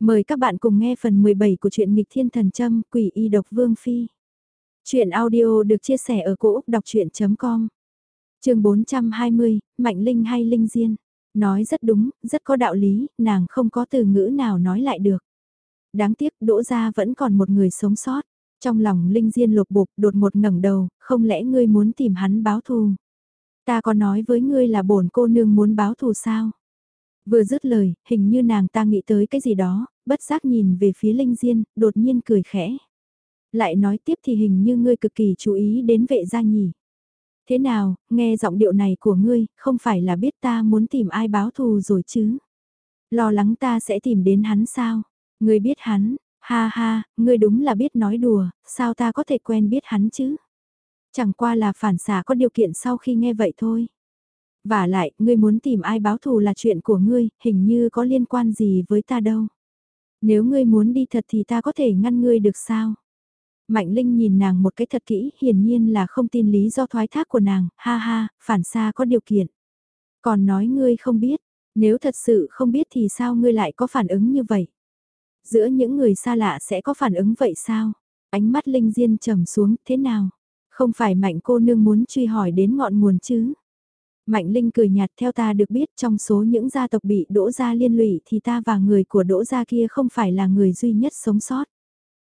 Mời các bạn cùng nghe phần 17 của truyện nghịch thiên thần châm quỷ y độc vương phi. Chuyện audio được chia sẻ ở cỗ đọc chuyện.com Trường 420, Mạnh Linh hay Linh Diên. Nói rất đúng, rất có đạo lý, nàng không có từ ngữ nào nói lại được. Đáng tiếc đỗ ra vẫn còn một người sống sót. Trong lòng Linh Diên lột bột đột một ngẩng đầu, không lẽ ngươi muốn tìm hắn báo thù? Ta có nói với ngươi là bổn cô nương muốn báo thù sao? Vừa dứt lời, hình như nàng ta nghĩ tới cái gì đó, bất giác nhìn về phía Linh Diên, đột nhiên cười khẽ. Lại nói tiếp thì hình như ngươi cực kỳ chú ý đến vệ gia nhỉ. Thế nào, nghe giọng điệu này của ngươi, không phải là biết ta muốn tìm ai báo thù rồi chứ? Lo lắng ta sẽ tìm đến hắn sao? Ngươi biết hắn, ha ha, ngươi đúng là biết nói đùa, sao ta có thể quen biết hắn chứ? Chẳng qua là phản xả có điều kiện sau khi nghe vậy thôi. Và lại, ngươi muốn tìm ai báo thù là chuyện của ngươi, hình như có liên quan gì với ta đâu. Nếu ngươi muốn đi thật thì ta có thể ngăn ngươi được sao? Mạnh Linh nhìn nàng một cái thật kỹ, hiển nhiên là không tin lý do thoái thác của nàng, ha ha, phản xa có điều kiện. Còn nói ngươi không biết, nếu thật sự không biết thì sao ngươi lại có phản ứng như vậy? Giữa những người xa lạ sẽ có phản ứng vậy sao? Ánh mắt Linh Diên trầm xuống, thế nào? Không phải mạnh cô nương muốn truy hỏi đến ngọn nguồn chứ? Mạnh Linh cười nhạt theo ta được biết trong số những gia tộc bị đỗ gia liên lụy thì ta và người của đỗ gia kia không phải là người duy nhất sống sót.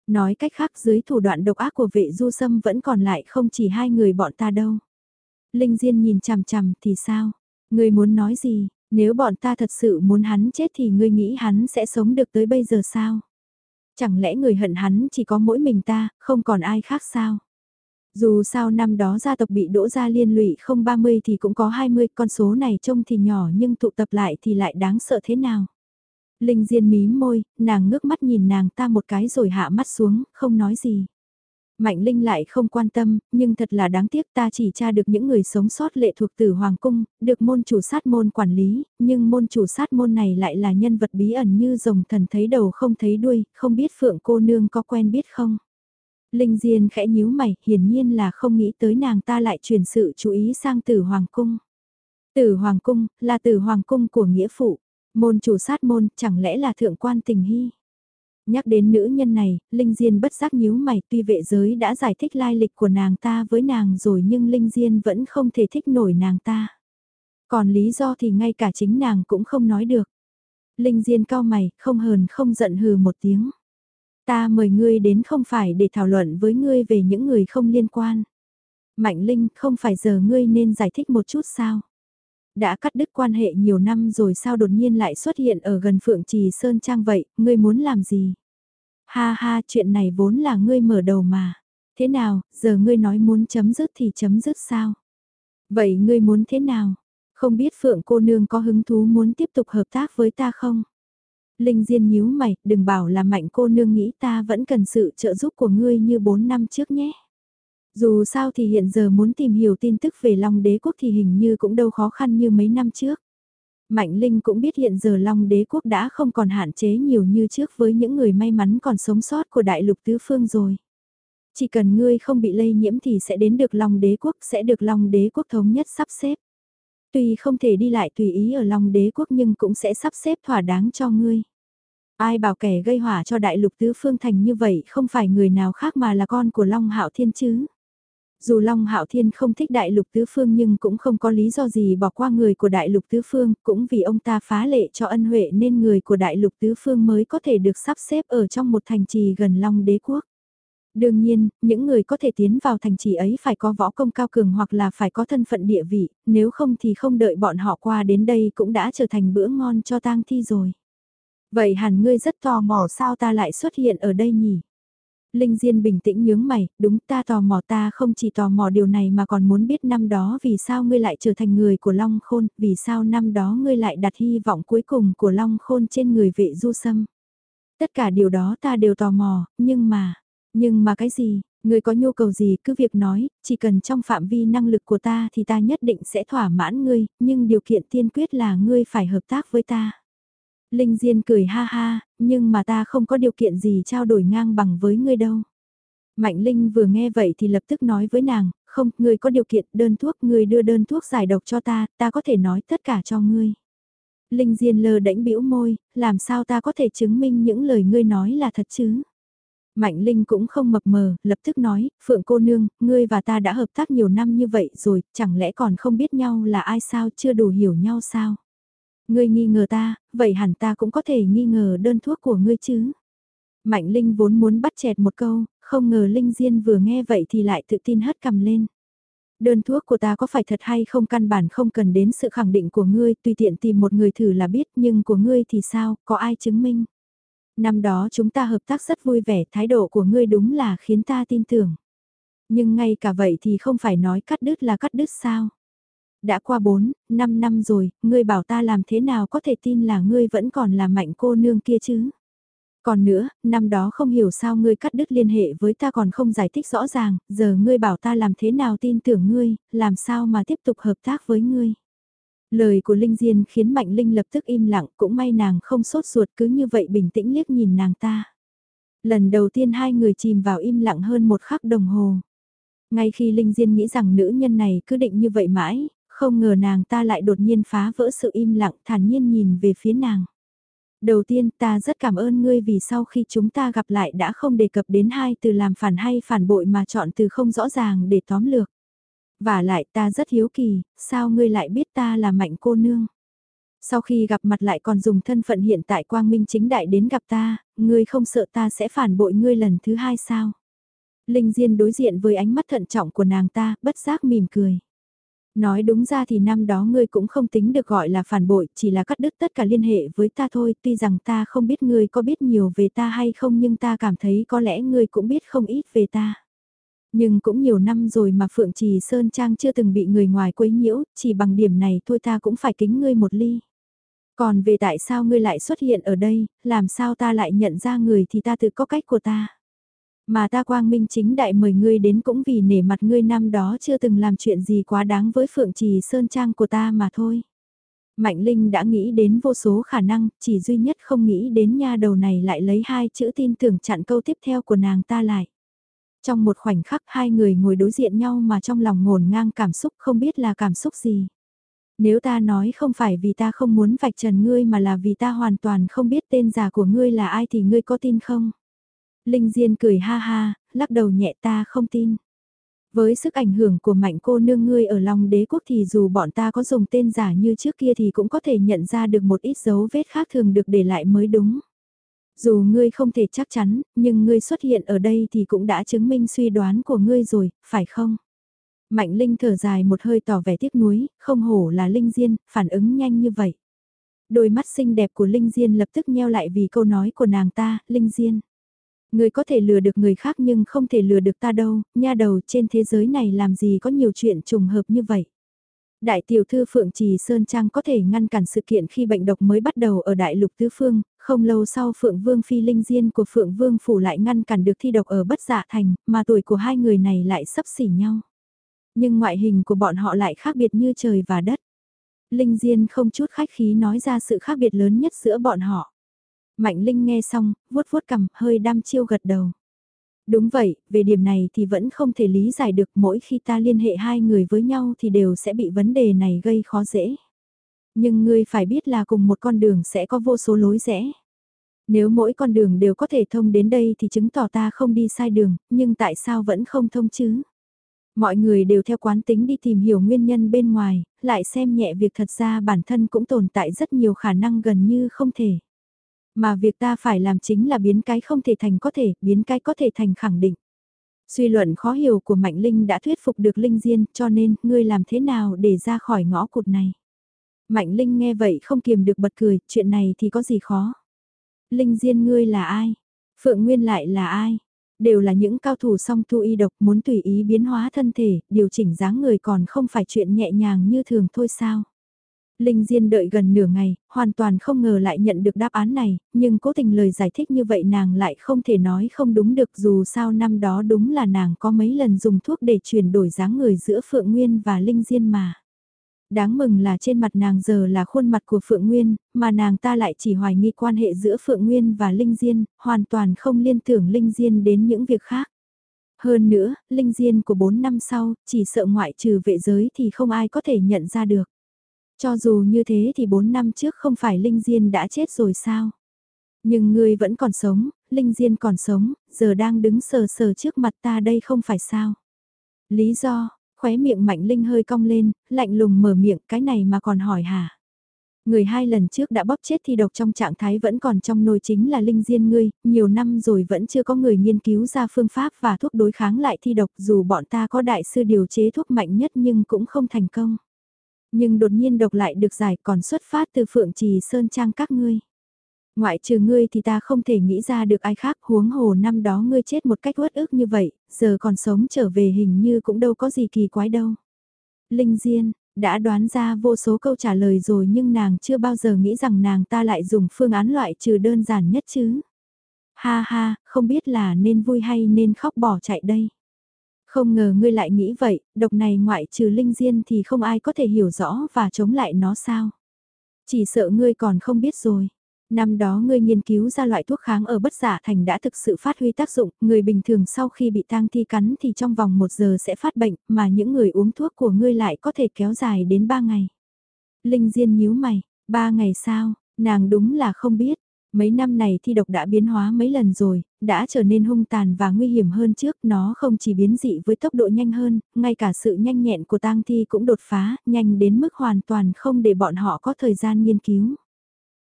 Nói cách khác dưới thủ đoạn độc ác của vệ du sâm vẫn còn lại không chỉ hai người bọn ta đâu. Linh Diên nhìn chằm chằm thì sao? Người muốn nói gì? Nếu bọn ta thật sự muốn hắn chết thì ngươi nghĩ hắn sẽ sống được tới bây giờ sao? Chẳng lẽ người hận hắn chỉ có mỗi mình ta, không còn ai khác sao? Dù sao năm đó gia tộc bị đỗ ra liên lụy không 30 thì cũng có 20, con số này trông thì nhỏ nhưng tụ tập lại thì lại đáng sợ thế nào. Linh Diên mí môi, nàng ngước mắt nhìn nàng ta một cái rồi hạ mắt xuống, không nói gì. Mạnh Linh lại không quan tâm, nhưng thật là đáng tiếc ta chỉ tra được những người sống sót lệ thuộc tử Hoàng Cung, được môn chủ sát môn quản lý, nhưng môn chủ sát môn này lại là nhân vật bí ẩn như rồng thần thấy đầu không thấy đuôi, không biết Phượng cô nương có quen biết không. Linh Diên khẽ nhíu mày, hiển nhiên là không nghĩ tới nàng ta lại truyền sự chú ý sang tử Hoàng Cung. Tử Hoàng Cung, là tử Hoàng Cung của nghĩa phụ. Môn chủ sát môn, chẳng lẽ là thượng quan tình hy? Nhắc đến nữ nhân này, Linh Diên bất giác nhíu mày tuy vệ giới đã giải thích lai lịch của nàng ta với nàng rồi nhưng Linh Diên vẫn không thể thích nổi nàng ta. Còn lý do thì ngay cả chính nàng cũng không nói được. Linh Diên cao mày, không hờn không giận hừ một tiếng. Ta mời ngươi đến không phải để thảo luận với ngươi về những người không liên quan. Mạnh Linh, không phải giờ ngươi nên giải thích một chút sao? Đã cắt đứt quan hệ nhiều năm rồi sao đột nhiên lại xuất hiện ở gần Phượng Trì Sơn Trang vậy, ngươi muốn làm gì? Ha ha, chuyện này vốn là ngươi mở đầu mà. Thế nào, giờ ngươi nói muốn chấm dứt thì chấm dứt sao? Vậy ngươi muốn thế nào? Không biết Phượng cô nương có hứng thú muốn tiếp tục hợp tác với ta không? Linh Diên nhíu mày, đừng bảo là mạnh cô nương nghĩ ta vẫn cần sự trợ giúp của ngươi như 4 năm trước nhé. Dù sao thì hiện giờ muốn tìm hiểu tin tức về Long đế quốc thì hình như cũng đâu khó khăn như mấy năm trước. Mạnh Linh cũng biết hiện giờ Long đế quốc đã không còn hạn chế nhiều như trước với những người may mắn còn sống sót của đại lục tứ phương rồi. Chỉ cần ngươi không bị lây nhiễm thì sẽ đến được Long đế quốc, sẽ được Long đế quốc thống nhất sắp xếp. Tuy không thể đi lại tùy ý ở Long đế quốc nhưng cũng sẽ sắp xếp thỏa đáng cho ngươi. Ai bảo kẻ gây hỏa cho đại lục tứ phương thành như vậy không phải người nào khác mà là con của Long Hạo Thiên chứ. Dù Long Hạo Thiên không thích đại lục tứ phương nhưng cũng không có lý do gì bỏ qua người của đại lục tứ phương, cũng vì ông ta phá lệ cho ân huệ nên người của đại lục tứ phương mới có thể được sắp xếp ở trong một thành trì gần Long đế quốc. Đương nhiên, những người có thể tiến vào thành trì ấy phải có võ công cao cường hoặc là phải có thân phận địa vị, nếu không thì không đợi bọn họ qua đến đây cũng đã trở thành bữa ngon cho tang thi rồi. Vậy hẳn ngươi rất tò mò sao ta lại xuất hiện ở đây nhỉ? Linh Diên bình tĩnh nhướng mày, đúng ta tò mò ta không chỉ tò mò điều này mà còn muốn biết năm đó vì sao ngươi lại trở thành người của Long Khôn, vì sao năm đó ngươi lại đặt hy vọng cuối cùng của Long Khôn trên người vệ du sâm. Tất cả điều đó ta đều tò mò, nhưng mà, nhưng mà cái gì, người có nhu cầu gì cứ việc nói, chỉ cần trong phạm vi năng lực của ta thì ta nhất định sẽ thỏa mãn ngươi, nhưng điều kiện tiên quyết là ngươi phải hợp tác với ta. Linh Diên cười ha ha, nhưng mà ta không có điều kiện gì trao đổi ngang bằng với ngươi đâu. Mạnh Linh vừa nghe vậy thì lập tức nói với nàng, không, ngươi có điều kiện đơn thuốc, ngươi đưa đơn thuốc giải độc cho ta, ta có thể nói tất cả cho ngươi. Linh Diên lơ đánh bĩu môi, làm sao ta có thể chứng minh những lời ngươi nói là thật chứ? Mạnh Linh cũng không mập mờ, lập tức nói, Phượng cô nương, ngươi và ta đã hợp tác nhiều năm như vậy rồi, chẳng lẽ còn không biết nhau là ai sao, chưa đủ hiểu nhau sao? Ngươi nghi ngờ ta, vậy hẳn ta cũng có thể nghi ngờ đơn thuốc của ngươi chứ? Mạnh Linh vốn muốn bắt chẹt một câu, không ngờ Linh Diên vừa nghe vậy thì lại tự tin hất cầm lên. Đơn thuốc của ta có phải thật hay không căn bản không cần đến sự khẳng định của ngươi, tùy tiện tìm một người thử là biết, nhưng của ngươi thì sao, có ai chứng minh? Năm đó chúng ta hợp tác rất vui vẻ, thái độ của ngươi đúng là khiến ta tin tưởng. Nhưng ngay cả vậy thì không phải nói cắt đứt là cắt đứt sao? Đã qua 4, 5 năm rồi, ngươi bảo ta làm thế nào có thể tin là ngươi vẫn còn là mạnh cô nương kia chứ? Còn nữa, năm đó không hiểu sao ngươi cắt đứt liên hệ với ta còn không giải thích rõ ràng, giờ ngươi bảo ta làm thế nào tin tưởng ngươi, làm sao mà tiếp tục hợp tác với ngươi. Lời của Linh Diên khiến Mạnh Linh lập tức im lặng, cũng may nàng không sốt ruột cứ như vậy bình tĩnh liếc nhìn nàng ta. Lần đầu tiên hai người chìm vào im lặng hơn một khắc đồng hồ. Ngay khi Linh Diên nghĩ rằng nữ nhân này cứ định như vậy mãi, không ngờ nàng ta lại đột nhiên phá vỡ sự im lặng thản nhiên nhìn về phía nàng. Đầu tiên ta rất cảm ơn ngươi vì sau khi chúng ta gặp lại đã không đề cập đến hai từ làm phản hay phản bội mà chọn từ không rõ ràng để tóm lược. Và lại ta rất hiếu kỳ, sao ngươi lại biết ta là mạnh cô nương? Sau khi gặp mặt lại còn dùng thân phận hiện tại quang minh chính đại đến gặp ta, ngươi không sợ ta sẽ phản bội ngươi lần thứ hai sao? Linh Diên đối diện với ánh mắt thận trọng của nàng ta, bất giác mỉm cười. Nói đúng ra thì năm đó ngươi cũng không tính được gọi là phản bội, chỉ là cắt đứt tất cả liên hệ với ta thôi, tuy rằng ta không biết ngươi có biết nhiều về ta hay không nhưng ta cảm thấy có lẽ ngươi cũng biết không ít về ta. Nhưng cũng nhiều năm rồi mà Phượng Trì Sơn Trang chưa từng bị người ngoài quấy nhiễu, chỉ bằng điểm này thôi ta cũng phải kính ngươi một ly. Còn về tại sao ngươi lại xuất hiện ở đây, làm sao ta lại nhận ra người thì ta tự có cách của ta. Mà ta quang minh chính đại mời ngươi đến cũng vì nể mặt ngươi năm đó chưa từng làm chuyện gì quá đáng với Phượng Trì Sơn Trang của ta mà thôi. Mạnh Linh đã nghĩ đến vô số khả năng, chỉ duy nhất không nghĩ đến nha đầu này lại lấy hai chữ tin tưởng chặn câu tiếp theo của nàng ta lại. Trong một khoảnh khắc hai người ngồi đối diện nhau mà trong lòng ngổn ngang cảm xúc không biết là cảm xúc gì. Nếu ta nói không phải vì ta không muốn vạch trần ngươi mà là vì ta hoàn toàn không biết tên giả của ngươi là ai thì ngươi có tin không? Linh Diên cười ha ha, lắc đầu nhẹ ta không tin. Với sức ảnh hưởng của mạnh cô nương ngươi ở lòng đế quốc thì dù bọn ta có dùng tên giả như trước kia thì cũng có thể nhận ra được một ít dấu vết khác thường được để lại mới đúng. Dù ngươi không thể chắc chắn, nhưng ngươi xuất hiện ở đây thì cũng đã chứng minh suy đoán của ngươi rồi, phải không? Mạnh Linh thở dài một hơi tỏ vẻ tiếc nuối, không hổ là Linh Diên, phản ứng nhanh như vậy. Đôi mắt xinh đẹp của Linh Diên lập tức nheo lại vì câu nói của nàng ta, Linh Diên. Ngươi có thể lừa được người khác nhưng không thể lừa được ta đâu, nha đầu trên thế giới này làm gì có nhiều chuyện trùng hợp như vậy. Đại tiểu thư Phượng Trì Sơn Trang có thể ngăn cản sự kiện khi bệnh độc mới bắt đầu ở Đại Lục Tứ Phương, không lâu sau Phượng Vương Phi Linh Diên của Phượng Vương Phủ lại ngăn cản được thi độc ở Bất Dạ Thành, mà tuổi của hai người này lại sấp xỉ nhau. Nhưng ngoại hình của bọn họ lại khác biệt như trời và đất. Linh Diên không chút khách khí nói ra sự khác biệt lớn nhất giữa bọn họ. Mạnh Linh nghe xong, vuốt vuốt cằm, hơi đăm chiêu gật đầu. Đúng vậy, về điểm này thì vẫn không thể lý giải được mỗi khi ta liên hệ hai người với nhau thì đều sẽ bị vấn đề này gây khó dễ. Nhưng ngươi phải biết là cùng một con đường sẽ có vô số lối rẽ. Nếu mỗi con đường đều có thể thông đến đây thì chứng tỏ ta không đi sai đường, nhưng tại sao vẫn không thông chứ? Mọi người đều theo quán tính đi tìm hiểu nguyên nhân bên ngoài, lại xem nhẹ việc thật ra bản thân cũng tồn tại rất nhiều khả năng gần như không thể. Mà việc ta phải làm chính là biến cái không thể thành có thể, biến cái có thể thành khẳng định. Suy luận khó hiểu của Mạnh Linh đã thuyết phục được Linh Diên, cho nên, ngươi làm thế nào để ra khỏi ngõ cụt này? Mạnh Linh nghe vậy không kiềm được bật cười, chuyện này thì có gì khó? Linh Diên ngươi là ai? Phượng Nguyên lại là ai? Đều là những cao thủ song tu y độc muốn tùy ý biến hóa thân thể, điều chỉnh dáng người còn không phải chuyện nhẹ nhàng như thường thôi sao? Linh Diên đợi gần nửa ngày, hoàn toàn không ngờ lại nhận được đáp án này, nhưng cố tình lời giải thích như vậy nàng lại không thể nói không đúng được dù sao năm đó đúng là nàng có mấy lần dùng thuốc để chuyển đổi dáng người giữa Phượng Nguyên và Linh Diên mà. Đáng mừng là trên mặt nàng giờ là khuôn mặt của Phượng Nguyên, mà nàng ta lại chỉ hoài nghi quan hệ giữa Phượng Nguyên và Linh Diên, hoàn toàn không liên tưởng Linh Diên đến những việc khác. Hơn nữa, Linh Diên của 4 năm sau, chỉ sợ ngoại trừ vệ giới thì không ai có thể nhận ra được. Cho dù như thế thì 4 năm trước không phải Linh Diên đã chết rồi sao? Nhưng ngươi vẫn còn sống, Linh Diên còn sống, giờ đang đứng sờ sờ trước mặt ta đây không phải sao? Lý do, khóe miệng Mạnh Linh hơi cong lên, lạnh lùng mở miệng cái này mà còn hỏi hả? Người hai lần trước đã bóp chết thi độc trong trạng thái vẫn còn trong nồi chính là linh diên ngươi, nhiều năm rồi vẫn chưa có người nghiên cứu ra phương pháp và thuốc đối kháng lại thi độc dù bọn ta có đại sư điều chế thuốc mạnh nhất nhưng cũng không thành công. Nhưng đột nhiên độc lại được giải còn xuất phát từ phượng trì sơn trang các ngươi. Ngoại trừ ngươi thì ta không thể nghĩ ra được ai khác huống hồ năm đó ngươi chết một cách uất ức như vậy, giờ còn sống trở về hình như cũng đâu có gì kỳ quái đâu. Linh Diên, đã đoán ra vô số câu trả lời rồi nhưng nàng chưa bao giờ nghĩ rằng nàng ta lại dùng phương án loại trừ đơn giản nhất chứ. Ha ha, không biết là nên vui hay nên khóc bỏ chạy đây. Không ngờ ngươi lại nghĩ vậy, độc này ngoại trừ linh diên thì không ai có thể hiểu rõ và chống lại nó sao. Chỉ sợ ngươi còn không biết rồi. Năm đó ngươi nghiên cứu ra loại thuốc kháng ở bất giả thành đã thực sự phát huy tác dụng, người bình thường sau khi bị tang thi cắn thì trong vòng một giờ sẽ phát bệnh, mà những người uống thuốc của ngươi lại có thể kéo dài đến ba ngày. Linh Diên nhíu mày, ba ngày sao, nàng đúng là không biết. Mấy năm này thi độc đã biến hóa mấy lần rồi, đã trở nên hung tàn và nguy hiểm hơn trước, nó không chỉ biến dị với tốc độ nhanh hơn, ngay cả sự nhanh nhẹn của tang thi cũng đột phá, nhanh đến mức hoàn toàn không để bọn họ có thời gian nghiên cứu.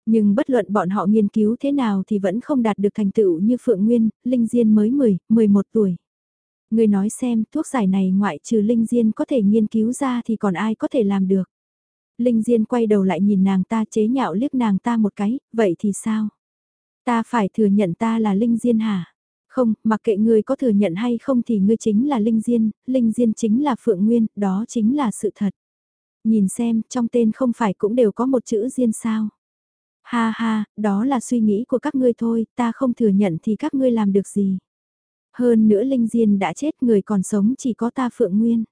Nhưng bất luận bọn họ nghiên cứu thế nào thì vẫn không đạt được thành tựu như Phượng Nguyên, Linh Diên mới 10, 11 tuổi. Người nói xem thuốc giải này ngoại trừ Linh Diên có thể nghiên cứu ra thì còn ai có thể làm được. Linh Diên quay đầu lại nhìn nàng ta chế nhạo liếc nàng ta một cái, vậy thì sao? Ta phải thừa nhận ta là Linh Diên hả? Không, mặc kệ ngươi có thừa nhận hay không thì ngươi chính là Linh Diên, Linh Diên chính là Phượng Nguyên, đó chính là sự thật. Nhìn xem, trong tên không phải cũng đều có một chữ Diên sao? Ha ha, đó là suy nghĩ của các ngươi thôi, ta không thừa nhận thì các ngươi làm được gì. Hơn nữa Linh Diên đã chết người còn sống chỉ có ta Phượng Nguyên.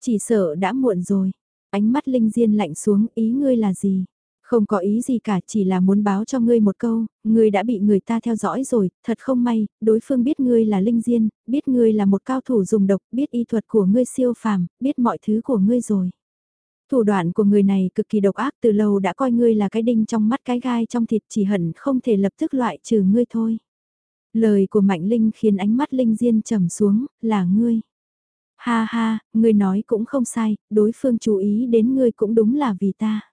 Chỉ sợ đã muộn rồi. Ánh mắt Linh Diên lạnh xuống, ý ngươi là gì? Không có ý gì cả, chỉ là muốn báo cho ngươi một câu, ngươi đã bị người ta theo dõi rồi, thật không may, đối phương biết ngươi là Linh Diên, biết ngươi là một cao thủ dùng độc, biết y thuật của ngươi siêu phàm, biết mọi thứ của ngươi rồi. Thủ đoạn của người này cực kỳ độc ác từ lâu đã coi ngươi là cái đinh trong mắt cái gai trong thịt chỉ hận không thể lập tức loại trừ ngươi thôi. Lời của Mạnh Linh khiến ánh mắt Linh Diên trầm xuống, là ngươi. Ha ha, ngươi nói cũng không sai, đối phương chú ý đến ngươi cũng đúng là vì ta.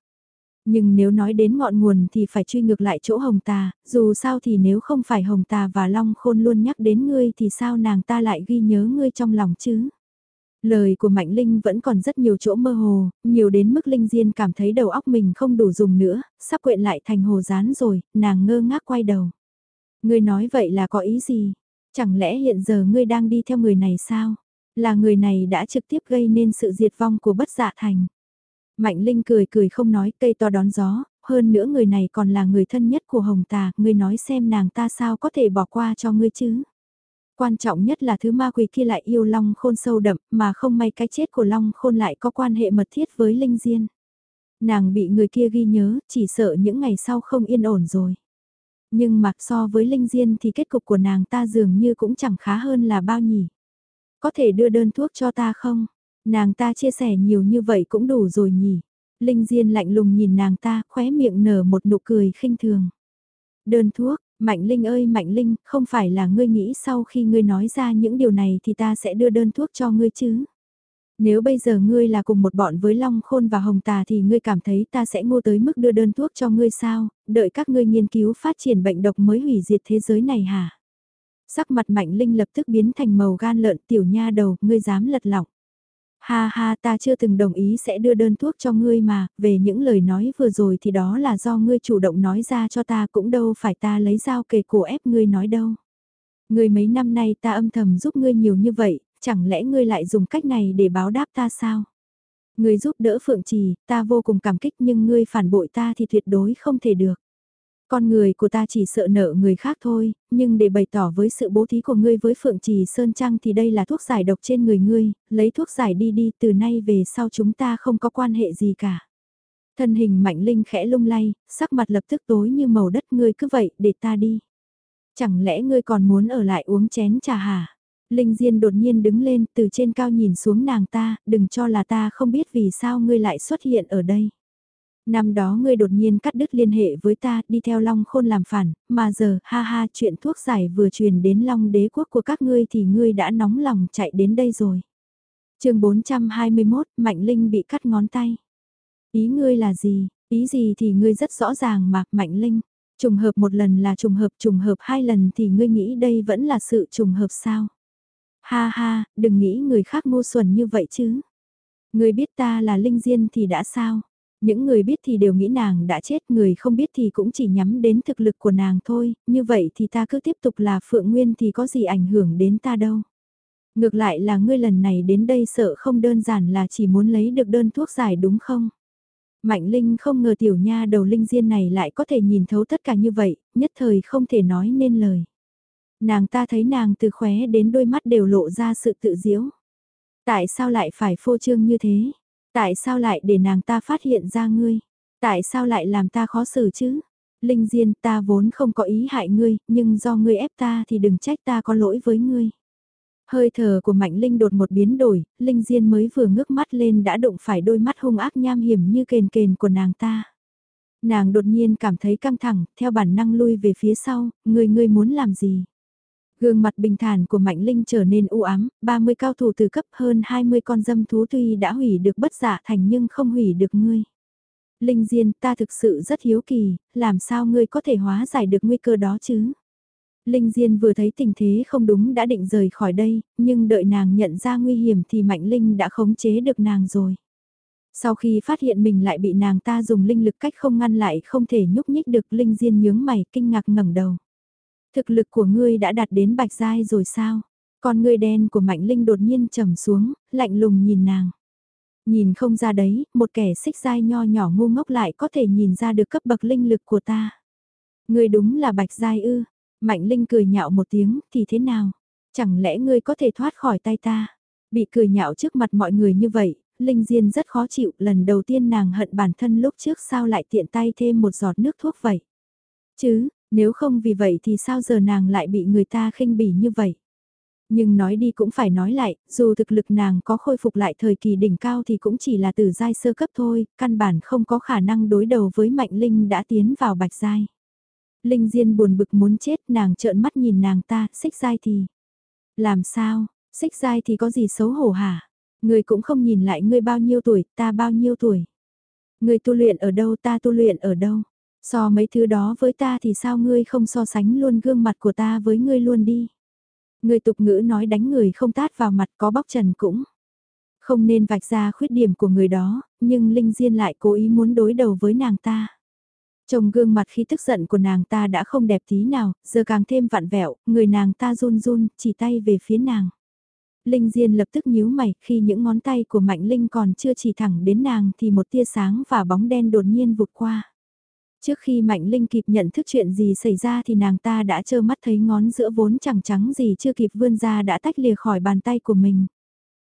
Nhưng nếu nói đến ngọn nguồn thì phải truy ngược lại chỗ Hồng Tà, dù sao thì nếu không phải Hồng Tà và Long Khôn luôn nhắc đến ngươi thì sao nàng ta lại ghi nhớ ngươi trong lòng chứ? Lời của Mạnh Linh vẫn còn rất nhiều chỗ mơ hồ, nhiều đến mức Linh Diên cảm thấy đầu óc mình không đủ dùng nữa, sắp quyện lại thành hồ rán rồi, nàng ngơ ngác quay đầu. Ngươi nói vậy là có ý gì? Chẳng lẽ hiện giờ ngươi đang đi theo người này sao? Là người này đã trực tiếp gây nên sự diệt vong của bất dạ thành. Mạnh Linh cười cười không nói cây to đón gió, hơn nữa người này còn là người thân nhất của Hồng Tà, ngươi nói xem nàng ta sao có thể bỏ qua cho ngươi chứ? Quan trọng nhất là thứ ma quỷ kia lại yêu Long Khôn sâu đậm, mà không may cái chết của Long Khôn lại có quan hệ mật thiết với Linh Diên. Nàng bị người kia ghi nhớ, chỉ sợ những ngày sau không yên ổn rồi. Nhưng mặc so với Linh Diên thì kết cục của nàng ta dường như cũng chẳng khá hơn là bao nhỉ. Có thể đưa đơn thuốc cho ta không? Nàng ta chia sẻ nhiều như vậy cũng đủ rồi nhỉ. Linh Diên lạnh lùng nhìn nàng ta, khóe miệng nở một nụ cười khinh thường. Đơn thuốc, Mạnh Linh ơi Mạnh Linh, không phải là ngươi nghĩ sau khi ngươi nói ra những điều này thì ta sẽ đưa đơn thuốc cho ngươi chứ? Nếu bây giờ ngươi là cùng một bọn với Long Khôn và Hồng Tà thì ngươi cảm thấy ta sẽ ngu tới mức đưa đơn thuốc cho ngươi sao, đợi các ngươi nghiên cứu phát triển bệnh độc mới hủy diệt thế giới này hả? Sắc mặt Mạnh Linh lập tức biến thành màu gan lợn tiểu nha đầu, ngươi dám lật lọc. Ha ha ta chưa từng đồng ý sẽ đưa đơn thuốc cho ngươi mà, về những lời nói vừa rồi thì đó là do ngươi chủ động nói ra cho ta cũng đâu phải ta lấy dao kề cổ ép ngươi nói đâu. Ngươi mấy năm nay ta âm thầm giúp ngươi nhiều như vậy, chẳng lẽ ngươi lại dùng cách này để báo đáp ta sao? Ngươi giúp đỡ Phượng Trì, ta vô cùng cảm kích nhưng ngươi phản bội ta thì tuyệt đối không thể được. Con người của ta chỉ sợ nợ người khác thôi, nhưng để bày tỏ với sự bố thí của ngươi với Phượng Trì Sơn Trăng thì đây là thuốc giải độc trên người ngươi, lấy thuốc giải đi đi từ nay về sau chúng ta không có quan hệ gì cả. Thân hình mạnh linh khẽ lung lay, sắc mặt lập tức tối như màu đất ngươi cứ vậy để ta đi. Chẳng lẽ ngươi còn muốn ở lại uống chén trà hả? Linh Diên đột nhiên đứng lên từ trên cao nhìn xuống nàng ta, đừng cho là ta không biết vì sao ngươi lại xuất hiện ở đây. Năm đó ngươi đột nhiên cắt đứt liên hệ với ta, đi theo Long Khôn làm phản, mà giờ, ha ha, chuyện thuốc giải vừa truyền đến Long đế quốc của các ngươi thì ngươi đã nóng lòng chạy đến đây rồi. chương 421, Mạnh Linh bị cắt ngón tay. Ý ngươi là gì? Ý gì thì ngươi rất rõ ràng mà, Mạnh Linh. Trùng hợp một lần là trùng hợp, trùng hợp hai lần thì ngươi nghĩ đây vẫn là sự trùng hợp sao? Ha ha, đừng nghĩ người khác ngu xuẩn như vậy chứ. Ngươi biết ta là Linh Diên thì đã sao? Những người biết thì đều nghĩ nàng đã chết, người không biết thì cũng chỉ nhắm đến thực lực của nàng thôi, như vậy thì ta cứ tiếp tục là Phượng Nguyên thì có gì ảnh hưởng đến ta đâu. Ngược lại là ngươi lần này đến đây sợ không đơn giản là chỉ muốn lấy được đơn thuốc giải đúng không? Mạnh Linh không ngờ tiểu nha đầu Linh Diên này lại có thể nhìn thấu tất cả như vậy, nhất thời không thể nói nên lời. Nàng ta thấy nàng từ khóe đến đôi mắt đều lộ ra sự tự diễu. Tại sao lại phải phô trương như thế? Tại sao lại để nàng ta phát hiện ra ngươi? Tại sao lại làm ta khó xử chứ? Linh Diên ta vốn không có ý hại ngươi, nhưng do ngươi ép ta thì đừng trách ta có lỗi với ngươi. Hơi thở của Mạnh Linh đột một biến đổi, Linh Diên mới vừa ngước mắt lên đã đụng phải đôi mắt hung ác nham hiểm như kền kền của nàng ta. Nàng đột nhiên cảm thấy căng thẳng, theo bản năng lui về phía sau, người ngươi muốn làm gì? Gương mặt bình thản của Mạnh Linh trở nên u ám, 30 cao thủ từ cấp hơn 20 con dâm thú tuy đã hủy được bất giả thành nhưng không hủy được ngươi. Linh Diên ta thực sự rất hiếu kỳ, làm sao ngươi có thể hóa giải được nguy cơ đó chứ? Linh Diên vừa thấy tình thế không đúng đã định rời khỏi đây, nhưng đợi nàng nhận ra nguy hiểm thì Mạnh Linh đã khống chế được nàng rồi. Sau khi phát hiện mình lại bị nàng ta dùng linh lực cách không ngăn lại không thể nhúc nhích được Linh Diên nhướng mày kinh ngạc ngẩng đầu. Thực lực của ngươi đã đạt đến bạch giai rồi sao? Con ngươi đen của Mạnh Linh đột nhiên trầm xuống, lạnh lùng nhìn nàng. Nhìn không ra đấy, một kẻ xích giai nho nhỏ ngu ngốc lại có thể nhìn ra được cấp bậc linh lực của ta. Ngươi đúng là bạch giai ư? Mạnh Linh cười nhạo một tiếng, thì thế nào? Chẳng lẽ ngươi có thể thoát khỏi tay ta? Bị cười nhạo trước mặt mọi người như vậy, Linh Diên rất khó chịu, lần đầu tiên nàng hận bản thân lúc trước sao lại tiện tay thêm một giọt nước thuốc vậy? Chứ, nếu không vì vậy thì sao giờ nàng lại bị người ta khinh bỉ như vậy? Nhưng nói đi cũng phải nói lại, dù thực lực nàng có khôi phục lại thời kỳ đỉnh cao thì cũng chỉ là từ giai sơ cấp thôi, căn bản không có khả năng đối đầu với Mạnh Linh đã tiến vào bạch giai. Linh Diên buồn bực muốn chết nàng trợn mắt nhìn nàng ta, xích giai thì. Làm sao, xích giai thì có gì xấu hổ hả? Người cũng không nhìn lại ngươi bao nhiêu tuổi, ta bao nhiêu tuổi. Người tu luyện ở đâu ta tu luyện ở đâu. So mấy thứ đó với ta thì sao ngươi không so sánh luôn gương mặt của ta với ngươi luôn đi. Người tục ngữ nói đánh người không tát vào mặt có bóc trần cũng. Không nên vạch ra khuyết điểm của người đó, nhưng Linh Diên lại cố ý muốn đối đầu với nàng ta. Trông gương mặt khi tức giận của nàng ta đã không đẹp tí nào, giờ càng thêm vặn vẹo, người nàng ta run run, chỉ tay về phía nàng. Linh Diên lập tức nhíu mày, khi những ngón tay của Mạnh Linh còn chưa chỉ thẳng đến nàng thì một tia sáng và bóng đen đột nhiên vụt qua. Trước khi Mạnh Linh kịp nhận thức chuyện gì xảy ra thì nàng ta đã trơ mắt thấy ngón giữa vốn chẳng trắng gì chưa kịp vươn ra đã tách lìa khỏi bàn tay của mình.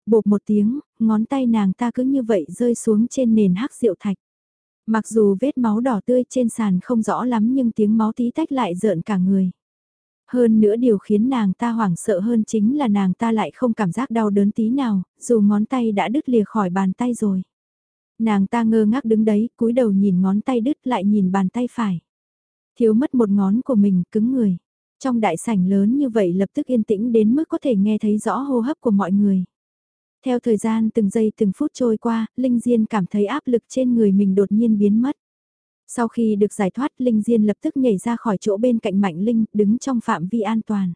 Bột một tiếng, ngón tay nàng ta cứ như vậy rơi xuống trên nền hắc rượu thạch. Mặc dù vết máu đỏ tươi trên sàn không rõ lắm nhưng tiếng máu tí tách lại rợn cả người. Hơn nữa điều khiến nàng ta hoảng sợ hơn chính là nàng ta lại không cảm giác đau đớn tí nào, dù ngón tay đã đứt lìa khỏi bàn tay rồi. Nàng ta ngơ ngác đứng đấy, cúi đầu nhìn ngón tay đứt lại nhìn bàn tay phải. Thiếu mất một ngón của mình, cứng người. Trong đại sảnh lớn như vậy lập tức yên tĩnh đến mức có thể nghe thấy rõ hô hấp của mọi người. Theo thời gian từng giây từng phút trôi qua, Linh Diên cảm thấy áp lực trên người mình đột nhiên biến mất. Sau khi được giải thoát Linh Diên lập tức nhảy ra khỏi chỗ bên cạnh Mạnh Linh, đứng trong phạm vi an toàn.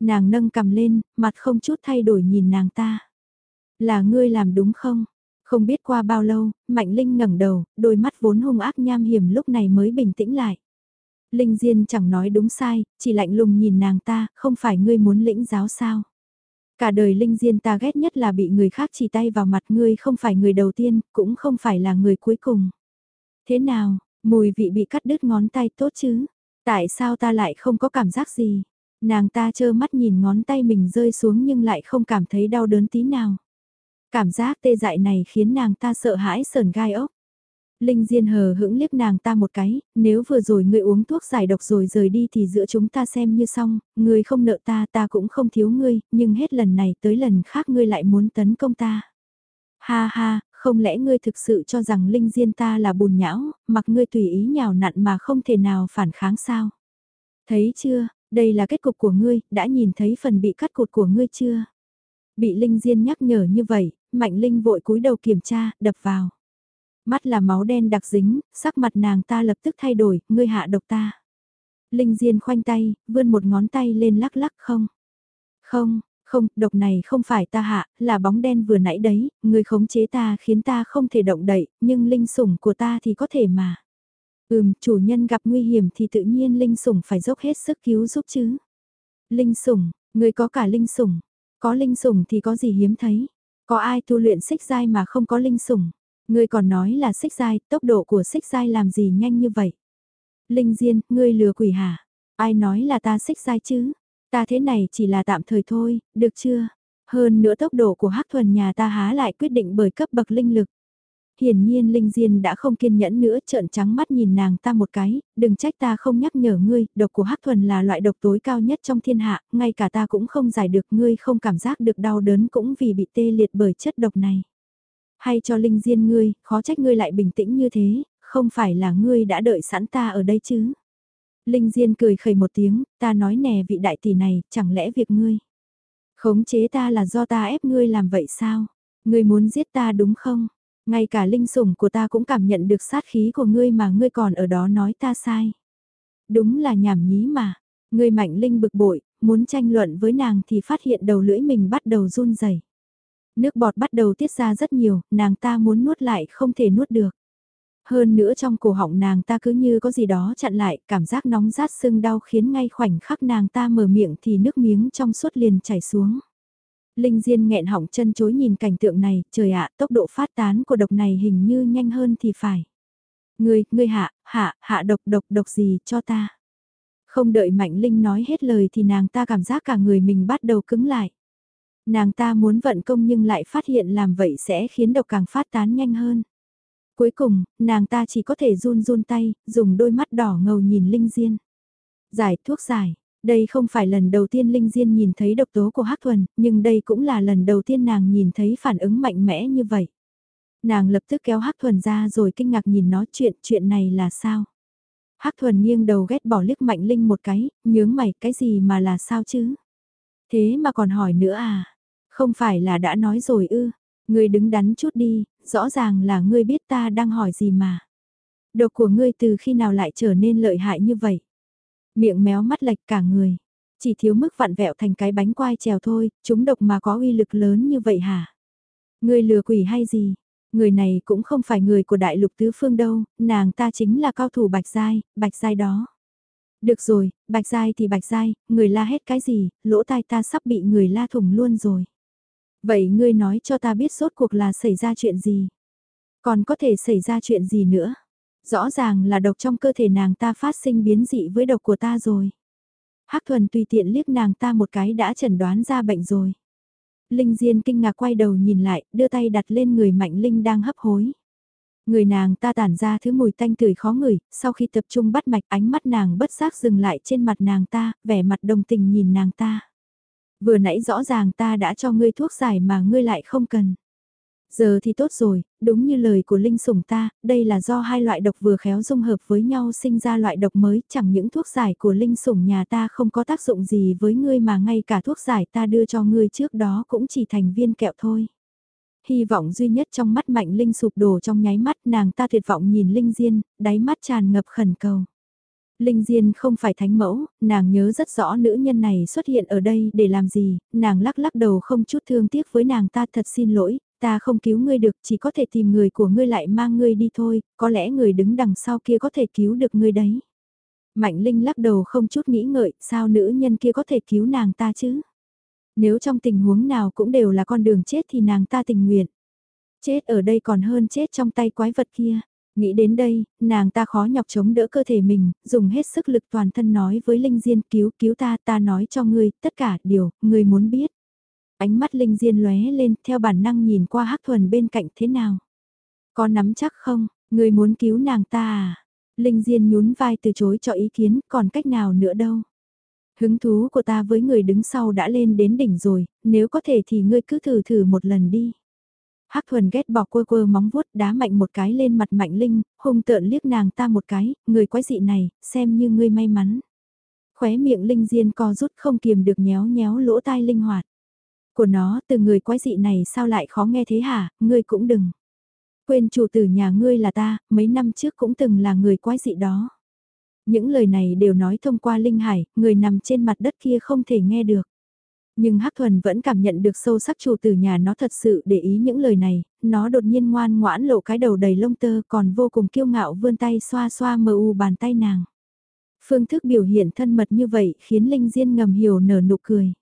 Nàng nâng cầm lên, mặt không chút thay đổi nhìn nàng ta. Là ngươi làm đúng không? Không biết qua bao lâu, Mạnh Linh ngẩng đầu, đôi mắt vốn hung ác nham hiểm lúc này mới bình tĩnh lại. Linh Diên chẳng nói đúng sai, chỉ lạnh lùng nhìn nàng ta, không phải ngươi muốn lĩnh giáo sao? Cả đời Linh Diên ta ghét nhất là bị người khác chỉ tay vào mặt ngươi không phải người đầu tiên, cũng không phải là người cuối cùng. Thế nào, mùi vị bị cắt đứt ngón tay tốt chứ? Tại sao ta lại không có cảm giác gì? Nàng ta trơ mắt nhìn ngón tay mình rơi xuống nhưng lại không cảm thấy đau đớn tí nào. Cảm giác tê dại này khiến nàng ta sợ hãi sờn gai ốc. Linh Diên hờ hững liếc nàng ta một cái, nếu vừa rồi ngươi uống thuốc giải độc rồi rời đi thì giữa chúng ta xem như xong, ngươi không nợ ta ta cũng không thiếu ngươi, nhưng hết lần này tới lần khác ngươi lại muốn tấn công ta. Ha ha, Không lẽ ngươi thực sự cho rằng linh diên ta là bùn nhão, mặc ngươi tùy ý nhào nặn mà không thể nào phản kháng sao? Thấy chưa, đây là kết cục của ngươi, đã nhìn thấy phần bị cắt cụt của ngươi chưa? Bị Linh Diên nhắc nhở như vậy, Mạnh Linh vội cúi đầu kiểm tra, đập vào. Mắt là máu đen đặc dính, sắc mặt nàng ta lập tức thay đổi, ngươi hạ độc ta. Linh Diên khoanh tay, vươn một ngón tay lên lắc lắc không. Không, không, độc này không phải ta hạ, là bóng đen vừa nãy đấy, người khống chế ta khiến ta không thể động đậy, nhưng linh sủng của ta thì có thể mà. Ừm, chủ nhân gặp nguy hiểm thì tự nhiên linh sủng phải dốc hết sức cứu giúp chứ. Linh sủng, người có cả linh sủng, có linh sủng thì có gì hiếm thấy. Có ai tu luyện xích dai mà không có linh sủng. Ngươi còn nói là xích dai, tốc độ của xích dai làm gì nhanh như vậy. Linh Diên, ngươi lừa quỷ hả? Ai nói là ta xích dai chứ? Ta thế này chỉ là tạm thời thôi, được chưa? Hơn nữa tốc độ của hắc thuần nhà ta há lại quyết định bởi cấp bậc linh lực hiển nhiên Linh Diên đã không kiên nhẫn nữa trợn trắng mắt nhìn nàng ta một cái, đừng trách ta không nhắc nhở ngươi, độc của Hắc Thuần là loại độc tối cao nhất trong thiên hạ, ngay cả ta cũng không giải được ngươi không cảm giác được đau đớn cũng vì bị tê liệt bởi chất độc này. Hay cho Linh Diên ngươi, khó trách ngươi lại bình tĩnh như thế, không phải là ngươi đã đợi sẵn ta ở đây chứ. Linh Diên cười khẩy một tiếng, ta nói nè vị đại tỷ này, chẳng lẽ việc ngươi khống chế ta là do ta ép ngươi làm vậy sao? Ngươi muốn giết ta đúng không? Ngay cả linh sủng của ta cũng cảm nhận được sát khí của ngươi mà ngươi còn ở đó nói ta sai. Đúng là nhảm nhí mà. Ngươi mạnh linh bực bội, muốn tranh luận với nàng thì phát hiện đầu lưỡi mình bắt đầu run rẩy. Nước bọt bắt đầu tiết ra rất nhiều, nàng ta muốn nuốt lại không thể nuốt được. Hơn nữa trong cổ họng nàng ta cứ như có gì đó chặn lại, cảm giác nóng rát sưng đau khiến ngay khoảnh khắc nàng ta mở miệng thì nước miếng trong suốt liền chảy xuống. Linh Diên nghẹn họng chân chối nhìn cảnh tượng này, trời ạ, tốc độ phát tán của độc này hình như nhanh hơn thì phải. Ngươi, ngươi hạ, hạ, hạ độc độc độc gì cho ta. Không đợi Mạnh Linh nói hết lời thì nàng ta cảm giác cả người mình bắt đầu cứng lại. Nàng ta muốn vận công nhưng lại phát hiện làm vậy sẽ khiến độc càng phát tán nhanh hơn. Cuối cùng, nàng ta chỉ có thể run run tay, dùng đôi mắt đỏ ngầu nhìn Linh Diên. Giải thuốc giải, đây không phải lần đầu tiên Linh Diên nhìn thấy độc tố của Hắc Thuần, nhưng đây cũng là lần đầu tiên nàng nhìn thấy phản ứng mạnh mẽ như vậy. Nàng lập tức kéo Hắc Thuần ra rồi kinh ngạc nhìn nó chuyện, chuyện này là sao? Hắc Thuần nghiêng đầu ghét bỏ liếc Mạnh Linh một cái, nhướng mày cái gì mà là sao chứ? Thế mà còn hỏi nữa à? Không phải là đã nói rồi ư? Ngươi đứng đắn chút đi, rõ ràng là ngươi biết ta đang hỏi gì mà. Độc của ngươi từ khi nào lại trở nên lợi hại như vậy? Miệng méo mắt lệch cả người. Chỉ thiếu mức vặn vẹo thành cái bánh quai trèo thôi, chúng độc mà có uy lực lớn như vậy hả? Người lừa quỷ hay gì? Người này cũng không phải người của đại lục tứ phương đâu, nàng ta chính là cao thủ bạch giai, bạch giai đó. Được rồi, bạch giai thì bạch giai, người la hết cái gì, lỗ tai ta sắp bị người la thủng luôn rồi. Vậy ngươi nói cho ta biết sốt cuộc là xảy ra chuyện gì? Còn có thể xảy ra chuyện gì nữa? Rõ ràng là độc trong cơ thể nàng ta phát sinh biến dị với độc của ta rồi. Hắc thuần tùy tiện liếc nàng ta một cái đã chẩn đoán ra bệnh rồi. Linh Diên kinh ngạc quay đầu nhìn lại, đưa tay đặt lên người Mạnh Linh đang hấp hối. Người nàng ta tản ra thứ mùi tanh tưởi khó ngửi, sau khi tập trung bắt mạch ánh mắt nàng bất giác dừng lại trên mặt nàng ta, vẻ mặt đồng tình nhìn nàng ta. Vừa nãy rõ ràng ta đã cho ngươi thuốc giải mà ngươi lại không cần. Giờ thì tốt rồi, đúng như lời của Linh Sủng ta, đây là do hai loại độc vừa khéo dung hợp với nhau sinh ra loại độc mới, chẳng những thuốc giải của Linh Sủng nhà ta không có tác dụng gì với ngươi mà ngay cả thuốc giải ta đưa cho ngươi trước đó cũng chỉ thành viên kẹo thôi. Hy vọng duy nhất trong mắt Mạnh Linh sụp đổ trong nháy mắt nàng ta tuyệt vọng nhìn Linh Diên, đáy mắt tràn ngập khẩn cầu. Linh Diên không phải thánh mẫu, nàng nhớ rất rõ nữ nhân này xuất hiện ở đây để làm gì, nàng lắc lắc đầu không chút thương tiếc với nàng ta thật xin lỗi, Ta không cứu ngươi được, chỉ có thể tìm người của ngươi lại mang ngươi đi thôi, có lẽ người đứng đằng sau kia có thể cứu được ngươi đấy. Mạnh Linh lắc đầu không chút nghĩ ngợi, sao nữ nhân kia có thể cứu nàng ta chứ? Nếu trong tình huống nào cũng đều là con đường chết thì nàng ta tình nguyện. Chết ở đây còn hơn chết trong tay quái vật kia. Nghĩ đến đây, nàng ta khó nhọc chống đỡ cơ thể mình, dùng hết sức lực toàn thân nói với Linh Diên cứu cứu ta ta nói cho ngươi tất cả điều, ngươi muốn biết. Ánh mắt Linh Diên lóe lên theo bản năng nhìn qua Hắc Thuần bên cạnh thế nào. Có nắm chắc không, người muốn cứu nàng ta à? Linh Diên nhún vai từ chối cho ý kiến, còn cách nào nữa đâu. Hứng thú của ta với người đứng sau đã lên đến đỉnh rồi, nếu có thể thì ngươi cứ thử thử một lần đi. Hắc thuần ghét bỏ quơ quơ móng vuốt đá mạnh một cái lên mặt mạnh linh, hung tợn liếc nàng ta một cái, người quái dị này, xem như ngươi may mắn. Khóe miệng linh diên co rút không kiềm được nhéo nhéo lỗ tai linh hoạt. Của nó từ người quái dị này sao lại khó nghe thế hả, ngươi cũng đừng. Quên chủ tử nhà ngươi là ta, mấy năm trước cũng từng là người quái dị đó. Những lời này đều nói thông qua linh hải, người nằm trên mặt đất kia không thể nghe được. Nhưng Hắc Thuần vẫn cảm nhận được sâu sắc chủ tử nhà nó thật sự để ý những lời này, nó đột nhiên ngoan ngoãn lộ cái đầu đầy lông tơ còn vô cùng kiêu ngạo vươn tay xoa xoa mờ u bàn tay nàng. Phương thức biểu hiện thân mật như vậy khiến Linh Diên ngầm hiểu nở nụ cười.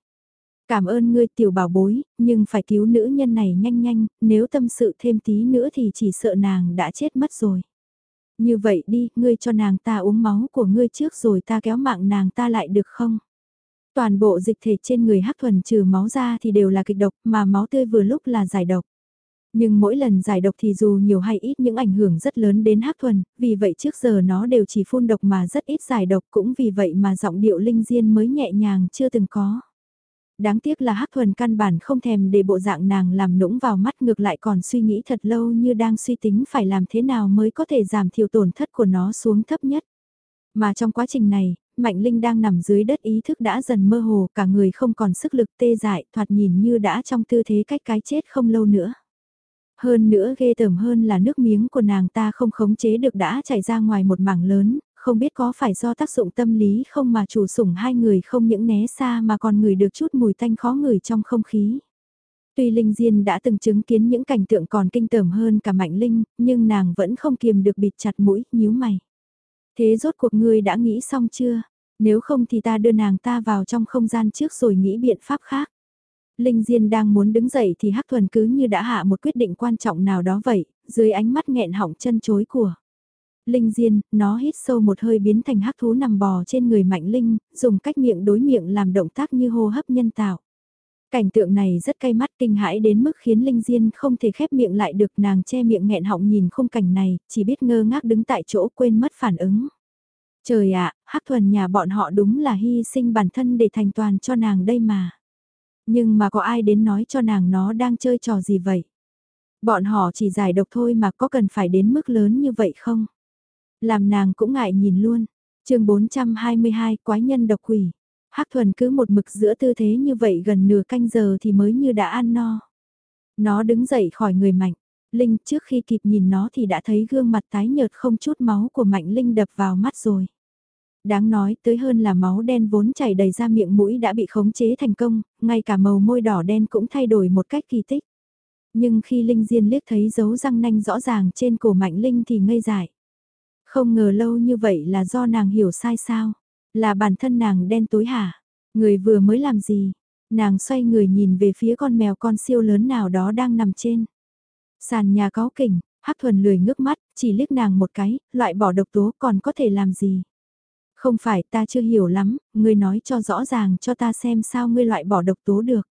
Cảm ơn ngươi tiểu bảo bối, nhưng phải cứu nữ nhân này nhanh nhanh, nếu tâm sự thêm tí nữa thì chỉ sợ nàng đã chết mất rồi. Như vậy đi, ngươi cho nàng ta uống máu của ngươi trước rồi ta kéo mạng nàng ta lại được không? Toàn bộ dịch thể trên người hắc thuần trừ máu ra thì đều là kịch độc mà máu tươi vừa lúc là giải độc. Nhưng mỗi lần giải độc thì dù nhiều hay ít những ảnh hưởng rất lớn đến hắc thuần, vì vậy trước giờ nó đều chỉ phun độc mà rất ít giải độc cũng vì vậy mà giọng điệu linh diên mới nhẹ nhàng chưa từng có. Đáng tiếc là hắc thuần căn bản không thèm để bộ dạng nàng làm nũng vào mắt ngược lại còn suy nghĩ thật lâu như đang suy tính phải làm thế nào mới có thể giảm thiểu tổn thất của nó xuống thấp nhất. Mà trong quá trình này, Mạnh Linh đang nằm dưới đất ý thức đã dần mơ hồ, cả người không còn sức lực tê dại, thoạt nhìn như đã trong tư thế cách cái chết không lâu nữa. Hơn nữa ghê tởm hơn là nước miếng của nàng ta không khống chế được đã chảy ra ngoài một mảng lớn, không biết có phải do tác dụng tâm lý không mà chủ sủng hai người không những né xa mà còn ngửi được chút mùi tanh khó ngửi trong không khí. Tuy Linh Diên đã từng chứng kiến những cảnh tượng còn kinh tởm hơn cả Mạnh Linh, nhưng nàng vẫn không kiềm được bịt chặt mũi, nhíu mày. Thế rốt cuộc ngươi đã nghĩ xong chưa? Nếu không thì ta đưa nàng ta vào trong không gian trước rồi nghĩ biện pháp khác. Linh Diên đang muốn đứng dậy thì Hắc Thuần cứ như đã hạ một quyết định quan trọng nào đó vậy, dưới ánh mắt nghẹn họng chân chối của. Linh Diên, nó hít sâu một hơi biến thành hắc thú nằm bò trên người Mạnh Linh, dùng cách miệng đối miệng làm động tác như hô hấp nhân tạo. Cảnh tượng này rất cay mắt kinh hãi đến mức khiến Linh Diên không thể khép miệng lại được nàng che miệng nghẹn họng nhìn khung cảnh này, chỉ biết ngơ ngác đứng tại chỗ quên mất phản ứng. Trời ạ, hắc thuần nhà bọn họ đúng là hy sinh bản thân để thành toàn cho nàng đây mà. Nhưng mà có ai đến nói cho nàng nó đang chơi trò gì vậy? Bọn họ chỉ giải độc thôi mà có cần phải đến mức lớn như vậy không? Làm nàng cũng ngại nhìn luôn. chương 422 Quái nhân độc quỷ. Hắc thuần cứ một mực giữa tư thế như vậy gần nửa canh giờ thì mới như đã ăn no. Nó đứng dậy khỏi người mạnh. Linh trước khi kịp nhìn nó thì đã thấy gương mặt tái nhợt không chút máu của Mạnh Linh đập vào mắt rồi. Đáng nói tới hơn là máu đen vốn chảy đầy ra miệng mũi đã bị khống chế thành công, ngay cả màu môi đỏ đen cũng thay đổi một cách kỳ tích. Nhưng khi Linh Diên liếc thấy dấu răng nanh rõ ràng trên cổ Mạnh Linh thì ngây dại. Không ngờ lâu như vậy là do nàng hiểu sai sao. Là bản thân nàng đen tối hả? Người vừa mới làm gì? Nàng xoay người nhìn về phía con mèo con siêu lớn nào đó đang nằm trên. Sàn nhà có kỉnh, Hắc Thuần lười ngước mắt, chỉ liếc nàng một cái, loại bỏ độc tố còn có thể làm gì? Không phải ta chưa hiểu lắm, ngươi nói cho rõ ràng cho ta xem sao ngươi loại bỏ độc tố được.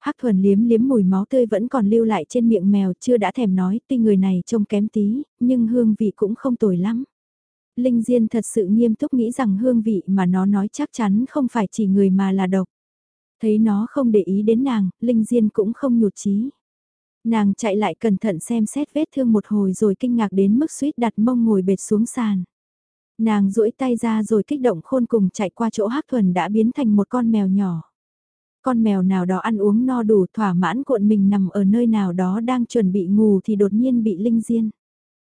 Hắc thuần liếm liếm mùi máu tươi vẫn còn lưu lại trên miệng mèo chưa đã thèm nói tuy người này trông kém tí, nhưng hương vị cũng không tồi lắm. Linh Diên thật sự nghiêm túc nghĩ rằng hương vị mà nó nói chắc chắn không phải chỉ người mà là độc. Thấy nó không để ý đến nàng, Linh Diên cũng không nhụt chí. Nàng chạy lại cẩn thận xem xét vết thương một hồi rồi kinh ngạc đến mức suýt đặt mông ngồi bệt xuống sàn. Nàng duỗi tay ra rồi kích động khôn cùng chạy qua chỗ Hắc Thuần đã biến thành một con mèo nhỏ. Con mèo nào đó ăn uống no đủ thỏa mãn cuộn mình nằm ở nơi nào đó đang chuẩn bị ngủ thì đột nhiên bị linh diên.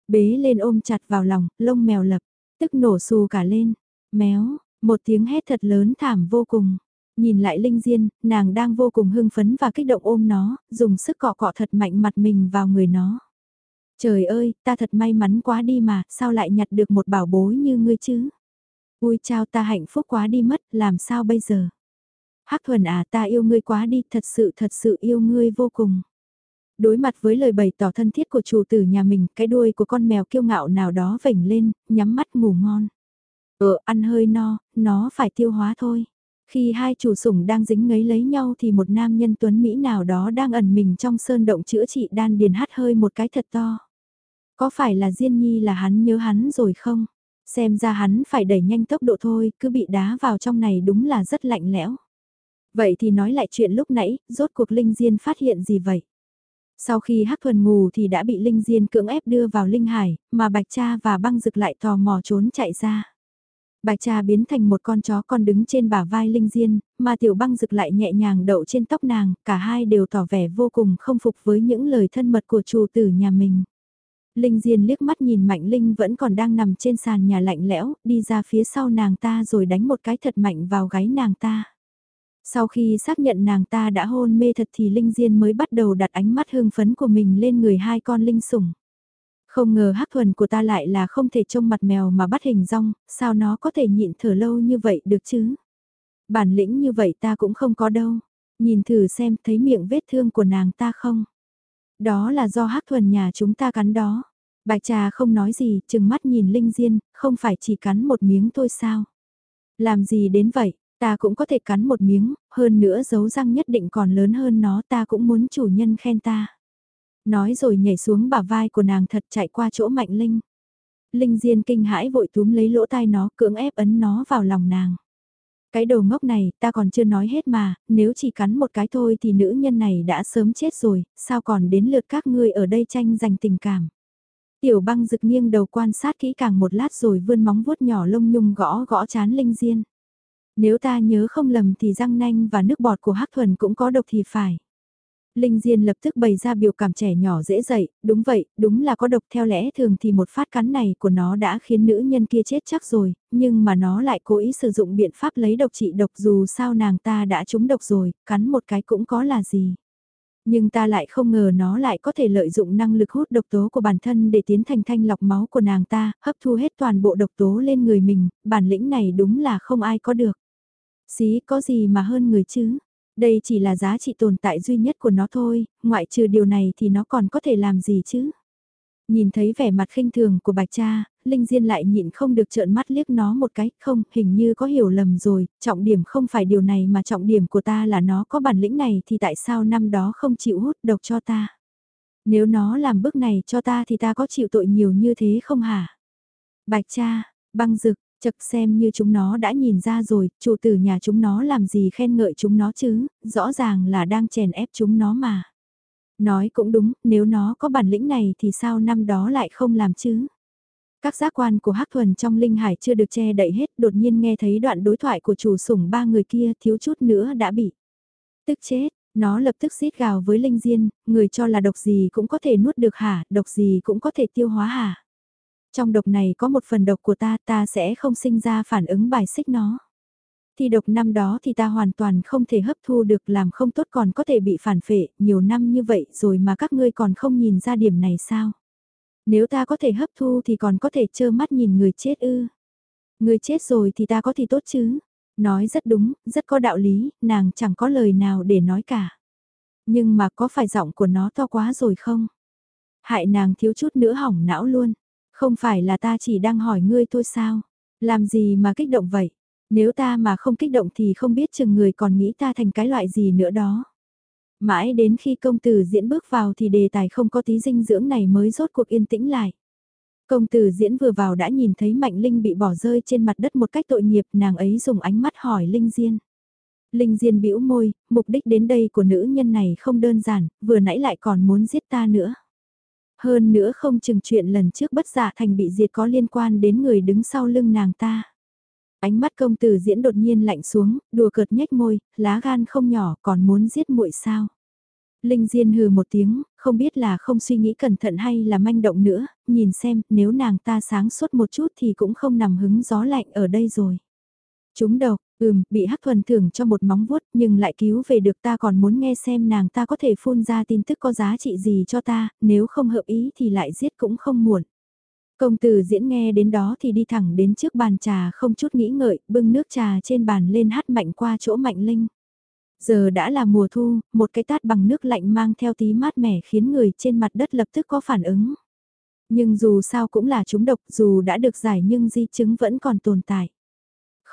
Bế lên ôm chặt vào lòng, lông mèo lập, tức nổ xù cả lên. Méo, một tiếng hét thật lớn thảm vô cùng. Nhìn lại Linh Diên, nàng đang vô cùng hưng phấn và kích động ôm nó, dùng sức cọ cọ thật mạnh mặt mình vào người nó. Trời ơi, ta thật may mắn quá đi mà, sao lại nhặt được một bảo bối như ngươi chứ? Ui chao ta hạnh phúc quá đi mất, làm sao bây giờ? Hắc thuần à ta yêu ngươi quá đi, thật sự thật sự yêu ngươi vô cùng. Đối mặt với lời bày tỏ thân thiết của chủ tử nhà mình, cái đuôi của con mèo kiêu ngạo nào đó vểnh lên, nhắm mắt ngủ ngon. Ờ, ăn hơi no, nó phải tiêu hóa thôi. Khi hai chủ sủng đang dính ngấy lấy nhau thì một nam nhân tuấn Mỹ nào đó đang ẩn mình trong sơn động chữa trị đan điền hát hơi một cái thật to. Có phải là Diên Nhi là hắn nhớ hắn rồi không? Xem ra hắn phải đẩy nhanh tốc độ thôi, cứ bị đá vào trong này đúng là rất lạnh lẽo. Vậy thì nói lại chuyện lúc nãy, rốt cuộc Linh Diên phát hiện gì vậy? Sau khi Hắc Thuần ngủ thì đã bị Linh Diên cưỡng ép đưa vào Linh Hải, mà Bạch Cha và băng rực lại tò mò trốn chạy ra. Bạch Cha biến thành một con chó con đứng trên bả vai Linh Diên, mà tiểu băng rực lại nhẹ nhàng đậu trên tóc nàng, cả hai đều tỏ vẻ vô cùng không phục với những lời thân mật của chủ tử nhà mình. Linh Diên liếc mắt nhìn Mạnh Linh vẫn còn đang nằm trên sàn nhà lạnh lẽo, đi ra phía sau nàng ta rồi đánh một cái thật mạnh vào gáy nàng ta. Sau khi xác nhận nàng ta đã hôn mê thật thì Linh Diên mới bắt đầu đặt ánh mắt hương phấn của mình lên người hai con Linh sủng. Không ngờ hắc thuần của ta lại là không thể trông mặt mèo mà bắt hình rong, sao nó có thể nhịn thở lâu như vậy được chứ? Bản lĩnh như vậy ta cũng không có đâu. Nhìn thử xem thấy miệng vết thương của nàng ta không? Đó là do hắc thuần nhà chúng ta cắn đó. Bạch trà không nói gì, chừng mắt nhìn Linh Diên, không phải chỉ cắn một miếng thôi sao? Làm gì đến vậy, ta cũng có thể cắn một miếng, hơn nữa dấu răng nhất định còn lớn hơn nó ta cũng muốn chủ nhân khen ta. Nói rồi nhảy xuống bả vai của nàng thật chạy qua chỗ Mạnh Linh. Linh Diên kinh hãi vội túm lấy lỗ tai nó cưỡng ép ấn nó vào lòng nàng. Cái đồ ngốc này ta còn chưa nói hết mà, nếu chỉ cắn một cái thôi thì nữ nhân này đã sớm chết rồi, sao còn đến lượt các ngươi ở đây tranh giành tình cảm. Tiểu băng rực nghiêng đầu quan sát kỹ càng một lát rồi vươn móng vuốt nhỏ lông nhung gõ gõ chán Linh Diên. Nếu ta nhớ không lầm thì răng nanh và nước bọt của Hắc Thuần cũng có độc thì phải. Linh Diên lập tức bày ra biểu cảm trẻ nhỏ dễ dậy, đúng vậy, đúng là có độc theo lẽ thường thì một phát cắn này của nó đã khiến nữ nhân kia chết chắc rồi, nhưng mà nó lại cố ý sử dụng biện pháp lấy độc trị độc dù sao nàng ta đã trúng độc rồi, cắn một cái cũng có là gì. Nhưng ta lại không ngờ nó lại có thể lợi dụng năng lực hút độc tố của bản thân để tiến thành thanh lọc máu của nàng ta, hấp thu hết toàn bộ độc tố lên người mình, bản lĩnh này đúng là không ai có được. Xí có gì mà hơn người chứ? Đây chỉ là giá trị tồn tại duy nhất của nó thôi, ngoại trừ điều này thì nó còn có thể làm gì chứ? Nhìn thấy vẻ mặt khinh thường của bạch cha, Linh Diên lại nhịn không được trợn mắt liếc nó một cái, không, hình như có hiểu lầm rồi, trọng điểm không phải điều này mà trọng điểm của ta là nó có bản lĩnh này thì tại sao năm đó không chịu hút độc cho ta? Nếu nó làm bước này cho ta thì ta có chịu tội nhiều như thế không hả? Bạch cha, băng rực, Chật xem như chúng nó đã nhìn ra rồi, chủ tử nhà chúng nó làm gì khen ngợi chúng nó chứ, rõ ràng là đang chèn ép chúng nó mà. Nói cũng đúng, nếu nó có bản lĩnh này thì sao năm đó lại không làm chứ? Các giác quan của Hắc Thuần trong Linh Hải chưa được che đậy hết, đột nhiên nghe thấy đoạn đối thoại của chủ sủng ba người kia thiếu chút nữa đã bị. Tức chết, nó lập tức xít gào với Linh Diên, người cho là độc gì cũng có thể nuốt được hả, độc gì cũng có thể tiêu hóa hả. Trong độc này có một phần độc của ta, ta sẽ không sinh ra phản ứng bài xích nó. Thì độc năm đó thì ta hoàn toàn không thể hấp thu được làm không tốt còn có thể bị phản phệ, nhiều năm như vậy rồi mà các ngươi còn không nhìn ra điểm này sao? Nếu ta có thể hấp thu thì còn có thể trơ mắt nhìn người chết ư. Người chết rồi thì ta có thì tốt chứ. Nói rất đúng, rất có đạo lý, nàng chẳng có lời nào để nói cả. Nhưng mà có phải giọng của nó to quá rồi không? Hại nàng thiếu chút nữa hỏng não luôn. Không phải là ta chỉ đang hỏi ngươi thôi sao? Làm gì mà kích động vậy? Nếu ta mà không kích động thì không biết chừng người còn nghĩ ta thành cái loại gì nữa đó. Mãi đến khi công tử diễn bước vào thì đề tài không có tí dinh dưỡng này mới rốt cuộc yên tĩnh lại. Công tử diễn vừa vào đã nhìn thấy Mạnh Linh bị bỏ rơi trên mặt đất một cách tội nghiệp, nàng ấy dùng ánh mắt hỏi Linh Diên. Linh Diên bĩu môi, mục đích đến đây của nữ nhân này không đơn giản, vừa nãy lại còn muốn giết ta nữa. Hơn nữa không chừng chuyện lần trước bất giả thành bị diệt có liên quan đến người đứng sau lưng nàng ta. Ánh mắt công tử diễn đột nhiên lạnh xuống, đùa cợt nhếch môi, lá gan không nhỏ còn muốn giết muội sao. Linh Diên hừ một tiếng, không biết là không suy nghĩ cẩn thận hay là manh động nữa, nhìn xem nếu nàng ta sáng suốt một chút thì cũng không nằm hứng gió lạnh ở đây rồi. Chúng đầu, ừm, bị hắc thuần thưởng cho một móng vuốt nhưng lại cứu về được ta còn muốn nghe xem nàng ta có thể phun ra tin tức có giá trị gì cho ta, nếu không hợp ý thì lại giết cũng không muộn. Công tử diễn nghe đến đó thì đi thẳng đến trước bàn trà không chút nghĩ ngợi, bưng nước trà trên bàn lên hát mạnh qua chỗ mạnh linh. Giờ đã là mùa thu, một cái tát bằng nước lạnh mang theo tí mát mẻ khiến người trên mặt đất lập tức có phản ứng. Nhưng dù sao cũng là chúng độc dù đã được giải nhưng di chứng vẫn còn tồn tại.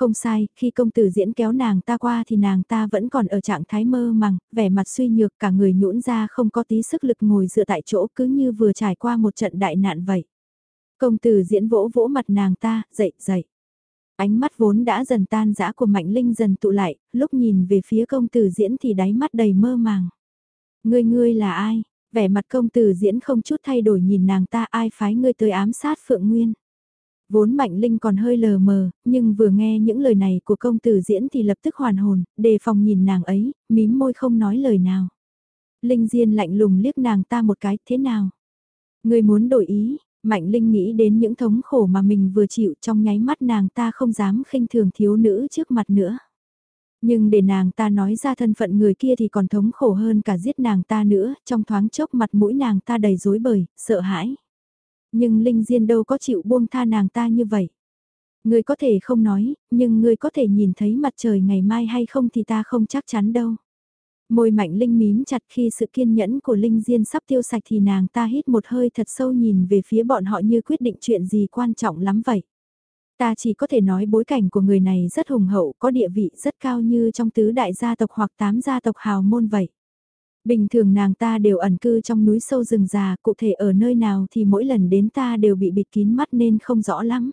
Không sai, khi công tử diễn kéo nàng ta qua thì nàng ta vẫn còn ở trạng thái mơ màng, vẻ mặt suy nhược cả người nhũn ra không có tí sức lực ngồi dựa tại chỗ cứ như vừa trải qua một trận đại nạn vậy. Công tử diễn vỗ vỗ mặt nàng ta, dậy dậy. Ánh mắt vốn đã dần tan dã của Mạnh Linh dần tụ lại, lúc nhìn về phía công tử diễn thì đáy mắt đầy mơ màng. Ngươi ngươi là ai? Vẻ mặt công tử diễn không chút thay đổi nhìn nàng ta ai phái ngươi tới ám sát Phượng Nguyên. Vốn Mạnh Linh còn hơi lờ mờ, nhưng vừa nghe những lời này của công tử diễn thì lập tức hoàn hồn, đề phòng nhìn nàng ấy, mím môi không nói lời nào. Linh Diên lạnh lùng liếc nàng ta một cái, thế nào? Người muốn đổi ý, Mạnh Linh nghĩ đến những thống khổ mà mình vừa chịu trong nháy mắt nàng ta không dám khinh thường thiếu nữ trước mặt nữa. Nhưng để nàng ta nói ra thân phận người kia thì còn thống khổ hơn cả giết nàng ta nữa, trong thoáng chốc mặt mũi nàng ta đầy rối bời, sợ hãi. Nhưng Linh Diên đâu có chịu buông tha nàng ta như vậy. Ngươi có thể không nói, nhưng ngươi có thể nhìn thấy mặt trời ngày mai hay không thì ta không chắc chắn đâu. Môi mạnh Linh mím chặt khi sự kiên nhẫn của Linh Diên sắp tiêu sạch thì nàng ta hít một hơi thật sâu nhìn về phía bọn họ như quyết định chuyện gì quan trọng lắm vậy. Ta chỉ có thể nói bối cảnh của người này rất hùng hậu, có địa vị rất cao như trong tứ đại gia tộc hoặc tám gia tộc hào môn vậy. Bình thường nàng ta đều ẩn cư trong núi sâu rừng già, cụ thể ở nơi nào thì mỗi lần đến ta đều bị bịt kín mắt nên không rõ lắm.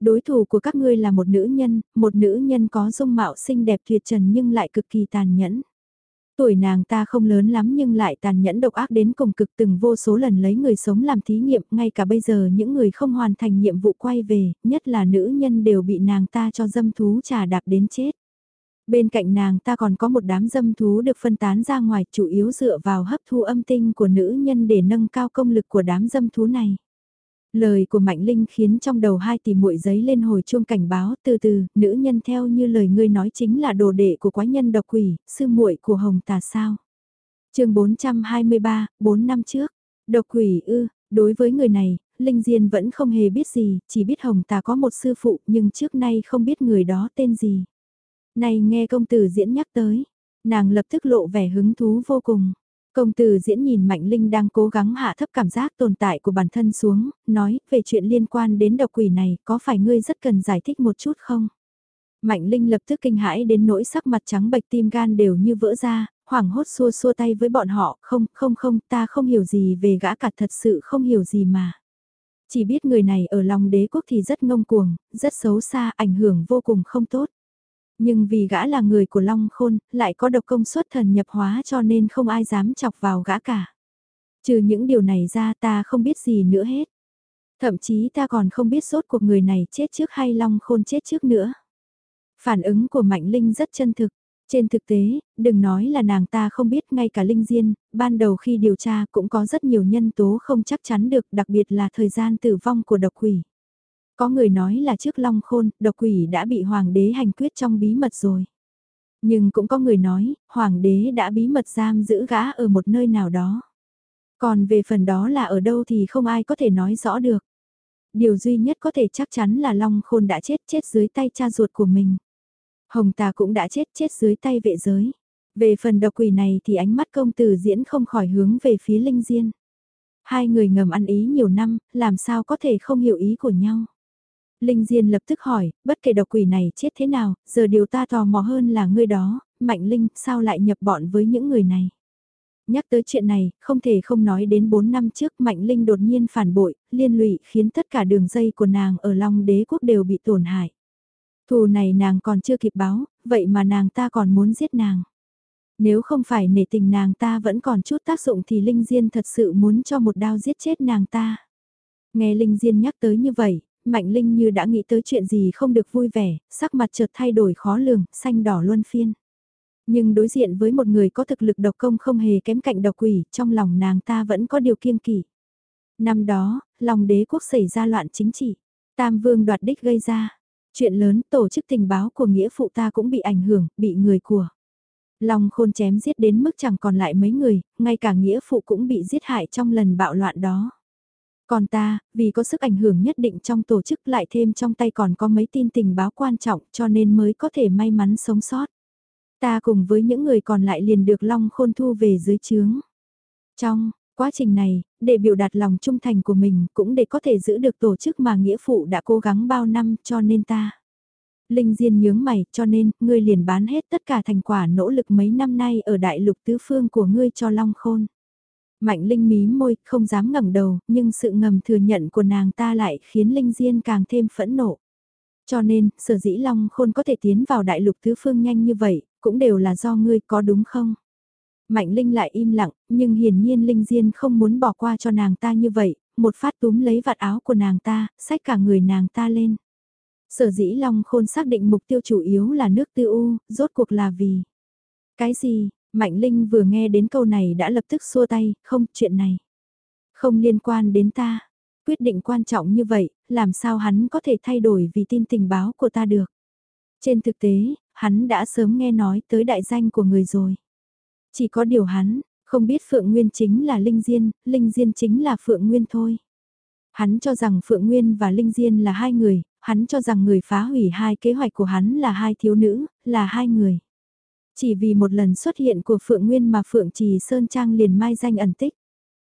Đối thủ của các ngươi là một nữ nhân, một nữ nhân có dung mạo xinh đẹp tuyệt trần nhưng lại cực kỳ tàn nhẫn. Tuổi nàng ta không lớn lắm nhưng lại tàn nhẫn độc ác đến cùng cực từng vô số lần lấy người sống làm thí nghiệm, ngay cả bây giờ những người không hoàn thành nhiệm vụ quay về, nhất là nữ nhân đều bị nàng ta cho dâm thú trà đạp đến chết. Bên cạnh nàng ta còn có một đám dâm thú được phân tán ra ngoài chủ yếu dựa vào hấp thu âm tinh của nữ nhân để nâng cao công lực của đám dâm thú này. Lời của Mạnh Linh khiến trong đầu hai tỷ muội giấy lên hồi chuông cảnh báo từ từ, nữ nhân theo như lời ngươi nói chính là đồ đệ của quái nhân độc quỷ, sư muội của Hồng Tà sao. chương 423, 4 năm trước, độc quỷ ư, đối với người này, Linh Diên vẫn không hề biết gì, chỉ biết Hồng Tà có một sư phụ nhưng trước nay không biết người đó tên gì. Này nghe công tử diễn nhắc tới, nàng lập tức lộ vẻ hứng thú vô cùng. Công tử diễn nhìn Mạnh Linh đang cố gắng hạ thấp cảm giác tồn tại của bản thân xuống, nói về chuyện liên quan đến độc quỷ này có phải ngươi rất cần giải thích một chút không? Mạnh Linh lập tức kinh hãi đến nỗi sắc mặt trắng bệch tim gan đều như vỡ ra, hoảng hốt xua xua tay với bọn họ, không, không không, ta không hiểu gì về gã cả thật sự không hiểu gì mà. Chỉ biết người này ở lòng đế quốc thì rất ngông cuồng, rất xấu xa, ảnh hưởng vô cùng không tốt. Nhưng vì gã là người của Long Khôn, lại có độc công suất thần nhập hóa cho nên không ai dám chọc vào gã cả. Trừ những điều này ra ta không biết gì nữa hết. Thậm chí ta còn không biết sốt cuộc người này chết trước hay Long Khôn chết trước nữa. Phản ứng của Mạnh Linh rất chân thực. Trên thực tế, đừng nói là nàng ta không biết ngay cả Linh Diên, ban đầu khi điều tra cũng có rất nhiều nhân tố không chắc chắn được đặc biệt là thời gian tử vong của độc quỷ. Có người nói là trước Long Khôn, độc quỷ đã bị hoàng đế hành quyết trong bí mật rồi. Nhưng cũng có người nói, hoàng đế đã bí mật giam giữ gã ở một nơi nào đó. Còn về phần đó là ở đâu thì không ai có thể nói rõ được. Điều duy nhất có thể chắc chắn là Long Khôn đã chết chết dưới tay cha ruột của mình. Hồng Tà cũng đã chết chết dưới tay vệ giới. Về phần độc quỷ này thì ánh mắt công tử diễn không khỏi hướng về phía Linh Diên. Hai người ngầm ăn ý nhiều năm, làm sao có thể không hiểu ý của nhau. Linh Diên lập tức hỏi, bất kể độc quỷ này chết thế nào, giờ điều ta tò mò hơn là ngươi đó, Mạnh Linh, sao lại nhập bọn với những người này? Nhắc tới chuyện này, không thể không nói đến 4 năm trước Mạnh Linh đột nhiên phản bội, liên lụy khiến tất cả đường dây của nàng ở Long Đế Quốc đều bị tổn hại. Thù này nàng còn chưa kịp báo, vậy mà nàng ta còn muốn giết nàng. Nếu không phải nể tình nàng ta vẫn còn chút tác dụng thì Linh Diên thật sự muốn cho một đao giết chết nàng ta. Nghe Linh Diên nhắc tới như vậy, Mạnh Linh như đã nghĩ tới chuyện gì không được vui vẻ, sắc mặt chợt thay đổi khó lường, xanh đỏ luân phiên. Nhưng đối diện với một người có thực lực độc công không hề kém cạnh độc quỷ, trong lòng nàng ta vẫn có điều kiêng kỵ. Năm đó, lòng đế quốc xảy ra loạn chính trị, Tam Vương đoạt đích gây ra. Chuyện lớn tổ chức tình báo của nghĩa phụ ta cũng bị ảnh hưởng, bị người của. Long khôn chém giết đến mức chẳng còn lại mấy người, ngay cả nghĩa phụ cũng bị giết hại trong lần bạo loạn đó. Còn ta, vì có sức ảnh hưởng nhất định trong tổ chức lại thêm trong tay còn có mấy tin tình báo quan trọng cho nên mới có thể may mắn sống sót. Ta cùng với những người còn lại liền được Long Khôn thu về dưới chướng. Trong quá trình này, để biểu đạt lòng trung thành của mình cũng để có thể giữ được tổ chức mà nghĩa phụ đã cố gắng bao năm cho nên ta. Linh Diên nhướng mày cho nên ngươi liền bán hết tất cả thành quả nỗ lực mấy năm nay ở đại lục tứ phương của ngươi cho Long Khôn. Mạnh Linh mí môi, không dám ngẩng đầu, nhưng sự ngầm thừa nhận của nàng ta lại khiến Linh Diên càng thêm phẫn nộ. Cho nên, sở dĩ Long Khôn có thể tiến vào đại lục tứ phương nhanh như vậy, cũng đều là do ngươi có đúng không? Mạnh Linh lại im lặng, nhưng hiển nhiên Linh Diên không muốn bỏ qua cho nàng ta như vậy, một phát túm lấy vạt áo của nàng ta, xách cả người nàng ta lên. Sở dĩ Long Khôn xác định mục tiêu chủ yếu là nước tư u, rốt cuộc là vì... Cái gì? Mạnh Linh vừa nghe đến câu này đã lập tức xua tay, không, chuyện này. Không liên quan đến ta. Quyết định quan trọng như vậy, làm sao hắn có thể thay đổi vì tin tình báo của ta được. Trên thực tế, hắn đã sớm nghe nói tới đại danh của người rồi. Chỉ có điều hắn, không biết Phượng Nguyên chính là Linh Diên, Linh Diên chính là Phượng Nguyên thôi. Hắn cho rằng Phượng Nguyên và Linh Diên là hai người, hắn cho rằng người phá hủy hai kế hoạch của hắn là hai thiếu nữ, là hai người. Chỉ vì một lần xuất hiện của Phượng Nguyên mà Phượng Trì Sơn Trang liền mai danh ẩn tích.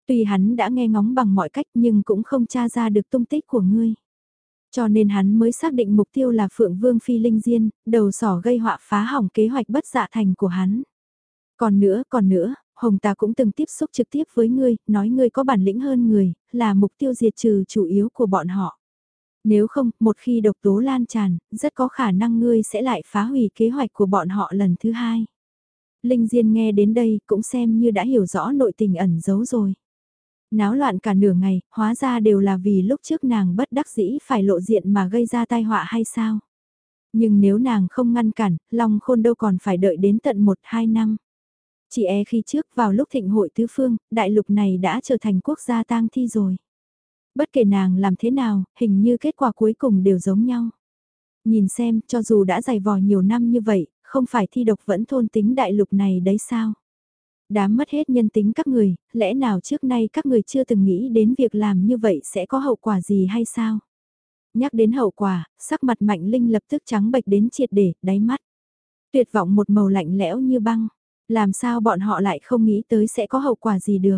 Tuy hắn đã nghe ngóng bằng mọi cách nhưng cũng không tra ra được tung tích của ngươi. Cho nên hắn mới xác định mục tiêu là Phượng Vương Phi Linh Diên, đầu sỏ gây họa phá hỏng kế hoạch bất dạ thành của hắn. Còn nữa, còn nữa, Hồng ta cũng từng tiếp xúc trực tiếp với ngươi, nói ngươi có bản lĩnh hơn người, là mục tiêu diệt trừ chủ yếu của bọn họ. Nếu không, một khi độc tố lan tràn, rất có khả năng ngươi sẽ lại phá hủy kế hoạch của bọn họ lần thứ hai. Linh Diên nghe đến đây cũng xem như đã hiểu rõ nội tình ẩn giấu rồi. Náo loạn cả nửa ngày, hóa ra đều là vì lúc trước nàng bất đắc dĩ phải lộ diện mà gây ra tai họa hay sao? Nhưng nếu nàng không ngăn cản, Long Khôn đâu còn phải đợi đến tận 1-2 năm. Chỉ e khi trước vào lúc thịnh hội tứ phương, đại lục này đã trở thành quốc gia tang thi rồi. Bất kể nàng làm thế nào, hình như kết quả cuối cùng đều giống nhau. Nhìn xem, cho dù đã dày vò nhiều năm như vậy, không phải thi độc vẫn thôn tính đại lục này đấy sao? Đám mất hết nhân tính các người, lẽ nào trước nay các người chưa từng nghĩ đến việc làm như vậy sẽ có hậu quả gì hay sao? Nhắc đến hậu quả, sắc mặt Mạnh Linh lập tức trắng bệch đến triệt để, đáy mắt. Tuyệt vọng một màu lạnh lẽo như băng, làm sao bọn họ lại không nghĩ tới sẽ có hậu quả gì được?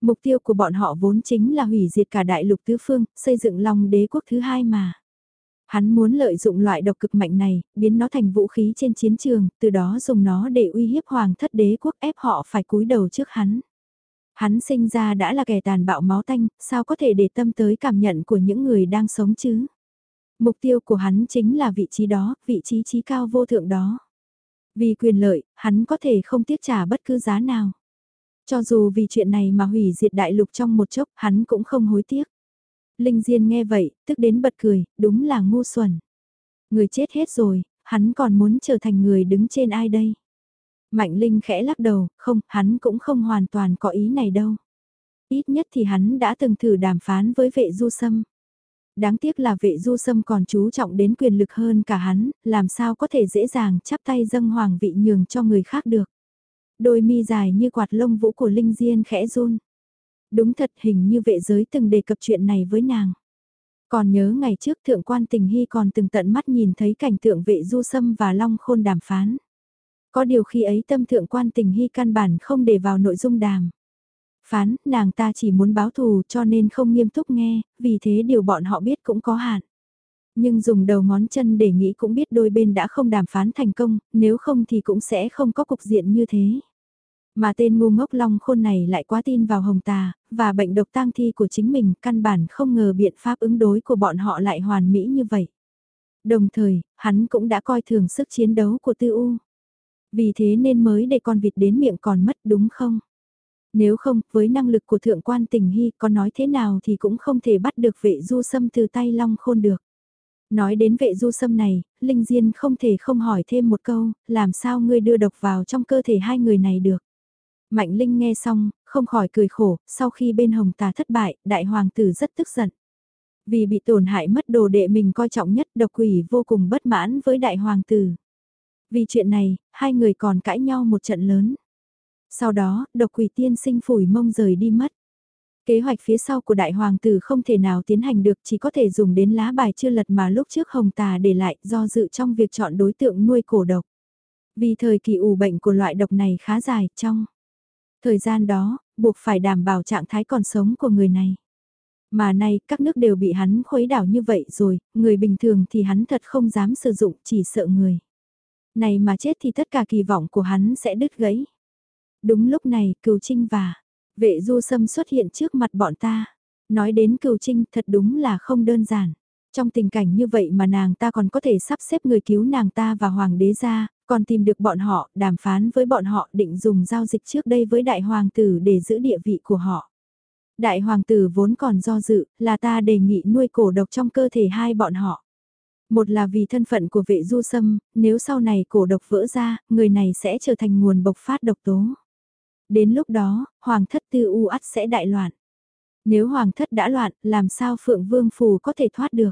Mục tiêu của bọn họ vốn chính là hủy diệt cả đại lục tứ phương, xây dựng lòng đế quốc thứ hai mà. Hắn muốn lợi dụng loại độc cực mạnh này, biến nó thành vũ khí trên chiến trường, từ đó dùng nó để uy hiếp hoàng thất đế quốc ép họ phải cúi đầu trước hắn. Hắn sinh ra đã là kẻ tàn bạo máu tanh, sao có thể để tâm tới cảm nhận của những người đang sống chứ? Mục tiêu của hắn chính là vị trí đó, vị trí trí cao vô thượng đó. Vì quyền lợi, hắn có thể không tiếc trả bất cứ giá nào. Cho dù vì chuyện này mà hủy diệt đại lục trong một chốc, hắn cũng không hối tiếc. Linh Diên nghe vậy, tức đến bật cười, đúng là ngu xuẩn. Người chết hết rồi, hắn còn muốn trở thành người đứng trên ai đây? Mạnh Linh khẽ lắc đầu, không, hắn cũng không hoàn toàn có ý này đâu. Ít nhất thì hắn đã từng thử đàm phán với vệ du sâm. Đáng tiếc là vệ du sâm còn chú trọng đến quyền lực hơn cả hắn, làm sao có thể dễ dàng chắp tay dâng hoàng vị nhường cho người khác được. Đôi mi dài như quạt lông vũ của Linh Diên khẽ run. Đúng thật hình như vệ giới từng đề cập chuyện này với nàng. Còn nhớ ngày trước thượng quan tình hy còn từng tận mắt nhìn thấy cảnh tượng vệ du sâm và long khôn đàm phán. Có điều khi ấy tâm thượng quan tình hy căn bản không để vào nội dung đàm. Phán, nàng ta chỉ muốn báo thù cho nên không nghiêm túc nghe, vì thế điều bọn họ biết cũng có hạn. Nhưng dùng đầu ngón chân để nghĩ cũng biết đôi bên đã không đàm phán thành công, nếu không thì cũng sẽ không có cục diện như thế. Mà tên ngu ngốc long khôn này lại quá tin vào hồng tà, và bệnh độc tang thi của chính mình, căn bản không ngờ biện pháp ứng đối của bọn họ lại hoàn mỹ như vậy. Đồng thời, hắn cũng đã coi thường sức chiến đấu của tư u. Vì thế nên mới để con vịt đến miệng còn mất đúng không? Nếu không, với năng lực của thượng quan tình hy có nói thế nào thì cũng không thể bắt được vệ du sâm từ tay long khôn được. Nói đến vệ du sâm này, Linh Diên không thể không hỏi thêm một câu, làm sao ngươi đưa độc vào trong cơ thể hai người này được. Mạnh Linh nghe xong, không khỏi cười khổ, sau khi bên hồng tà thất bại, đại hoàng tử rất tức giận. Vì bị tổn hại mất đồ đệ mình coi trọng nhất độc quỷ vô cùng bất mãn với đại hoàng tử. Vì chuyện này, hai người còn cãi nhau một trận lớn. Sau đó, độc quỷ tiên sinh phủi mông rời đi mất. Kế hoạch phía sau của đại hoàng tử không thể nào tiến hành được chỉ có thể dùng đến lá bài chưa lật mà lúc trước hồng tà để lại do dự trong việc chọn đối tượng nuôi cổ độc. Vì thời kỳ ủ bệnh của loại độc này khá dài trong thời gian đó, buộc phải đảm bảo trạng thái còn sống của người này. Mà nay, các nước đều bị hắn khuấy đảo như vậy rồi, người bình thường thì hắn thật không dám sử dụng, chỉ sợ người. Này mà chết thì tất cả kỳ vọng của hắn sẽ đứt gãy. Đúng lúc này, cừu trinh và vệ du sâm xuất hiện trước mặt bọn ta. Nói đến cừu trinh thật đúng là không đơn giản. Trong tình cảnh như vậy mà nàng ta còn có thể sắp xếp người cứu nàng ta và hoàng đế ra, còn tìm được bọn họ, đàm phán với bọn họ định dùng giao dịch trước đây với đại hoàng tử để giữ địa vị của họ. Đại hoàng tử vốn còn do dự, là ta đề nghị nuôi cổ độc trong cơ thể hai bọn họ. Một là vì thân phận của vệ du sâm, nếu sau này cổ độc vỡ ra, người này sẽ trở thành nguồn bộc phát độc tố. Đến lúc đó, hoàng thất tư u ắt sẽ đại loạn. Nếu hoàng thất đã loạn, làm sao phượng vương phù có thể thoát được?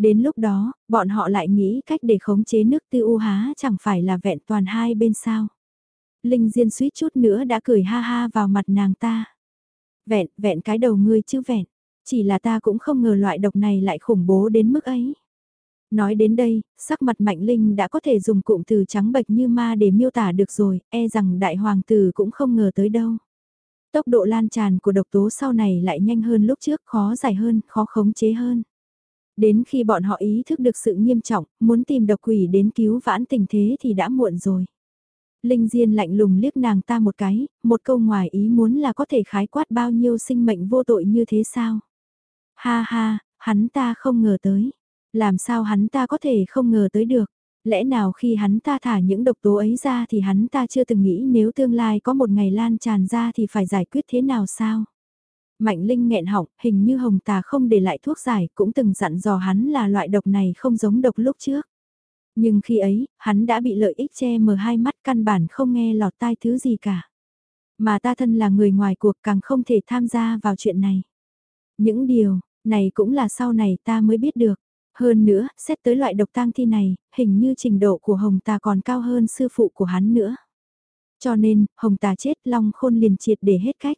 Đến lúc đó, bọn họ lại nghĩ cách để khống chế nước tư u há chẳng phải là vẹn toàn hai bên sao. Linh Diên suýt chút nữa đã cười ha ha vào mặt nàng ta. Vẹn, vẹn cái đầu ngươi chứ vẹn. Chỉ là ta cũng không ngờ loại độc này lại khủng bố đến mức ấy. Nói đến đây, sắc mặt Mạnh Linh đã có thể dùng cụm từ trắng bệch như ma để miêu tả được rồi, e rằng đại hoàng tử cũng không ngờ tới đâu. Tốc độ lan tràn của độc tố sau này lại nhanh hơn lúc trước, khó giải hơn, khó khống chế hơn. Đến khi bọn họ ý thức được sự nghiêm trọng, muốn tìm độc quỷ đến cứu vãn tình thế thì đã muộn rồi. Linh Diên lạnh lùng liếc nàng ta một cái, một câu ngoài ý muốn là có thể khái quát bao nhiêu sinh mệnh vô tội như thế sao? Ha ha, hắn ta không ngờ tới. Làm sao hắn ta có thể không ngờ tới được? Lẽ nào khi hắn ta thả những độc tố ấy ra thì hắn ta chưa từng nghĩ nếu tương lai có một ngày lan tràn ra thì phải giải quyết thế nào sao? Mạnh Linh nghẹn họng, hình như Hồng Tà không để lại thuốc giải, cũng từng dặn dò hắn là loại độc này không giống độc lúc trước. Nhưng khi ấy, hắn đã bị lợi ích che mờ hai mắt căn bản không nghe lọt tai thứ gì cả. Mà ta thân là người ngoài cuộc càng không thể tham gia vào chuyện này. Những điều, này cũng là sau này ta mới biết được. Hơn nữa, xét tới loại độc tang thi này, hình như trình độ của Hồng Tà còn cao hơn sư phụ của hắn nữa. Cho nên, Hồng Tà chết Long Khôn liền triệt để hết cách.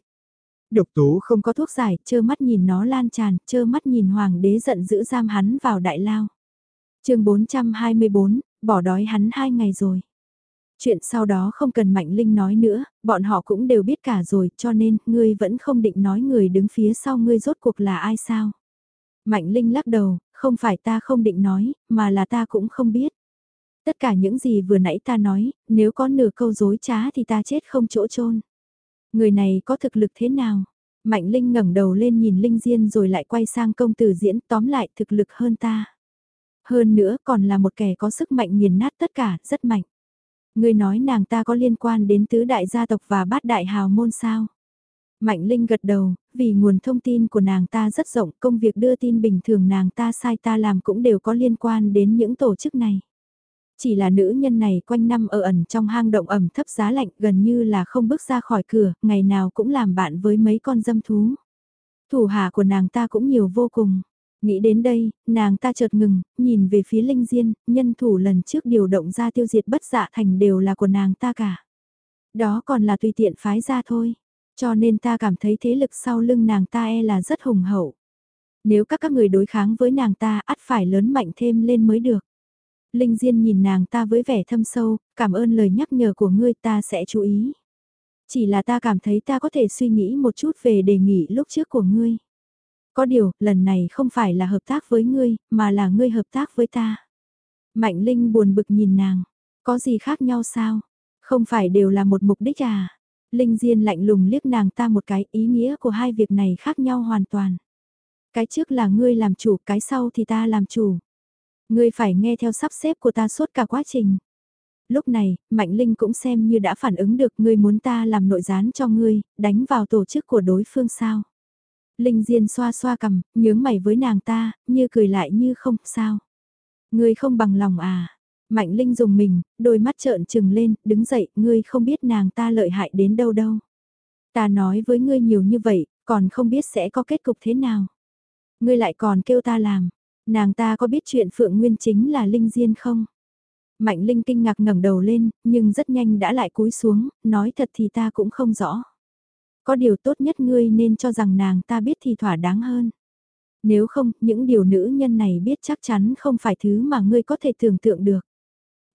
Độc tố không có thuốc giải, chơ mắt nhìn nó lan tràn, chơ mắt nhìn Hoàng đế giận dữ giam hắn vào đại lao. chương 424, bỏ đói hắn hai ngày rồi. Chuyện sau đó không cần Mạnh Linh nói nữa, bọn họ cũng đều biết cả rồi, cho nên, ngươi vẫn không định nói người đứng phía sau ngươi rốt cuộc là ai sao. Mạnh Linh lắc đầu, không phải ta không định nói, mà là ta cũng không biết. Tất cả những gì vừa nãy ta nói, nếu có nửa câu dối trá thì ta chết không chỗ chôn. Người này có thực lực thế nào? Mạnh Linh ngẩng đầu lên nhìn Linh Diên rồi lại quay sang công tử diễn tóm lại thực lực hơn ta. Hơn nữa còn là một kẻ có sức mạnh nghiền nát tất cả, rất mạnh. Người nói nàng ta có liên quan đến tứ đại gia tộc và bát đại hào môn sao? Mạnh Linh gật đầu, vì nguồn thông tin của nàng ta rất rộng, công việc đưa tin bình thường nàng ta sai ta làm cũng đều có liên quan đến những tổ chức này. Chỉ là nữ nhân này quanh năm ở ẩn trong hang động ẩm thấp giá lạnh gần như là không bước ra khỏi cửa, ngày nào cũng làm bạn với mấy con dâm thú. Thủ hạ của nàng ta cũng nhiều vô cùng. Nghĩ đến đây, nàng ta chợt ngừng, nhìn về phía Linh Diên, nhân thủ lần trước điều động ra tiêu diệt bất dạ thành đều là của nàng ta cả. Đó còn là tùy tiện phái ra thôi. Cho nên ta cảm thấy thế lực sau lưng nàng ta e là rất hùng hậu. Nếu các các người đối kháng với nàng ta ắt phải lớn mạnh thêm lên mới được. Linh Diên nhìn nàng ta với vẻ thâm sâu, cảm ơn lời nhắc nhở của ngươi ta sẽ chú ý. Chỉ là ta cảm thấy ta có thể suy nghĩ một chút về đề nghị lúc trước của ngươi. Có điều, lần này không phải là hợp tác với ngươi, mà là ngươi hợp tác với ta. Mạnh Linh buồn bực nhìn nàng, có gì khác nhau sao? Không phải đều là một mục đích à? Linh Diên lạnh lùng liếc nàng ta một cái, ý nghĩa của hai việc này khác nhau hoàn toàn. Cái trước là ngươi làm chủ, cái sau thì ta làm chủ. Ngươi phải nghe theo sắp xếp của ta suốt cả quá trình. Lúc này, Mạnh Linh cũng xem như đã phản ứng được ngươi muốn ta làm nội gián cho ngươi, đánh vào tổ chức của đối phương sao. Linh Diên xoa xoa cầm, nhướng mày với nàng ta, như cười lại như không, sao. Ngươi không bằng lòng à, Mạnh Linh dùng mình, đôi mắt trợn trừng lên, đứng dậy, ngươi không biết nàng ta lợi hại đến đâu đâu. Ta nói với ngươi nhiều như vậy, còn không biết sẽ có kết cục thế nào. Ngươi lại còn kêu ta làm, nàng ta có biết chuyện Phượng Nguyên chính là Linh Diên không? Mạnh Linh kinh ngạc ngẩng đầu lên, nhưng rất nhanh đã lại cúi xuống, nói thật thì ta cũng không rõ. Có điều tốt nhất ngươi nên cho rằng nàng ta biết thì thỏa đáng hơn. Nếu không, những điều nữ nhân này biết chắc chắn không phải thứ mà ngươi có thể tưởng tượng được.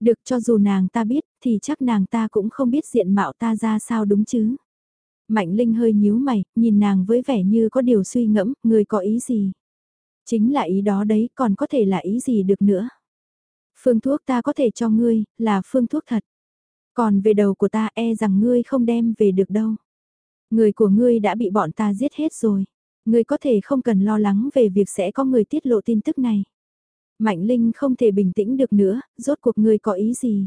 Được cho dù nàng ta biết, thì chắc nàng ta cũng không biết diện mạo ta ra sao đúng chứ. Mạnh Linh hơi nhíu mày, nhìn nàng với vẻ như có điều suy ngẫm, người có ý gì? Chính là ý đó đấy, còn có thể là ý gì được nữa? Phương thuốc ta có thể cho ngươi, là phương thuốc thật. Còn về đầu của ta e rằng ngươi không đem về được đâu. Người của ngươi đã bị bọn ta giết hết rồi. Ngươi có thể không cần lo lắng về việc sẽ có người tiết lộ tin tức này. Mạnh Linh không thể bình tĩnh được nữa, rốt cuộc ngươi có ý gì?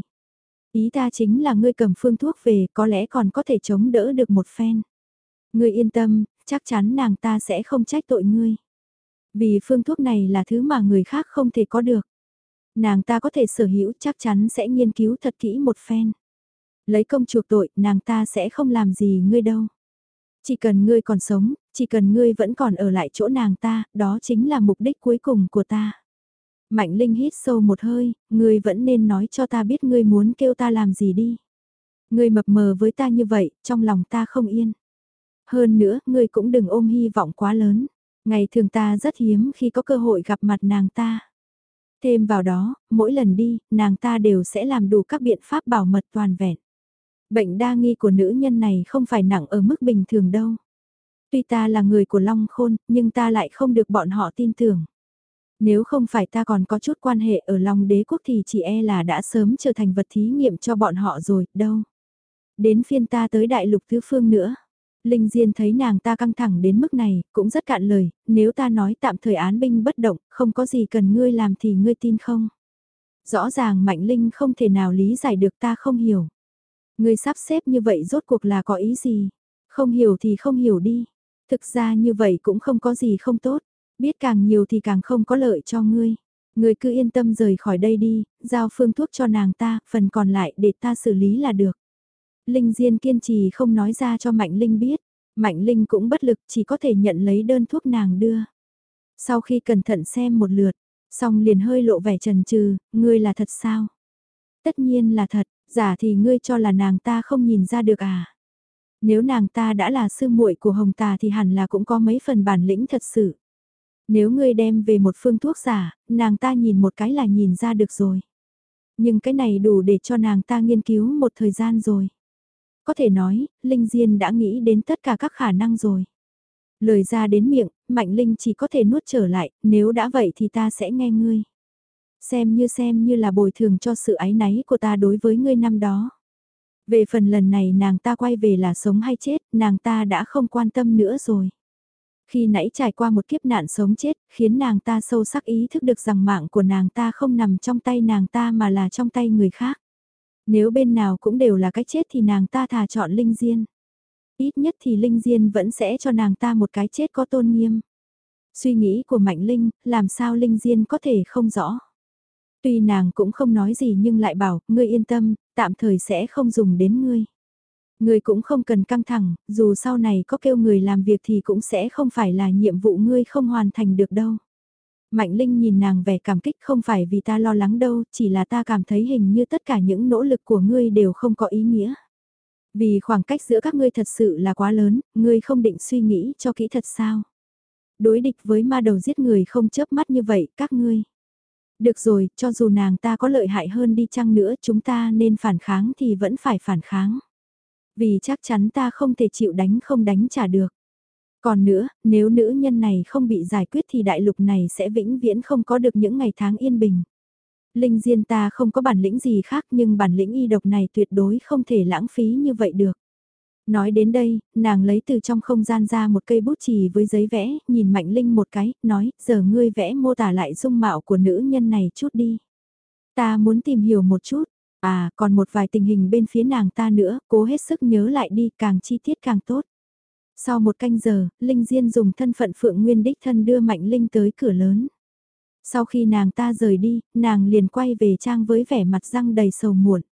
Ý ta chính là ngươi cầm phương thuốc về có lẽ còn có thể chống đỡ được một phen. Ngươi yên tâm, chắc chắn nàng ta sẽ không trách tội ngươi. Vì phương thuốc này là thứ mà người khác không thể có được. Nàng ta có thể sở hữu chắc chắn sẽ nghiên cứu thật kỹ một phen. Lấy công chuộc tội, nàng ta sẽ không làm gì ngươi đâu. Chỉ cần ngươi còn sống, chỉ cần ngươi vẫn còn ở lại chỗ nàng ta, đó chính là mục đích cuối cùng của ta. Mạnh Linh hít sâu một hơi, ngươi vẫn nên nói cho ta biết ngươi muốn kêu ta làm gì đi. Ngươi mập mờ với ta như vậy, trong lòng ta không yên. Hơn nữa, ngươi cũng đừng ôm hy vọng quá lớn. Ngày thường ta rất hiếm khi có cơ hội gặp mặt nàng ta. Thêm vào đó, mỗi lần đi, nàng ta đều sẽ làm đủ các biện pháp bảo mật toàn vẹn. Bệnh đa nghi của nữ nhân này không phải nặng ở mức bình thường đâu. Tuy ta là người của Long Khôn, nhưng ta lại không được bọn họ tin tưởng. Nếu không phải ta còn có chút quan hệ ở Long Đế Quốc thì chỉ e là đã sớm trở thành vật thí nghiệm cho bọn họ rồi, đâu. Đến phiên ta tới đại lục tứ phương nữa. Linh Diên thấy nàng ta căng thẳng đến mức này, cũng rất cạn lời, nếu ta nói tạm thời án binh bất động, không có gì cần ngươi làm thì ngươi tin không? Rõ ràng Mạnh Linh không thể nào lý giải được ta không hiểu. Ngươi sắp xếp như vậy rốt cuộc là có ý gì? Không hiểu thì không hiểu đi. Thực ra như vậy cũng không có gì không tốt. Biết càng nhiều thì càng không có lợi cho ngươi. Ngươi cứ yên tâm rời khỏi đây đi, giao phương thuốc cho nàng ta, phần còn lại để ta xử lý là được. Linh Diên kiên trì không nói ra cho Mạnh Linh biết. Mạnh Linh cũng bất lực chỉ có thể nhận lấy đơn thuốc nàng đưa. Sau khi cẩn thận xem một lượt, xong liền hơi lộ vẻ trần trừ, ngươi là thật sao? Tất nhiên là thật, giả thì ngươi cho là nàng ta không nhìn ra được à? Nếu nàng ta đã là sư muội của Hồng Tà thì hẳn là cũng có mấy phần bản lĩnh thật sự. Nếu ngươi đem về một phương thuốc giả, nàng ta nhìn một cái là nhìn ra được rồi. Nhưng cái này đủ để cho nàng ta nghiên cứu một thời gian rồi. Có thể nói, Linh Diên đã nghĩ đến tất cả các khả năng rồi. Lời ra đến miệng, Mạnh Linh chỉ có thể nuốt trở lại, nếu đã vậy thì ta sẽ nghe ngươi. Xem như xem như là bồi thường cho sự ái náy của ta đối với ngươi năm đó. Về phần lần này nàng ta quay về là sống hay chết, nàng ta đã không quan tâm nữa rồi. Khi nãy trải qua một kiếp nạn sống chết, khiến nàng ta sâu sắc ý thức được rằng mạng của nàng ta không nằm trong tay nàng ta mà là trong tay người khác. Nếu bên nào cũng đều là cái chết thì nàng ta thà chọn Linh Diên. Ít nhất thì Linh Diên vẫn sẽ cho nàng ta một cái chết có tôn nghiêm. Suy nghĩ của Mạnh Linh, làm sao Linh Diên có thể không rõ. Tuy nàng cũng không nói gì nhưng lại bảo, ngươi yên tâm, tạm thời sẽ không dùng đến ngươi. Ngươi cũng không cần căng thẳng, dù sau này có kêu người làm việc thì cũng sẽ không phải là nhiệm vụ ngươi không hoàn thành được đâu. Mạnh Linh nhìn nàng vẻ cảm kích không phải vì ta lo lắng đâu, chỉ là ta cảm thấy hình như tất cả những nỗ lực của ngươi đều không có ý nghĩa. Vì khoảng cách giữa các ngươi thật sự là quá lớn, ngươi không định suy nghĩ cho kỹ thật sao. Đối địch với ma đầu giết người không chớp mắt như vậy, các ngươi. Được rồi, cho dù nàng ta có lợi hại hơn đi chăng nữa chúng ta nên phản kháng thì vẫn phải phản kháng. Vì chắc chắn ta không thể chịu đánh không đánh trả được. Còn nữa, nếu nữ nhân này không bị giải quyết thì đại lục này sẽ vĩnh viễn không có được những ngày tháng yên bình. Linh Diên ta không có bản lĩnh gì khác nhưng bản lĩnh y độc này tuyệt đối không thể lãng phí như vậy được. Nói đến đây, nàng lấy từ trong không gian ra một cây bút chì với giấy vẽ, nhìn Mạnh Linh một cái, nói, giờ ngươi vẽ mô tả lại dung mạo của nữ nhân này chút đi. Ta muốn tìm hiểu một chút, à, còn một vài tình hình bên phía nàng ta nữa, cố hết sức nhớ lại đi, càng chi tiết càng tốt. Sau một canh giờ, Linh Diên dùng thân phận Phượng Nguyên đích thân đưa Mạnh Linh tới cửa lớn. Sau khi nàng ta rời đi, nàng liền quay về trang với vẻ mặt răng đầy sầu muộn.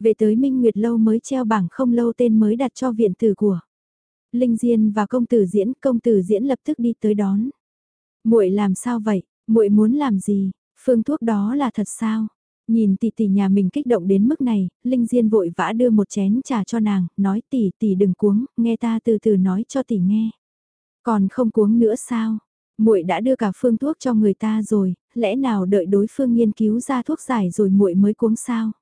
Về tới Minh Nguyệt Lâu mới treo bảng không lâu tên mới đặt cho viện tử của. Linh Diên và công tử diễn, công tử diễn lập tức đi tới đón. Muội làm sao vậy? Muội muốn làm gì? Phương thuốc đó là thật sao? Nhìn tỷ tỷ nhà mình kích động đến mức này, Linh Diên vội vã đưa một chén trà cho nàng, nói tỷ tỷ đừng cuống, nghe ta từ từ nói cho tỷ nghe. Còn không cuống nữa sao? Muội đã đưa cả phương thuốc cho người ta rồi, lẽ nào đợi đối phương nghiên cứu ra thuốc giải rồi muội mới cuống sao?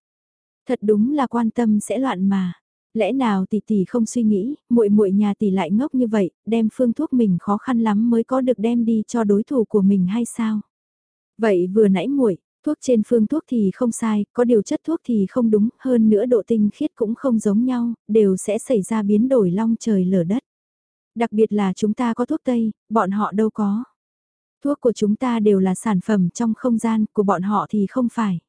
Thật đúng là quan tâm sẽ loạn mà. Lẽ nào tỷ tỷ không suy nghĩ, muội muội nhà tỷ lại ngốc như vậy, đem phương thuốc mình khó khăn lắm mới có được đem đi cho đối thủ của mình hay sao? Vậy vừa nãy muội, thuốc trên phương thuốc thì không sai, có điều chất thuốc thì không đúng, hơn nữa độ tinh khiết cũng không giống nhau, đều sẽ xảy ra biến đổi long trời lở đất. Đặc biệt là chúng ta có thuốc Tây, bọn họ đâu có. Thuốc của chúng ta đều là sản phẩm trong không gian, của bọn họ thì không phải.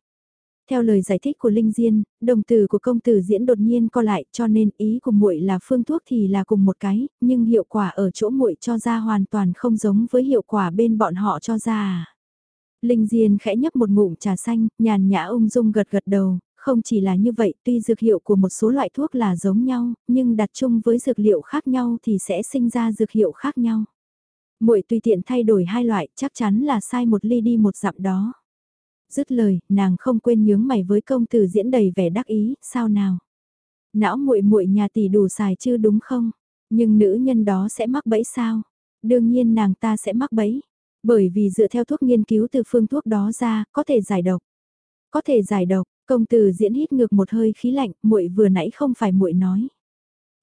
Theo lời giải thích của Linh Diên, đồng từ của công tử diễn đột nhiên co lại cho nên ý của muội là phương thuốc thì là cùng một cái, nhưng hiệu quả ở chỗ muội cho ra hoàn toàn không giống với hiệu quả bên bọn họ cho ra à. Linh Diên khẽ nhấp một ngụm trà xanh, nhàn nhã ung dung gật gật đầu, không chỉ là như vậy tuy dược hiệu của một số loại thuốc là giống nhau, nhưng đặt chung với dược liệu khác nhau thì sẽ sinh ra dược hiệu khác nhau. Muội tùy tiện thay đổi hai loại chắc chắn là sai một ly đi một dặm đó. Dứt lời, nàng không quên nhướng mày với công tử diễn đầy vẻ đắc ý, sao nào? Não muội muội nhà tỷ đủ xài chứ đúng không? Nhưng nữ nhân đó sẽ mắc bẫy sao? Đương nhiên nàng ta sẽ mắc bẫy. Bởi vì dựa theo thuốc nghiên cứu từ phương thuốc đó ra, có thể giải độc. Có thể giải độc, công tử diễn hít ngược một hơi khí lạnh, muội vừa nãy không phải muội nói.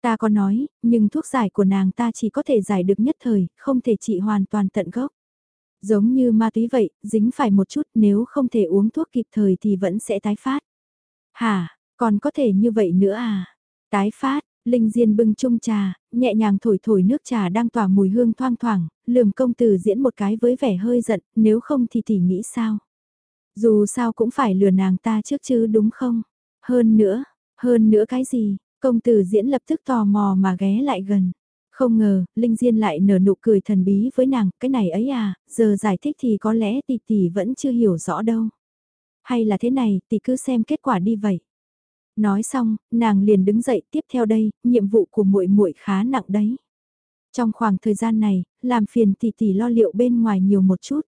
Ta có nói, nhưng thuốc giải của nàng ta chỉ có thể giải được nhất thời, không thể trị hoàn toàn tận gốc. Giống như ma túy vậy, dính phải một chút nếu không thể uống thuốc kịp thời thì vẫn sẽ tái phát. Hả, còn có thể như vậy nữa à? Tái phát, Linh Diên bưng chung trà, nhẹ nhàng thổi thổi nước trà đang tỏa mùi hương thoang thoảng, lườm công tử diễn một cái với vẻ hơi giận, nếu không thì tỷ nghĩ sao? Dù sao cũng phải lừa nàng ta trước chứ đúng không? Hơn nữa, hơn nữa cái gì? Công tử diễn lập tức tò mò mà ghé lại gần. Không ngờ, Linh Diên lại nở nụ cười thần bí với nàng, cái này ấy à, giờ giải thích thì có lẽ tỷ tỷ vẫn chưa hiểu rõ đâu. Hay là thế này, tỷ cứ xem kết quả đi vậy. Nói xong, nàng liền đứng dậy tiếp theo đây, nhiệm vụ của muội muội khá nặng đấy. Trong khoảng thời gian này, làm phiền tỷ tỷ lo liệu bên ngoài nhiều một chút.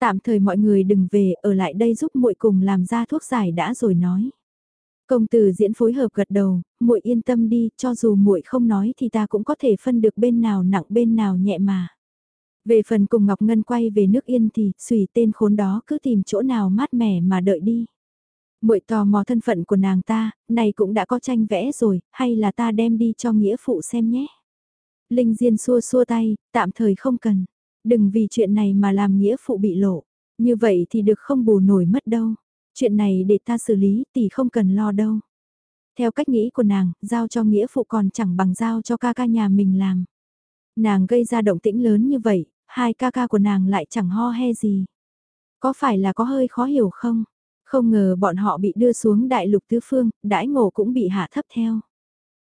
Tạm thời mọi người đừng về, ở lại đây giúp muội cùng làm ra thuốc giải đã rồi nói. Công tử diễn phối hợp gật đầu, muội yên tâm đi, cho dù muội không nói thì ta cũng có thể phân được bên nào nặng bên nào nhẹ mà. Về phần cùng Ngọc Ngân quay về nước yên thì, xùy tên khốn đó cứ tìm chỗ nào mát mẻ mà đợi đi. Muội tò mò thân phận của nàng ta, này cũng đã có tranh vẽ rồi, hay là ta đem đi cho nghĩa phụ xem nhé. Linh Diên xua xua tay, tạm thời không cần. Đừng vì chuyện này mà làm nghĩa phụ bị lộ. Như vậy thì được không bù nổi mất đâu. Chuyện này để ta xử lý thì không cần lo đâu. Theo cách nghĩ của nàng, giao cho nghĩa phụ còn chẳng bằng giao cho ca ca nhà mình làm. Nàng gây ra động tĩnh lớn như vậy, hai ca ca của nàng lại chẳng ho he gì. Có phải là có hơi khó hiểu không? Không ngờ bọn họ bị đưa xuống đại lục tứ phương, đãi ngộ cũng bị hạ thấp theo.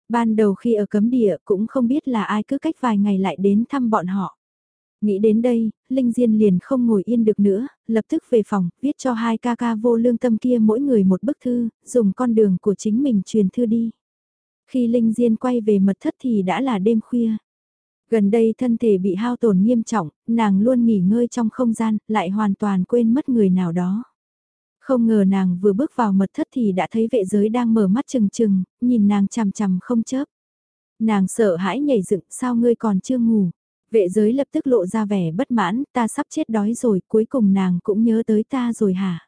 Ban đầu khi ở cấm địa cũng không biết là ai cứ cách vài ngày lại đến thăm bọn họ. Nghĩ đến đây, Linh Diên liền không ngồi yên được nữa, lập tức về phòng, viết cho hai ca ca vô lương tâm kia mỗi người một bức thư, dùng con đường của chính mình truyền thư đi. Khi Linh Diên quay về mật thất thì đã là đêm khuya. Gần đây thân thể bị hao tổn nghiêm trọng, nàng luôn nghỉ ngơi trong không gian, lại hoàn toàn quên mất người nào đó. Không ngờ nàng vừa bước vào mật thất thì đã thấy vệ giới đang mở mắt chừng chừng, nhìn nàng chằm chằm không chớp. Nàng sợ hãi nhảy dựng, sao ngươi còn chưa ngủ? Vệ giới lập tức lộ ra vẻ bất mãn, ta sắp chết đói rồi, cuối cùng nàng cũng nhớ tới ta rồi hả?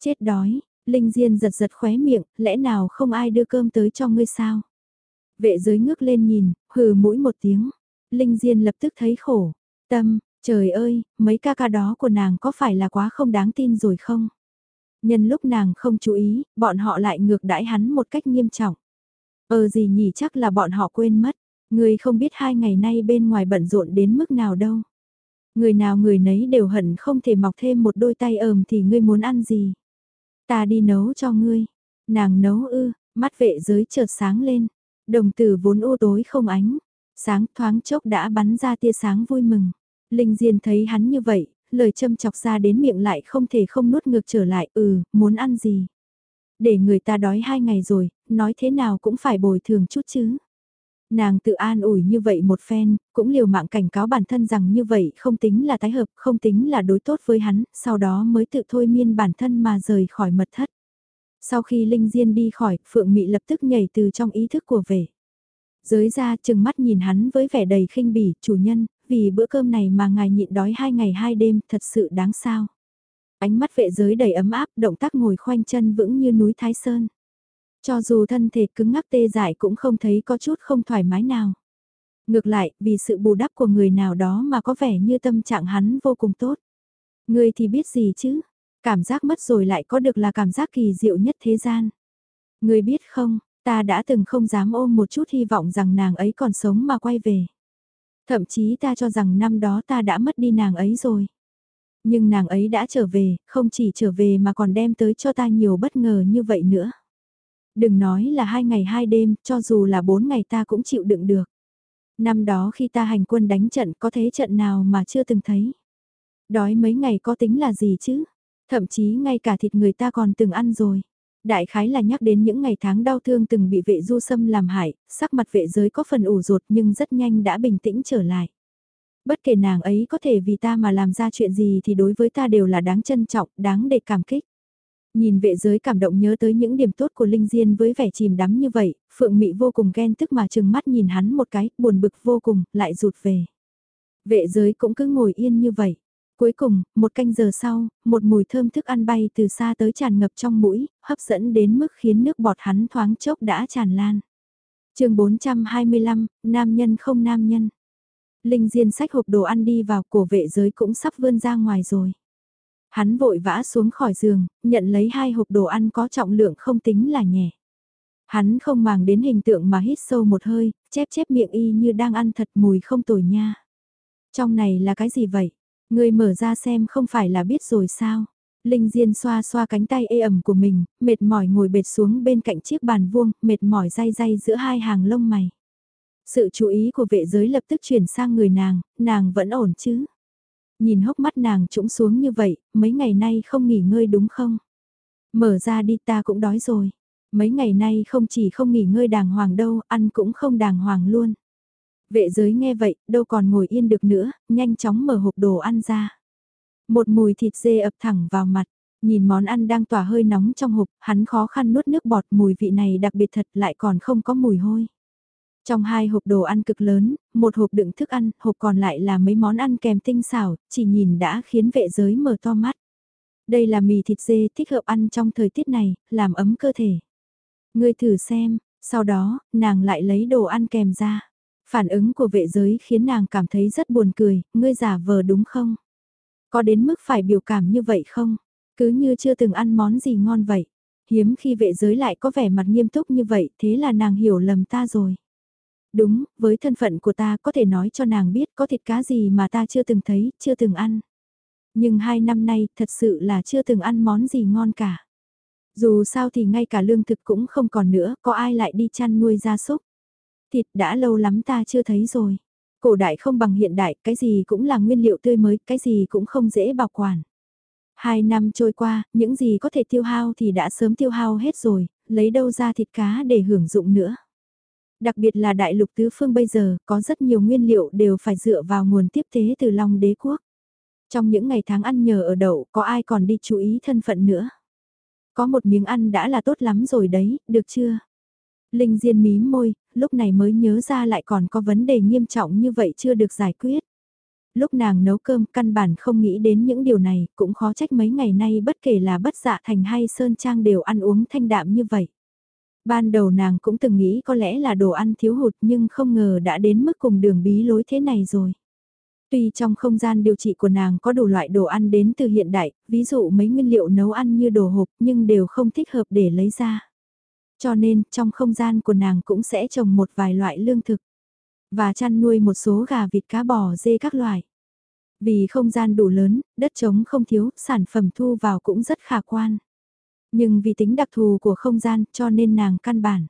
Chết đói, Linh Diên giật giật khóe miệng, lẽ nào không ai đưa cơm tới cho ngươi sao? Vệ giới ngước lên nhìn, hừ mũi một tiếng. Linh Diên lập tức thấy khổ. Tâm, trời ơi, mấy ca ca đó của nàng có phải là quá không đáng tin rồi không? Nhân lúc nàng không chú ý, bọn họ lại ngược đãi hắn một cách nghiêm trọng. Ờ gì nhỉ chắc là bọn họ quên mất. Người không biết hai ngày nay bên ngoài bận rộn đến mức nào đâu. Người nào người nấy đều hận không thể mọc thêm một đôi tay ờm thì ngươi muốn ăn gì. Ta đi nấu cho ngươi. Nàng nấu ư, mắt vệ giới chợt sáng lên. Đồng tử vốn u tối không ánh. Sáng thoáng chốc đã bắn ra tia sáng vui mừng. Linh Diên thấy hắn như vậy, lời châm chọc ra đến miệng lại không thể không nuốt ngược trở lại. Ừ, muốn ăn gì? Để người ta đói hai ngày rồi, nói thế nào cũng phải bồi thường chút chứ. Nàng tự an ủi như vậy một phen, cũng liều mạng cảnh cáo bản thân rằng như vậy không tính là tái hợp, không tính là đối tốt với hắn, sau đó mới tự thôi miên bản thân mà rời khỏi mật thất. Sau khi Linh Diên đi khỏi, Phượng Mị lập tức nhảy từ trong ý thức của về. Giới ra chừng mắt nhìn hắn với vẻ đầy khinh bỉ, chủ nhân, vì bữa cơm này mà ngài nhịn đói hai ngày hai đêm, thật sự đáng sao. Ánh mắt vệ giới đầy ấm áp, động tác ngồi khoanh chân vững như núi Thái Sơn. Cho dù thân thể cứng ngắc tê dại cũng không thấy có chút không thoải mái nào. Ngược lại, vì sự bù đắp của người nào đó mà có vẻ như tâm trạng hắn vô cùng tốt. Người thì biết gì chứ, cảm giác mất rồi lại có được là cảm giác kỳ diệu nhất thế gian. Người biết không, ta đã từng không dám ôm một chút hy vọng rằng nàng ấy còn sống mà quay về. Thậm chí ta cho rằng năm đó ta đã mất đi nàng ấy rồi. Nhưng nàng ấy đã trở về, không chỉ trở về mà còn đem tới cho ta nhiều bất ngờ như vậy nữa. Đừng nói là hai ngày hai đêm, cho dù là bốn ngày ta cũng chịu đựng được. Năm đó khi ta hành quân đánh trận có thế trận nào mà chưa từng thấy. Đói mấy ngày có tính là gì chứ? Thậm chí ngay cả thịt người ta còn từng ăn rồi. Đại khái là nhắc đến những ngày tháng đau thương từng bị vệ du xâm làm hại, sắc mặt vệ giới có phần ủ rột nhưng rất nhanh đã bình tĩnh trở lại. Bất kể nàng ấy có thể vì ta mà làm ra chuyện gì thì đối với ta đều là đáng trân trọng, đáng để cảm kích. Nhìn vệ giới cảm động nhớ tới những điểm tốt của Linh Diên với vẻ chìm đắm như vậy, Phượng Mị vô cùng ghen tức mà chừng mắt nhìn hắn một cái, buồn bực vô cùng, lại rụt về. Vệ giới cũng cứ ngồi yên như vậy. Cuối cùng, một canh giờ sau, một mùi thơm thức ăn bay từ xa tới tràn ngập trong mũi, hấp dẫn đến mức khiến nước bọt hắn thoáng chốc đã tràn lan. chương 425, nam nhân không nam nhân. Linh Diên sách hộp đồ ăn đi vào cổ vệ giới cũng sắp vươn ra ngoài rồi. Hắn vội vã xuống khỏi giường, nhận lấy hai hộp đồ ăn có trọng lượng không tính là nhẹ. Hắn không màng đến hình tượng mà hít sâu một hơi, chép chép miệng y như đang ăn thật mùi không tồi nha. Trong này là cái gì vậy? Người mở ra xem không phải là biết rồi sao? Linh Diên xoa xoa cánh tay ê ẩm của mình, mệt mỏi ngồi bệt xuống bên cạnh chiếc bàn vuông, mệt mỏi day day giữa hai hàng lông mày. Sự chú ý của vệ giới lập tức chuyển sang người nàng, nàng vẫn ổn chứ? Nhìn hốc mắt nàng trũng xuống như vậy, mấy ngày nay không nghỉ ngơi đúng không? Mở ra đi ta cũng đói rồi. Mấy ngày nay không chỉ không nghỉ ngơi đàng hoàng đâu, ăn cũng không đàng hoàng luôn. Vệ giới nghe vậy, đâu còn ngồi yên được nữa, nhanh chóng mở hộp đồ ăn ra. Một mùi thịt dê ập thẳng vào mặt, nhìn món ăn đang tỏa hơi nóng trong hộp, hắn khó khăn nuốt nước bọt mùi vị này đặc biệt thật lại còn không có mùi hôi. Trong hai hộp đồ ăn cực lớn, một hộp đựng thức ăn, hộp còn lại là mấy món ăn kèm tinh xảo, chỉ nhìn đã khiến vệ giới mở to mắt. Đây là mì thịt dê thích hợp ăn trong thời tiết này, làm ấm cơ thể. Ngươi thử xem, sau đó, nàng lại lấy đồ ăn kèm ra. Phản ứng của vệ giới khiến nàng cảm thấy rất buồn cười, ngươi giả vờ đúng không? Có đến mức phải biểu cảm như vậy không? Cứ như chưa từng ăn món gì ngon vậy. Hiếm khi vệ giới lại có vẻ mặt nghiêm túc như vậy, thế là nàng hiểu lầm ta rồi. Đúng, với thân phận của ta có thể nói cho nàng biết có thịt cá gì mà ta chưa từng thấy, chưa từng ăn. Nhưng hai năm nay thật sự là chưa từng ăn món gì ngon cả. Dù sao thì ngay cả lương thực cũng không còn nữa, có ai lại đi chăn nuôi gia súc. Thịt đã lâu lắm ta chưa thấy rồi. Cổ đại không bằng hiện đại, cái gì cũng là nguyên liệu tươi mới, cái gì cũng không dễ bảo quản. Hai năm trôi qua, những gì có thể tiêu hao thì đã sớm tiêu hao hết rồi, lấy đâu ra thịt cá để hưởng dụng nữa. Đặc biệt là đại lục tứ phương bây giờ, có rất nhiều nguyên liệu đều phải dựa vào nguồn tiếp tế từ Long đế quốc. Trong những ngày tháng ăn nhờ ở đậu, có ai còn đi chú ý thân phận nữa. Có một miếng ăn đã là tốt lắm rồi đấy, được chưa? Linh Diên mí môi, lúc này mới nhớ ra lại còn có vấn đề nghiêm trọng như vậy chưa được giải quyết. Lúc nàng nấu cơm căn bản không nghĩ đến những điều này, cũng khó trách mấy ngày nay bất kể là bất dạ thành hay sơn trang đều ăn uống thanh đạm như vậy. Ban đầu nàng cũng từng nghĩ có lẽ là đồ ăn thiếu hụt nhưng không ngờ đã đến mức cùng đường bí lối thế này rồi. Tuy trong không gian điều trị của nàng có đủ loại đồ ăn đến từ hiện đại, ví dụ mấy nguyên liệu nấu ăn như đồ hộp nhưng đều không thích hợp để lấy ra. Cho nên, trong không gian của nàng cũng sẽ trồng một vài loại lương thực. Và chăn nuôi một số gà vịt cá bò dê các loại. Vì không gian đủ lớn, đất trống không thiếu, sản phẩm thu vào cũng rất khả quan. Nhưng vì tính đặc thù của không gian cho nên nàng căn bản.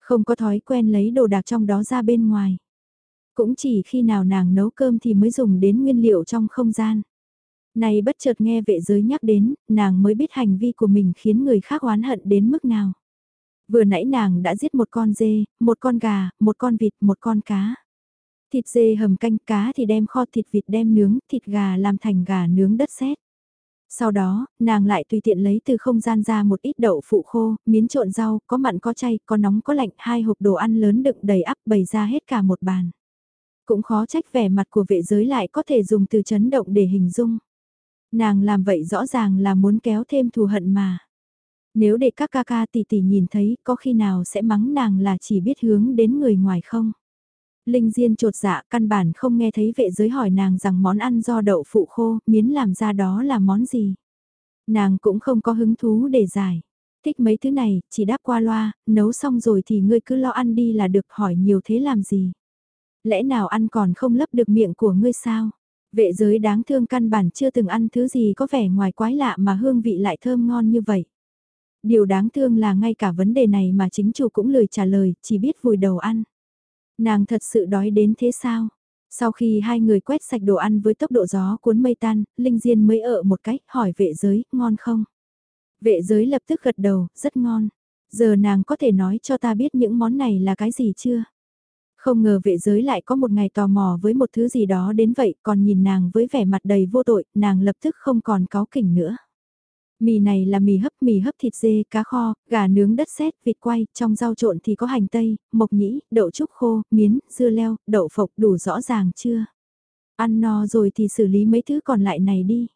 Không có thói quen lấy đồ đạc trong đó ra bên ngoài. Cũng chỉ khi nào nàng nấu cơm thì mới dùng đến nguyên liệu trong không gian. Này bất chợt nghe vệ giới nhắc đến, nàng mới biết hành vi của mình khiến người khác oán hận đến mức nào. Vừa nãy nàng đã giết một con dê, một con gà, một con vịt, một con cá. Thịt dê hầm canh cá thì đem kho thịt vịt đem nướng, thịt gà làm thành gà nướng đất sét. Sau đó, nàng lại tùy tiện lấy từ không gian ra một ít đậu phụ khô, miến trộn rau, có mặn có chay, có nóng có lạnh, hai hộp đồ ăn lớn đựng đầy ắp bày ra hết cả một bàn. Cũng khó trách vẻ mặt của vệ giới lại có thể dùng từ chấn động để hình dung. Nàng làm vậy rõ ràng là muốn kéo thêm thù hận mà. Nếu để các ca ca tỷ tỷ nhìn thấy có khi nào sẽ mắng nàng là chỉ biết hướng đến người ngoài không? Linh Diên trột dạ căn bản không nghe thấy vệ giới hỏi nàng rằng món ăn do đậu phụ khô, miến làm ra đó là món gì. Nàng cũng không có hứng thú để giải. Thích mấy thứ này, chỉ đáp qua loa, nấu xong rồi thì ngươi cứ lo ăn đi là được hỏi nhiều thế làm gì. Lẽ nào ăn còn không lấp được miệng của ngươi sao? Vệ giới đáng thương căn bản chưa từng ăn thứ gì có vẻ ngoài quái lạ mà hương vị lại thơm ngon như vậy. Điều đáng thương là ngay cả vấn đề này mà chính chủ cũng lười trả lời, chỉ biết vùi đầu ăn. Nàng thật sự đói đến thế sao? Sau khi hai người quét sạch đồ ăn với tốc độ gió cuốn mây tan, Linh Diên mới ở một cách hỏi vệ giới, ngon không? Vệ giới lập tức gật đầu, rất ngon. Giờ nàng có thể nói cho ta biết những món này là cái gì chưa? Không ngờ vệ giới lại có một ngày tò mò với một thứ gì đó đến vậy, còn nhìn nàng với vẻ mặt đầy vô tội, nàng lập tức không còn có kỉnh nữa. Mì này là mì hấp, mì hấp thịt dê, cá kho, gà nướng đất sét, vịt quay, trong rau trộn thì có hành tây, mộc nhĩ, đậu trúc khô, miến, dưa leo, đậu phộng đủ rõ ràng chưa? Ăn no rồi thì xử lý mấy thứ còn lại này đi.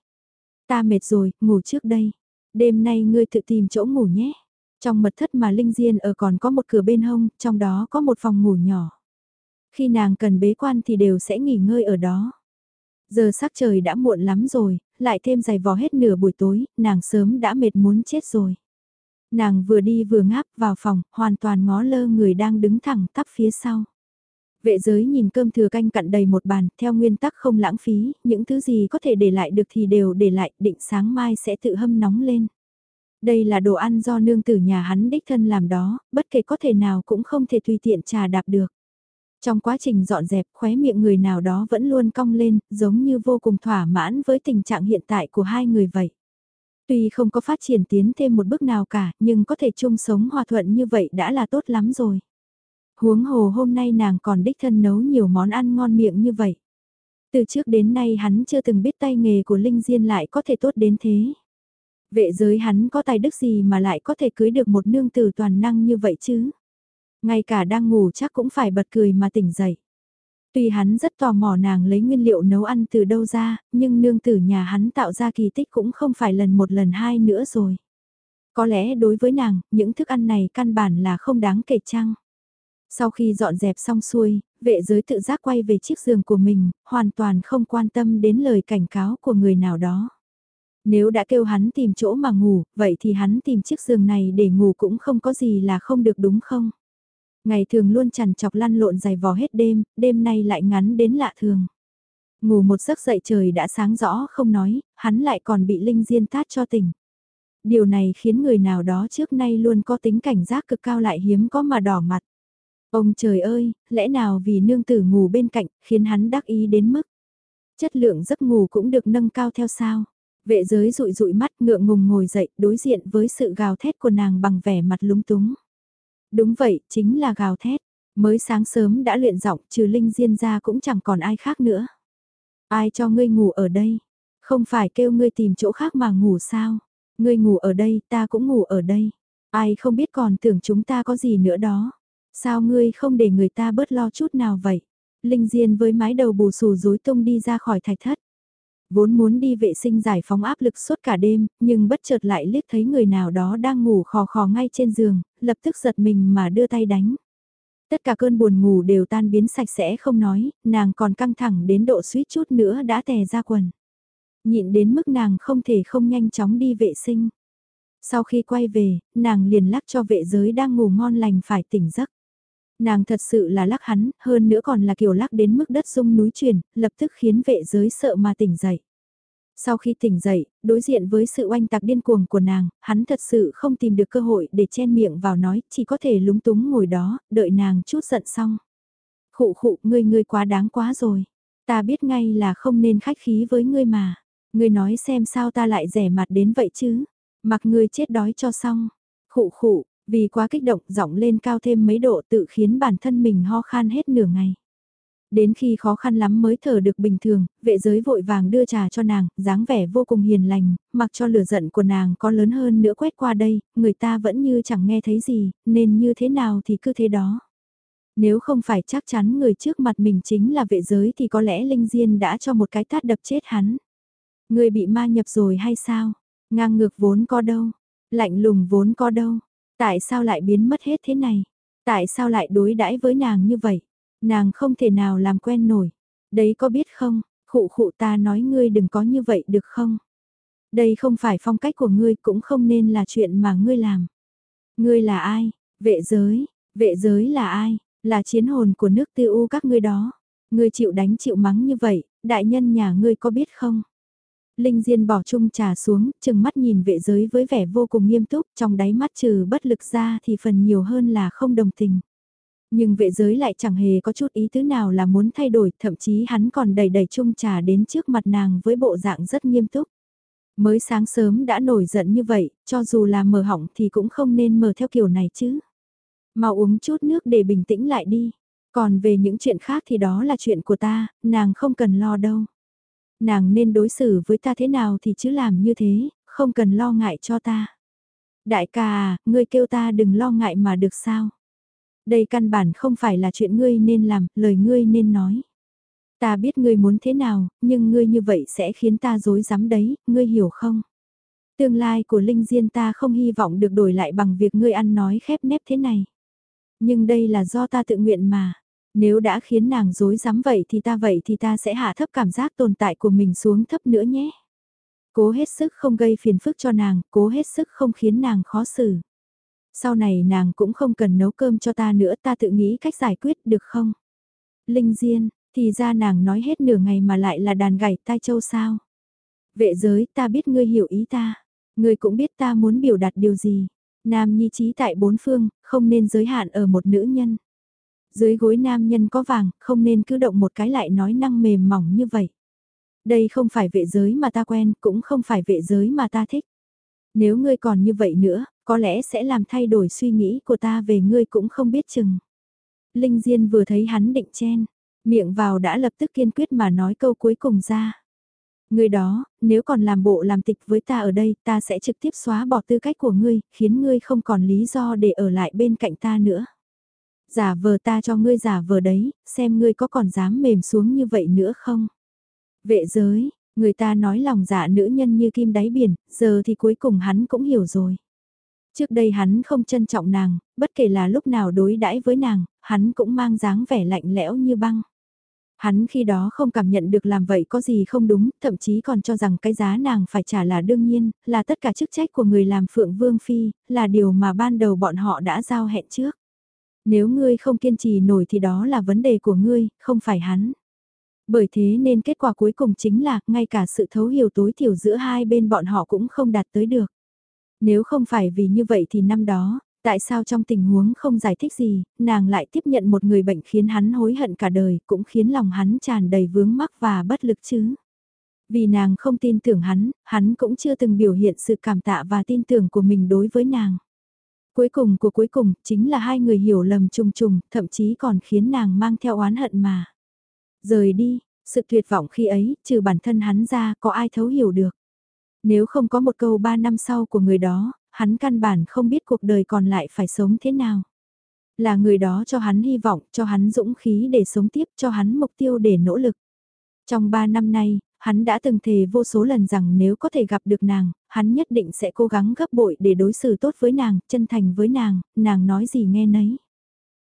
Ta mệt rồi, ngủ trước đây. Đêm nay ngươi tự tìm chỗ ngủ nhé. Trong mật thất mà Linh Diên ở còn có một cửa bên hông, trong đó có một phòng ngủ nhỏ. Khi nàng cần bế quan thì đều sẽ nghỉ ngơi ở đó. Giờ sắc trời đã muộn lắm rồi, lại thêm giày vò hết nửa buổi tối, nàng sớm đã mệt muốn chết rồi. Nàng vừa đi vừa ngáp vào phòng, hoàn toàn ngó lơ người đang đứng thẳng tắp phía sau. Vệ giới nhìn cơm thừa canh cặn đầy một bàn, theo nguyên tắc không lãng phí, những thứ gì có thể để lại được thì đều để lại, định sáng mai sẽ tự hâm nóng lên. Đây là đồ ăn do nương tử nhà hắn đích thân làm đó, bất kể có thể nào cũng không thể tùy tiện trà đạp được. Trong quá trình dọn dẹp khóe miệng người nào đó vẫn luôn cong lên, giống như vô cùng thỏa mãn với tình trạng hiện tại của hai người vậy. Tuy không có phát triển tiến thêm một bước nào cả, nhưng có thể chung sống hòa thuận như vậy đã là tốt lắm rồi. Huống hồ hôm nay nàng còn đích thân nấu nhiều món ăn ngon miệng như vậy. Từ trước đến nay hắn chưa từng biết tay nghề của Linh Diên lại có thể tốt đến thế. Vệ giới hắn có tài đức gì mà lại có thể cưới được một nương tử toàn năng như vậy chứ? Ngay cả đang ngủ chắc cũng phải bật cười mà tỉnh dậy. Tuy hắn rất tò mò nàng lấy nguyên liệu nấu ăn từ đâu ra, nhưng nương tử nhà hắn tạo ra kỳ tích cũng không phải lần một lần hai nữa rồi. Có lẽ đối với nàng, những thức ăn này căn bản là không đáng kể chăng. Sau khi dọn dẹp xong xuôi, vệ giới tự giác quay về chiếc giường của mình, hoàn toàn không quan tâm đến lời cảnh cáo của người nào đó. Nếu đã kêu hắn tìm chỗ mà ngủ, vậy thì hắn tìm chiếc giường này để ngủ cũng không có gì là không được đúng không? Ngày thường luôn chằn chọc lăn lộn dài vò hết đêm, đêm nay lại ngắn đến lạ thường. Ngủ một giấc dậy trời đã sáng rõ không nói, hắn lại còn bị Linh Diên tát cho tỉnh. Điều này khiến người nào đó trước nay luôn có tính cảnh giác cực cao lại hiếm có mà đỏ mặt. Ông trời ơi, lẽ nào vì nương tử ngủ bên cạnh, khiến hắn đắc ý đến mức. Chất lượng giấc ngủ cũng được nâng cao theo sao. Vệ giới rụi rụi mắt ngượng ngùng ngồi dậy đối diện với sự gào thét của nàng bằng vẻ mặt lúng túng. Đúng vậy, chính là gào thét. Mới sáng sớm đã luyện giọng trừ Linh Diên ra cũng chẳng còn ai khác nữa. Ai cho ngươi ngủ ở đây? Không phải kêu ngươi tìm chỗ khác mà ngủ sao? Ngươi ngủ ở đây, ta cũng ngủ ở đây. Ai không biết còn tưởng chúng ta có gì nữa đó. Sao ngươi không để người ta bớt lo chút nào vậy? Linh Diên với mái đầu bù xù rối tung đi ra khỏi thạch thất vốn muốn đi vệ sinh giải phóng áp lực suốt cả đêm, nhưng bất chợt lại liếc thấy người nào đó đang ngủ khò khò ngay trên giường, lập tức giật mình mà đưa tay đánh. Tất cả cơn buồn ngủ đều tan biến sạch sẽ không nói, nàng còn căng thẳng đến độ suýt chút nữa đã tè ra quần. Nhịn đến mức nàng không thể không nhanh chóng đi vệ sinh. Sau khi quay về, nàng liền lắc cho vệ giới đang ngủ ngon lành phải tỉnh giấc. Nàng thật sự là lắc hắn, hơn nữa còn là kiểu lắc đến mức đất rung núi chuyển, lập tức khiến vệ giới sợ mà tỉnh dậy. Sau khi tỉnh dậy, đối diện với sự oanh tạc điên cuồng của nàng, hắn thật sự không tìm được cơ hội để chen miệng vào nói, chỉ có thể lúng túng ngồi đó, đợi nàng chút giận xong. Khụ khụ, ngươi ngươi quá đáng quá rồi. Ta biết ngay là không nên khách khí với ngươi mà. Ngươi nói xem sao ta lại rẻ mặt đến vậy chứ. Mặc ngươi chết đói cho xong. Khụ khụ, vì quá kích động giọng lên cao thêm mấy độ tự khiến bản thân mình ho khan hết nửa ngày. Đến khi khó khăn lắm mới thở được bình thường, vệ giới vội vàng đưa trà cho nàng, dáng vẻ vô cùng hiền lành, mặc cho lửa giận của nàng có lớn hơn nữa quét qua đây, người ta vẫn như chẳng nghe thấy gì, nên như thế nào thì cứ thế đó. Nếu không phải chắc chắn người trước mặt mình chính là vệ giới thì có lẽ Linh Diên đã cho một cái tát đập chết hắn. Người bị ma nhập rồi hay sao? Ngang ngược vốn có đâu? Lạnh lùng vốn có đâu? Tại sao lại biến mất hết thế này? Tại sao lại đối đãi với nàng như vậy? Nàng không thể nào làm quen nổi. Đấy có biết không, khụ khụ ta nói ngươi đừng có như vậy được không? Đây không phải phong cách của ngươi cũng không nên là chuyện mà ngươi làm. Ngươi là ai? Vệ giới, vệ giới là ai? Là chiến hồn của nước tư u các ngươi đó. Ngươi chịu đánh chịu mắng như vậy, Đại nhân nhà ngươi có biết không? Linh Diên bỏ chung trà xuống, chừng mắt nhìn vệ giới với vẻ vô cùng nghiêm túc, trong đáy mắt trừ bất lực ra thì phần nhiều hơn là không đồng tình. Nhưng vệ giới lại chẳng hề có chút ý tứ nào là muốn thay đổi, thậm chí hắn còn đầy đầy chung trà đến trước mặt nàng với bộ dạng rất nghiêm túc. Mới sáng sớm đã nổi giận như vậy, cho dù là mở hỏng thì cũng không nên mở theo kiểu này chứ. Mau uống chút nước để bình tĩnh lại đi. Còn về những chuyện khác thì đó là chuyện của ta, nàng không cần lo đâu. Nàng nên đối xử với ta thế nào thì chứ làm như thế, không cần lo ngại cho ta. Đại ca à, ngươi kêu ta đừng lo ngại mà được sao? Đây căn bản không phải là chuyện ngươi nên làm, lời ngươi nên nói. Ta biết ngươi muốn thế nào, nhưng ngươi như vậy sẽ khiến ta dối rắm đấy, ngươi hiểu không? Tương lai của Linh Diên ta không hy vọng được đổi lại bằng việc ngươi ăn nói khép nép thế này. Nhưng đây là do ta tự nguyện mà. Nếu đã khiến nàng dối rắm vậy thì ta vậy thì ta sẽ hạ thấp cảm giác tồn tại của mình xuống thấp nữa nhé. Cố hết sức không gây phiền phức cho nàng, cố hết sức không khiến nàng khó xử. Sau này nàng cũng không cần nấu cơm cho ta nữa ta tự nghĩ cách giải quyết được không? Linh Diên, thì ra nàng nói hết nửa ngày mà lại là đàn gảy tai châu sao? Vệ giới ta biết ngươi hiểu ý ta, ngươi cũng biết ta muốn biểu đạt điều gì. Nam nhi trí tại bốn phương, không nên giới hạn ở một nữ nhân. Dưới gối nam nhân có vàng, không nên cứ động một cái lại nói năng mềm mỏng như vậy. Đây không phải vệ giới mà ta quen, cũng không phải vệ giới mà ta thích. Nếu ngươi còn như vậy nữa, có lẽ sẽ làm thay đổi suy nghĩ của ta về ngươi cũng không biết chừng. Linh Diên vừa thấy hắn định chen, miệng vào đã lập tức kiên quyết mà nói câu cuối cùng ra. Ngươi đó, nếu còn làm bộ làm tịch với ta ở đây, ta sẽ trực tiếp xóa bỏ tư cách của ngươi, khiến ngươi không còn lý do để ở lại bên cạnh ta nữa. Giả vờ ta cho ngươi giả vờ đấy, xem ngươi có còn dám mềm xuống như vậy nữa không? Vệ giới, người ta nói lòng dạ nữ nhân như kim đáy biển, giờ thì cuối cùng hắn cũng hiểu rồi. Trước đây hắn không trân trọng nàng, bất kể là lúc nào đối đãi với nàng, hắn cũng mang dáng vẻ lạnh lẽo như băng. Hắn khi đó không cảm nhận được làm vậy có gì không đúng, thậm chí còn cho rằng cái giá nàng phải trả là đương nhiên, là tất cả chức trách của người làm phượng vương phi, là điều mà ban đầu bọn họ đã giao hẹn trước. Nếu ngươi không kiên trì nổi thì đó là vấn đề của ngươi, không phải hắn. Bởi thế nên kết quả cuối cùng chính là, ngay cả sự thấu hiểu tối thiểu giữa hai bên bọn họ cũng không đạt tới được. Nếu không phải vì như vậy thì năm đó, tại sao trong tình huống không giải thích gì, nàng lại tiếp nhận một người bệnh khiến hắn hối hận cả đời, cũng khiến lòng hắn tràn đầy vướng mắc và bất lực chứ. Vì nàng không tin tưởng hắn, hắn cũng chưa từng biểu hiện sự cảm tạ và tin tưởng của mình đối với nàng. Cuối cùng của cuối cùng, chính là hai người hiểu lầm trùng trùng, thậm chí còn khiến nàng mang theo oán hận mà. Rời đi, sự tuyệt vọng khi ấy, trừ bản thân hắn ra, có ai thấu hiểu được. Nếu không có một câu ba năm sau của người đó, hắn căn bản không biết cuộc đời còn lại phải sống thế nào. Là người đó cho hắn hy vọng, cho hắn dũng khí để sống tiếp, cho hắn mục tiêu để nỗ lực. Trong ba năm nay, hắn đã từng thề vô số lần rằng nếu có thể gặp được nàng, hắn nhất định sẽ cố gắng gấp bội để đối xử tốt với nàng, chân thành với nàng, nàng nói gì nghe nấy.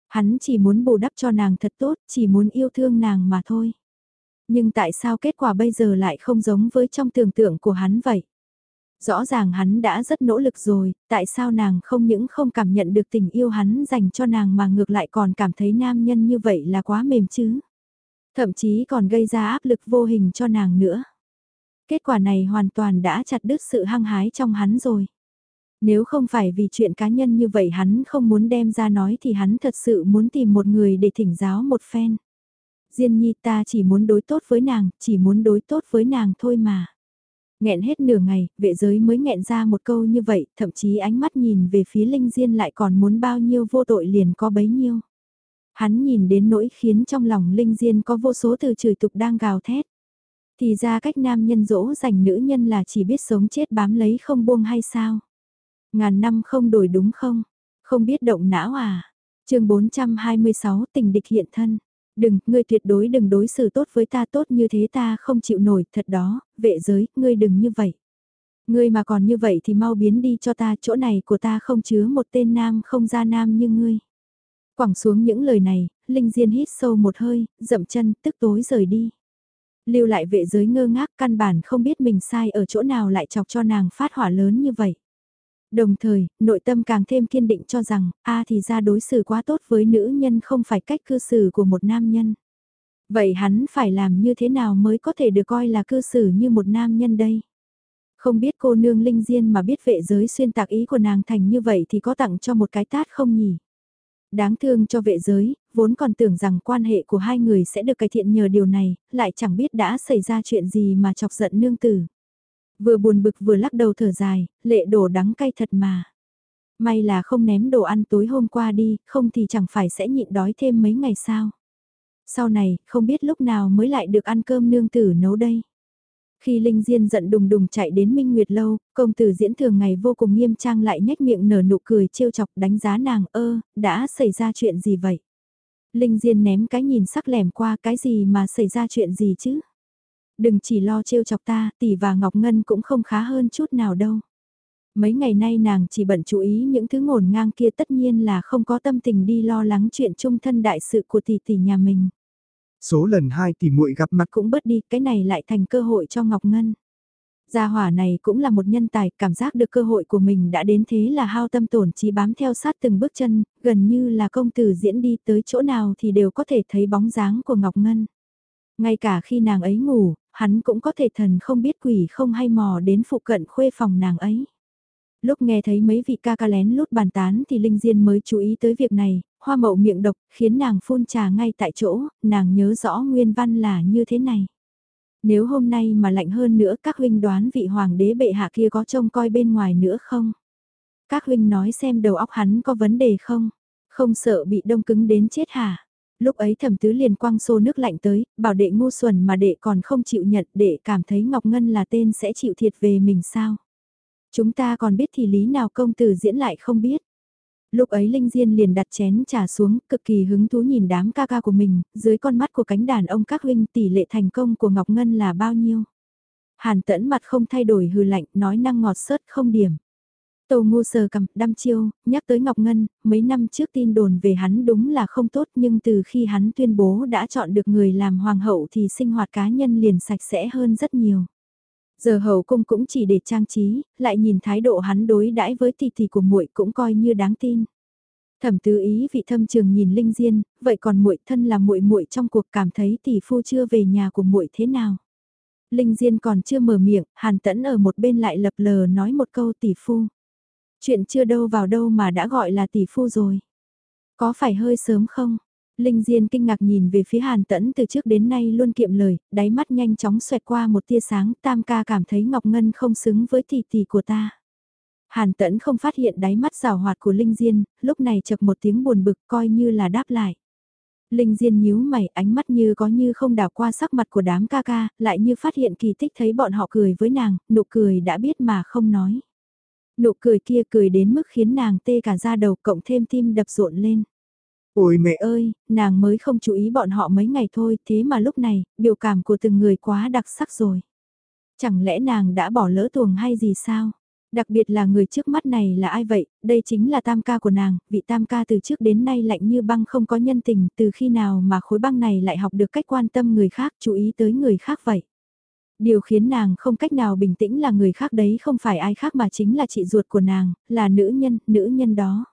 Hắn chỉ muốn bù đắp cho nàng thật tốt, chỉ muốn yêu thương nàng mà thôi. Nhưng tại sao kết quả bây giờ lại không giống với trong tưởng tượng của hắn vậy? Rõ ràng hắn đã rất nỗ lực rồi, tại sao nàng không những không cảm nhận được tình yêu hắn dành cho nàng mà ngược lại còn cảm thấy nam nhân như vậy là quá mềm chứ? Thậm chí còn gây ra áp lực vô hình cho nàng nữa. Kết quả này hoàn toàn đã chặt đứt sự hăng hái trong hắn rồi. Nếu không phải vì chuyện cá nhân như vậy hắn không muốn đem ra nói thì hắn thật sự muốn tìm một người để thỉnh giáo một phen. Diên nhi ta chỉ muốn đối tốt với nàng, chỉ muốn đối tốt với nàng thôi mà. Nghẹn hết nửa ngày, vệ giới mới nghẹn ra một câu như vậy, thậm chí ánh mắt nhìn về phía Linh Diên lại còn muốn bao nhiêu vô tội liền có bấy nhiêu. Hắn nhìn đến nỗi khiến trong lòng Linh Diên có vô số từ chửi tục đang gào thét. Thì ra cách nam nhân dỗ dành nữ nhân là chỉ biết sống chết bám lấy không buông hay sao? Ngàn năm không đổi đúng không? Không biết động não à? chương 426 tình địch hiện thân. Đừng, ngươi tuyệt đối đừng đối xử tốt với ta tốt như thế ta không chịu nổi, thật đó, vệ giới, ngươi đừng như vậy. Ngươi mà còn như vậy thì mau biến đi cho ta, chỗ này của ta không chứa một tên nam không ra nam như ngươi. Quẳng xuống những lời này, Linh Diên hít sâu một hơi, dậm chân, tức tối rời đi. Lưu lại vệ giới ngơ ngác căn bản không biết mình sai ở chỗ nào lại chọc cho nàng phát hỏa lớn như vậy. Đồng thời, nội tâm càng thêm kiên định cho rằng, a thì ra đối xử quá tốt với nữ nhân không phải cách cư xử của một nam nhân. Vậy hắn phải làm như thế nào mới có thể được coi là cư xử như một nam nhân đây? Không biết cô nương linh diên mà biết vệ giới xuyên tạc ý của nàng thành như vậy thì có tặng cho một cái tát không nhỉ? Đáng thương cho vệ giới, vốn còn tưởng rằng quan hệ của hai người sẽ được cải thiện nhờ điều này, lại chẳng biết đã xảy ra chuyện gì mà chọc giận nương tử. Vừa buồn bực vừa lắc đầu thở dài, lệ đổ đắng cay thật mà. May là không ném đồ ăn tối hôm qua đi, không thì chẳng phải sẽ nhịn đói thêm mấy ngày sao. Sau này, không biết lúc nào mới lại được ăn cơm nương tử nấu đây. Khi Linh Diên giận đùng đùng chạy đến Minh Nguyệt Lâu, công tử diễn thường ngày vô cùng nghiêm trang lại nhếch miệng nở nụ cười trêu chọc đánh giá nàng ơ, đã xảy ra chuyện gì vậy? Linh Diên ném cái nhìn sắc lẻm qua cái gì mà xảy ra chuyện gì chứ? Đừng chỉ lo trêu chọc ta, tỷ và Ngọc Ngân cũng không khá hơn chút nào đâu. Mấy ngày nay nàng chỉ bận chú ý những thứ ngổn ngang kia tất nhiên là không có tâm tình đi lo lắng chuyện chung thân đại sự của tỷ tỷ nhà mình. Số lần hai thì muội gặp mặt cũng bớt đi, cái này lại thành cơ hội cho Ngọc Ngân. Gia hỏa này cũng là một nhân tài, cảm giác được cơ hội của mình đã đến thế là hao tâm tổn trí bám theo sát từng bước chân, gần như là công tử diễn đi tới chỗ nào thì đều có thể thấy bóng dáng của Ngọc Ngân. Ngay cả khi nàng ấy ngủ, hắn cũng có thể thần không biết quỷ không hay mò đến phụ cận khuê phòng nàng ấy. Lúc nghe thấy mấy vị ca ca lén lút bàn tán thì Linh Diên mới chú ý tới việc này, hoa mậu miệng độc khiến nàng phun trà ngay tại chỗ, nàng nhớ rõ nguyên văn là như thế này. Nếu hôm nay mà lạnh hơn nữa các huynh đoán vị hoàng đế bệ hạ kia có trông coi bên ngoài nữa không? Các huynh nói xem đầu óc hắn có vấn đề không? Không sợ bị đông cứng đến chết hả? Lúc ấy thẩm tứ liền quăng xô nước lạnh tới, bảo đệ ngu xuẩn mà đệ còn không chịu nhận đệ cảm thấy Ngọc Ngân là tên sẽ chịu thiệt về mình sao? Chúng ta còn biết thì lý nào công tử diễn lại không biết. Lúc ấy Linh Diên liền đặt chén trà xuống, cực kỳ hứng thú nhìn đám ca ca của mình, dưới con mắt của cánh đàn ông các huynh tỷ lệ thành công của Ngọc Ngân là bao nhiêu. Hàn tẫn mặt không thay đổi hư lạnh, nói năng ngọt sớt không điểm. tàu ngu sờ cầm, đăm chiêu, nhắc tới Ngọc Ngân, mấy năm trước tin đồn về hắn đúng là không tốt nhưng từ khi hắn tuyên bố đã chọn được người làm hoàng hậu thì sinh hoạt cá nhân liền sạch sẽ hơn rất nhiều. Giờ hầu cung cũng chỉ để trang trí, lại nhìn thái độ hắn đối đãi với tỷ tỷ của muội cũng coi như đáng tin. Thẩm tứ ý vị thâm trường nhìn Linh Diên, vậy còn muội thân là muội muội trong cuộc cảm thấy tỷ phu chưa về nhà của muội thế nào? Linh Diên còn chưa mở miệng, Hàn Tẫn ở một bên lại lập lờ nói một câu tỷ phu. Chuyện chưa đâu vào đâu mà đã gọi là tỷ phu rồi. Có phải hơi sớm không? Linh Diên kinh ngạc nhìn về phía Hàn Tẫn từ trước đến nay luôn kiệm lời, đáy mắt nhanh chóng xoẹt qua một tia sáng, tam ca cảm thấy Ngọc Ngân không xứng với tỷ tỷ của ta. Hàn Tẫn không phát hiện đáy mắt rào hoạt của Linh Diên, lúc này chợt một tiếng buồn bực coi như là đáp lại. Linh Diên nhíu mày, ánh mắt như có như không đảo qua sắc mặt của đám ca ca, lại như phát hiện kỳ tích thấy bọn họ cười với nàng, nụ cười đã biết mà không nói. Nụ cười kia cười đến mức khiến nàng tê cả da đầu cộng thêm tim đập rộn lên. Ôi mẹ ơi, nàng mới không chú ý bọn họ mấy ngày thôi, thế mà lúc này, biểu cảm của từng người quá đặc sắc rồi. Chẳng lẽ nàng đã bỏ lỡ tuồng hay gì sao? Đặc biệt là người trước mắt này là ai vậy, đây chính là tam ca của nàng, vị tam ca từ trước đến nay lạnh như băng không có nhân tình, từ khi nào mà khối băng này lại học được cách quan tâm người khác, chú ý tới người khác vậy. Điều khiến nàng không cách nào bình tĩnh là người khác đấy không phải ai khác mà chính là chị ruột của nàng, là nữ nhân, nữ nhân đó.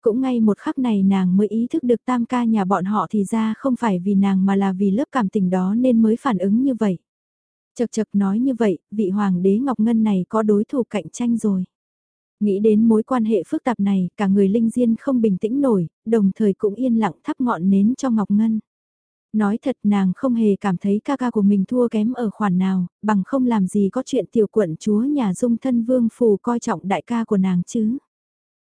Cũng ngay một khắc này nàng mới ý thức được tam ca nhà bọn họ thì ra không phải vì nàng mà là vì lớp cảm tình đó nên mới phản ứng như vậy. Chật chật nói như vậy, vị hoàng đế Ngọc Ngân này có đối thủ cạnh tranh rồi. Nghĩ đến mối quan hệ phức tạp này, cả người linh diên không bình tĩnh nổi, đồng thời cũng yên lặng thắp ngọn nến cho Ngọc Ngân. Nói thật nàng không hề cảm thấy ca ca của mình thua kém ở khoản nào, bằng không làm gì có chuyện tiểu quận chúa nhà dung thân vương phù coi trọng đại ca của nàng chứ.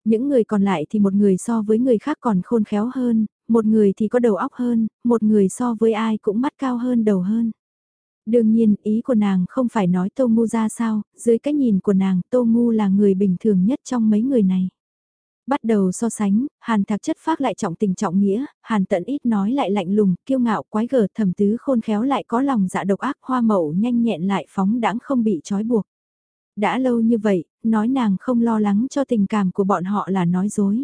Những người còn lại thì một người so với người khác còn khôn khéo hơn, một người thì có đầu óc hơn, một người so với ai cũng mắt cao hơn đầu hơn. Đương nhiên, ý của nàng không phải nói Tô Ngu ra sao, dưới cái nhìn của nàng, Tô Ngu là người bình thường nhất trong mấy người này. Bắt đầu so sánh, Hàn Thạc chất phác lại trọng tình trọng nghĩa, Hàn Tận ít nói lại lạnh lùng, kiêu ngạo, quái gở, thầm tứ khôn khéo lại có lòng dạ độc ác, hoa mậu nhanh nhẹn lại phóng đãng không bị trói buộc. Đã lâu như vậy, nói nàng không lo lắng cho tình cảm của bọn họ là nói dối.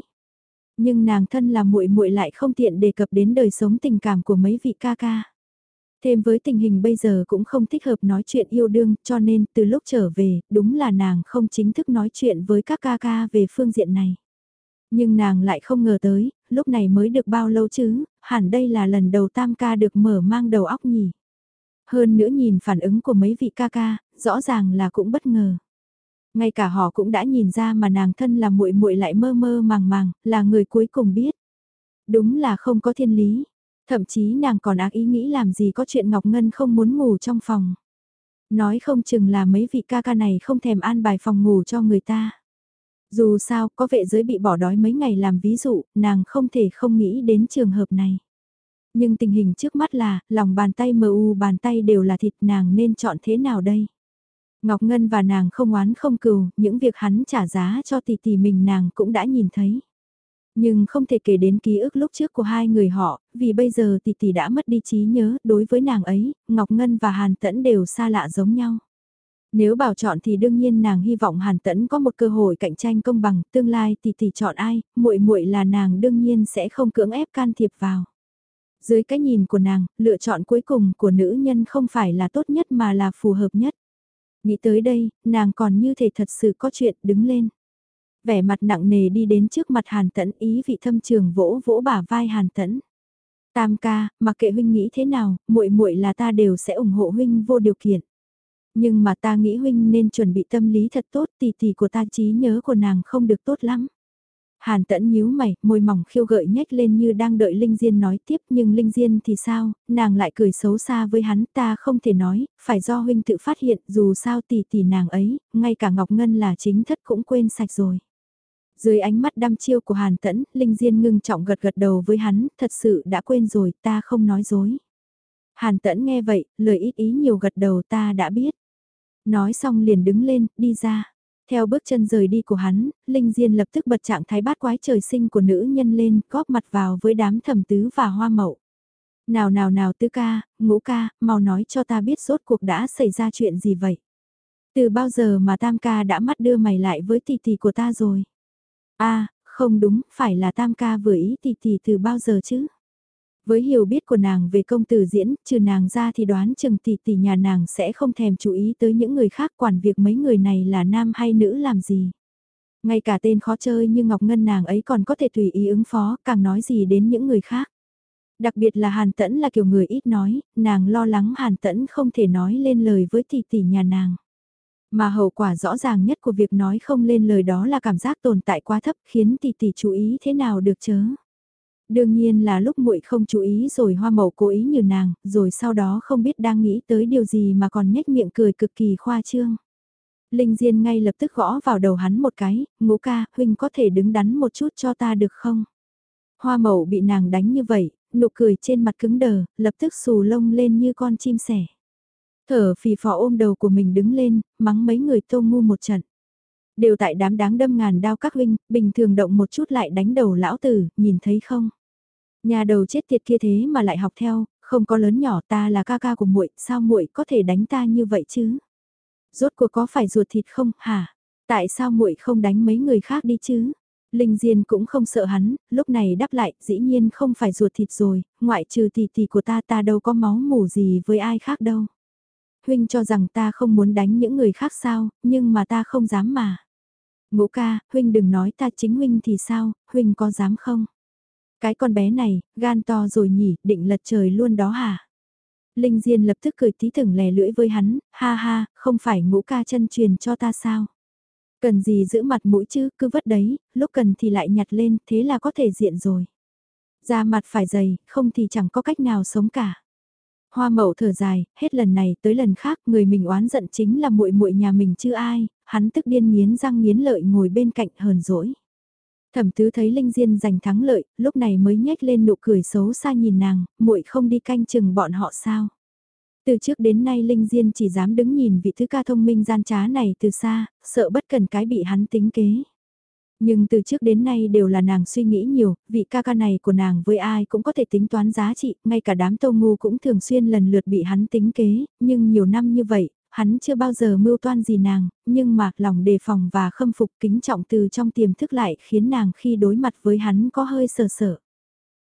Nhưng nàng thân là muội muội lại không tiện đề cập đến đời sống tình cảm của mấy vị ca ca. Thêm với tình hình bây giờ cũng không thích hợp nói chuyện yêu đương cho nên từ lúc trở về đúng là nàng không chính thức nói chuyện với các ca ca về phương diện này. Nhưng nàng lại không ngờ tới, lúc này mới được bao lâu chứ, hẳn đây là lần đầu tam ca được mở mang đầu óc nhỉ. Hơn nữa nhìn phản ứng của mấy vị ca ca, rõ ràng là cũng bất ngờ. Ngay cả họ cũng đã nhìn ra mà nàng thân là muội muội lại mơ mơ màng màng, là người cuối cùng biết. Đúng là không có thiên lý. Thậm chí nàng còn ác ý nghĩ làm gì có chuyện Ngọc Ngân không muốn ngủ trong phòng. Nói không chừng là mấy vị ca ca này không thèm an bài phòng ngủ cho người ta. Dù sao, có vệ giới bị bỏ đói mấy ngày làm ví dụ, nàng không thể không nghĩ đến trường hợp này. Nhưng tình hình trước mắt là, lòng bàn tay mờ u bàn tay đều là thịt nàng nên chọn thế nào đây? Ngọc Ngân và nàng không oán không cừu, những việc hắn trả giá cho tỷ tỷ mình nàng cũng đã nhìn thấy. Nhưng không thể kể đến ký ức lúc trước của hai người họ, vì bây giờ tỷ tỷ đã mất đi trí nhớ, đối với nàng ấy, Ngọc Ngân và Hàn Tẫn đều xa lạ giống nhau. Nếu bảo chọn thì đương nhiên nàng hy vọng Hàn Tẫn có một cơ hội cạnh tranh công bằng, tương lai tỷ tỷ chọn ai, muội muội là nàng đương nhiên sẽ không cưỡng ép can thiệp vào. Dưới cái nhìn của nàng, lựa chọn cuối cùng của nữ nhân không phải là tốt nhất mà là phù hợp nhất. Nghĩ tới đây, nàng còn như thể thật sự có chuyện đứng lên. Vẻ mặt nặng nề đi đến trước mặt Hàn Tẫn ý vị thâm trường vỗ vỗ bả vai Hàn Tẫn. Tam ca, mặc kệ huynh nghĩ thế nào, muội muội là ta đều sẽ ủng hộ huynh vô điều kiện. Nhưng mà ta nghĩ huynh nên chuẩn bị tâm lý thật tốt, tỷ tỷ của ta trí nhớ của nàng không được tốt lắm. Hàn tẫn nhíu mày, môi mỏng khiêu gợi nhếch lên như đang đợi Linh Diên nói tiếp nhưng Linh Diên thì sao, nàng lại cười xấu xa với hắn ta không thể nói, phải do huynh tự phát hiện dù sao tỷ tỷ nàng ấy, ngay cả Ngọc Ngân là chính thất cũng quên sạch rồi. Dưới ánh mắt đăm chiêu của Hàn tẫn, Linh Diên ngưng trọng gật gật đầu với hắn, thật sự đã quên rồi, ta không nói dối. Hàn tẫn nghe vậy, lời ít ý nhiều gật đầu ta đã biết. Nói xong liền đứng lên, đi ra. Theo bước chân rời đi của hắn, Linh Diên lập tức bật trạng thái bát quái trời sinh của nữ nhân lên, góp mặt vào với đám thẩm tứ và hoa mậu. Nào nào nào tứ ca, ngũ ca, mau nói cho ta biết rốt cuộc đã xảy ra chuyện gì vậy. Từ bao giờ mà tam ca đã mắt đưa mày lại với tỷ tỷ của ta rồi? a không đúng, phải là tam ca vừa ý tỷ tỷ từ bao giờ chứ? Với hiểu biết của nàng về công tử diễn, trừ nàng ra thì đoán chừng tỷ tỷ nhà nàng sẽ không thèm chú ý tới những người khác quản việc mấy người này là nam hay nữ làm gì. Ngay cả tên khó chơi như Ngọc Ngân nàng ấy còn có thể tùy ý ứng phó, càng nói gì đến những người khác. Đặc biệt là Hàn Tẫn là kiểu người ít nói, nàng lo lắng Hàn Tẫn không thể nói lên lời với tỷ tỷ nhà nàng. Mà hậu quả rõ ràng nhất của việc nói không lên lời đó là cảm giác tồn tại quá thấp khiến tỷ tỷ chú ý thế nào được chớ. Đương nhiên là lúc muội không chú ý rồi hoa mậu cố ý như nàng, rồi sau đó không biết đang nghĩ tới điều gì mà còn nhếch miệng cười cực kỳ khoa trương. Linh Diên ngay lập tức gõ vào đầu hắn một cái, ngũ ca, huynh có thể đứng đắn một chút cho ta được không? Hoa mậu bị nàng đánh như vậy, nụ cười trên mặt cứng đờ, lập tức xù lông lên như con chim sẻ. Thở phì phò ôm đầu của mình đứng lên, mắng mấy người tô ngu một trận. Đều tại đám đáng đâm ngàn đao các huynh, bình thường động một chút lại đánh đầu lão tử, nhìn thấy không? Nhà đầu chết tiệt kia thế mà lại học theo, không có lớn nhỏ ta là ca ca của muội, sao muội có thể đánh ta như vậy chứ? Rốt cuộc có phải ruột thịt không, hả? Tại sao muội không đánh mấy người khác đi chứ? Linh Diên cũng không sợ hắn, lúc này đáp lại, dĩ nhiên không phải ruột thịt rồi, ngoại trừ tỷ tỷ của ta ta đâu có máu mủ gì với ai khác đâu. Huynh cho rằng ta không muốn đánh những người khác sao, nhưng mà ta không dám mà. Ngũ ca, Huynh đừng nói ta chính Huynh thì sao, Huynh có dám không? Cái con bé này, gan to rồi nhỉ, định lật trời luôn đó hả? Linh Diên lập tức cười tí thửng lè lưỡi với hắn, ha ha, không phải ngũ ca chân truyền cho ta sao? Cần gì giữ mặt mũi chứ, cứ vất đấy, lúc cần thì lại nhặt lên, thế là có thể diện rồi. Da mặt phải dày, không thì chẳng có cách nào sống cả. Hoa mậu thở dài, hết lần này tới lần khác, người mình oán giận chính là muội muội nhà mình chứ ai, hắn tức điên nghiến răng nghiến lợi ngồi bên cạnh hờn dỗi. Thẩm tứ thấy Linh Diên giành thắng lợi, lúc này mới nhếch lên nụ cười xấu xa nhìn nàng, muội không đi canh chừng bọn họ sao. Từ trước đến nay Linh Diên chỉ dám đứng nhìn vị thứ ca thông minh gian trá này từ xa, sợ bất cần cái bị hắn tính kế. Nhưng từ trước đến nay đều là nàng suy nghĩ nhiều, vị ca ca này của nàng với ai cũng có thể tính toán giá trị, ngay cả đám tâu ngu cũng thường xuyên lần lượt bị hắn tính kế, nhưng nhiều năm như vậy, hắn chưa bao giờ mưu toan gì nàng, nhưng mà lòng đề phòng và khâm phục kính trọng từ trong tiềm thức lại khiến nàng khi đối mặt với hắn có hơi sờ sợ.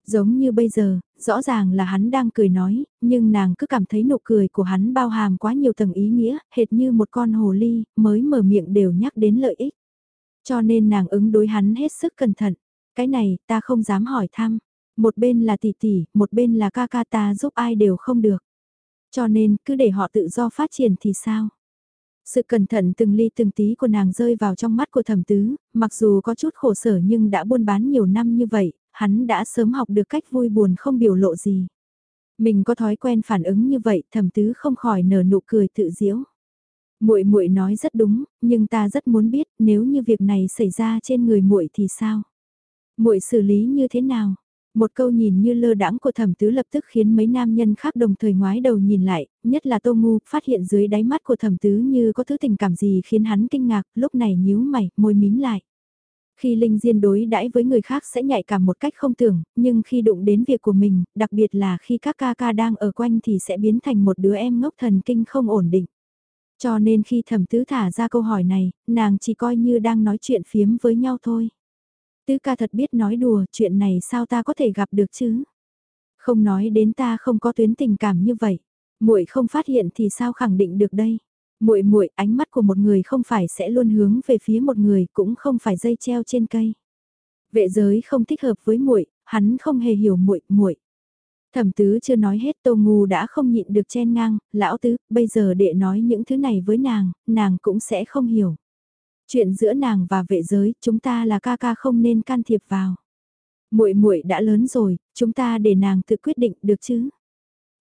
Giống như bây giờ, rõ ràng là hắn đang cười nói, nhưng nàng cứ cảm thấy nụ cười của hắn bao hàm quá nhiều tầng ý nghĩa, hệt như một con hồ ly, mới mở miệng đều nhắc đến lợi ích. Cho nên nàng ứng đối hắn hết sức cẩn thận. Cái này ta không dám hỏi thăm. Một bên là tỷ tỷ, một bên là ca ca ta giúp ai đều không được. Cho nên cứ để họ tự do phát triển thì sao? Sự cẩn thận từng ly từng tí của nàng rơi vào trong mắt của thẩm tứ, mặc dù có chút khổ sở nhưng đã buôn bán nhiều năm như vậy, hắn đã sớm học được cách vui buồn không biểu lộ gì. Mình có thói quen phản ứng như vậy, thẩm tứ không khỏi nở nụ cười tự diễu. Muội muội nói rất đúng, nhưng ta rất muốn biết nếu như việc này xảy ra trên người muội thì sao? Muội xử lý như thế nào? Một câu nhìn như lơ đãng của thẩm tứ lập tức khiến mấy nam nhân khác đồng thời ngoái đầu nhìn lại, nhất là tô ngu, phát hiện dưới đáy mắt của thẩm tứ như có thứ tình cảm gì khiến hắn kinh ngạc, lúc này nhíu mày, môi mím lại. Khi Linh Diên đối đãi với người khác sẽ nhạy cảm một cách không tưởng, nhưng khi đụng đến việc của mình, đặc biệt là khi các ca ca đang ở quanh thì sẽ biến thành một đứa em ngốc thần kinh không ổn định. Cho nên khi thẩm tứ thả ra câu hỏi này, nàng chỉ coi như đang nói chuyện phiếm với nhau thôi. Tứ ca thật biết nói đùa, chuyện này sao ta có thể gặp được chứ? Không nói đến ta không có tuyến tình cảm như vậy. Muội không phát hiện thì sao khẳng định được đây? Muội muội, ánh mắt của một người không phải sẽ luôn hướng về phía một người, cũng không phải dây treo trên cây. Vệ giới không thích hợp với muội, hắn không hề hiểu muội, muội. Thẩm tứ chưa nói hết Tô Ngu đã không nhịn được chen ngang, lão tứ, bây giờ đệ nói những thứ này với nàng, nàng cũng sẽ không hiểu. Chuyện giữa nàng và vệ giới, chúng ta là ca ca không nên can thiệp vào. Muội muội đã lớn rồi, chúng ta để nàng tự quyết định được chứ?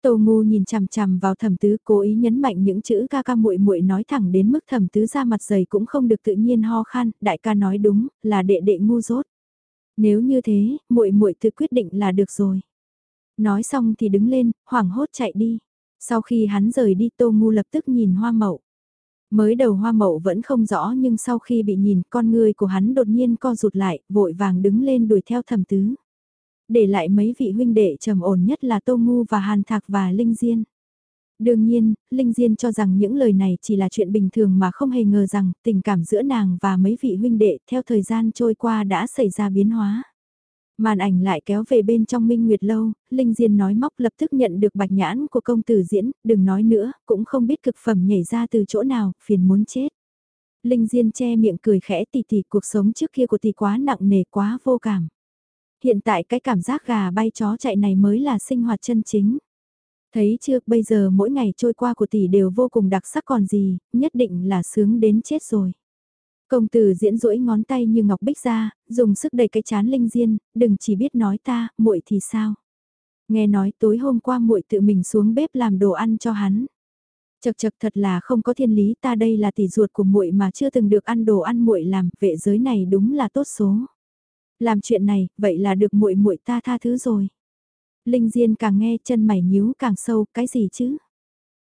Tô Ngu nhìn chằm chằm vào Thẩm Tứ, cố ý nhấn mạnh những chữ ca ca muội muội nói thẳng đến mức Thẩm Tứ ra mặt dày cũng không được tự nhiên ho khan, đại ca nói đúng, là đệ đệ ngu dốt. Nếu như thế, muội muội tự quyết định là được rồi. Nói xong thì đứng lên, hoảng hốt chạy đi. Sau khi hắn rời đi Tô Ngu lập tức nhìn Hoa Mậu. Mới đầu hoa mậu vẫn không rõ nhưng sau khi bị nhìn con người của hắn đột nhiên co rụt lại, vội vàng đứng lên đuổi theo thầm tứ. Để lại mấy vị huynh đệ trầm ổn nhất là Tô Ngu và Hàn Thạc và Linh Diên. Đương nhiên, Linh Diên cho rằng những lời này chỉ là chuyện bình thường mà không hề ngờ rằng tình cảm giữa nàng và mấy vị huynh đệ theo thời gian trôi qua đã xảy ra biến hóa. Màn ảnh lại kéo về bên trong Minh Nguyệt Lâu, Linh Diên nói móc lập tức nhận được bạch nhãn của công tử diễn, đừng nói nữa, cũng không biết cực phẩm nhảy ra từ chỗ nào, phiền muốn chết. Linh Diên che miệng cười khẽ tì tì cuộc sống trước kia của tỷ quá nặng nề quá vô cảm. Hiện tại cái cảm giác gà bay chó chạy này mới là sinh hoạt chân chính. Thấy chưa, bây giờ mỗi ngày trôi qua của tỷ đều vô cùng đặc sắc còn gì, nhất định là sướng đến chết rồi. Công tử diễn rỗi ngón tay như ngọc bích ra, dùng sức đẩy cái chán linh diên, đừng chỉ biết nói ta, muội thì sao. Nghe nói tối hôm qua muội tự mình xuống bếp làm đồ ăn cho hắn. Chật chật thật là không có thiên lý ta đây là tỷ ruột của muội mà chưa từng được ăn đồ ăn muội làm, vệ giới này đúng là tốt số. Làm chuyện này, vậy là được muội muội ta tha thứ rồi. Linh Diên càng nghe chân mày nhíu càng sâu, cái gì chứ?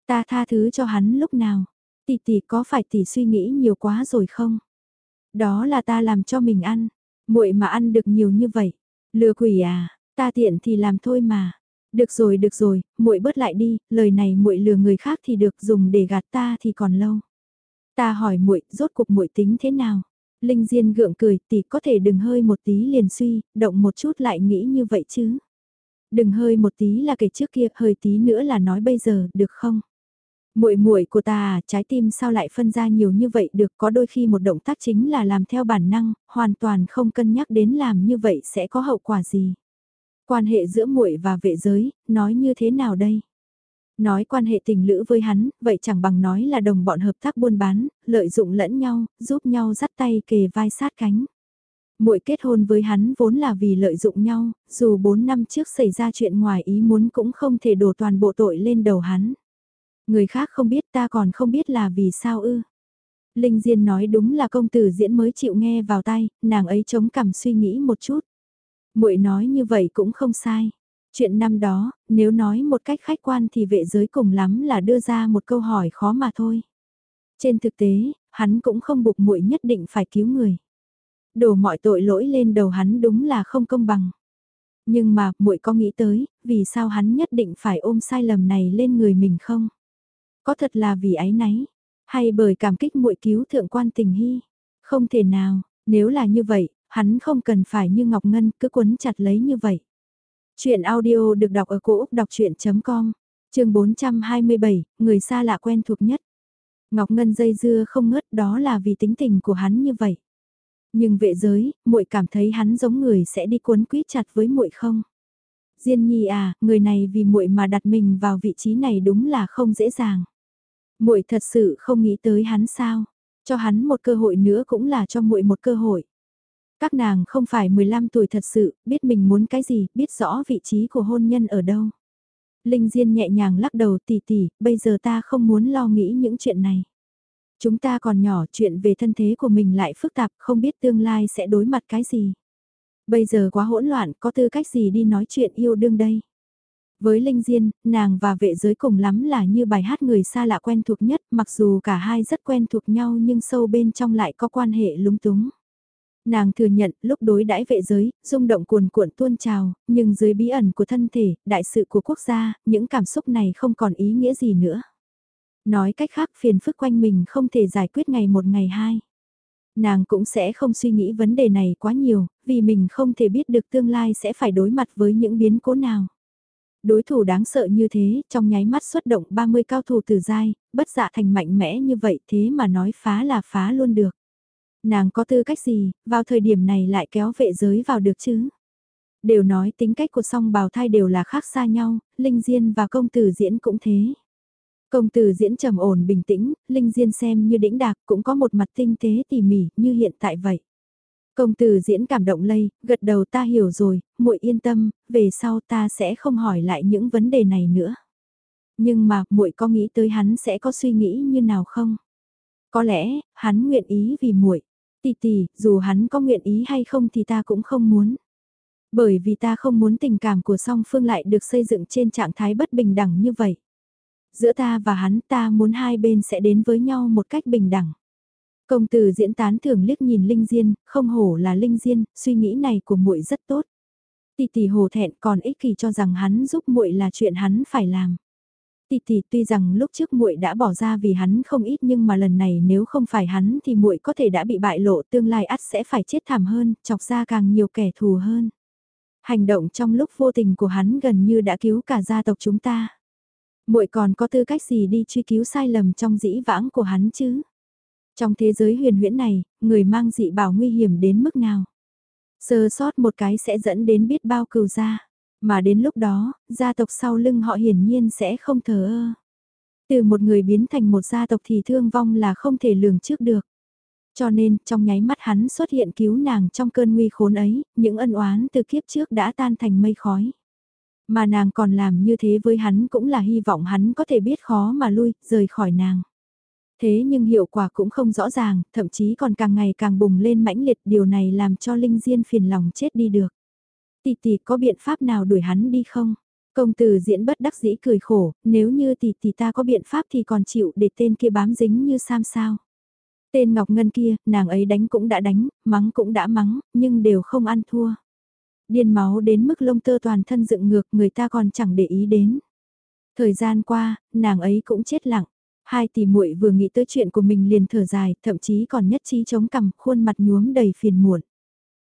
Ta tha thứ cho hắn lúc nào? Tỷ tỷ có phải tỷ suy nghĩ nhiều quá rồi không? Đó là ta làm cho mình ăn, muội mà ăn được nhiều như vậy. Lừa quỷ à, ta tiện thì làm thôi mà. Được rồi, được rồi, muội bớt lại đi, lời này muội lừa người khác thì được, dùng để gạt ta thì còn lâu. Ta hỏi muội, rốt cuộc muội tính thế nào? Linh Diên gượng cười, tỷ có thể đừng hơi một tí liền suy, động một chút lại nghĩ như vậy chứ. Đừng hơi một tí là kể trước kia, hơi tí nữa là nói bây giờ, được không? Muội muội của ta à, trái tim sao lại phân ra nhiều như vậy được, có đôi khi một động tác chính là làm theo bản năng, hoàn toàn không cân nhắc đến làm như vậy sẽ có hậu quả gì. Quan hệ giữa muội và vệ giới, nói như thế nào đây? Nói quan hệ tình lữ với hắn, vậy chẳng bằng nói là đồng bọn hợp tác buôn bán, lợi dụng lẫn nhau, giúp nhau dắt tay kề vai sát cánh. Muội kết hôn với hắn vốn là vì lợi dụng nhau, dù 4 năm trước xảy ra chuyện ngoài ý muốn cũng không thể đổ toàn bộ tội lên đầu hắn. Người khác không biết ta còn không biết là vì sao ư. Linh Diên nói đúng là công tử diễn mới chịu nghe vào tay, nàng ấy chống cằm suy nghĩ một chút. muội nói như vậy cũng không sai. Chuyện năm đó, nếu nói một cách khách quan thì vệ giới cùng lắm là đưa ra một câu hỏi khó mà thôi. Trên thực tế, hắn cũng không buộc muội nhất định phải cứu người. Đổ mọi tội lỗi lên đầu hắn đúng là không công bằng. Nhưng mà, muội có nghĩ tới, vì sao hắn nhất định phải ôm sai lầm này lên người mình không? Có thật là vì ái náy, hay bởi cảm kích muội cứu thượng quan tình hy? Không thể nào, nếu là như vậy, hắn không cần phải như Ngọc Ngân cứ quấn chặt lấy như vậy. Chuyện audio được đọc ở cổ Úc đọc chuyện.com, trường 427, người xa lạ quen thuộc nhất. Ngọc Ngân dây dưa không ngớt đó là vì tính tình của hắn như vậy. Nhưng vệ giới, muội cảm thấy hắn giống người sẽ đi cuốn quýt chặt với muội không? Diên Nhi à, người này vì muội mà đặt mình vào vị trí này đúng là không dễ dàng. Muội thật sự không nghĩ tới hắn sao? Cho hắn một cơ hội nữa cũng là cho muội một cơ hội. Các nàng không phải 15 tuổi thật sự, biết mình muốn cái gì, biết rõ vị trí của hôn nhân ở đâu. Linh Diên nhẹ nhàng lắc đầu tỉ tỉ, bây giờ ta không muốn lo nghĩ những chuyện này. Chúng ta còn nhỏ chuyện về thân thế của mình lại phức tạp, không biết tương lai sẽ đối mặt cái gì. Bây giờ quá hỗn loạn, có tư cách gì đi nói chuyện yêu đương đây. Với Linh Diên, nàng và vệ giới cùng lắm là như bài hát người xa lạ quen thuộc nhất, mặc dù cả hai rất quen thuộc nhau nhưng sâu bên trong lại có quan hệ lúng túng. Nàng thừa nhận lúc đối đãi vệ giới, rung động cuồn cuộn tuôn trào, nhưng dưới bí ẩn của thân thể, đại sự của quốc gia, những cảm xúc này không còn ý nghĩa gì nữa. Nói cách khác phiền phức quanh mình không thể giải quyết ngày một ngày hai. Nàng cũng sẽ không suy nghĩ vấn đề này quá nhiều, vì mình không thể biết được tương lai sẽ phải đối mặt với những biến cố nào. Đối thủ đáng sợ như thế, trong nháy mắt xuất động 30 cao thủ từ giai, bất dạ thành mạnh mẽ như vậy thế mà nói phá là phá luôn được. Nàng có tư cách gì, vào thời điểm này lại kéo vệ giới vào được chứ? Đều nói tính cách của song bào thai đều là khác xa nhau, Linh Diên và công tử diễn cũng thế. Công tử diễn trầm ổn bình tĩnh, Linh Diên xem như đĩnh đạc cũng có một mặt tinh tế tỉ mỉ như hiện tại vậy. Công tử diễn cảm động lây, gật đầu ta hiểu rồi, muội yên tâm, về sau ta sẽ không hỏi lại những vấn đề này nữa. Nhưng mà, muội có nghĩ tới hắn sẽ có suy nghĩ như nào không? Có lẽ, hắn nguyện ý vì muội. Tì tì, dù hắn có nguyện ý hay không thì ta cũng không muốn. Bởi vì ta không muốn tình cảm của song phương lại được xây dựng trên trạng thái bất bình đẳng như vậy. Giữa ta và hắn ta muốn hai bên sẽ đến với nhau một cách bình đẳng. Công tử diễn tán thường liếc nhìn Linh Diên, không hổ là Linh Diên, suy nghĩ này của muội rất tốt. Tỷ tỷ hồ thẹn còn ích kỷ cho rằng hắn giúp muội là chuyện hắn phải làm. Tỷ tỷ tuy rằng lúc trước muội đã bỏ ra vì hắn không ít nhưng mà lần này nếu không phải hắn thì muội có thể đã bị bại lộ tương lai ắt sẽ phải chết thảm hơn, chọc ra càng nhiều kẻ thù hơn. Hành động trong lúc vô tình của hắn gần như đã cứu cả gia tộc chúng ta. Muội còn có tư cách gì đi truy cứu sai lầm trong dĩ vãng của hắn chứ? Trong thế giới huyền huyễn này, người mang dị bảo nguy hiểm đến mức nào? Sơ sót một cái sẽ dẫn đến biết bao cừu ra Mà đến lúc đó, gia tộc sau lưng họ hiển nhiên sẽ không thờ ơ. Từ một người biến thành một gia tộc thì thương vong là không thể lường trước được. Cho nên, trong nháy mắt hắn xuất hiện cứu nàng trong cơn nguy khốn ấy, những ân oán từ kiếp trước đã tan thành mây khói. Mà nàng còn làm như thế với hắn cũng là hy vọng hắn có thể biết khó mà lui, rời khỏi nàng. Thế nhưng hiệu quả cũng không rõ ràng, thậm chí còn càng ngày càng bùng lên mãnh liệt điều này làm cho Linh Diên phiền lòng chết đi được. Tỷ tỷ có biện pháp nào đuổi hắn đi không? Công tử diễn bất đắc dĩ cười khổ, nếu như tỷ tỷ ta có biện pháp thì còn chịu để tên kia bám dính như sam sao. Tên Ngọc Ngân kia, nàng ấy đánh cũng đã đánh, mắng cũng đã mắng, nhưng đều không ăn thua. Điên máu đến mức lông tơ toàn thân dựng ngược người ta còn chẳng để ý đến. Thời gian qua, nàng ấy cũng chết lặng. Hai tỷ muội vừa nghĩ tới chuyện của mình liền thở dài, thậm chí còn nhất trí chống cằm, khuôn mặt nhuốm đầy phiền muộn.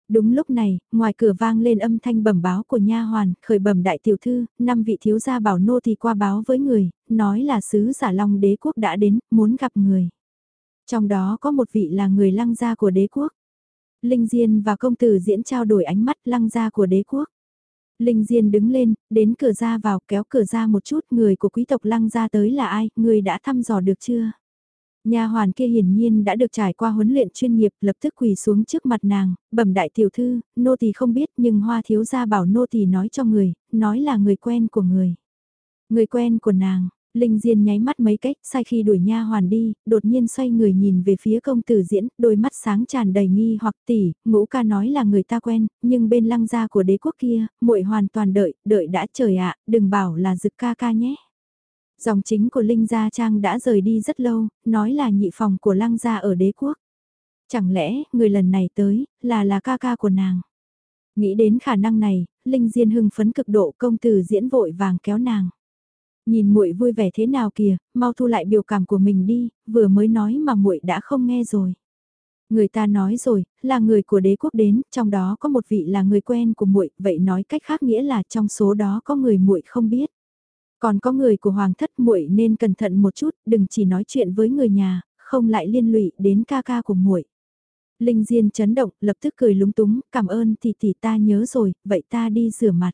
Đúng lúc này, ngoài cửa vang lên âm thanh bẩm báo của nha hoàn, khởi bẩm đại tiểu thư, năm vị thiếu gia bảo nô thì qua báo với người, nói là sứ giả long đế quốc đã đến, muốn gặp người. Trong đó có một vị là người lăng gia của đế quốc. Linh Diên và công tử diễn trao đổi ánh mắt lăng gia của đế quốc. Linh Diên đứng lên, đến cửa ra vào kéo cửa ra một chút người của quý tộc lăng ra tới là ai, người đã thăm dò được chưa? Nhà hoàn kia hiển nhiên đã được trải qua huấn luyện chuyên nghiệp lập tức quỳ xuống trước mặt nàng, bẩm đại tiểu thư, nô tỳ không biết nhưng hoa thiếu gia bảo nô tỳ nói cho người, nói là người quen của người. Người quen của nàng, Linh Diên nháy mắt mấy cách, sai khi đuổi nha hoàn đi, đột nhiên xoay người nhìn về phía công tử diễn, đôi mắt sáng tràn đầy nghi hoặc tỉ, ngũ ca nói là người ta quen, nhưng bên lăng gia của đế quốc kia, muội hoàn toàn đợi, đợi đã trời ạ, đừng bảo là dực ca ca nhé. Dòng chính của Linh Gia Trang đã rời đi rất lâu, nói là nhị phòng của lăng gia ở đế quốc. Chẳng lẽ, người lần này tới, là là ca ca của nàng. Nghĩ đến khả năng này, Linh Diên hưng phấn cực độ công tử diễn vội vàng kéo nàng. Nhìn muội vui vẻ thế nào kìa, mau thu lại biểu cảm của mình đi, vừa mới nói mà muội đã không nghe rồi. Người ta nói rồi, là người của đế quốc đến, trong đó có một vị là người quen của muội, vậy nói cách khác nghĩa là trong số đó có người muội không biết. Còn có người của hoàng thất muội nên cẩn thận một chút, đừng chỉ nói chuyện với người nhà, không lại liên lụy đến ca ca của muội. Linh Diên chấn động, lập tức cười lúng túng, cảm ơn tỷ tỷ ta nhớ rồi, vậy ta đi rửa mặt.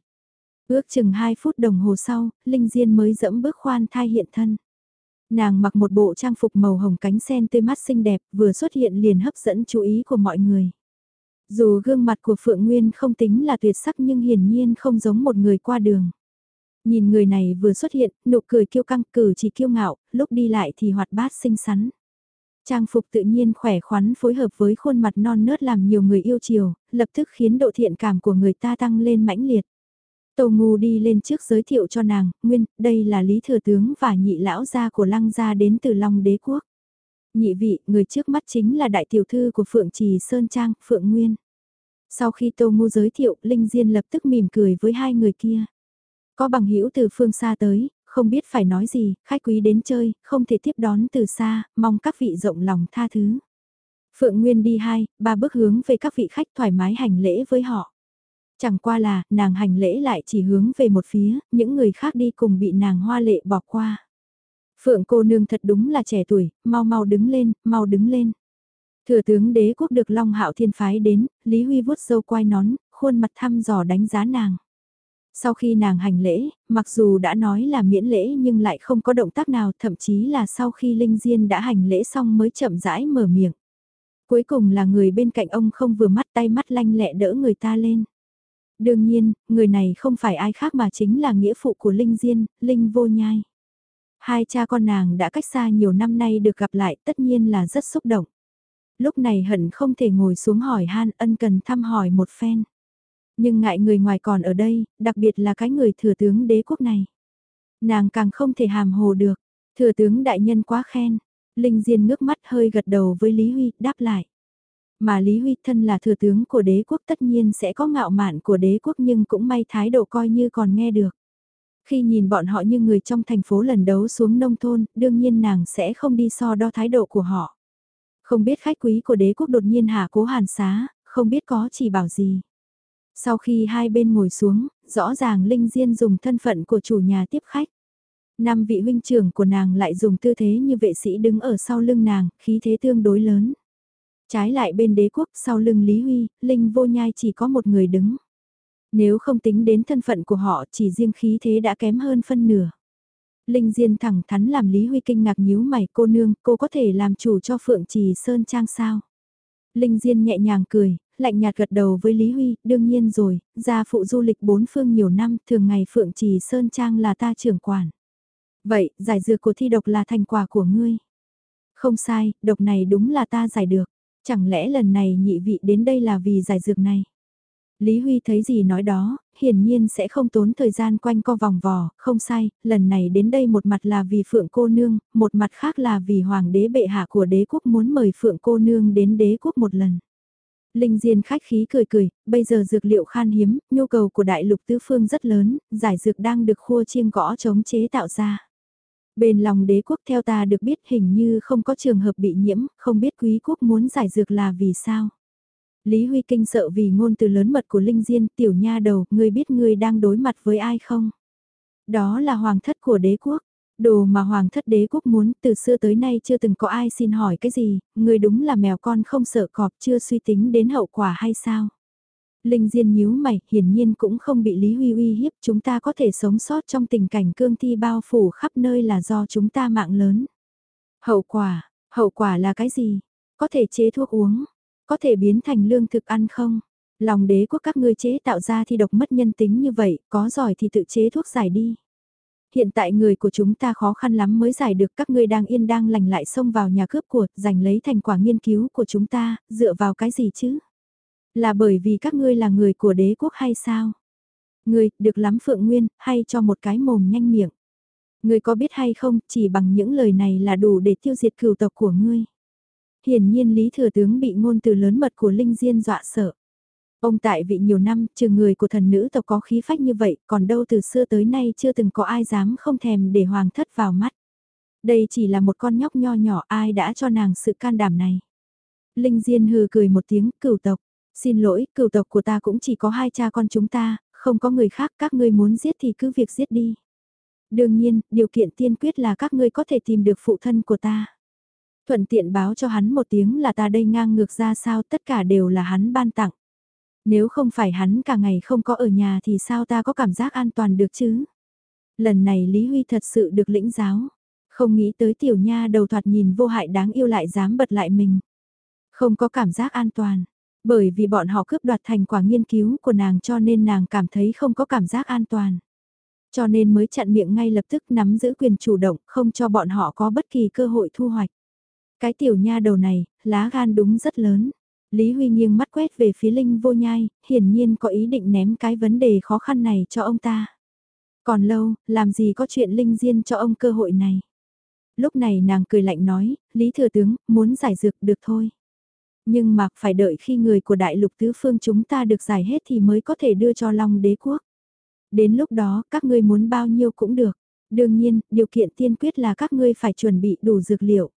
Ước chừng 2 phút đồng hồ sau, Linh Diên mới dẫm bước khoan thai hiện thân. Nàng mặc một bộ trang phục màu hồng cánh sen tươi mắt xinh đẹp, vừa xuất hiện liền hấp dẫn chú ý của mọi người. Dù gương mặt của Phượng Nguyên không tính là tuyệt sắc nhưng hiển nhiên không giống một người qua đường. Nhìn người này vừa xuất hiện, nụ cười kiêu căng cử chỉ kiêu ngạo, lúc đi lại thì hoạt bát xinh xắn. Trang phục tự nhiên khỏe khoắn phối hợp với khuôn mặt non nớt làm nhiều người yêu chiều, lập tức khiến độ thiện cảm của người ta tăng lên mãnh liệt. Tô Ngu đi lên trước giới thiệu cho nàng, Nguyên, đây là Lý Thừa Tướng và nhị lão gia của Lăng gia đến từ Long Đế Quốc. Nhị vị, người trước mắt chính là đại tiểu thư của Phượng Trì Sơn Trang, Phượng Nguyên. Sau khi Tô Ngu giới thiệu, Linh Diên lập tức mỉm cười với hai người kia. Có bằng hữu từ phương xa tới, không biết phải nói gì, khách quý đến chơi, không thể tiếp đón từ xa, mong các vị rộng lòng tha thứ. Phượng Nguyên đi hai, ba bước hướng về các vị khách thoải mái hành lễ với họ. Chẳng qua là, nàng hành lễ lại chỉ hướng về một phía, những người khác đi cùng bị nàng hoa lệ bỏ qua. Phượng cô nương thật đúng là trẻ tuổi, mau mau đứng lên, mau đứng lên. Thừa tướng đế quốc được Long Hạo Thiên phái đến, Lý Huy vuốt sâu quai nón, khuôn mặt thăm dò đánh giá nàng. Sau khi nàng hành lễ, mặc dù đã nói là miễn lễ nhưng lại không có động tác nào, thậm chí là sau khi Linh Diên đã hành lễ xong mới chậm rãi mở miệng. Cuối cùng là người bên cạnh ông không vừa mắt tay mắt lanh lẹ đỡ người ta lên. Đương nhiên, người này không phải ai khác mà chính là nghĩa phụ của Linh Diên, Linh Vô Nhai. Hai cha con nàng đã cách xa nhiều năm nay được gặp lại tất nhiên là rất xúc động. Lúc này hận không thể ngồi xuống hỏi han ân cần thăm hỏi một phen. Nhưng ngại người ngoài còn ở đây, đặc biệt là cái người thừa tướng đế quốc này. Nàng càng không thể hàm hồ được, thừa tướng đại nhân quá khen. Linh Diên ngước mắt hơi gật đầu với Lý Huy, đáp lại. Mà Lý Huy thân là thừa tướng của đế quốc tất nhiên sẽ có ngạo mạn của đế quốc nhưng cũng may thái độ coi như còn nghe được. Khi nhìn bọn họ như người trong thành phố lần đấu xuống nông thôn, đương nhiên nàng sẽ không đi so đo thái độ của họ. Không biết khách quý của đế quốc đột nhiên hạ cố hàn xá, không biết có chỉ bảo gì. Sau khi hai bên ngồi xuống, rõ ràng Linh Diên dùng thân phận của chủ nhà tiếp khách. Năm vị huynh trưởng của nàng lại dùng tư thế như vệ sĩ đứng ở sau lưng nàng, khí thế tương đối lớn. Trái lại bên đế quốc sau lưng Lý Huy, Linh vô nhai chỉ có một người đứng. Nếu không tính đến thân phận của họ chỉ riêng khí thế đã kém hơn phân nửa. Linh Diên thẳng thắn làm Lý Huy kinh ngạc nhíu mày cô nương, cô có thể làm chủ cho Phượng Trì Sơn Trang sao? Linh Diên nhẹ nhàng cười, lạnh nhạt gật đầu với Lý Huy, đương nhiên rồi, gia phụ du lịch bốn phương nhiều năm, thường ngày Phượng Trì Sơn Trang là ta trưởng quản. Vậy, giải dược của thi độc là thành quả của ngươi. Không sai, độc này đúng là ta giải được. Chẳng lẽ lần này nhị vị đến đây là vì giải dược này? Lý Huy thấy gì nói đó, hiển nhiên sẽ không tốn thời gian quanh co vòng vò, không sai, lần này đến đây một mặt là vì Phượng cô nương, một mặt khác là vì Hoàng đế bệ hạ của đế quốc muốn mời Phượng cô nương đến đế quốc một lần. Linh Diên khách khí cười cười, bây giờ dược liệu khan hiếm, nhu cầu của đại lục tứ phương rất lớn, giải dược đang được khua chiêng gõ chống chế tạo ra. Bên lòng đế quốc theo ta được biết hình như không có trường hợp bị nhiễm, không biết quý quốc muốn giải dược là vì sao. Lý Huy kinh sợ vì ngôn từ lớn mật của Linh Diên, tiểu nha đầu, ngươi biết ngươi đang đối mặt với ai không? Đó là hoàng thất của đế quốc. Đồ mà hoàng thất đế quốc muốn từ xưa tới nay chưa từng có ai xin hỏi cái gì, người đúng là mèo con không sợ cọp chưa suy tính đến hậu quả hay sao? Linh Diên nhíu mày, hiển nhiên cũng không bị Lý Huy uy hiếp, chúng ta có thể sống sót trong tình cảnh cương thi bao phủ khắp nơi là do chúng ta mạng lớn. Hậu quả, hậu quả là cái gì? Có thể chế thuốc uống, có thể biến thành lương thực ăn không? Lòng đế quốc các ngươi chế tạo ra thì độc mất nhân tính như vậy, có giỏi thì tự chế thuốc giải đi. Hiện tại người của chúng ta khó khăn lắm mới giải được các ngươi đang yên đang lành lại xông vào nhà cướp của, giành lấy thành quả nghiên cứu của chúng ta, dựa vào cái gì chứ? Là bởi vì các ngươi là người của đế quốc hay sao? Ngươi, được lắm Phượng Nguyên, hay cho một cái mồm nhanh miệng. Ngươi có biết hay không, chỉ bằng những lời này là đủ để tiêu diệt cửu tộc của ngươi. Hiển nhiên Lý Thừa Tướng bị ngôn từ lớn mật của Linh Diên dọa sợ. Ông tại vị nhiều năm, trừ người của thần nữ tộc có khí phách như vậy, còn đâu từ xưa tới nay chưa từng có ai dám không thèm để hoàng thất vào mắt. Đây chỉ là một con nhóc nho nhỏ ai đã cho nàng sự can đảm này. Linh Diên hừ cười một tiếng, cửu tộc. Xin lỗi, cửu tộc của ta cũng chỉ có hai cha con chúng ta, không có người khác, các ngươi muốn giết thì cứ việc giết đi. Đương nhiên, điều kiện tiên quyết là các ngươi có thể tìm được phụ thân của ta. Thuận tiện báo cho hắn một tiếng là ta đây ngang ngược ra sao tất cả đều là hắn ban tặng. Nếu không phải hắn cả ngày không có ở nhà thì sao ta có cảm giác an toàn được chứ? Lần này Lý Huy thật sự được lĩnh giáo. Không nghĩ tới tiểu nha đầu thoạt nhìn vô hại đáng yêu lại dám bật lại mình. Không có cảm giác an toàn. Bởi vì bọn họ cướp đoạt thành quả nghiên cứu của nàng cho nên nàng cảm thấy không có cảm giác an toàn. Cho nên mới chặn miệng ngay lập tức nắm giữ quyền chủ động, không cho bọn họ có bất kỳ cơ hội thu hoạch. Cái tiểu nha đầu này, lá gan đúng rất lớn. Lý Huy nghiêng mắt quét về phía Linh vô nhai, hiển nhiên có ý định ném cái vấn đề khó khăn này cho ông ta. Còn lâu, làm gì có chuyện Linh Diên cho ông cơ hội này. Lúc này nàng cười lạnh nói, Lý Thừa Tướng, muốn giải dược được thôi. Nhưng mà phải đợi khi người của đại lục tứ phương chúng ta được giải hết thì mới có thể đưa cho Long đế quốc. Đến lúc đó, các ngươi muốn bao nhiêu cũng được. Đương nhiên, điều kiện tiên quyết là các ngươi phải chuẩn bị đủ dược liệu.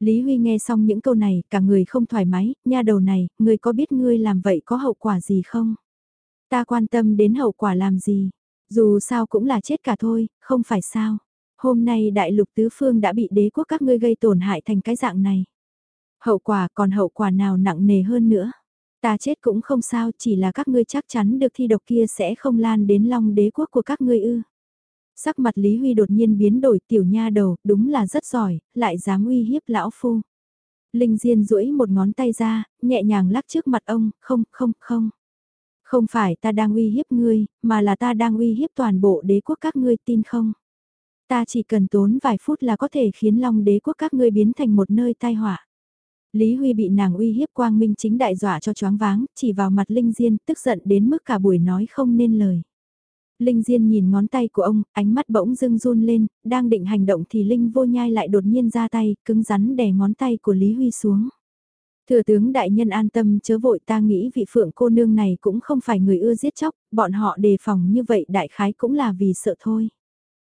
Lý Huy nghe xong những câu này, cả người không thoải mái, nha đầu này, ngươi có biết ngươi làm vậy có hậu quả gì không? Ta quan tâm đến hậu quả làm gì? Dù sao cũng là chết cả thôi, không phải sao? Hôm nay đại lục tứ phương đã bị đế quốc các ngươi gây tổn hại thành cái dạng này. Hậu quả còn hậu quả nào nặng nề hơn nữa? Ta chết cũng không sao, chỉ là các ngươi chắc chắn được thi độc kia sẽ không lan đến long đế quốc của các ngươi ư. Sắc mặt Lý Huy đột nhiên biến đổi tiểu nha đầu, đúng là rất giỏi, lại dám uy hiếp lão phu. Linh Diên duỗi một ngón tay ra, nhẹ nhàng lắc trước mặt ông, không, không, không. Không phải ta đang uy hiếp ngươi, mà là ta đang uy hiếp toàn bộ đế quốc các ngươi tin không? Ta chỉ cần tốn vài phút là có thể khiến long đế quốc các ngươi biến thành một nơi tai họa. Lý Huy bị nàng uy hiếp quang minh chính đại dọa cho choáng váng, chỉ vào mặt Linh Diên, tức giận đến mức cả buổi nói không nên lời. Linh Diên nhìn ngón tay của ông, ánh mắt bỗng dưng run lên, đang định hành động thì Linh vô nhai lại đột nhiên ra tay, cứng rắn đè ngón tay của Lý Huy xuống. Thừa tướng đại nhân an tâm chớ vội ta nghĩ vị phượng cô nương này cũng không phải người ưa giết chóc, bọn họ đề phòng như vậy đại khái cũng là vì sợ thôi.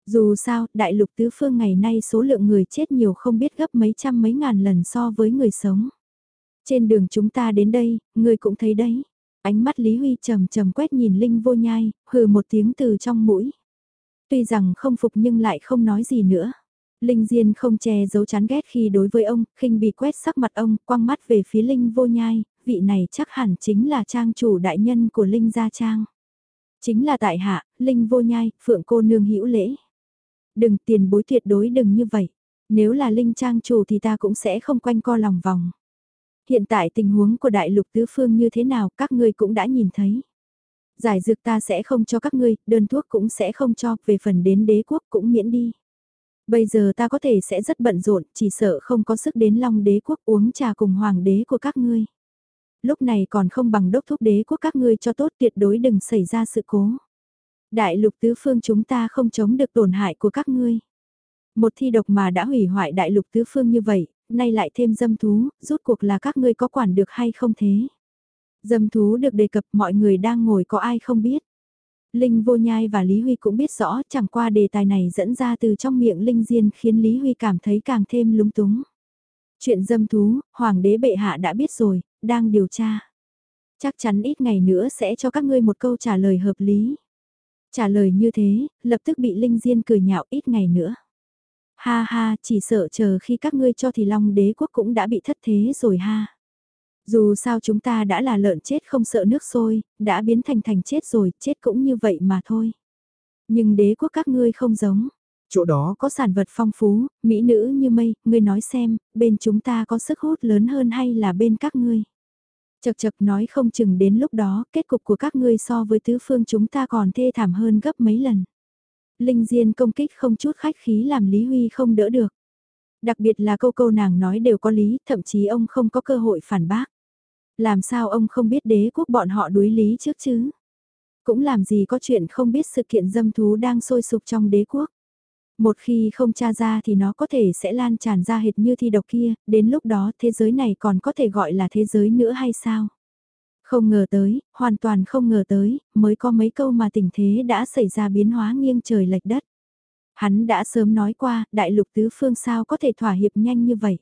Dù sao, đại lục tứ phương ngày nay số lượng người chết nhiều không biết gấp mấy trăm mấy ngàn lần so với người sống. Trên đường chúng ta đến đây, người cũng thấy đấy. Ánh mắt Lý Huy trầm trầm quét nhìn Linh vô nhai, hừ một tiếng từ trong mũi. Tuy rằng không phục nhưng lại không nói gì nữa. Linh Diên không che giấu chán ghét khi đối với ông, khinh bị quét sắc mặt ông, quăng mắt về phía Linh vô nhai, vị này chắc hẳn chính là trang chủ đại nhân của Linh Gia Trang. Chính là tại hạ, Linh vô nhai, phượng cô nương hữu lễ. Đừng tiền bối tuyệt đối đừng như vậy. Nếu là Linh Trang chủ thì ta cũng sẽ không quanh co lòng vòng. Hiện tại tình huống của đại lục tứ phương như thế nào các ngươi cũng đã nhìn thấy. Giải dược ta sẽ không cho các ngươi, đơn thuốc cũng sẽ không cho, về phần đến đế quốc cũng miễn đi. Bây giờ ta có thể sẽ rất bận rộn, chỉ sợ không có sức đến long đế quốc uống trà cùng hoàng đế của các ngươi. Lúc này còn không bằng đốc thúc đế quốc các ngươi cho tốt tuyệt đối đừng xảy ra sự cố. Đại lục tứ phương chúng ta không chống được tổn hại của các ngươi. Một thi độc mà đã hủy hoại đại lục tứ phương như vậy, nay lại thêm dâm thú, rút cuộc là các ngươi có quản được hay không thế? Dâm thú được đề cập mọi người đang ngồi có ai không biết. Linh Vô Nhai và Lý Huy cũng biết rõ chẳng qua đề tài này dẫn ra từ trong miệng Linh Diên khiến Lý Huy cảm thấy càng thêm lúng túng. Chuyện dâm thú, Hoàng đế bệ hạ đã biết rồi, đang điều tra. Chắc chắn ít ngày nữa sẽ cho các ngươi một câu trả lời hợp lý. Trả lời như thế, lập tức bị Linh Diên cười nhạo ít ngày nữa. Ha ha, chỉ sợ chờ khi các ngươi cho thì Long đế quốc cũng đã bị thất thế rồi ha. Dù sao chúng ta đã là lợn chết không sợ nước sôi, đã biến thành thành chết rồi, chết cũng như vậy mà thôi. Nhưng đế quốc các ngươi không giống. Chỗ đó có sản vật phong phú, mỹ nữ như mây, ngươi nói xem, bên chúng ta có sức hút lớn hơn hay là bên các ngươi. Chật chật nói không chừng đến lúc đó, kết cục của các ngươi so với tứ phương chúng ta còn thê thảm hơn gấp mấy lần. Linh Diên công kích không chút khách khí làm Lý Huy không đỡ được. Đặc biệt là câu câu nàng nói đều có lý, thậm chí ông không có cơ hội phản bác. Làm sao ông không biết đế quốc bọn họ đuối lý trước chứ? Cũng làm gì có chuyện không biết sự kiện dâm thú đang sôi sục trong đế quốc. Một khi không tra ra thì nó có thể sẽ lan tràn ra hệt như thi độc kia, đến lúc đó thế giới này còn có thể gọi là thế giới nữa hay sao? Không ngờ tới, hoàn toàn không ngờ tới, mới có mấy câu mà tình thế đã xảy ra biến hóa nghiêng trời lệch đất. Hắn đã sớm nói qua, đại lục tứ phương sao có thể thỏa hiệp nhanh như vậy.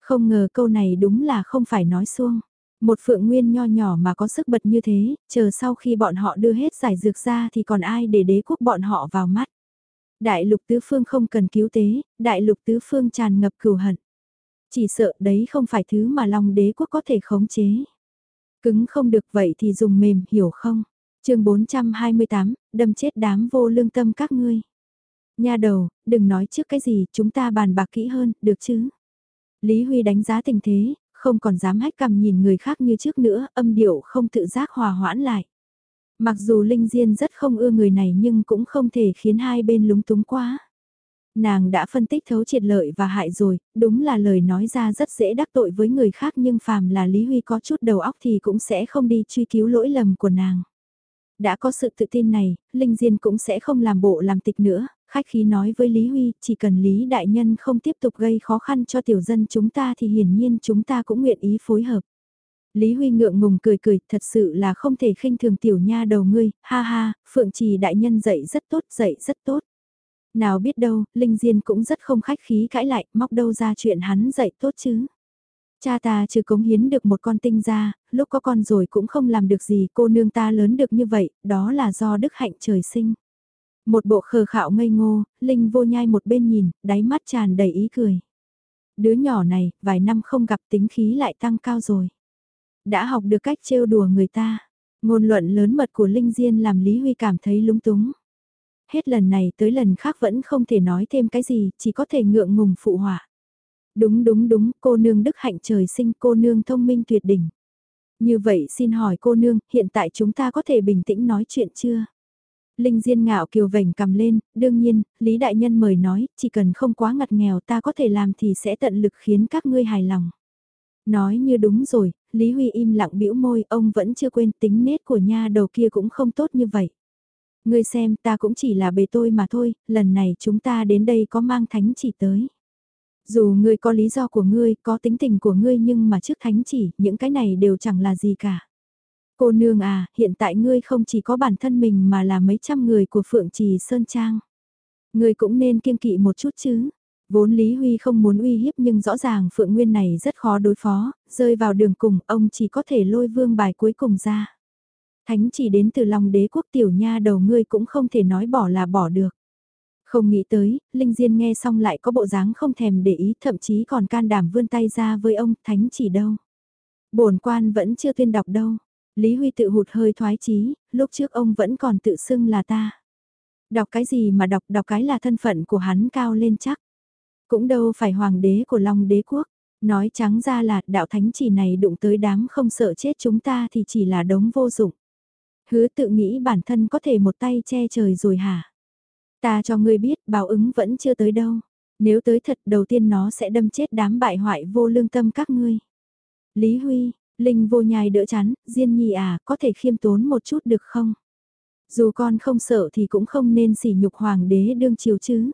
Không ngờ câu này đúng là không phải nói xuông. Một phượng nguyên nho nhỏ mà có sức bật như thế, chờ sau khi bọn họ đưa hết giải dược ra thì còn ai để đế quốc bọn họ vào mắt. Đại lục tứ phương không cần cứu tế, đại lục tứ phương tràn ngập cừu hận. Chỉ sợ đấy không phải thứ mà Long đế quốc có thể khống chế. Cứng không được vậy thì dùng mềm, hiểu không? chương 428, đâm chết đám vô lương tâm các ngươi. Nha đầu, đừng nói trước cái gì, chúng ta bàn bạc kỹ hơn, được chứ? Lý Huy đánh giá tình thế, không còn dám hách cầm nhìn người khác như trước nữa, âm điệu không tự giác hòa hoãn lại. Mặc dù Linh Diên rất không ưa người này nhưng cũng không thể khiến hai bên lúng túng quá. Nàng đã phân tích thấu triệt lợi và hại rồi, đúng là lời nói ra rất dễ đắc tội với người khác nhưng phàm là Lý Huy có chút đầu óc thì cũng sẽ không đi truy cứu lỗi lầm của nàng. Đã có sự tự tin này, Linh Diên cũng sẽ không làm bộ làm tịch nữa, khách khí nói với Lý Huy, chỉ cần Lý Đại Nhân không tiếp tục gây khó khăn cho tiểu dân chúng ta thì hiển nhiên chúng ta cũng nguyện ý phối hợp. Lý Huy ngượng ngùng cười cười, thật sự là không thể khinh thường tiểu nha đầu ngươi, ha ha, Phượng Trì Đại Nhân dạy rất tốt, dạy rất tốt. Nào biết đâu, Linh Diên cũng rất không khách khí cãi lại, móc đâu ra chuyện hắn dạy tốt chứ. Cha ta chưa cống hiến được một con tinh ra, lúc có con rồi cũng không làm được gì cô nương ta lớn được như vậy, đó là do đức hạnh trời sinh. Một bộ khờ khạo ngây ngô, Linh vô nhai một bên nhìn, đáy mắt tràn đầy ý cười. Đứa nhỏ này, vài năm không gặp tính khí lại tăng cao rồi. Đã học được cách trêu đùa người ta. Ngôn luận lớn mật của Linh Diên làm Lý Huy cảm thấy lúng túng. Hết lần này tới lần khác vẫn không thể nói thêm cái gì, chỉ có thể ngượng ngùng phụ họa. Đúng đúng đúng, cô nương đức hạnh trời sinh cô nương thông minh tuyệt đỉnh. Như vậy xin hỏi cô nương, hiện tại chúng ta có thể bình tĩnh nói chuyện chưa? Linh Diên ngạo kiều vành cầm lên, đương nhiên, Lý Đại Nhân mời nói, chỉ cần không quá ngặt nghèo ta có thể làm thì sẽ tận lực khiến các ngươi hài lòng. Nói như đúng rồi, Lý Huy im lặng bĩu môi, ông vẫn chưa quên tính nết của nha đầu kia cũng không tốt như vậy. Ngươi xem ta cũng chỉ là bề tôi mà thôi, lần này chúng ta đến đây có mang thánh chỉ tới. Dù ngươi có lý do của ngươi, có tính tình của ngươi nhưng mà trước thánh chỉ, những cái này đều chẳng là gì cả. Cô nương à, hiện tại ngươi không chỉ có bản thân mình mà là mấy trăm người của Phượng Trì Sơn Trang. Ngươi cũng nên kiêng kỵ một chút chứ. Vốn Lý Huy không muốn uy hiếp nhưng rõ ràng Phượng Nguyên này rất khó đối phó, rơi vào đường cùng ông chỉ có thể lôi vương bài cuối cùng ra. Thánh chỉ đến từ lòng đế quốc tiểu nha đầu ngươi cũng không thể nói bỏ là bỏ được. Không nghĩ tới, Linh Diên nghe xong lại có bộ dáng không thèm để ý thậm chí còn can đảm vươn tay ra với ông thánh chỉ đâu. bổn quan vẫn chưa tuyên đọc đâu. Lý Huy tự hụt hơi thoái chí, lúc trước ông vẫn còn tự xưng là ta. Đọc cái gì mà đọc, đọc cái là thân phận của hắn cao lên chắc. Cũng đâu phải hoàng đế của Long đế quốc. Nói trắng ra là đạo thánh chỉ này đụng tới đám không sợ chết chúng ta thì chỉ là đống vô dụng. Hứa tự nghĩ bản thân có thể một tay che trời rồi hả? Ta cho ngươi biết báo ứng vẫn chưa tới đâu. Nếu tới thật đầu tiên nó sẽ đâm chết đám bại hoại vô lương tâm các ngươi. Lý Huy, Linh vô nhai đỡ chắn, Diên Nhi à, có thể khiêm tốn một chút được không? Dù con không sợ thì cũng không nên sỉ nhục hoàng đế đương chiều chứ.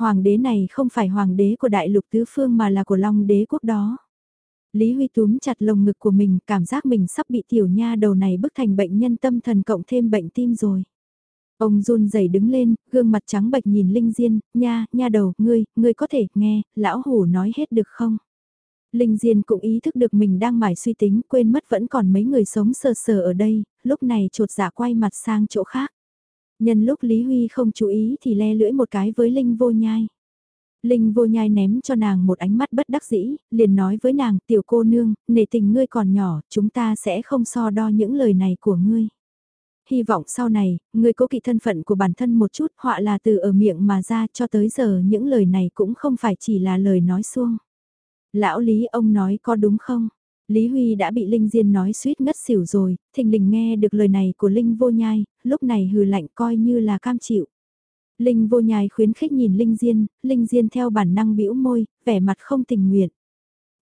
Hoàng đế này không phải hoàng đế của đại lục tứ phương mà là của long đế quốc đó. Lý Huy túm chặt lồng ngực của mình, cảm giác mình sắp bị tiểu nha đầu này bức thành bệnh nhân tâm thần cộng thêm bệnh tim rồi. Ông run rẩy đứng lên, gương mặt trắng bệch nhìn Linh Diên, nha, nha đầu, ngươi, ngươi có thể nghe, lão hủ nói hết được không? Linh Diên cũng ý thức được mình đang mải suy tính, quên mất vẫn còn mấy người sống sờ sờ ở đây, lúc này trột dạ quay mặt sang chỗ khác. Nhân lúc Lý Huy không chú ý thì le lưỡi một cái với Linh vô nhai. Linh vô nhai ném cho nàng một ánh mắt bất đắc dĩ, liền nói với nàng tiểu cô nương, nể tình ngươi còn nhỏ, chúng ta sẽ không so đo những lời này của ngươi. Hy vọng sau này, ngươi cố kỵ thân phận của bản thân một chút, họa là từ ở miệng mà ra cho tới giờ những lời này cũng không phải chỉ là lời nói xuông. Lão Lý ông nói có đúng không? Lý Huy đã bị Linh Diên nói suýt ngất xỉu rồi, thình lình nghe được lời này của Linh vô nhai, lúc này hừ lạnh coi như là cam chịu. Linh vô nhai khuyến khích nhìn Linh Diên, Linh Diên theo bản năng bĩu môi, vẻ mặt không tình nguyện.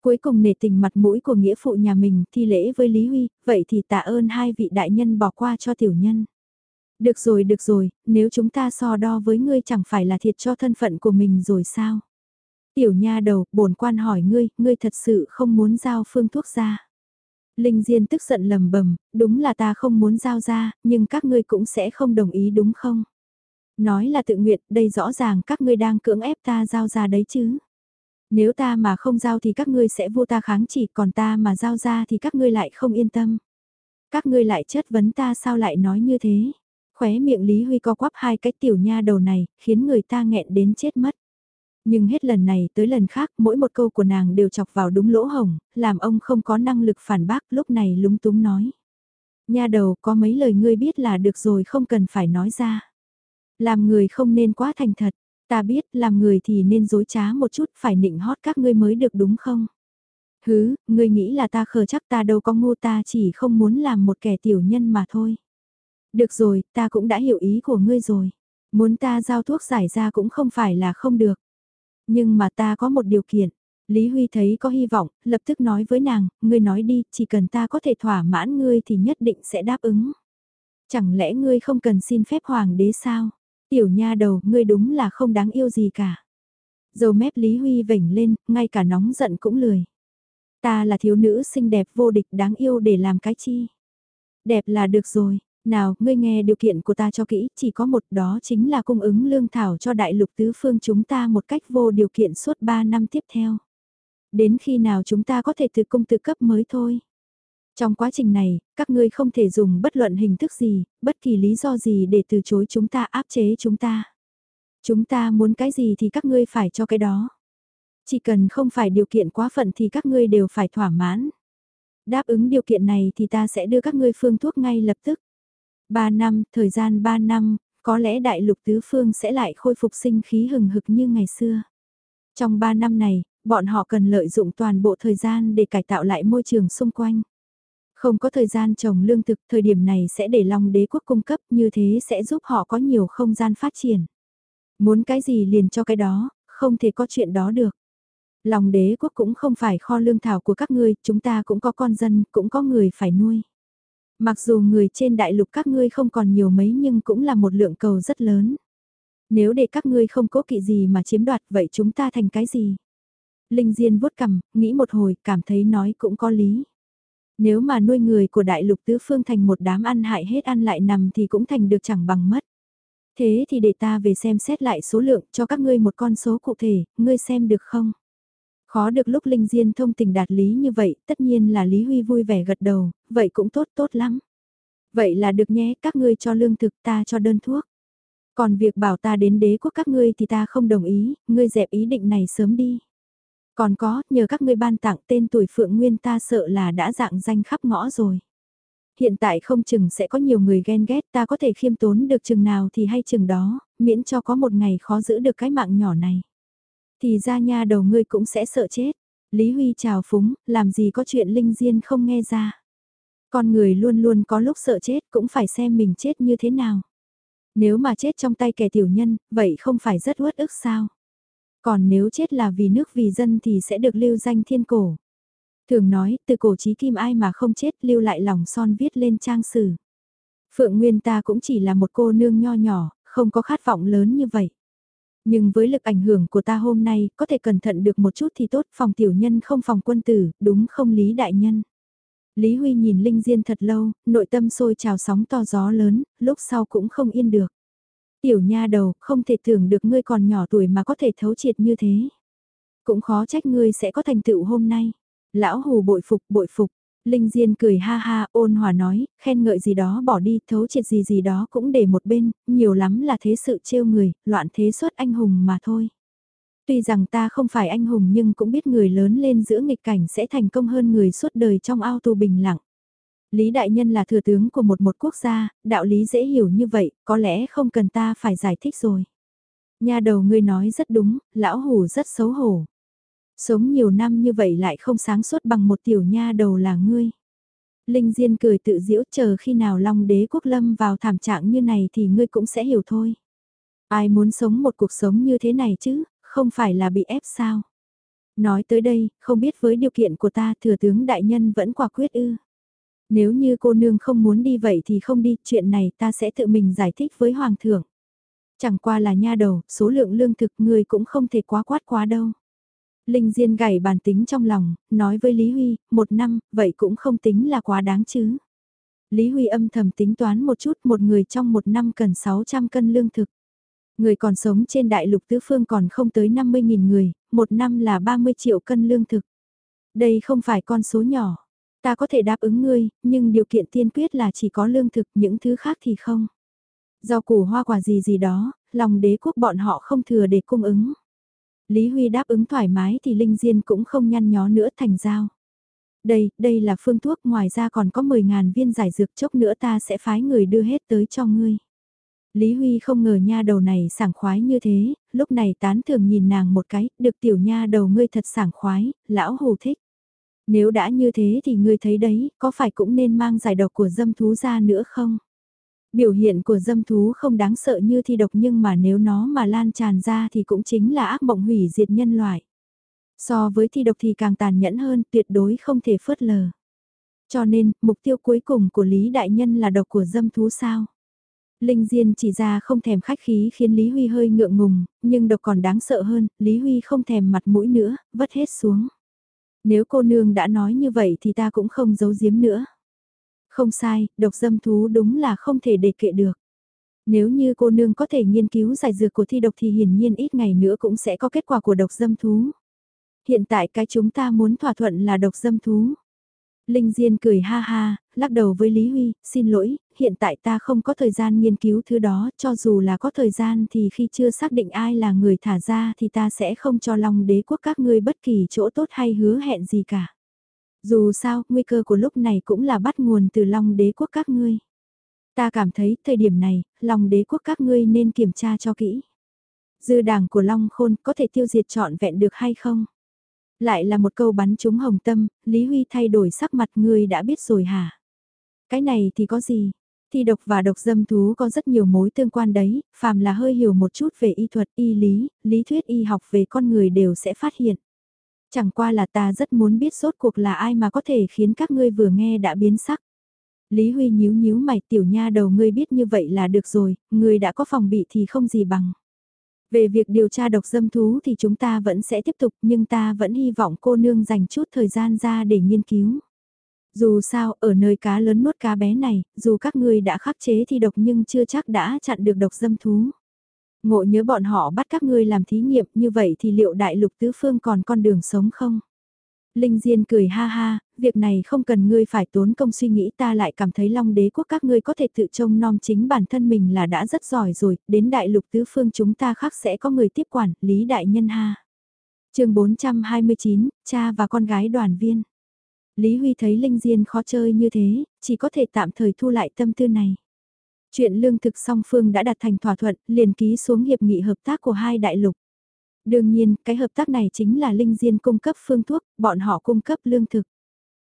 Cuối cùng nể tình mặt mũi của nghĩa phụ nhà mình thi lễ với Lý Huy, vậy thì tạ ơn hai vị đại nhân bỏ qua cho tiểu nhân. Được rồi được rồi, nếu chúng ta so đo với ngươi chẳng phải là thiệt cho thân phận của mình rồi sao? Tiểu nha đầu, bổn quan hỏi ngươi, ngươi thật sự không muốn giao phương thuốc ra. Linh Diên tức giận lầm bầm, đúng là ta không muốn giao ra, nhưng các ngươi cũng sẽ không đồng ý đúng không? Nói là tự nguyện, đây rõ ràng các ngươi đang cưỡng ép ta giao ra đấy chứ. Nếu ta mà không giao thì các ngươi sẽ vô ta kháng chỉ, còn ta mà giao ra thì các ngươi lại không yên tâm. Các ngươi lại chất vấn ta sao lại nói như thế? Khóe miệng Lý Huy co quắp hai cái tiểu nha đầu này, khiến người ta nghẹn đến chết mất. Nhưng hết lần này tới lần khác mỗi một câu của nàng đều chọc vào đúng lỗ hồng, làm ông không có năng lực phản bác lúc này lúng túng nói. Nha đầu có mấy lời ngươi biết là được rồi không cần phải nói ra. Làm người không nên quá thành thật, ta biết làm người thì nên dối trá một chút phải nịnh hót các ngươi mới được đúng không? Hứ, ngươi nghĩ là ta khờ chắc ta đâu có ngu ta chỉ không muốn làm một kẻ tiểu nhân mà thôi. Được rồi, ta cũng đã hiểu ý của ngươi rồi. Muốn ta giao thuốc giải ra cũng không phải là không được. Nhưng mà ta có một điều kiện. Lý Huy thấy có hy vọng, lập tức nói với nàng, ngươi nói đi, chỉ cần ta có thể thỏa mãn ngươi thì nhất định sẽ đáp ứng. Chẳng lẽ ngươi không cần xin phép hoàng đế sao? Tiểu nha đầu, ngươi đúng là không đáng yêu gì cả. Dầu mép Lý Huy vểnh lên, ngay cả nóng giận cũng lười. Ta là thiếu nữ xinh đẹp vô địch đáng yêu để làm cái chi? Đẹp là được rồi, nào, ngươi nghe điều kiện của ta cho kỹ, chỉ có một đó chính là cung ứng lương thảo cho đại lục tứ phương chúng ta một cách vô điều kiện suốt 3 năm tiếp theo. Đến khi nào chúng ta có thể từ cung tự cấp mới thôi. Trong quá trình này, các ngươi không thể dùng bất luận hình thức gì, bất kỳ lý do gì để từ chối chúng ta áp chế chúng ta. Chúng ta muốn cái gì thì các ngươi phải cho cái đó. Chỉ cần không phải điều kiện quá phận thì các ngươi đều phải thỏa mãn. Đáp ứng điều kiện này thì ta sẽ đưa các ngươi phương thuốc ngay lập tức. Ba năm, thời gian ba năm, có lẽ đại lục tứ phương sẽ lại khôi phục sinh khí hừng hực như ngày xưa. Trong ba năm này, bọn họ cần lợi dụng toàn bộ thời gian để cải tạo lại môi trường xung quanh. Không có thời gian trồng lương thực, thời điểm này sẽ để Long đế quốc cung cấp như thế sẽ giúp họ có nhiều không gian phát triển. Muốn cái gì liền cho cái đó, không thể có chuyện đó được. Lòng đế quốc cũng không phải kho lương thảo của các ngươi, chúng ta cũng có con dân, cũng có người phải nuôi. Mặc dù người trên đại lục các ngươi không còn nhiều mấy nhưng cũng là một lượng cầu rất lớn. Nếu để các ngươi không cố kỵ gì mà chiếm đoạt vậy chúng ta thành cái gì? Linh Diên vuốt cằm, nghĩ một hồi, cảm thấy nói cũng có lý. Nếu mà nuôi người của đại lục tứ phương thành một đám ăn hại hết ăn lại nằm thì cũng thành được chẳng bằng mất. Thế thì để ta về xem xét lại số lượng cho các ngươi một con số cụ thể, ngươi xem được không? Khó được lúc Linh Diên thông tình đạt lý như vậy, tất nhiên là Lý Huy vui vẻ gật đầu, vậy cũng tốt tốt lắm. Vậy là được nhé, các ngươi cho lương thực ta cho đơn thuốc. Còn việc bảo ta đến đế quốc các ngươi thì ta không đồng ý, ngươi dẹp ý định này sớm đi. Còn có, nhờ các ngươi ban tặng tên tuổi Phượng Nguyên ta sợ là đã dạng danh khắp ngõ rồi. Hiện tại không chừng sẽ có nhiều người ghen ghét ta có thể khiêm tốn được chừng nào thì hay chừng đó, miễn cho có một ngày khó giữ được cái mạng nhỏ này. Thì ra nha đầu ngươi cũng sẽ sợ chết. Lý Huy chào phúng, làm gì có chuyện linh diên không nghe ra. Con người luôn luôn có lúc sợ chết cũng phải xem mình chết như thế nào. Nếu mà chết trong tay kẻ tiểu nhân, vậy không phải rất uất ức sao? Còn nếu chết là vì nước vì dân thì sẽ được lưu danh thiên cổ. Thường nói, từ cổ chí kim ai mà không chết lưu lại lòng son viết lên trang sử. Phượng Nguyên ta cũng chỉ là một cô nương nho nhỏ, không có khát vọng lớn như vậy. Nhưng với lực ảnh hưởng của ta hôm nay, có thể cẩn thận được một chút thì tốt, phòng tiểu nhân không phòng quân tử, đúng không Lý Đại Nhân. Lý Huy nhìn Linh Diên thật lâu, nội tâm sôi trào sóng to gió lớn, lúc sau cũng không yên được. Tiểu nha đầu, không thể tưởng được ngươi còn nhỏ tuổi mà có thể thấu triệt như thế. Cũng khó trách ngươi sẽ có thành tựu hôm nay. Lão hù bội phục bội phục, Linh Diên cười ha ha ôn hòa nói, khen ngợi gì đó bỏ đi, thấu triệt gì gì đó cũng để một bên, nhiều lắm là thế sự trêu người, loạn thế xuất anh hùng mà thôi. Tuy rằng ta không phải anh hùng nhưng cũng biết người lớn lên giữa nghịch cảnh sẽ thành công hơn người suốt đời trong ao tù bình lặng. Lý Đại Nhân là thừa tướng của một một quốc gia, đạo lý dễ hiểu như vậy, có lẽ không cần ta phải giải thích rồi. Nhà đầu ngươi nói rất đúng, lão hủ rất xấu hổ. Sống nhiều năm như vậy lại không sáng suốt bằng một tiểu nha đầu là ngươi. Linh Diên cười tự diễu chờ khi nào Long đế quốc lâm vào thảm trạng như này thì ngươi cũng sẽ hiểu thôi. Ai muốn sống một cuộc sống như thế này chứ, không phải là bị ép sao? Nói tới đây, không biết với điều kiện của ta thừa tướng đại nhân vẫn quả quyết ư. Nếu như cô nương không muốn đi vậy thì không đi, chuyện này ta sẽ tự mình giải thích với hoàng thượng. Chẳng qua là nha đầu, số lượng lương thực người cũng không thể quá quát quá đâu. Linh Diên gảy bàn tính trong lòng, nói với Lý Huy, một năm, vậy cũng không tính là quá đáng chứ. Lý Huy âm thầm tính toán một chút một người trong một năm cần 600 cân lương thực. Người còn sống trên đại lục tứ phương còn không tới 50.000 người, một năm là 30 triệu cân lương thực. Đây không phải con số nhỏ. Ta có thể đáp ứng ngươi, nhưng điều kiện tiên quyết là chỉ có lương thực, những thứ khác thì không. Rau củ hoa quả gì gì đó, lòng đế quốc bọn họ không thừa để cung ứng. Lý Huy đáp ứng thoải mái thì Linh Diên cũng không nhăn nhó nữa thành giao. Đây, đây là phương thuốc ngoài ra còn có 10.000 viên giải dược chốc nữa ta sẽ phái người đưa hết tới cho ngươi. Lý Huy không ngờ nha đầu này sảng khoái như thế, lúc này tán thường nhìn nàng một cái, được tiểu nha đầu ngươi thật sảng khoái, lão hồ thích. Nếu đã như thế thì ngươi thấy đấy, có phải cũng nên mang giải độc của dâm thú ra nữa không? Biểu hiện của dâm thú không đáng sợ như thi độc nhưng mà nếu nó mà lan tràn ra thì cũng chính là ác mộng hủy diệt nhân loại. So với thi độc thì càng tàn nhẫn hơn, tuyệt đối không thể phớt lờ. Cho nên, mục tiêu cuối cùng của Lý Đại Nhân là độc của dâm thú sao? Linh Diên chỉ ra không thèm khách khí khiến Lý Huy hơi ngượng ngùng, nhưng độc còn đáng sợ hơn, Lý Huy không thèm mặt mũi nữa, vất hết xuống. Nếu cô nương đã nói như vậy thì ta cũng không giấu giếm nữa. Không sai, độc dâm thú đúng là không thể để kệ được. Nếu như cô nương có thể nghiên cứu giải dược của thi độc thì hiển nhiên ít ngày nữa cũng sẽ có kết quả của độc dâm thú. Hiện tại cái chúng ta muốn thỏa thuận là độc dâm thú. Linh Diên cười ha ha, lắc đầu với Lý Huy, xin lỗi, hiện tại ta không có thời gian nghiên cứu thứ đó, cho dù là có thời gian thì khi chưa xác định ai là người thả ra thì ta sẽ không cho Long đế quốc các ngươi bất kỳ chỗ tốt hay hứa hẹn gì cả. Dù sao, nguy cơ của lúc này cũng là bắt nguồn từ Long đế quốc các ngươi. Ta cảm thấy thời điểm này, Long đế quốc các ngươi nên kiểm tra cho kỹ. Dư đảng của Long Khôn có thể tiêu diệt trọn vẹn được hay không? Lại là một câu bắn trúng hồng tâm, Lý Huy thay đổi sắc mặt người đã biết rồi hả? Cái này thì có gì? Thi độc và độc dâm thú có rất nhiều mối tương quan đấy, phàm là hơi hiểu một chút về y thuật, y lý, lý thuyết y học về con người đều sẽ phát hiện. Chẳng qua là ta rất muốn biết rốt cuộc là ai mà có thể khiến các ngươi vừa nghe đã biến sắc. Lý Huy nhíu nhíu mày tiểu nha đầu ngươi biết như vậy là được rồi, ngươi đã có phòng bị thì không gì bằng. Về việc điều tra độc dâm thú thì chúng ta vẫn sẽ tiếp tục nhưng ta vẫn hy vọng cô nương dành chút thời gian ra để nghiên cứu. Dù sao, ở nơi cá lớn nuốt cá bé này, dù các ngươi đã khắc chế thì độc nhưng chưa chắc đã chặn được độc dâm thú. Ngộ nhớ bọn họ bắt các ngươi làm thí nghiệm như vậy thì liệu đại lục tứ phương còn con đường sống không? Linh Diên cười ha ha, việc này không cần ngươi phải tốn công suy nghĩ ta lại cảm thấy long đế quốc các ngươi có thể tự trông nom chính bản thân mình là đã rất giỏi rồi, đến đại lục tứ phương chúng ta khác sẽ có người tiếp quản, Lý Đại Nhân ha. chương 429, cha và con gái đoàn viên. Lý Huy thấy Linh Diên khó chơi như thế, chỉ có thể tạm thời thu lại tâm tư này. Chuyện lương thực song phương đã đạt thành thỏa thuận, liền ký xuống hiệp nghị hợp tác của hai đại lục. Đương nhiên, cái hợp tác này chính là Linh Diên cung cấp phương thuốc, bọn họ cung cấp lương thực.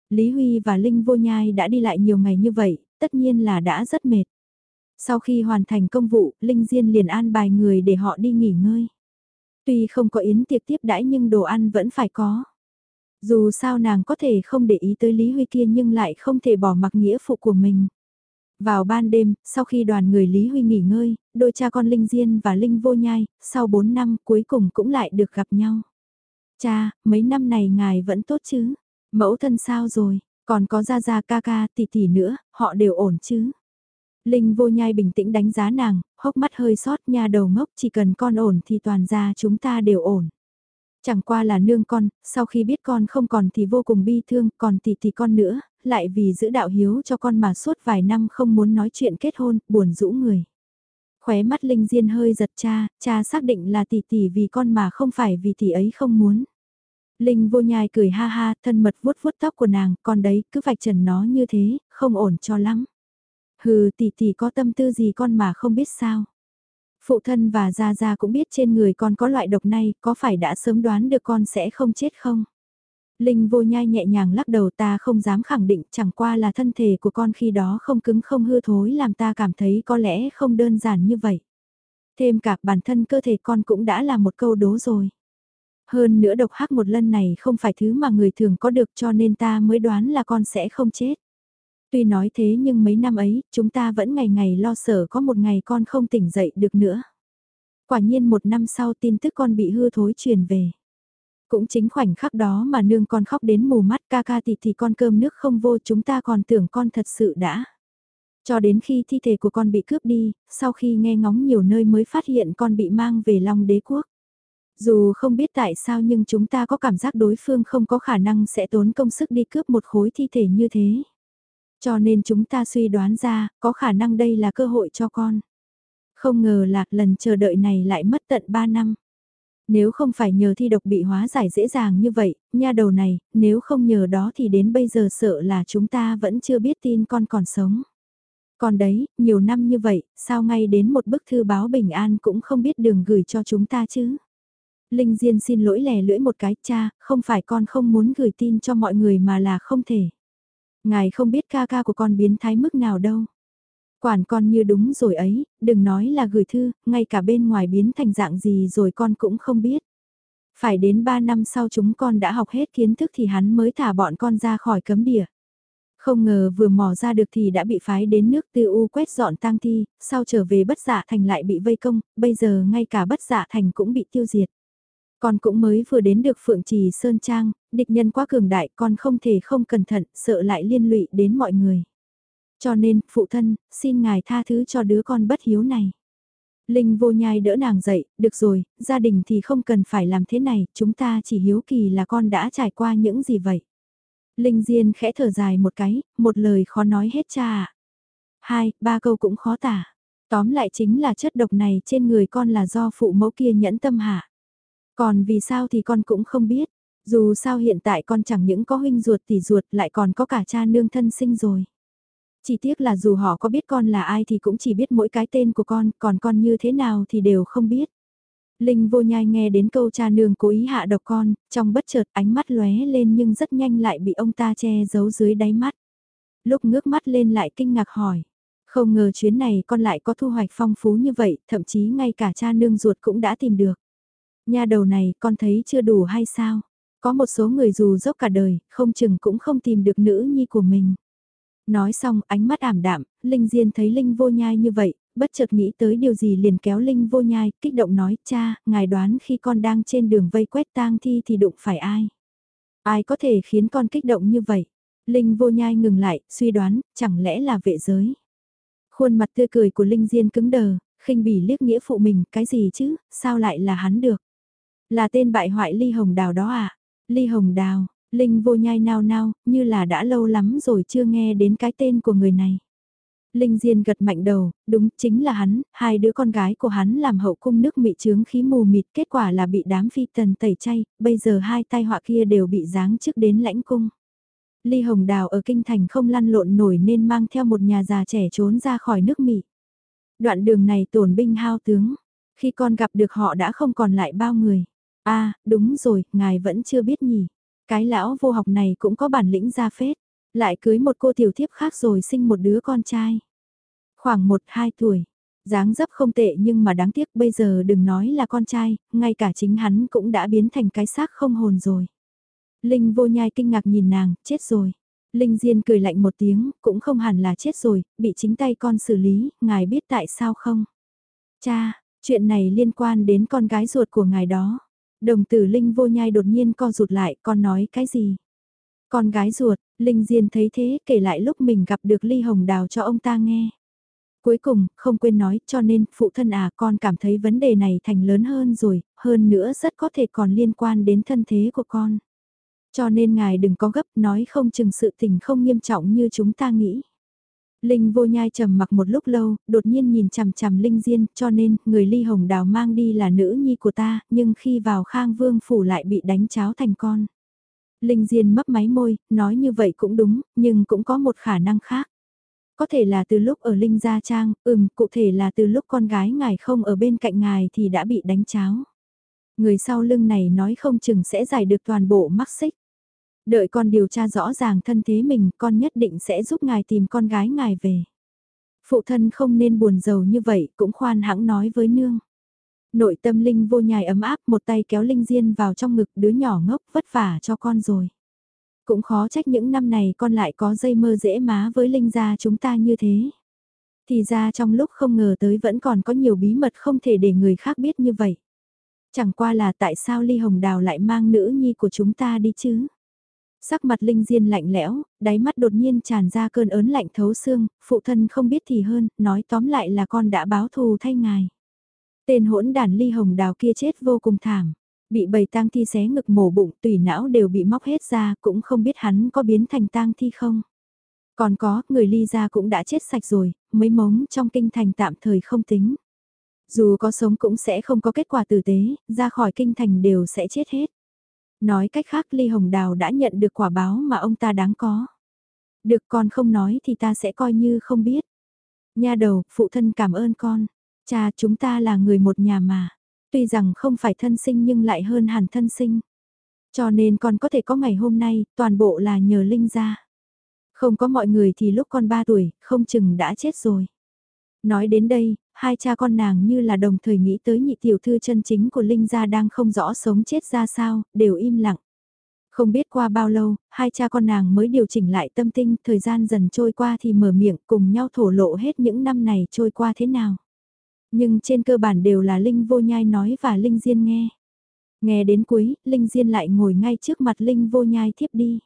Lý Huy và Linh Vô Nhai đã đi lại nhiều ngày như vậy, tất nhiên là đã rất mệt. Sau khi hoàn thành công vụ, Linh Diên liền an bài người để họ đi nghỉ ngơi. Tuy không có yến tiệc tiếp đãi nhưng đồ ăn vẫn phải có. Dù sao nàng có thể không để ý tới Lý Huy kia nhưng lại không thể bỏ mặc nghĩa phụ của mình. Vào ban đêm, sau khi đoàn người Lý Huy nghỉ ngơi, đôi cha con Linh Diên và Linh Vô Nhai, sau 4 năm cuối cùng cũng lại được gặp nhau. Cha, mấy năm này ngài vẫn tốt chứ? Mẫu thân sao rồi? Còn có Gia Gia ca ca tỷ tỷ nữa, họ đều ổn chứ? Linh Vô Nhai bình tĩnh đánh giá nàng, hốc mắt hơi sót nha đầu ngốc chỉ cần con ổn thì toàn gia chúng ta đều ổn. Chẳng qua là nương con, sau khi biết con không còn thì vô cùng bi thương, còn tỷ tỷ con nữa, lại vì giữ đạo hiếu cho con mà suốt vài năm không muốn nói chuyện kết hôn, buồn rũ người. Khóe mắt Linh Diên hơi giật cha, cha xác định là tỷ tỷ vì con mà không phải vì tỷ ấy không muốn. Linh vô nhai cười ha ha, thân mật vuốt vuốt tóc của nàng, con đấy, cứ vạch trần nó như thế, không ổn cho lắm. Hừ, tỷ tỷ có tâm tư gì con mà không biết sao. Phụ thân và Gia Gia cũng biết trên người con có loại độc này, có phải đã sớm đoán được con sẽ không chết không? Linh vô nhai nhẹ nhàng lắc đầu ta không dám khẳng định chẳng qua là thân thể của con khi đó không cứng không hư thối làm ta cảm thấy có lẽ không đơn giản như vậy. Thêm cả bản thân cơ thể con cũng đã là một câu đố rồi. Hơn nữa độc hắc một lần này không phải thứ mà người thường có được cho nên ta mới đoán là con sẽ không chết. Tuy nói thế nhưng mấy năm ấy, chúng ta vẫn ngày ngày lo sợ có một ngày con không tỉnh dậy được nữa. Quả nhiên một năm sau tin tức con bị hư thối truyền về. Cũng chính khoảnh khắc đó mà nương con khóc đến mù mắt ca ca thì thì con cơm nước không vô chúng ta còn tưởng con thật sự đã. Cho đến khi thi thể của con bị cướp đi, sau khi nghe ngóng nhiều nơi mới phát hiện con bị mang về Long đế quốc. Dù không biết tại sao nhưng chúng ta có cảm giác đối phương không có khả năng sẽ tốn công sức đi cướp một khối thi thể như thế. Cho nên chúng ta suy đoán ra, có khả năng đây là cơ hội cho con. Không ngờ lạc lần chờ đợi này lại mất tận 3 năm. Nếu không phải nhờ thi độc bị hóa giải dễ dàng như vậy, nha đầu này, nếu không nhờ đó thì đến bây giờ sợ là chúng ta vẫn chưa biết tin con còn sống. Còn đấy, nhiều năm như vậy, sao ngay đến một bức thư báo bình an cũng không biết đường gửi cho chúng ta chứ? Linh Diên xin lỗi lè lưỡi một cái, cha, không phải con không muốn gửi tin cho mọi người mà là không thể. Ngài không biết ca ca của con biến thái mức nào đâu. Quản con như đúng rồi ấy, đừng nói là gửi thư, ngay cả bên ngoài biến thành dạng gì rồi con cũng không biết. Phải đến 3 năm sau chúng con đã học hết kiến thức thì hắn mới thả bọn con ra khỏi cấm địa. Không ngờ vừa mò ra được thì đã bị phái đến nước tư u quét dọn tang thi, sau trở về bất dạ thành lại bị vây công, bây giờ ngay cả bất dạ thành cũng bị tiêu diệt. Con cũng mới vừa đến được Phượng Trì Sơn Trang, địch nhân quá cường đại con không thể không cẩn thận, sợ lại liên lụy đến mọi người. Cho nên, phụ thân, xin ngài tha thứ cho đứa con bất hiếu này. Linh vô nhai đỡ nàng dậy, được rồi, gia đình thì không cần phải làm thế này, chúng ta chỉ hiếu kỳ là con đã trải qua những gì vậy. Linh Diên khẽ thở dài một cái, một lời khó nói hết cha ạ. Hai, ba câu cũng khó tả. Tóm lại chính là chất độc này trên người con là do phụ mẫu kia nhẫn tâm hạ. Còn vì sao thì con cũng không biết. Dù sao hiện tại con chẳng những có huynh ruột tỷ ruột lại còn có cả cha nương thân sinh rồi. Chỉ tiếc là dù họ có biết con là ai thì cũng chỉ biết mỗi cái tên của con, còn con như thế nào thì đều không biết. Linh vô nhai nghe đến câu cha nương cố ý hạ độc con, trong bất chợt ánh mắt lóe lên nhưng rất nhanh lại bị ông ta che giấu dưới đáy mắt. Lúc ngước mắt lên lại kinh ngạc hỏi. Không ngờ chuyến này con lại có thu hoạch phong phú như vậy, thậm chí ngay cả cha nương ruột cũng đã tìm được. Nhà đầu này con thấy chưa đủ hay sao? Có một số người dù dốc cả đời, không chừng cũng không tìm được nữ nhi của mình. Nói xong ánh mắt ảm đạm, Linh Diên thấy Linh vô nhai như vậy, bất chợt nghĩ tới điều gì liền kéo Linh vô nhai, kích động nói, cha, ngài đoán khi con đang trên đường vây quét tang thi thì đụng phải ai? Ai có thể khiến con kích động như vậy? Linh vô nhai ngừng lại, suy đoán, chẳng lẽ là vệ giới? Khuôn mặt tươi cười của Linh Diên cứng đờ, khinh bỉ liếc nghĩa phụ mình, cái gì chứ, sao lại là hắn được? Là tên bại hoại Ly Hồng Đào đó à? Ly Hồng Đào, Linh vô nhai nao nao, như là đã lâu lắm rồi chưa nghe đến cái tên của người này. Linh Diên gật mạnh đầu, đúng chính là hắn, hai đứa con gái của hắn làm hậu cung nước mị trướng khí mù mịt kết quả là bị đám phi tần tẩy chay, bây giờ hai tai họa kia đều bị giáng trước đến lãnh cung. Ly Hồng Đào ở kinh thành không lăn lộn nổi nên mang theo một nhà già trẻ trốn ra khỏi nước mị. Đoạn đường này tổn binh hao tướng, khi con gặp được họ đã không còn lại bao người. a à, đúng rồi, ngài vẫn chưa biết nhỉ. Cái lão vô học này cũng có bản lĩnh ra phết, lại cưới một cô tiểu thiếp khác rồi sinh một đứa con trai. Khoảng 1-2 tuổi, dáng dấp không tệ nhưng mà đáng tiếc bây giờ đừng nói là con trai, ngay cả chính hắn cũng đã biến thành cái xác không hồn rồi. Linh vô nhai kinh ngạc nhìn nàng, chết rồi. Linh Diên cười lạnh một tiếng, cũng không hẳn là chết rồi, bị chính tay con xử lý, ngài biết tại sao không? Cha, chuyện này liên quan đến con gái ruột của ngài đó. Đồng tử Linh vô nhai đột nhiên co rụt lại, con nói cái gì? Con gái ruột, Linh Diên thấy thế kể lại lúc mình gặp được Ly Hồng Đào cho ông ta nghe. Cuối cùng, không quên nói, cho nên, phụ thân à, con cảm thấy vấn đề này thành lớn hơn rồi, hơn nữa rất có thể còn liên quan đến thân thế của con. Cho nên ngài đừng có gấp nói không chừng sự tình không nghiêm trọng như chúng ta nghĩ. Linh vô nhai trầm mặc một lúc lâu, đột nhiên nhìn chằm chằm Linh Diên, cho nên, người ly hồng đào mang đi là nữ nhi của ta, nhưng khi vào khang vương phủ lại bị đánh cháo thành con. Linh Diên mấp máy môi, nói như vậy cũng đúng, nhưng cũng có một khả năng khác. Có thể là từ lúc ở Linh Gia Trang, ừm, cụ thể là từ lúc con gái ngài không ở bên cạnh ngài thì đã bị đánh cháo. Người sau lưng này nói không chừng sẽ giải được toàn bộ mắc xích. Đợi con điều tra rõ ràng thân thế mình, con nhất định sẽ giúp ngài tìm con gái ngài về. Phụ thân không nên buồn giàu như vậy, cũng khoan hãng nói với nương. Nội tâm Linh vô nhài ấm áp một tay kéo Linh Diên vào trong ngực đứa nhỏ ngốc vất vả cho con rồi. Cũng khó trách những năm này con lại có dây mơ dễ má với Linh gia chúng ta như thế. Thì ra trong lúc không ngờ tới vẫn còn có nhiều bí mật không thể để người khác biết như vậy. Chẳng qua là tại sao Ly Hồng Đào lại mang nữ nhi của chúng ta đi chứ? Sắc mặt Linh Diên lạnh lẽo, đáy mắt đột nhiên tràn ra cơn ớn lạnh thấu xương, phụ thân không biết thì hơn, nói tóm lại là con đã báo thù thay ngài. Tên hỗn đàn ly hồng đào kia chết vô cùng thảm. Bị bầy tang thi xé ngực mổ bụng tùy não đều bị móc hết ra cũng không biết hắn có biến thành tang thi không. Còn có, người ly ra cũng đã chết sạch rồi, mấy mống trong kinh thành tạm thời không tính. Dù có sống cũng sẽ không có kết quả tử tế, ra khỏi kinh thành đều sẽ chết hết. Nói cách khác Ly Hồng Đào đã nhận được quả báo mà ông ta đáng có. Được con không nói thì ta sẽ coi như không biết. Nha đầu, phụ thân cảm ơn con. Cha chúng ta là người một nhà mà. Tuy rằng không phải thân sinh nhưng lại hơn hẳn thân sinh. Cho nên con có thể có ngày hôm nay, toàn bộ là nhờ Linh ra. Không có mọi người thì lúc con 3 tuổi, không chừng đã chết rồi. Nói đến đây, hai cha con nàng như là đồng thời nghĩ tới nhị tiểu thư chân chính của Linh gia đang không rõ sống chết ra sao, đều im lặng. Không biết qua bao lâu, hai cha con nàng mới điều chỉnh lại tâm tinh, thời gian dần trôi qua thì mở miệng cùng nhau thổ lộ hết những năm này trôi qua thế nào. Nhưng trên cơ bản đều là Linh vô nhai nói và Linh Diên nghe. Nghe đến cuối, Linh Diên lại ngồi ngay trước mặt Linh vô nhai thiếp đi.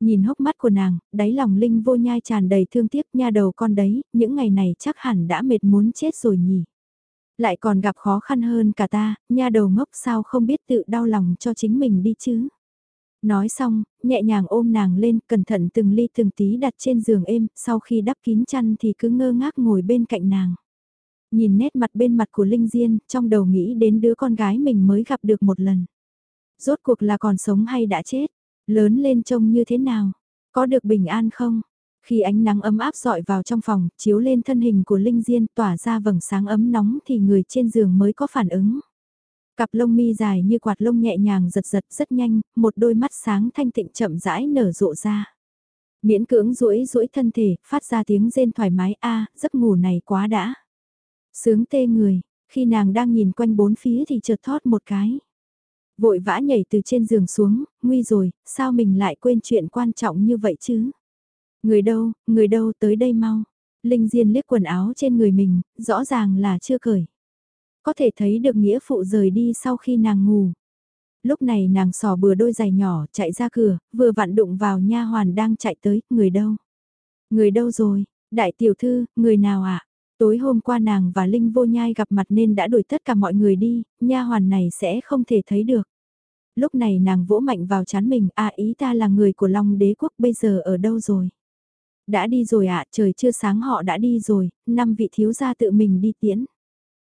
Nhìn hốc mắt của nàng, đáy lòng Linh vô nhai tràn đầy thương tiếc nha đầu con đấy, những ngày này chắc hẳn đã mệt muốn chết rồi nhỉ. Lại còn gặp khó khăn hơn cả ta, nha đầu ngốc sao không biết tự đau lòng cho chính mình đi chứ. Nói xong, nhẹ nhàng ôm nàng lên, cẩn thận từng ly từng tí đặt trên giường êm, sau khi đắp kín chăn thì cứ ngơ ngác ngồi bên cạnh nàng. Nhìn nét mặt bên mặt của Linh Diên, trong đầu nghĩ đến đứa con gái mình mới gặp được một lần. Rốt cuộc là còn sống hay đã chết? Lớn lên trông như thế nào? Có được bình an không? Khi ánh nắng ấm áp dọi vào trong phòng, chiếu lên thân hình của Linh Diên tỏa ra vầng sáng ấm nóng thì người trên giường mới có phản ứng. Cặp lông mi dài như quạt lông nhẹ nhàng giật giật rất nhanh, một đôi mắt sáng thanh tịnh chậm rãi nở rộ ra. Miễn cưỡng duỗi duỗi thân thể, phát ra tiếng rên thoải mái a, giấc ngủ này quá đã. Sướng tê người, khi nàng đang nhìn quanh bốn phía thì chợt thót một cái. Vội vã nhảy từ trên giường xuống, nguy rồi, sao mình lại quên chuyện quan trọng như vậy chứ? Người đâu, người đâu tới đây mau. Linh Diên liếc quần áo trên người mình, rõ ràng là chưa cởi. Có thể thấy được nghĩa phụ rời đi sau khi nàng ngủ. Lúc này nàng sò bừa đôi giày nhỏ chạy ra cửa, vừa vặn đụng vào nha hoàn đang chạy tới, người đâu? Người đâu rồi? Đại tiểu thư, người nào ạ? À? Tối hôm qua nàng và Linh vô nhai gặp mặt nên đã đuổi tất cả mọi người đi, nha hoàn này sẽ không thể thấy được. Lúc này nàng vỗ mạnh vào chán mình, à ý ta là người của Long đế quốc bây giờ ở đâu rồi? Đã đi rồi ạ, trời chưa sáng họ đã đi rồi, năm vị thiếu gia tự mình đi tiễn.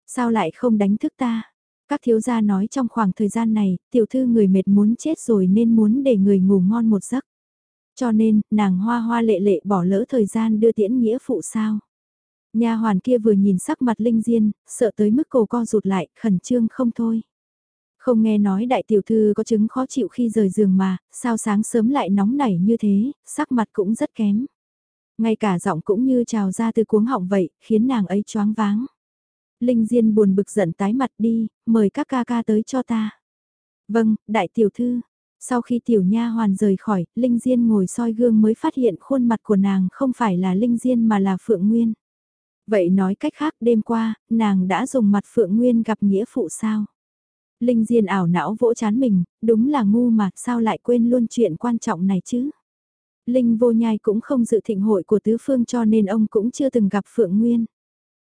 Sao lại không đánh thức ta? Các thiếu gia nói trong khoảng thời gian này, tiểu thư người mệt muốn chết rồi nên muốn để người ngủ ngon một giấc. Cho nên, nàng hoa hoa lệ lệ bỏ lỡ thời gian đưa tiễn nghĩa phụ sao. Nhà hoàn kia vừa nhìn sắc mặt Linh Diên, sợ tới mức cổ co rụt lại, khẩn trương không thôi. Không nghe nói đại tiểu thư có chứng khó chịu khi rời giường mà, sao sáng sớm lại nóng nảy như thế, sắc mặt cũng rất kém. Ngay cả giọng cũng như trào ra từ cuống họng vậy, khiến nàng ấy choáng váng. Linh Diên buồn bực giận tái mặt đi, mời các ca ca tới cho ta. Vâng, đại tiểu thư. Sau khi tiểu nha hoàn rời khỏi, Linh Diên ngồi soi gương mới phát hiện khuôn mặt của nàng không phải là Linh Diên mà là Phượng Nguyên. Vậy nói cách khác đêm qua, nàng đã dùng mặt Phượng Nguyên gặp nghĩa phụ sao? Linh Diên ảo não vỗ chán mình, đúng là ngu mà sao lại quên luôn chuyện quan trọng này chứ? Linh vô nhai cũng không dự thịnh hội của tứ phương cho nên ông cũng chưa từng gặp Phượng Nguyên.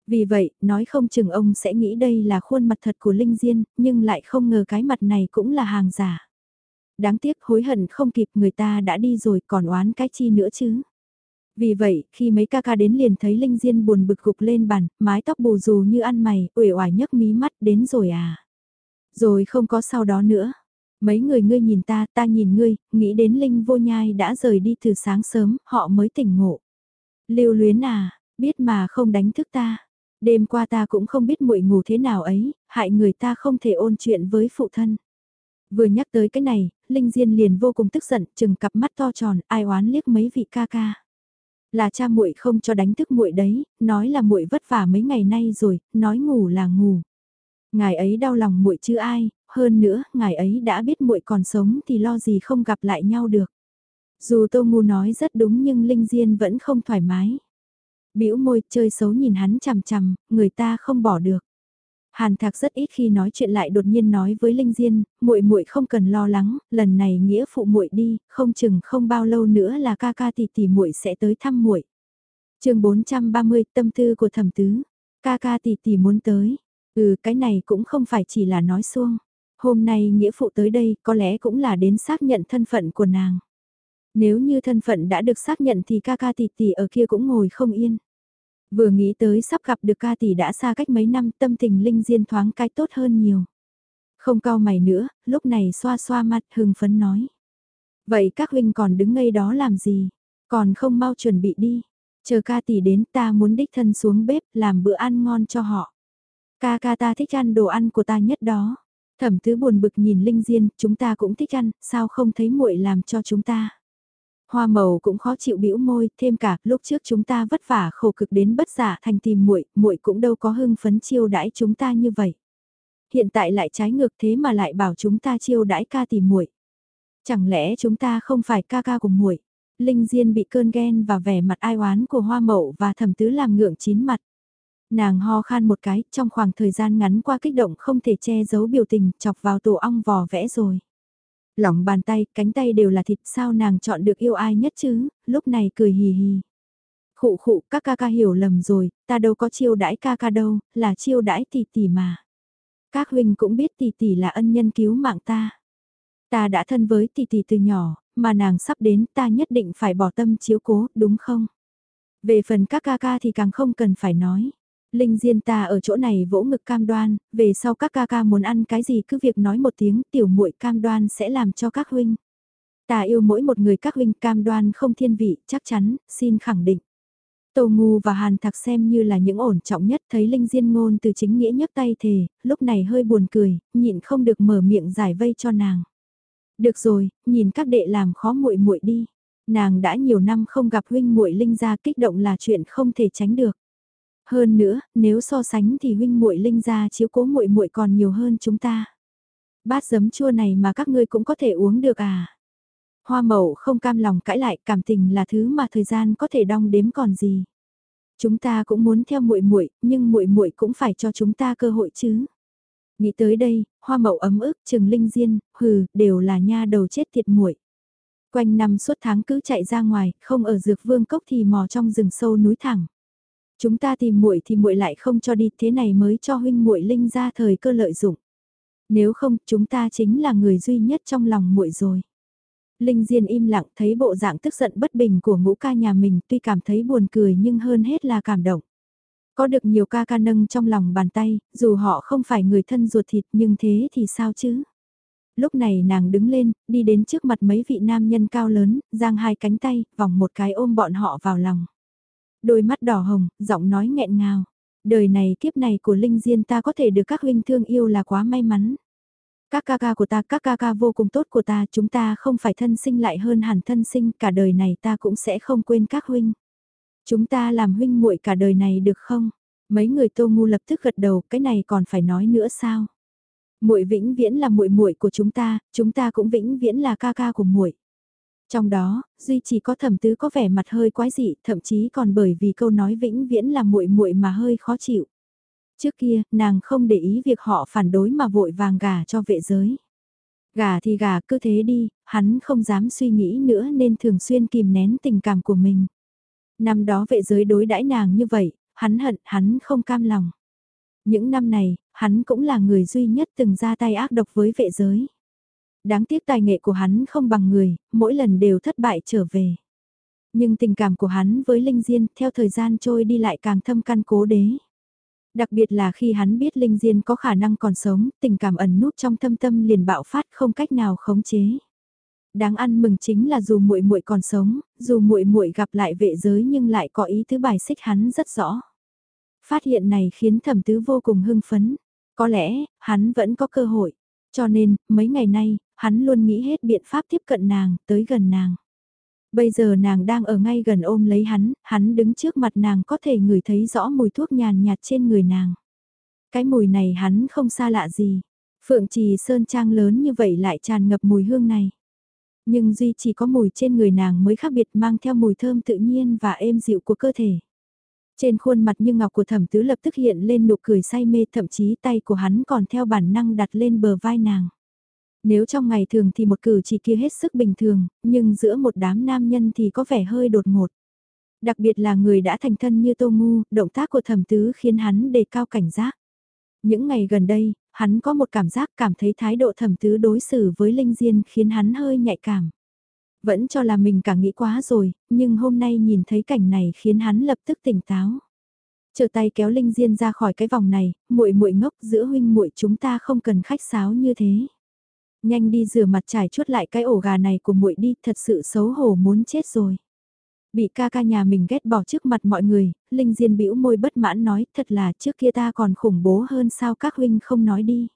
Vì vậy, nói không chừng ông sẽ nghĩ đây là khuôn mặt thật của Linh Diên, nhưng lại không ngờ cái mặt này cũng là hàng giả. Đáng tiếc hối hận không kịp người ta đã đi rồi còn oán cái chi nữa chứ. Vì vậy, khi mấy ca ca đến liền thấy Linh Diên buồn bực gục lên bàn, mái tóc bù rù như ăn mày, uể oải nhấc mí mắt đến rồi à. Rồi không có sau đó nữa. Mấy người ngươi nhìn ta, ta nhìn ngươi, nghĩ đến Linh vô nhai đã rời đi từ sáng sớm, họ mới tỉnh ngộ. Lưu luyến à, biết mà không đánh thức ta. Đêm qua ta cũng không biết muội ngủ thế nào ấy, hại người ta không thể ôn chuyện với phụ thân. Vừa nhắc tới cái này, Linh Diên liền vô cùng tức giận, chừng cặp mắt to tròn, ai oán liếc mấy vị ca ca. Là cha muội không cho đánh thức muội đấy, nói là muội vất vả mấy ngày nay rồi, nói ngủ là ngủ. Ngài ấy đau lòng muội chứ ai, hơn nữa, ngài ấy đã biết muội còn sống thì lo gì không gặp lại nhau được. Dù Tô Ngu nói rất đúng nhưng Linh Diên vẫn không thoải mái. Bĩu môi chơi xấu nhìn hắn chằm chằm, người ta không bỏ được. Hàn Thạc rất ít khi nói chuyện lại đột nhiên nói với Linh Diên, muội muội không cần lo lắng, lần này nghĩa phụ muội đi, không chừng không bao lâu nữa là ca ca tỷ tỷ muội sẽ tới thăm muội. Chương 430, tâm tư của Thẩm Tứ. Ca ca tỷ tỷ muốn tới. Ừ, cái này cũng không phải chỉ là nói xuông. Hôm nay nghĩa phụ tới đây, có lẽ cũng là đến xác nhận thân phận của nàng. Nếu như thân phận đã được xác nhận thì ca ca tỷ tỷ ở kia cũng ngồi không yên. Vừa nghĩ tới sắp gặp được ca tỷ đã xa cách mấy năm tâm tình Linh Diên thoáng cái tốt hơn nhiều. Không cao mày nữa, lúc này xoa xoa mặt hưng phấn nói. Vậy các huynh còn đứng ngay đó làm gì? Còn không mau chuẩn bị đi. Chờ ca tỷ đến ta muốn đích thân xuống bếp làm bữa ăn ngon cho họ. Ca ca ta thích ăn đồ ăn của ta nhất đó. Thẩm tứ buồn bực nhìn Linh Diên, chúng ta cũng thích ăn, sao không thấy muội làm cho chúng ta. Hoa màu cũng khó chịu bĩu môi, thêm cả lúc trước chúng ta vất vả khổ cực đến bất giả thành tìm muội, muội cũng đâu có hưng phấn chiêu đãi chúng ta như vậy. Hiện tại lại trái ngược thế mà lại bảo chúng ta chiêu đãi ca tìm muội. Chẳng lẽ chúng ta không phải ca ca của muội? Linh Diên bị cơn ghen và vẻ mặt ai oán của Hoa Mậu và Thẩm Tứ làm ngượng chín mặt. Nàng ho khan một cái, trong khoảng thời gian ngắn qua kích động không thể che giấu biểu tình, chọc vào tổ ong vò vẽ rồi. Lỏng bàn tay, cánh tay đều là thịt, sao nàng chọn được yêu ai nhất chứ, lúc này cười hì hì. Khụ khụ, các ca ca hiểu lầm rồi, ta đâu có chiêu đãi ca ca đâu, là chiêu đãi tỷ tỷ mà. Các huynh cũng biết tỷ tỷ là ân nhân cứu mạng ta. Ta đã thân với tỷ tỷ từ nhỏ, mà nàng sắp đến ta nhất định phải bỏ tâm chiếu cố, đúng không? Về phần các ca ca thì càng không cần phải nói. Linh Diên ta ở chỗ này vỗ ngực cam đoan, về sau các ca ca muốn ăn cái gì cứ việc nói một tiếng, tiểu muội cam đoan sẽ làm cho các huynh. Ta yêu mỗi một người các huynh cam đoan không thiên vị, chắc chắn, xin khẳng định. Tô Ngu và Hàn Thạc xem như là những ổn trọng nhất thấy Linh Diên ngôn từ chính nghĩa nhấc tay thề, lúc này hơi buồn cười, nhịn không được mở miệng giải vây cho nàng. Được rồi, nhìn các đệ làm khó muội muội đi. Nàng đã nhiều năm không gặp huynh muội Linh gia kích động là chuyện không thể tránh được. Hơn nữa, nếu so sánh thì huynh muội Linh gia chiếu cố muội muội còn nhiều hơn chúng ta. Bát giấm chua này mà các ngươi cũng có thể uống được à? Hoa mậu không cam lòng cãi lại, cảm tình là thứ mà thời gian có thể đong đếm còn gì. Chúng ta cũng muốn theo muội muội, nhưng muội muội cũng phải cho chúng ta cơ hội chứ. Nghĩ tới đây, hoa mậu ấm ức, trừng linh diên, hừ, đều là nha đầu chết tiệt muội. Quanh năm suốt tháng cứ chạy ra ngoài, không ở dược vương cốc thì mò trong rừng sâu núi thẳng. Chúng ta tìm muội thì muội lại không cho đi, thế này mới cho huynh muội linh ra thời cơ lợi dụng. Nếu không, chúng ta chính là người duy nhất trong lòng muội rồi. Linh Diên im lặng thấy bộ dạng tức giận bất bình của ngũ ca nhà mình tuy cảm thấy buồn cười nhưng hơn hết là cảm động. Có được nhiều ca ca nâng trong lòng bàn tay, dù họ không phải người thân ruột thịt nhưng thế thì sao chứ? Lúc này nàng đứng lên, đi đến trước mặt mấy vị nam nhân cao lớn, giang hai cánh tay, vòng một cái ôm bọn họ vào lòng. Đôi mắt đỏ hồng, giọng nói nghẹn ngào. Đời này kiếp này của Linh Diên ta có thể được các huynh thương yêu là quá may mắn. Các ca ca của ta, các ca ca vô cùng tốt của ta, chúng ta không phải thân sinh lại hơn hẳn thân sinh, cả đời này ta cũng sẽ không quên các huynh. Chúng ta làm huynh muội cả đời này được không? Mấy người Tô Ngu lập tức gật đầu, cái này còn phải nói nữa sao? Muội vĩnh viễn là muội muội của chúng ta, chúng ta cũng vĩnh viễn là ca ca của muội. Trong đó, duy chỉ có Thẩm Tứ có vẻ mặt hơi quái dị, thậm chí còn bởi vì câu nói vĩnh viễn là muội muội mà hơi khó chịu. Trước kia, nàng không để ý việc họ phản đối mà vội vàng gà cho vệ giới. gà thì gà cứ thế đi, hắn không dám suy nghĩ nữa nên thường xuyên kìm nén tình cảm của mình. Năm đó vệ giới đối đãi nàng như vậy, hắn hận, hắn không cam lòng. Những năm này, hắn cũng là người duy nhất từng ra tay ác độc với vệ giới. Đáng tiếc tài nghệ của hắn không bằng người, mỗi lần đều thất bại trở về. Nhưng tình cảm của hắn với Linh Diên theo thời gian trôi đi lại càng thâm căn cố đế. Đặc biệt là khi hắn biết Linh Diên có khả năng còn sống, tình cảm ẩn nút trong thâm tâm liền bạo phát không cách nào khống chế. Đáng ăn mừng chính là dù muội muội còn sống, dù muội muội gặp lại vệ giới nhưng lại có ý thứ bài xích hắn rất rõ. Phát hiện này khiến thẩm tứ vô cùng hưng phấn. Có lẽ, hắn vẫn có cơ hội. Cho nên, mấy ngày nay, hắn luôn nghĩ hết biện pháp tiếp cận nàng, tới gần nàng. Bây giờ nàng đang ở ngay gần ôm lấy hắn, hắn đứng trước mặt nàng có thể ngửi thấy rõ mùi thuốc nhàn nhạt trên người nàng. Cái mùi này hắn không xa lạ gì. Phượng trì sơn trang lớn như vậy lại tràn ngập mùi hương này. Nhưng duy chỉ có mùi trên người nàng mới khác biệt mang theo mùi thơm tự nhiên và êm dịu của cơ thể. Trên khuôn mặt như ngọc của thẩm tứ lập tức hiện lên nụ cười say mê thậm chí tay của hắn còn theo bản năng đặt lên bờ vai nàng. Nếu trong ngày thường thì một cử chỉ kia hết sức bình thường, nhưng giữa một đám nam nhân thì có vẻ hơi đột ngột. Đặc biệt là người đã thành thân như Tô Ngu, động tác của thẩm tứ khiến hắn đề cao cảnh giác. Những ngày gần đây, hắn có một cảm giác cảm thấy thái độ thẩm tứ đối xử với Linh Diên khiến hắn hơi nhạy cảm. Vẫn cho là mình cả nghĩ quá rồi, nhưng hôm nay nhìn thấy cảnh này khiến hắn lập tức tỉnh táo. Chờ tay kéo Linh Diên ra khỏi cái vòng này, muội muội ngốc giữa huynh muội chúng ta không cần khách sáo như thế. Nhanh đi rửa mặt trải chuốt lại cái ổ gà này của muội đi, thật sự xấu hổ muốn chết rồi. Bị ca ca nhà mình ghét bỏ trước mặt mọi người, Linh Diên bĩu môi bất mãn nói, thật là trước kia ta còn khủng bố hơn sao các huynh không nói đi.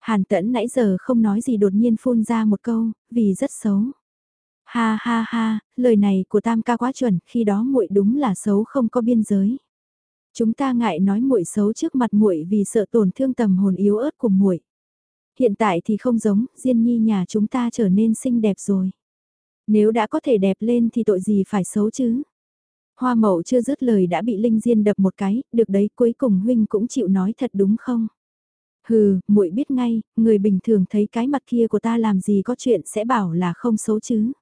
Hàn tẫn nãy giờ không nói gì đột nhiên phun ra một câu, vì rất xấu. Ha ha ha, lời này của tam ca quá chuẩn, khi đó muội đúng là xấu không có biên giới. Chúng ta ngại nói muội xấu trước mặt muội vì sợ tổn thương tầm hồn yếu ớt của muội. Hiện tại thì không giống, Diên Nhi nhà chúng ta trở nên xinh đẹp rồi. Nếu đã có thể đẹp lên thì tội gì phải xấu chứ? Hoa mậu chưa dứt lời đã bị Linh Diên đập một cái, được đấy cuối cùng huynh cũng chịu nói thật đúng không? Hừ, muội biết ngay, người bình thường thấy cái mặt kia của ta làm gì có chuyện sẽ bảo là không xấu chứ.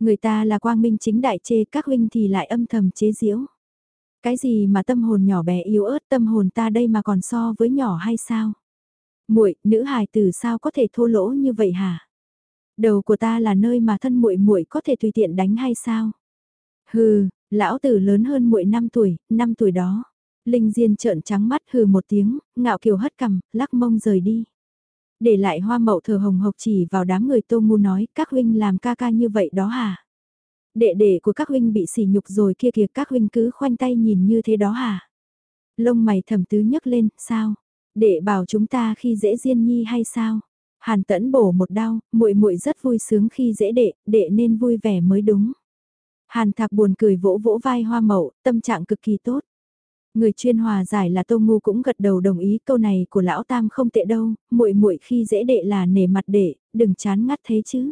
Người ta là quang minh chính đại chê, các huynh thì lại âm thầm chế giễu. Cái gì mà tâm hồn nhỏ bé yếu ớt tâm hồn ta đây mà còn so với nhỏ hay sao? Muội, nữ hài tử sao có thể thô lỗ như vậy hả? Đầu của ta là nơi mà thân muội muội có thể tùy tiện đánh hay sao? Hừ, lão tử lớn hơn muội 5 tuổi, 5 tuổi đó. Linh Diên trợn trắng mắt hừ một tiếng, ngạo kiều hất cằm, lắc mông rời đi. Để lại hoa mậu thờ hồng hộc chỉ vào đám người tô ngu nói, các huynh làm ca ca như vậy đó hả? Đệ đệ của các huynh bị sỉ nhục rồi kia kìa các huynh cứ khoanh tay nhìn như thế đó hả? Lông mày thầm tứ nhấc lên, sao? Đệ bảo chúng ta khi dễ Diên Nhi hay sao? Hàn Tẫn bổ một đau, muội muội rất vui sướng khi dễ đệ, đệ nên vui vẻ mới đúng. Hàn Thạc buồn cười vỗ vỗ vai Hoa Mậu, tâm trạng cực kỳ tốt. Người chuyên hòa giải là Tô Ngu cũng gật đầu đồng ý câu này của lão Tam không tệ đâu, muội muội khi dễ đệ là nể mặt đệ, đừng chán ngắt thế chứ.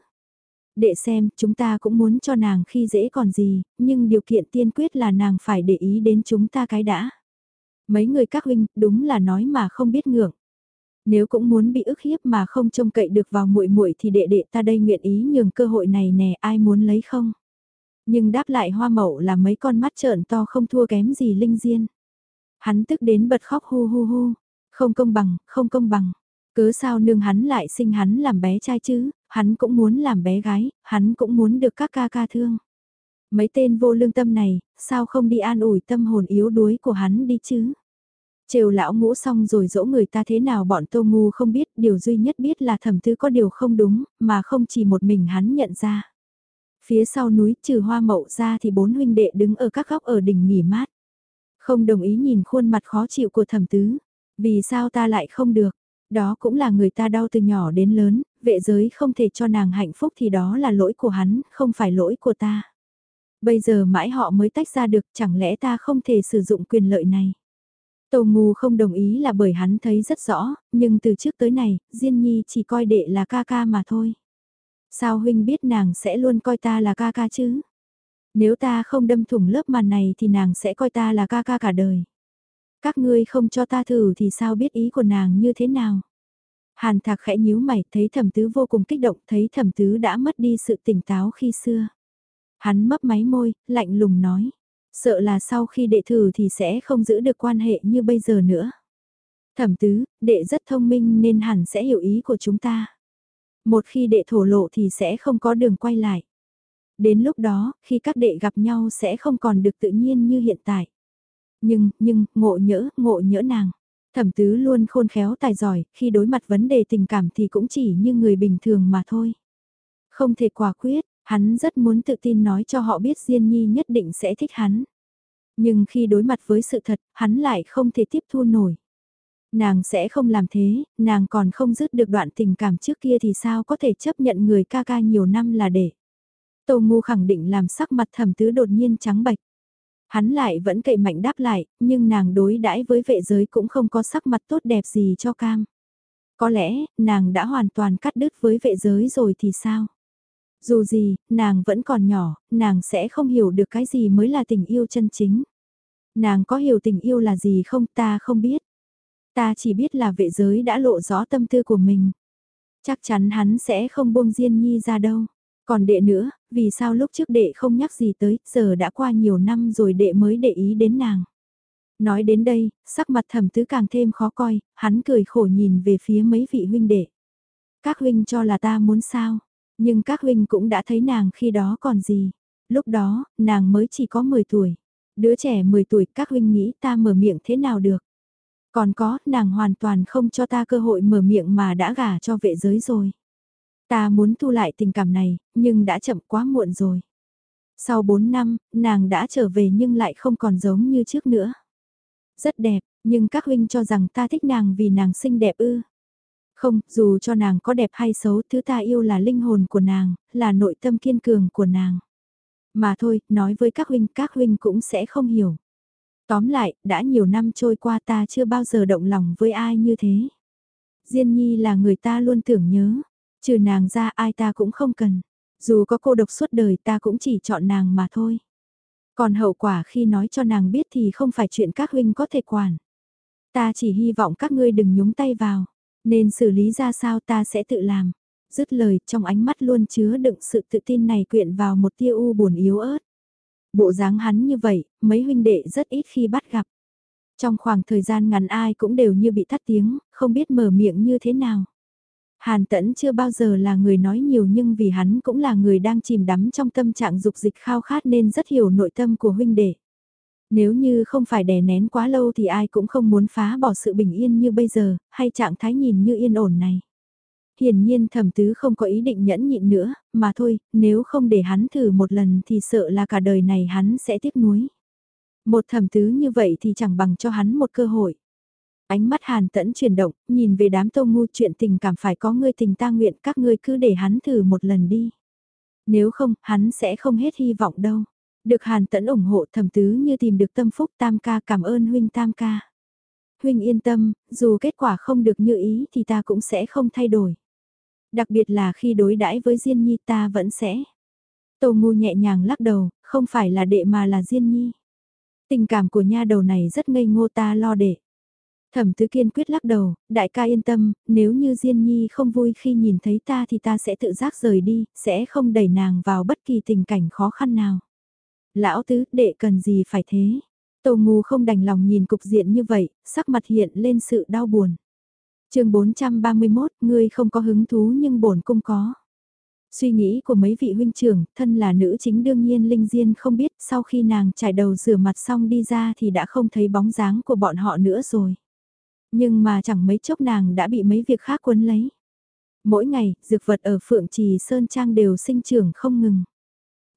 Đệ xem, chúng ta cũng muốn cho nàng khi dễ còn gì, nhưng điều kiện tiên quyết là nàng phải để ý đến chúng ta cái đã. Mấy người các huynh, đúng là nói mà không biết ngưỡng. Nếu cũng muốn bị ức hiếp mà không trông cậy được vào muội muội thì đệ đệ ta đây nguyện ý nhường cơ hội này nè, ai muốn lấy không? Nhưng đáp lại hoa mậu là mấy con mắt trợn to không thua kém gì linh diên. Hắn tức đến bật khóc hu hu hu, không công bằng, không công bằng. Cớ sao nương hắn lại sinh hắn làm bé trai chứ, hắn cũng muốn làm bé gái, hắn cũng muốn được các ca ca thương. Mấy tên vô lương tâm này, sao không đi an ủi tâm hồn yếu đuối của hắn đi chứ? Trêu lão ngũ xong rồi dỗ người ta thế nào bọn tô ngu không biết, điều duy nhất biết là thẩm tư có điều không đúng, mà không chỉ một mình hắn nhận ra. Phía sau núi trừ hoa mậu ra thì bốn huynh đệ đứng ở các góc ở đỉnh nghỉ mát. Không đồng ý nhìn khuôn mặt khó chịu của thẩm tứ. Vì sao ta lại không được? Đó cũng là người ta đau từ nhỏ đến lớn, vệ giới không thể cho nàng hạnh phúc thì đó là lỗi của hắn, không phải lỗi của ta. Bây giờ mãi họ mới tách ra được, chẳng lẽ ta không thể sử dụng quyền lợi này? Tô Ngu không đồng ý là bởi hắn thấy rất rõ, nhưng từ trước tới này, Diên Nhi chỉ coi đệ là ca ca mà thôi. Sao huynh biết nàng sẽ luôn coi ta là ca ca chứ? Nếu ta không đâm thủng lớp màn này thì nàng sẽ coi ta là ca ca cả đời. Các ngươi không cho ta thử thì sao biết ý của nàng như thế nào? Hàn thạc khẽ nhíu mày, thấy thẩm tứ vô cùng kích động, thấy thẩm tứ đã mất đi sự tỉnh táo khi xưa. Hắn mấp máy môi, lạnh lùng nói. Sợ là sau khi đệ thử thì sẽ không giữ được quan hệ như bây giờ nữa. Thẩm tứ, đệ rất thông minh nên hẳn sẽ hiểu ý của chúng ta. Một khi đệ thổ lộ thì sẽ không có đường quay lại. Đến lúc đó, khi các đệ gặp nhau sẽ không còn được tự nhiên như hiện tại. Nhưng, nhưng, ngộ nhỡ, ngộ nhỡ nàng. Thẩm tứ luôn khôn khéo tài giỏi, khi đối mặt vấn đề tình cảm thì cũng chỉ như người bình thường mà thôi. Không thể quả quyết, hắn rất muốn tự tin nói cho họ biết Diên Nhi nhất định sẽ thích hắn. Nhưng khi đối mặt với sự thật, hắn lại không thể tiếp thu nổi. Nàng sẽ không làm thế, nàng còn không dứt được đoạn tình cảm trước kia thì sao có thể chấp nhận người ca ca nhiều năm là để. Tô Ngu khẳng định làm sắc mặt thẩm tứ đột nhiên trắng bạch. Hắn lại vẫn cậy mạnh đáp lại, nhưng nàng đối đãi với vệ giới cũng không có sắc mặt tốt đẹp gì cho cam. Có lẽ, nàng đã hoàn toàn cắt đứt với vệ giới rồi thì sao? Dù gì, nàng vẫn còn nhỏ, nàng sẽ không hiểu được cái gì mới là tình yêu chân chính. Nàng có hiểu tình yêu là gì không ta không biết. Ta chỉ biết là vệ giới đã lộ rõ tâm tư của mình. Chắc chắn hắn sẽ không buông Diên Nhi ra đâu. Còn đệ nữa, vì sao lúc trước đệ không nhắc gì tới, giờ đã qua nhiều năm rồi đệ mới để ý đến nàng. Nói đến đây, sắc mặt thẩm tứ càng thêm khó coi, hắn cười khổ nhìn về phía mấy vị huynh đệ. Các huynh cho là ta muốn sao, nhưng các huynh cũng đã thấy nàng khi đó còn gì. Lúc đó, nàng mới chỉ có 10 tuổi. Đứa trẻ 10 tuổi các huynh nghĩ ta mở miệng thế nào được. Còn có, nàng hoàn toàn không cho ta cơ hội mở miệng mà đã gả cho vệ giới rồi. Ta muốn thu lại tình cảm này, nhưng đã chậm quá muộn rồi. Sau 4 năm, nàng đã trở về nhưng lại không còn giống như trước nữa. Rất đẹp, nhưng các huynh cho rằng ta thích nàng vì nàng xinh đẹp ư. Không, dù cho nàng có đẹp hay xấu, thứ ta yêu là linh hồn của nàng, là nội tâm kiên cường của nàng. Mà thôi, nói với các huynh, các huynh cũng sẽ không hiểu. Tóm lại, đã nhiều năm trôi qua ta chưa bao giờ động lòng với ai như thế. Diên Nhi là người ta luôn tưởng nhớ, trừ nàng ra ai ta cũng không cần. Dù có cô độc suốt đời ta cũng chỉ chọn nàng mà thôi. Còn hậu quả khi nói cho nàng biết thì không phải chuyện các huynh có thể quản. Ta chỉ hy vọng các ngươi đừng nhúng tay vào, nên xử lý ra sao ta sẽ tự làm. Dứt lời trong ánh mắt luôn chứa đựng sự tự tin này quyện vào một tia u buồn yếu ớt. Bộ dáng hắn như vậy, mấy huynh đệ rất ít khi bắt gặp. Trong khoảng thời gian ngắn ai cũng đều như bị thắt tiếng, không biết mở miệng như thế nào. Hàn Tẫn chưa bao giờ là người nói nhiều nhưng vì hắn cũng là người đang chìm đắm trong tâm trạng dục dịch khao khát nên rất hiểu nội tâm của huynh đệ. Nếu như không phải đè nén quá lâu thì ai cũng không muốn phá bỏ sự bình yên như bây giờ, hay trạng thái nhìn như yên ổn này. Hiển nhiên thẩm tứ không có ý định nhẫn nhịn nữa, mà thôi, nếu không để hắn thử một lần thì sợ là cả đời này hắn sẽ tiếc nuối. Một thẩm tứ như vậy thì chẳng bằng cho hắn một cơ hội. Ánh mắt hàn tẫn chuyển động, nhìn về đám tô ngu chuyện tình cảm phải có người tình ta nguyện các ngươi cứ để hắn thử một lần đi. Nếu không, hắn sẽ không hết hy vọng đâu. Được hàn tẫn ủng hộ thẩm tứ như tìm được tâm phúc tam ca cảm ơn huynh tam ca. Huynh yên tâm, dù kết quả không được như ý thì ta cũng sẽ không thay đổi. Đặc biệt là khi đối đãi với Diên Nhi ta vẫn sẽ. Tô ngu nhẹ nhàng lắc đầu, không phải là đệ mà là Diên Nhi. Tình cảm của nha đầu này rất ngây ngô ta lo đệ. Thẩm Tứ Kiên quyết lắc đầu, đại ca yên tâm, nếu như Diên Nhi không vui khi nhìn thấy ta thì ta sẽ tự giác rời đi, sẽ không đẩy nàng vào bất kỳ tình cảnh khó khăn nào. Lão Tứ, đệ cần gì phải thế? Tô Ngu không đành lòng nhìn cục diện như vậy, sắc mặt hiện lên sự đau buồn. chương 431, ngươi không có hứng thú nhưng bổn cung có. Suy nghĩ của mấy vị huynh trưởng, thân là nữ chính đương nhiên Linh Diên không biết sau khi nàng trải đầu rửa mặt xong đi ra thì đã không thấy bóng dáng của bọn họ nữa rồi. Nhưng mà chẳng mấy chốc nàng đã bị mấy việc khác quấn lấy. Mỗi ngày, dược vật ở Phượng Trì Sơn Trang đều sinh trưởng không ngừng.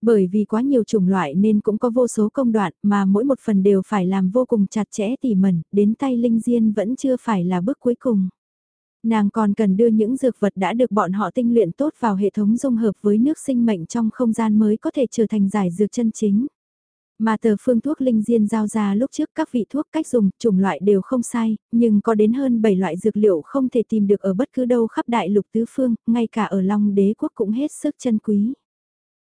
Bởi vì quá nhiều chủng loại nên cũng có vô số công đoạn mà mỗi một phần đều phải làm vô cùng chặt chẽ tỉ mẩn, đến tay Linh Diên vẫn chưa phải là bước cuối cùng. Nàng còn cần đưa những dược vật đã được bọn họ tinh luyện tốt vào hệ thống dung hợp với nước sinh mệnh trong không gian mới có thể trở thành giải dược chân chính. Mà tờ phương thuốc linh diên giao ra lúc trước các vị thuốc cách dùng, chủng loại đều không sai, nhưng có đến hơn 7 loại dược liệu không thể tìm được ở bất cứ đâu khắp đại lục tứ phương, ngay cả ở Long đế quốc cũng hết sức chân quý.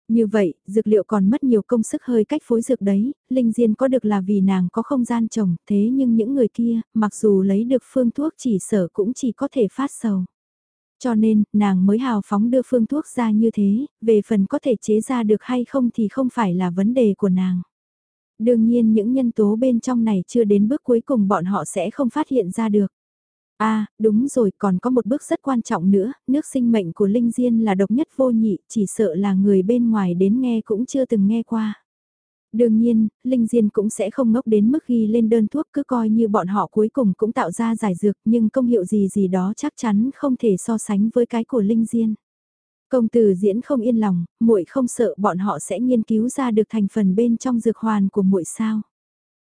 Như vậy, dược liệu còn mất nhiều công sức hơi cách phối dược đấy, Linh Diên có được là vì nàng có không gian trồng, thế nhưng những người kia, mặc dù lấy được phương thuốc chỉ sở cũng chỉ có thể phát sầu. Cho nên, nàng mới hào phóng đưa phương thuốc ra như thế, về phần có thể chế ra được hay không thì không phải là vấn đề của nàng. Đương nhiên những nhân tố bên trong này chưa đến bước cuối cùng bọn họ sẽ không phát hiện ra được. À, đúng rồi, còn có một bước rất quan trọng nữa, nước sinh mệnh của Linh Diên là độc nhất vô nhị, chỉ sợ là người bên ngoài đến nghe cũng chưa từng nghe qua. Đương nhiên, Linh Diên cũng sẽ không ngốc đến mức ghi lên đơn thuốc cứ coi như bọn họ cuối cùng cũng tạo ra giải dược nhưng công hiệu gì gì đó chắc chắn không thể so sánh với cái của Linh Diên. Công tử diễn không yên lòng, muội không sợ bọn họ sẽ nghiên cứu ra được thành phần bên trong dược hoàn của muội sao.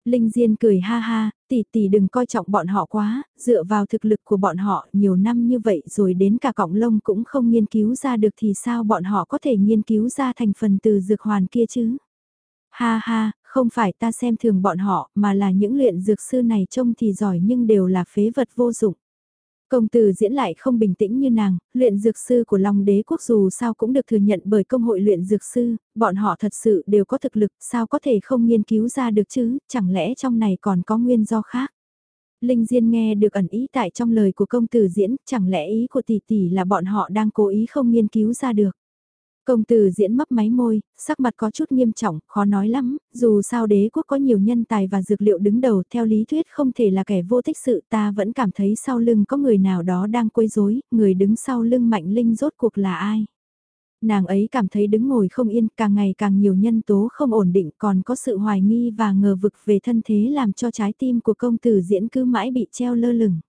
Linh Diên cười ha ha, tỷ tỷ đừng coi trọng bọn họ quá, dựa vào thực lực của bọn họ nhiều năm như vậy rồi đến cả cọng lông cũng không nghiên cứu ra được thì sao bọn họ có thể nghiên cứu ra thành phần từ dược hoàn kia chứ. Ha ha, không phải ta xem thường bọn họ mà là những luyện dược sư này trông thì giỏi nhưng đều là phế vật vô dụng. Công tử diễn lại không bình tĩnh như nàng, luyện dược sư của Long đế quốc dù sao cũng được thừa nhận bởi công hội luyện dược sư, bọn họ thật sự đều có thực lực, sao có thể không nghiên cứu ra được chứ, chẳng lẽ trong này còn có nguyên do khác. Linh Diên nghe được ẩn ý tại trong lời của công tử diễn, chẳng lẽ ý của tỷ tỷ là bọn họ đang cố ý không nghiên cứu ra được. Công tử diễn mấp máy môi, sắc mặt có chút nghiêm trọng, khó nói lắm, dù sao đế quốc có nhiều nhân tài và dược liệu đứng đầu theo lý thuyết không thể là kẻ vô tích sự ta vẫn cảm thấy sau lưng có người nào đó đang quấy rối, người đứng sau lưng mạnh linh rốt cuộc là ai. Nàng ấy cảm thấy đứng ngồi không yên, càng ngày càng nhiều nhân tố không ổn định còn có sự hoài nghi và ngờ vực về thân thế làm cho trái tim của công tử diễn cứ mãi bị treo lơ lửng.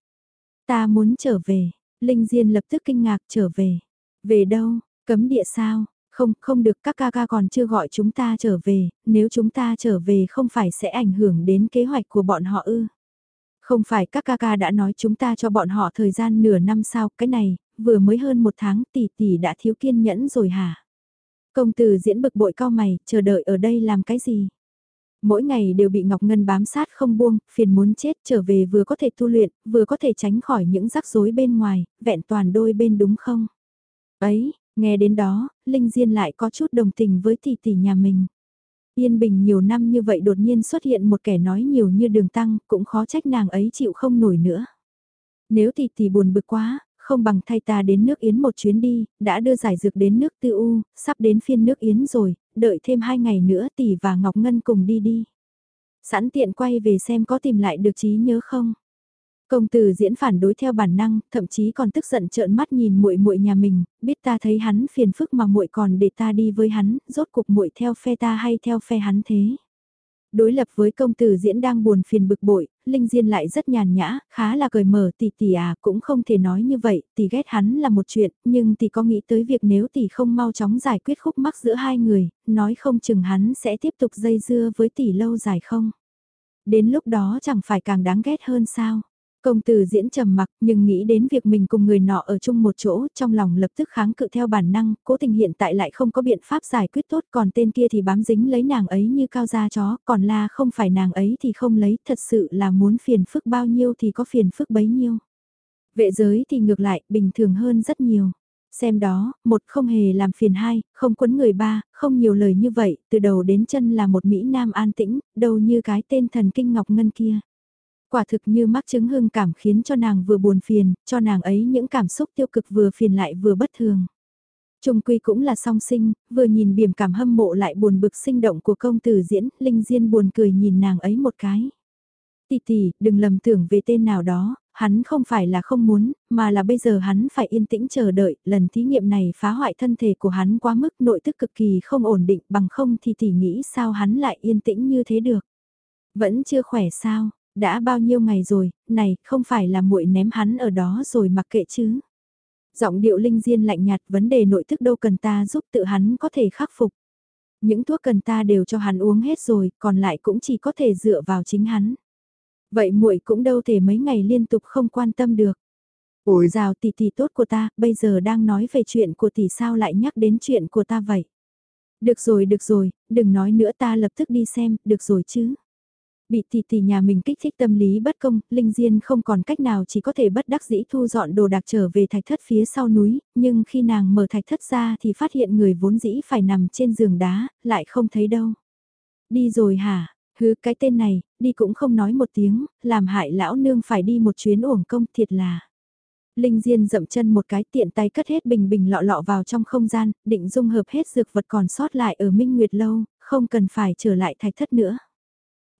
Ta muốn trở về, Linh Diên lập tức kinh ngạc trở về. Về đâu, cấm địa sao? Không, không được các ca ca còn chưa gọi chúng ta trở về, nếu chúng ta trở về không phải sẽ ảnh hưởng đến kế hoạch của bọn họ ư. Không phải các ca ca đã nói chúng ta cho bọn họ thời gian nửa năm sao, cái này, vừa mới hơn một tháng tỷ tỷ đã thiếu kiên nhẫn rồi hả? Công tử diễn bực bội cao mày, chờ đợi ở đây làm cái gì? Mỗi ngày đều bị Ngọc Ngân bám sát không buông, phiền muốn chết trở về vừa có thể tu luyện, vừa có thể tránh khỏi những rắc rối bên ngoài, vẹn toàn đôi bên đúng không? Ấy, nghe đến đó, Linh Diên lại có chút đồng tình với tỷ tỷ nhà mình. Yên bình nhiều năm như vậy đột nhiên xuất hiện một kẻ nói nhiều như đường tăng, cũng khó trách nàng ấy chịu không nổi nữa. Nếu tỷ tỷ buồn bực quá, không bằng thay ta đến nước Yến một chuyến đi, đã đưa giải dược đến nước Tư U, sắp đến phiên nước Yến rồi, đợi thêm hai ngày nữa tỷ và Ngọc Ngân cùng đi đi. Sẵn tiện quay về xem có tìm lại được trí nhớ không. Công tử diễn phản đối theo bản năng, thậm chí còn tức giận trợn mắt nhìn muội muội nhà mình, biết ta thấy hắn phiền phức mà muội còn để ta đi với hắn, rốt cục muội theo phe ta hay theo phe hắn thế. Đối lập với công tử diễn đang buồn phiền bực bội, Linh Diên lại rất nhàn nhã, khá là cởi mở tỷ tỷ à, cũng không thể nói như vậy, tỷ ghét hắn là một chuyện, nhưng tỷ có nghĩ tới việc nếu tỷ không mau chóng giải quyết khúc mắc giữa hai người, nói không chừng hắn sẽ tiếp tục dây dưa với tỷ lâu dài không? Đến lúc đó chẳng phải càng đáng ghét hơn sao? Công tử diễn trầm mặc nhưng nghĩ đến việc mình cùng người nọ ở chung một chỗ trong lòng lập tức kháng cự theo bản năng, cố tình hiện tại lại không có biện pháp giải quyết tốt còn tên kia thì bám dính lấy nàng ấy như cao da chó, còn la không phải nàng ấy thì không lấy, thật sự là muốn phiền phức bao nhiêu thì có phiền phức bấy nhiêu. Vệ giới thì ngược lại, bình thường hơn rất nhiều. Xem đó, một không hề làm phiền hai, không quấn người ba, không nhiều lời như vậy, từ đầu đến chân là một Mỹ Nam an tĩnh, đâu như cái tên thần kinh ngọc ngân kia quả thực như mắc chứng hương cảm khiến cho nàng vừa buồn phiền, cho nàng ấy những cảm xúc tiêu cực vừa phiền lại vừa bất thường. Trung quy cũng là song sinh, vừa nhìn biểm cảm hâm mộ lại buồn bực sinh động của công tử diễn, Linh Diên buồn cười nhìn nàng ấy một cái. Tì tì, đừng lầm tưởng về tên nào đó, hắn không phải là không muốn, mà là bây giờ hắn phải yên tĩnh chờ đợi, lần thí nghiệm này phá hoại thân thể của hắn quá mức nội tức cực kỳ không ổn định bằng không thì tỷ nghĩ sao hắn lại yên tĩnh như thế được. Vẫn chưa khỏe sao, đã bao nhiêu ngày rồi, này, không phải là muội ném hắn ở đó rồi mặc kệ chứ. Giọng điệu linh diên lạnh nhạt vấn đề nội thức đâu cần ta giúp tự hắn có thể khắc phục. Những thuốc cần ta đều cho hắn uống hết rồi, còn lại cũng chỉ có thể dựa vào chính hắn. Vậy muội cũng đâu thể mấy ngày liên tục không quan tâm được. Ôi rào tỷ tỷ tốt của ta, bây giờ đang nói về chuyện của tỷ sao lại nhắc đến chuyện của ta vậy. Được rồi được rồi, đừng nói nữa ta lập tức đi xem, được rồi chứ. Bị tỷ tỷ nhà mình kích thích tâm lý bất công, Linh Diên không còn cách nào chỉ có thể bất đắc dĩ thu dọn đồ đạc trở về thạch thất phía sau núi, nhưng khi nàng mở thạch thất ra thì phát hiện người vốn dĩ phải nằm trên giường đá, lại không thấy đâu. Đi rồi hả? Hứ cái tên này, đi cũng không nói một tiếng, làm hại lão nương phải đi một chuyến uổng công thiệt là. Linh Diên dậm chân một cái tiện tay cất hết bình bình lọ lọ vào trong không gian, định dung hợp hết dược vật còn sót lại ở Minh Nguyệt Lâu, không cần phải trở lại thạch thất nữa.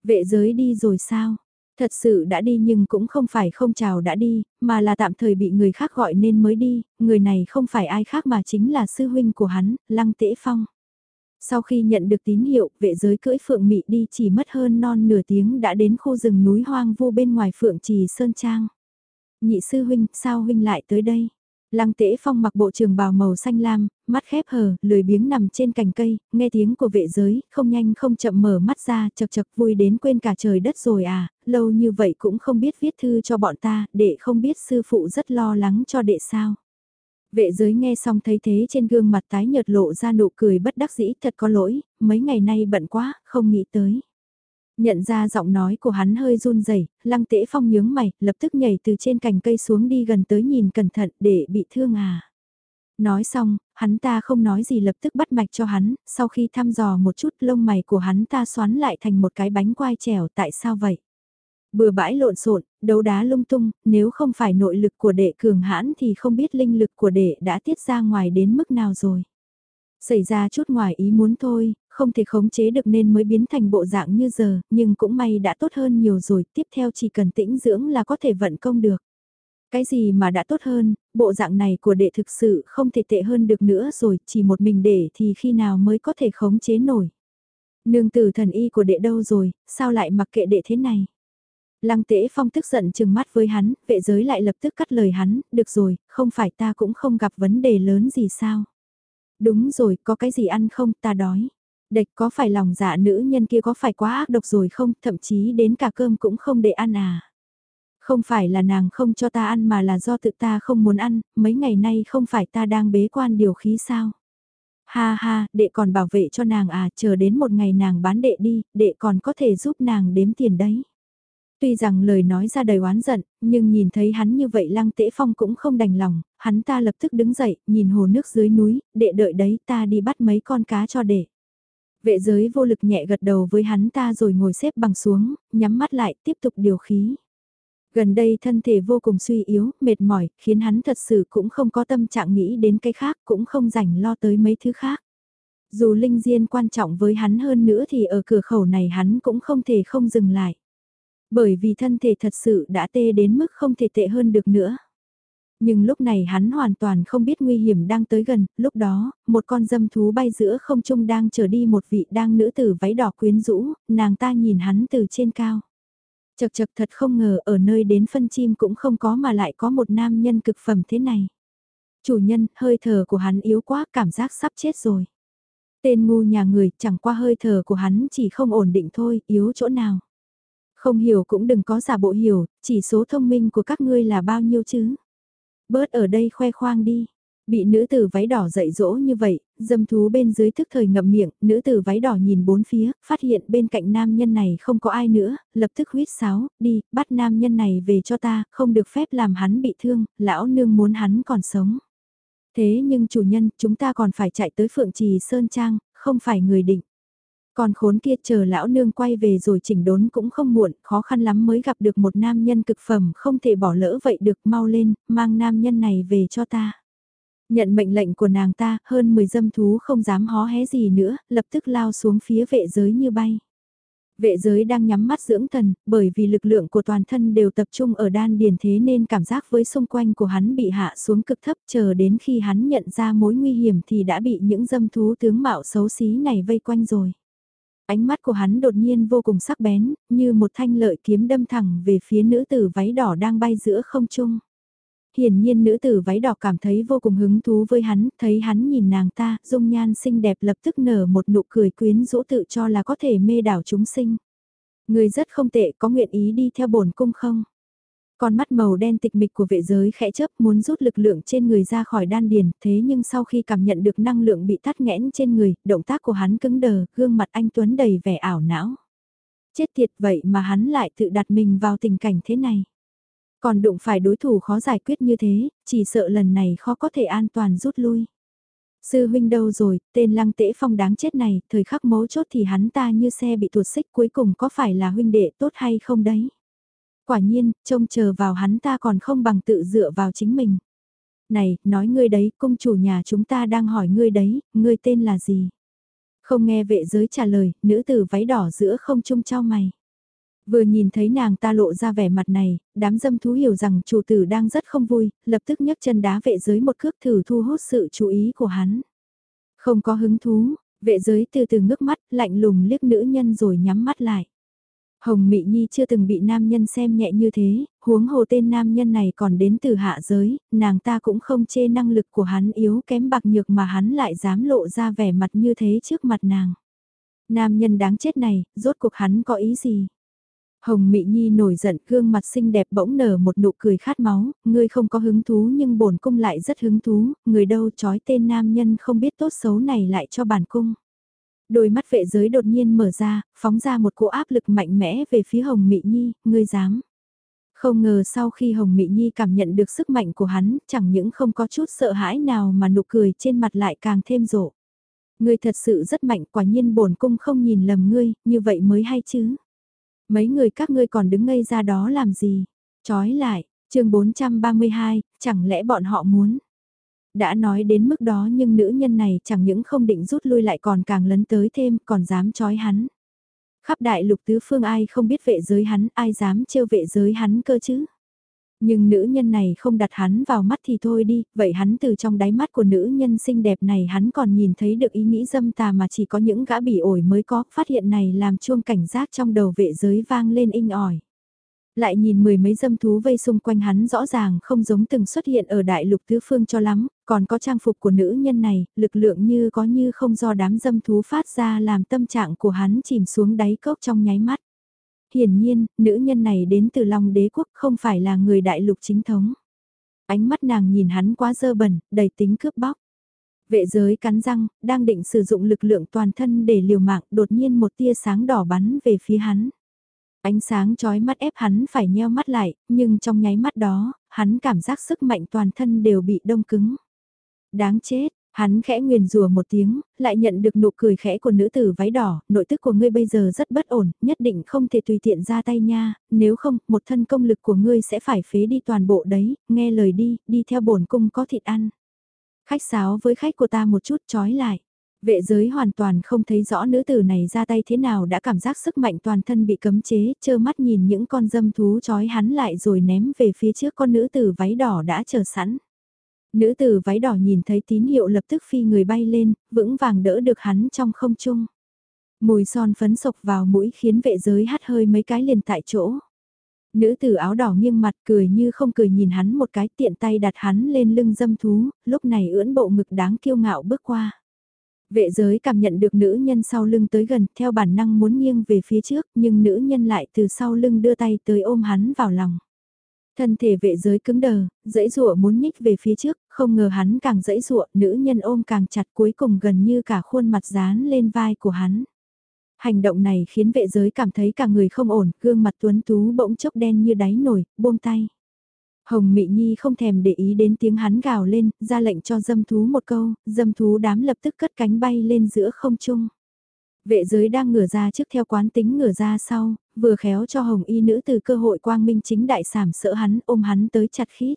Vệ giới đi rồi sao? Thật sự đã đi nhưng cũng không phải không chào đã đi, mà là tạm thời bị người khác gọi nên mới đi, người này không phải ai khác mà chính là sư huynh của hắn, Lăng Tễ Phong. Sau khi nhận được tín hiệu, vệ giới cưỡi phượng mị đi chỉ mất hơn non nửa tiếng đã đến khu rừng núi hoang vu bên ngoài phượng trì Sơn Trang. Nhị sư huynh, sao huynh lại tới đây? Lăng Tễ Phong mặc bộ trường bào màu xanh lam, mắt khép hờ, lười biếng nằm trên cành cây, nghe tiếng của vệ giới, không nhanh không chậm mở mắt ra, chật chật vui đến quên cả trời đất rồi à, lâu như vậy cũng không biết viết thư cho bọn ta, để không biết sư phụ rất lo lắng cho đệ sao. Vệ giới nghe xong thấy thế trên gương mặt tái nhợt lộ ra nụ cười bất đắc dĩ thật có lỗi, mấy ngày nay bận quá, không nghĩ tới. Nhận ra giọng nói của hắn hơi run rẩy, lăng tễ phong nhướng mày, lập tức nhảy từ trên cành cây xuống đi gần tới nhìn cẩn thận để bị thương à. Nói xong, hắn ta không nói gì lập tức bắt mạch cho hắn, sau khi thăm dò một chút lông mày của hắn ta xoắn lại thành một cái bánh quai trèo tại sao vậy? Bừa bãi lộn xộn, đấu đá lung tung, nếu không phải nội lực của đệ cường hãn thì không biết linh lực của đệ đã tiết ra ngoài đến mức nào rồi. Xảy ra chút ngoài ý muốn thôi, không thể khống chế được nên mới biến thành bộ dạng như giờ, nhưng cũng may đã tốt hơn nhiều rồi, tiếp theo chỉ cần tĩnh dưỡng là có thể vận công được. Cái gì mà đã tốt hơn, bộ dạng này của đệ thực sự không thể tệ hơn được nữa rồi, chỉ một mình đệ thì khi nào mới có thể khống chế nổi. Nương tử thần y của đệ đâu rồi, sao lại mặc kệ đệ thế này? Lăng tế phong tức giận chừng mắt với hắn, vệ giới lại lập tức cắt lời hắn, được rồi, không phải ta cũng không gặp vấn đề lớn gì sao? Đúng rồi, có cái gì ăn không, ta đói. Địch có phải lòng dạ nữ nhân kia có phải quá ác độc rồi không, thậm chí đến cả cơm cũng không để ăn à? Không phải là nàng không cho ta ăn mà là do tự ta không muốn ăn, mấy ngày nay không phải ta đang bế quan điều khí sao? Ha ha, đệ còn bảo vệ cho nàng à, chờ đến một ngày nàng bán đệ đi, đệ còn có thể giúp nàng đếm tiền đấy. Tuy rằng lời nói ra đầy oán giận, nhưng nhìn thấy hắn như vậy lăng tễ phong cũng không đành lòng, hắn ta lập tức đứng dậy, nhìn hồ nước dưới núi, đệ đợi đấy ta đi bắt mấy con cá cho đệ. Vệ giới vô lực nhẹ gật đầu với hắn ta rồi ngồi xếp bằng xuống, nhắm mắt lại tiếp tục điều khí. Gần đây thân thể vô cùng suy yếu, mệt mỏi, khiến hắn thật sự cũng không có tâm trạng nghĩ đến cái khác, cũng không rảnh lo tới mấy thứ khác. Dù linh diên quan trọng với hắn hơn nữa thì ở cửa khẩu này hắn cũng không thể không dừng lại. Bởi vì thân thể thật sự đã tê đến mức không thể tệ hơn được nữa. Nhưng lúc này hắn hoàn toàn không biết nguy hiểm đang tới gần, lúc đó, một con dâm thú bay giữa không trung đang trở đi một vị đang nữ tử váy đỏ quyến rũ, nàng ta nhìn hắn từ trên cao. Chật chật thật không ngờ ở nơi đến phân chim cũng không có mà lại có một nam nhân cực phẩm thế này. Chủ nhân, hơi thở của hắn yếu quá, cảm giác sắp chết rồi. Tên ngu nhà người, chẳng qua hơi thở của hắn chỉ không ổn định thôi, yếu chỗ nào. Không hiểu cũng đừng có giả bộ hiểu, chỉ số thông minh của các ngươi là bao nhiêu chứ. Bớt ở đây khoe khoang đi. Bị nữ tử váy đỏ dạy dỗ như vậy, dâm thú bên dưới thức thời ngậm miệng, nữ tử váy đỏ nhìn bốn phía, phát hiện bên cạnh nam nhân này không có ai nữa, lập tức huyết sáo, đi, bắt nam nhân này về cho ta, không được phép làm hắn bị thương, lão nương muốn hắn còn sống. Thế nhưng chủ nhân, chúng ta còn phải chạy tới Phượng Trì Sơn Trang, không phải người định. Còn khốn kia chờ lão nương quay về rồi chỉnh đốn cũng không muộn, khó khăn lắm mới gặp được một nam nhân cực phẩm không thể bỏ lỡ vậy được mau lên, mang nam nhân này về cho ta. Nhận mệnh lệnh của nàng ta, hơn 10 dâm thú không dám hó hé gì nữa, lập tức lao xuống phía vệ giới như bay. Vệ giới đang nhắm mắt dưỡng thần, bởi vì lực lượng của toàn thân đều tập trung ở đan điền thế nên cảm giác với xung quanh của hắn bị hạ xuống cực thấp chờ đến khi hắn nhận ra mối nguy hiểm thì đã bị những dâm thú tướng mạo xấu xí này vây quanh rồi. Ánh mắt của hắn đột nhiên vô cùng sắc bén, như một thanh lợi kiếm đâm thẳng về phía nữ tử váy đỏ đang bay giữa không trung. Hiển nhiên nữ tử váy đỏ cảm thấy vô cùng hứng thú với hắn, thấy hắn nhìn nàng ta, dung nhan xinh đẹp lập tức nở một nụ cười quyến rũ tự cho là có thể mê đảo chúng sinh. Người rất không tệ, có nguyện ý đi theo bổn cung không? Con mắt màu đen tịch mịch của vệ giới khẽ chớp muốn rút lực lượng trên người ra khỏi đan điền, thế nhưng sau khi cảm nhận được năng lượng bị tắt nghẽn trên người, động tác của hắn cứng đờ, gương mặt anh Tuấn đầy vẻ ảo não. Chết tiệt vậy mà hắn lại tự đặt mình vào tình cảnh thế này. Còn đụng phải đối thủ khó giải quyết như thế, chỉ sợ lần này khó có thể an toàn rút lui. Sư huynh đâu rồi, tên lăng tễ phong đáng chết này, thời khắc mấu chốt thì hắn ta như xe bị tuột xích cuối cùng có phải là huynh đệ tốt hay không đấy. Quả nhiên, trông chờ vào hắn ta còn không bằng tự dựa vào chính mình. Này, nói ngươi đấy, công chủ nhà chúng ta đang hỏi ngươi đấy, ngươi tên là gì? Không nghe vệ giới trả lời, nữ tử váy đỏ giữa không trung trao mày. Vừa nhìn thấy nàng ta lộ ra vẻ mặt này, đám dâm thú hiểu rằng chủ tử đang rất không vui, lập tức nhấc chân đá vệ giới một cước thử thu hút sự chú ý của hắn. Không có hứng thú, vệ giới từ từ ngước mắt, lạnh lùng liếc nữ nhân rồi nhắm mắt lại. Hồng Mị Nhi chưa từng bị nam nhân xem nhẹ như thế, huống hồ tên nam nhân này còn đến từ hạ giới, nàng ta cũng không chê năng lực của hắn yếu kém bạc nhược mà hắn lại dám lộ ra vẻ mặt như thế trước mặt nàng. Nam nhân đáng chết này, rốt cuộc hắn có ý gì? Hồng Mị Nhi nổi giận gương mặt xinh đẹp bỗng nở một nụ cười khát máu, ngươi không có hứng thú nhưng bổn cung lại rất hứng thú, người đâu trói tên nam nhân không biết tốt xấu này lại cho bản cung. Đôi mắt vệ giới đột nhiên mở ra, phóng ra một cỗ áp lực mạnh mẽ về phía Hồng Mị Nhi, ngươi dám. Không ngờ sau khi Hồng Mị Nhi cảm nhận được sức mạnh của hắn, chẳng những không có chút sợ hãi nào mà nụ cười trên mặt lại càng thêm rộ. Ngươi thật sự rất mạnh, quả nhiên bổn cung không nhìn lầm ngươi, như vậy mới hay chứ. Mấy người các ngươi còn đứng ngây ra đó làm gì? Chói lại, chương 432, chẳng lẽ bọn họ muốn? Đã nói đến mức đó nhưng nữ nhân này chẳng những không định rút lui lại còn càng lấn tới thêm còn dám chói hắn. Khắp đại lục tứ phương ai không biết vệ giới hắn, ai dám trêu vệ giới hắn cơ chứ? Nhưng nữ nhân này không đặt hắn vào mắt thì thôi đi, vậy hắn từ trong đáy mắt của nữ nhân xinh đẹp này hắn còn nhìn thấy được ý nghĩ dâm tà mà chỉ có những gã bỉ ổi mới có, phát hiện này làm chuông cảnh giác trong đầu vệ giới vang lên inh ỏi. Lại nhìn mười mấy dâm thú vây xung quanh hắn rõ ràng không giống từng xuất hiện ở đại lục tứ phương cho lắm, còn có trang phục của nữ nhân này, lực lượng như có như không do đám dâm thú phát ra làm tâm trạng của hắn chìm xuống đáy cốc trong nháy mắt. Hiển nhiên, nữ nhân này đến từ Long đế quốc không phải là người đại lục chính thống. Ánh mắt nàng nhìn hắn quá dơ bẩn, đầy tính cướp bóc. Vệ giới cắn răng, đang định sử dụng lực lượng toàn thân để liều mạng, đột nhiên một tia sáng đỏ bắn về phía hắn. Ánh sáng chói mắt ép hắn phải nheo mắt lại, nhưng trong nháy mắt đó, hắn cảm giác sức mạnh toàn thân đều bị đông cứng. Đáng chết, hắn khẽ nguyền rùa một tiếng, lại nhận được nụ cười khẽ của nữ tử váy đỏ, nội tức của ngươi bây giờ rất bất ổn, nhất định không thể tùy tiện ra tay nha, nếu không, một thân công lực của ngươi sẽ phải phế đi toàn bộ đấy, nghe lời đi, đi theo bổn cung có thịt ăn. Khách sáo với khách của ta một chút trói lại. Vệ giới hoàn toàn không thấy rõ nữ tử này ra tay thế nào đã cảm giác sức mạnh toàn thân bị cấm chế, chơ mắt nhìn những con dâm thú trói hắn lại rồi ném về phía trước con nữ tử váy đỏ đã chờ sẵn. Nữ tử váy đỏ nhìn thấy tín hiệu lập tức phi người bay lên, vững vàng đỡ được hắn trong không trung. Mùi son phấn sộc vào mũi khiến vệ giới hắt hơi mấy cái liền tại chỗ. Nữ tử áo đỏ nghiêng mặt cười như không cười nhìn hắn một cái tiện tay đặt hắn lên lưng dâm thú, lúc này ưỡn bộ ngực đáng kiêu ngạo bước qua. Vệ giới cảm nhận được nữ nhân sau lưng tới gần, theo bản năng muốn nghiêng về phía trước, nhưng nữ nhân lại từ sau lưng đưa tay tới ôm hắn vào lòng. Thân thể vệ giới cứng đờ, dãy rụa muốn nhích về phía trước, không ngờ hắn càng dãy rụa, nữ nhân ôm càng chặt cuối cùng gần như cả khuôn mặt dán lên vai của hắn. Hành động này khiến vệ giới cảm thấy cả người không ổn, gương mặt tuấn tú bỗng chốc đen như đáy nổi, buông tay. Hồng Mị Nhi không thèm để ý đến tiếng hắn gào lên, ra lệnh cho dâm thú một câu, dâm thú đám lập tức cất cánh bay lên giữa không trung. Vệ giới đang ngửa ra trước theo quán tính ngửa ra sau, vừa khéo cho Hồng Y nữ từ cơ hội quang minh chính đại sảm sợ hắn ôm hắn tới chặt khít.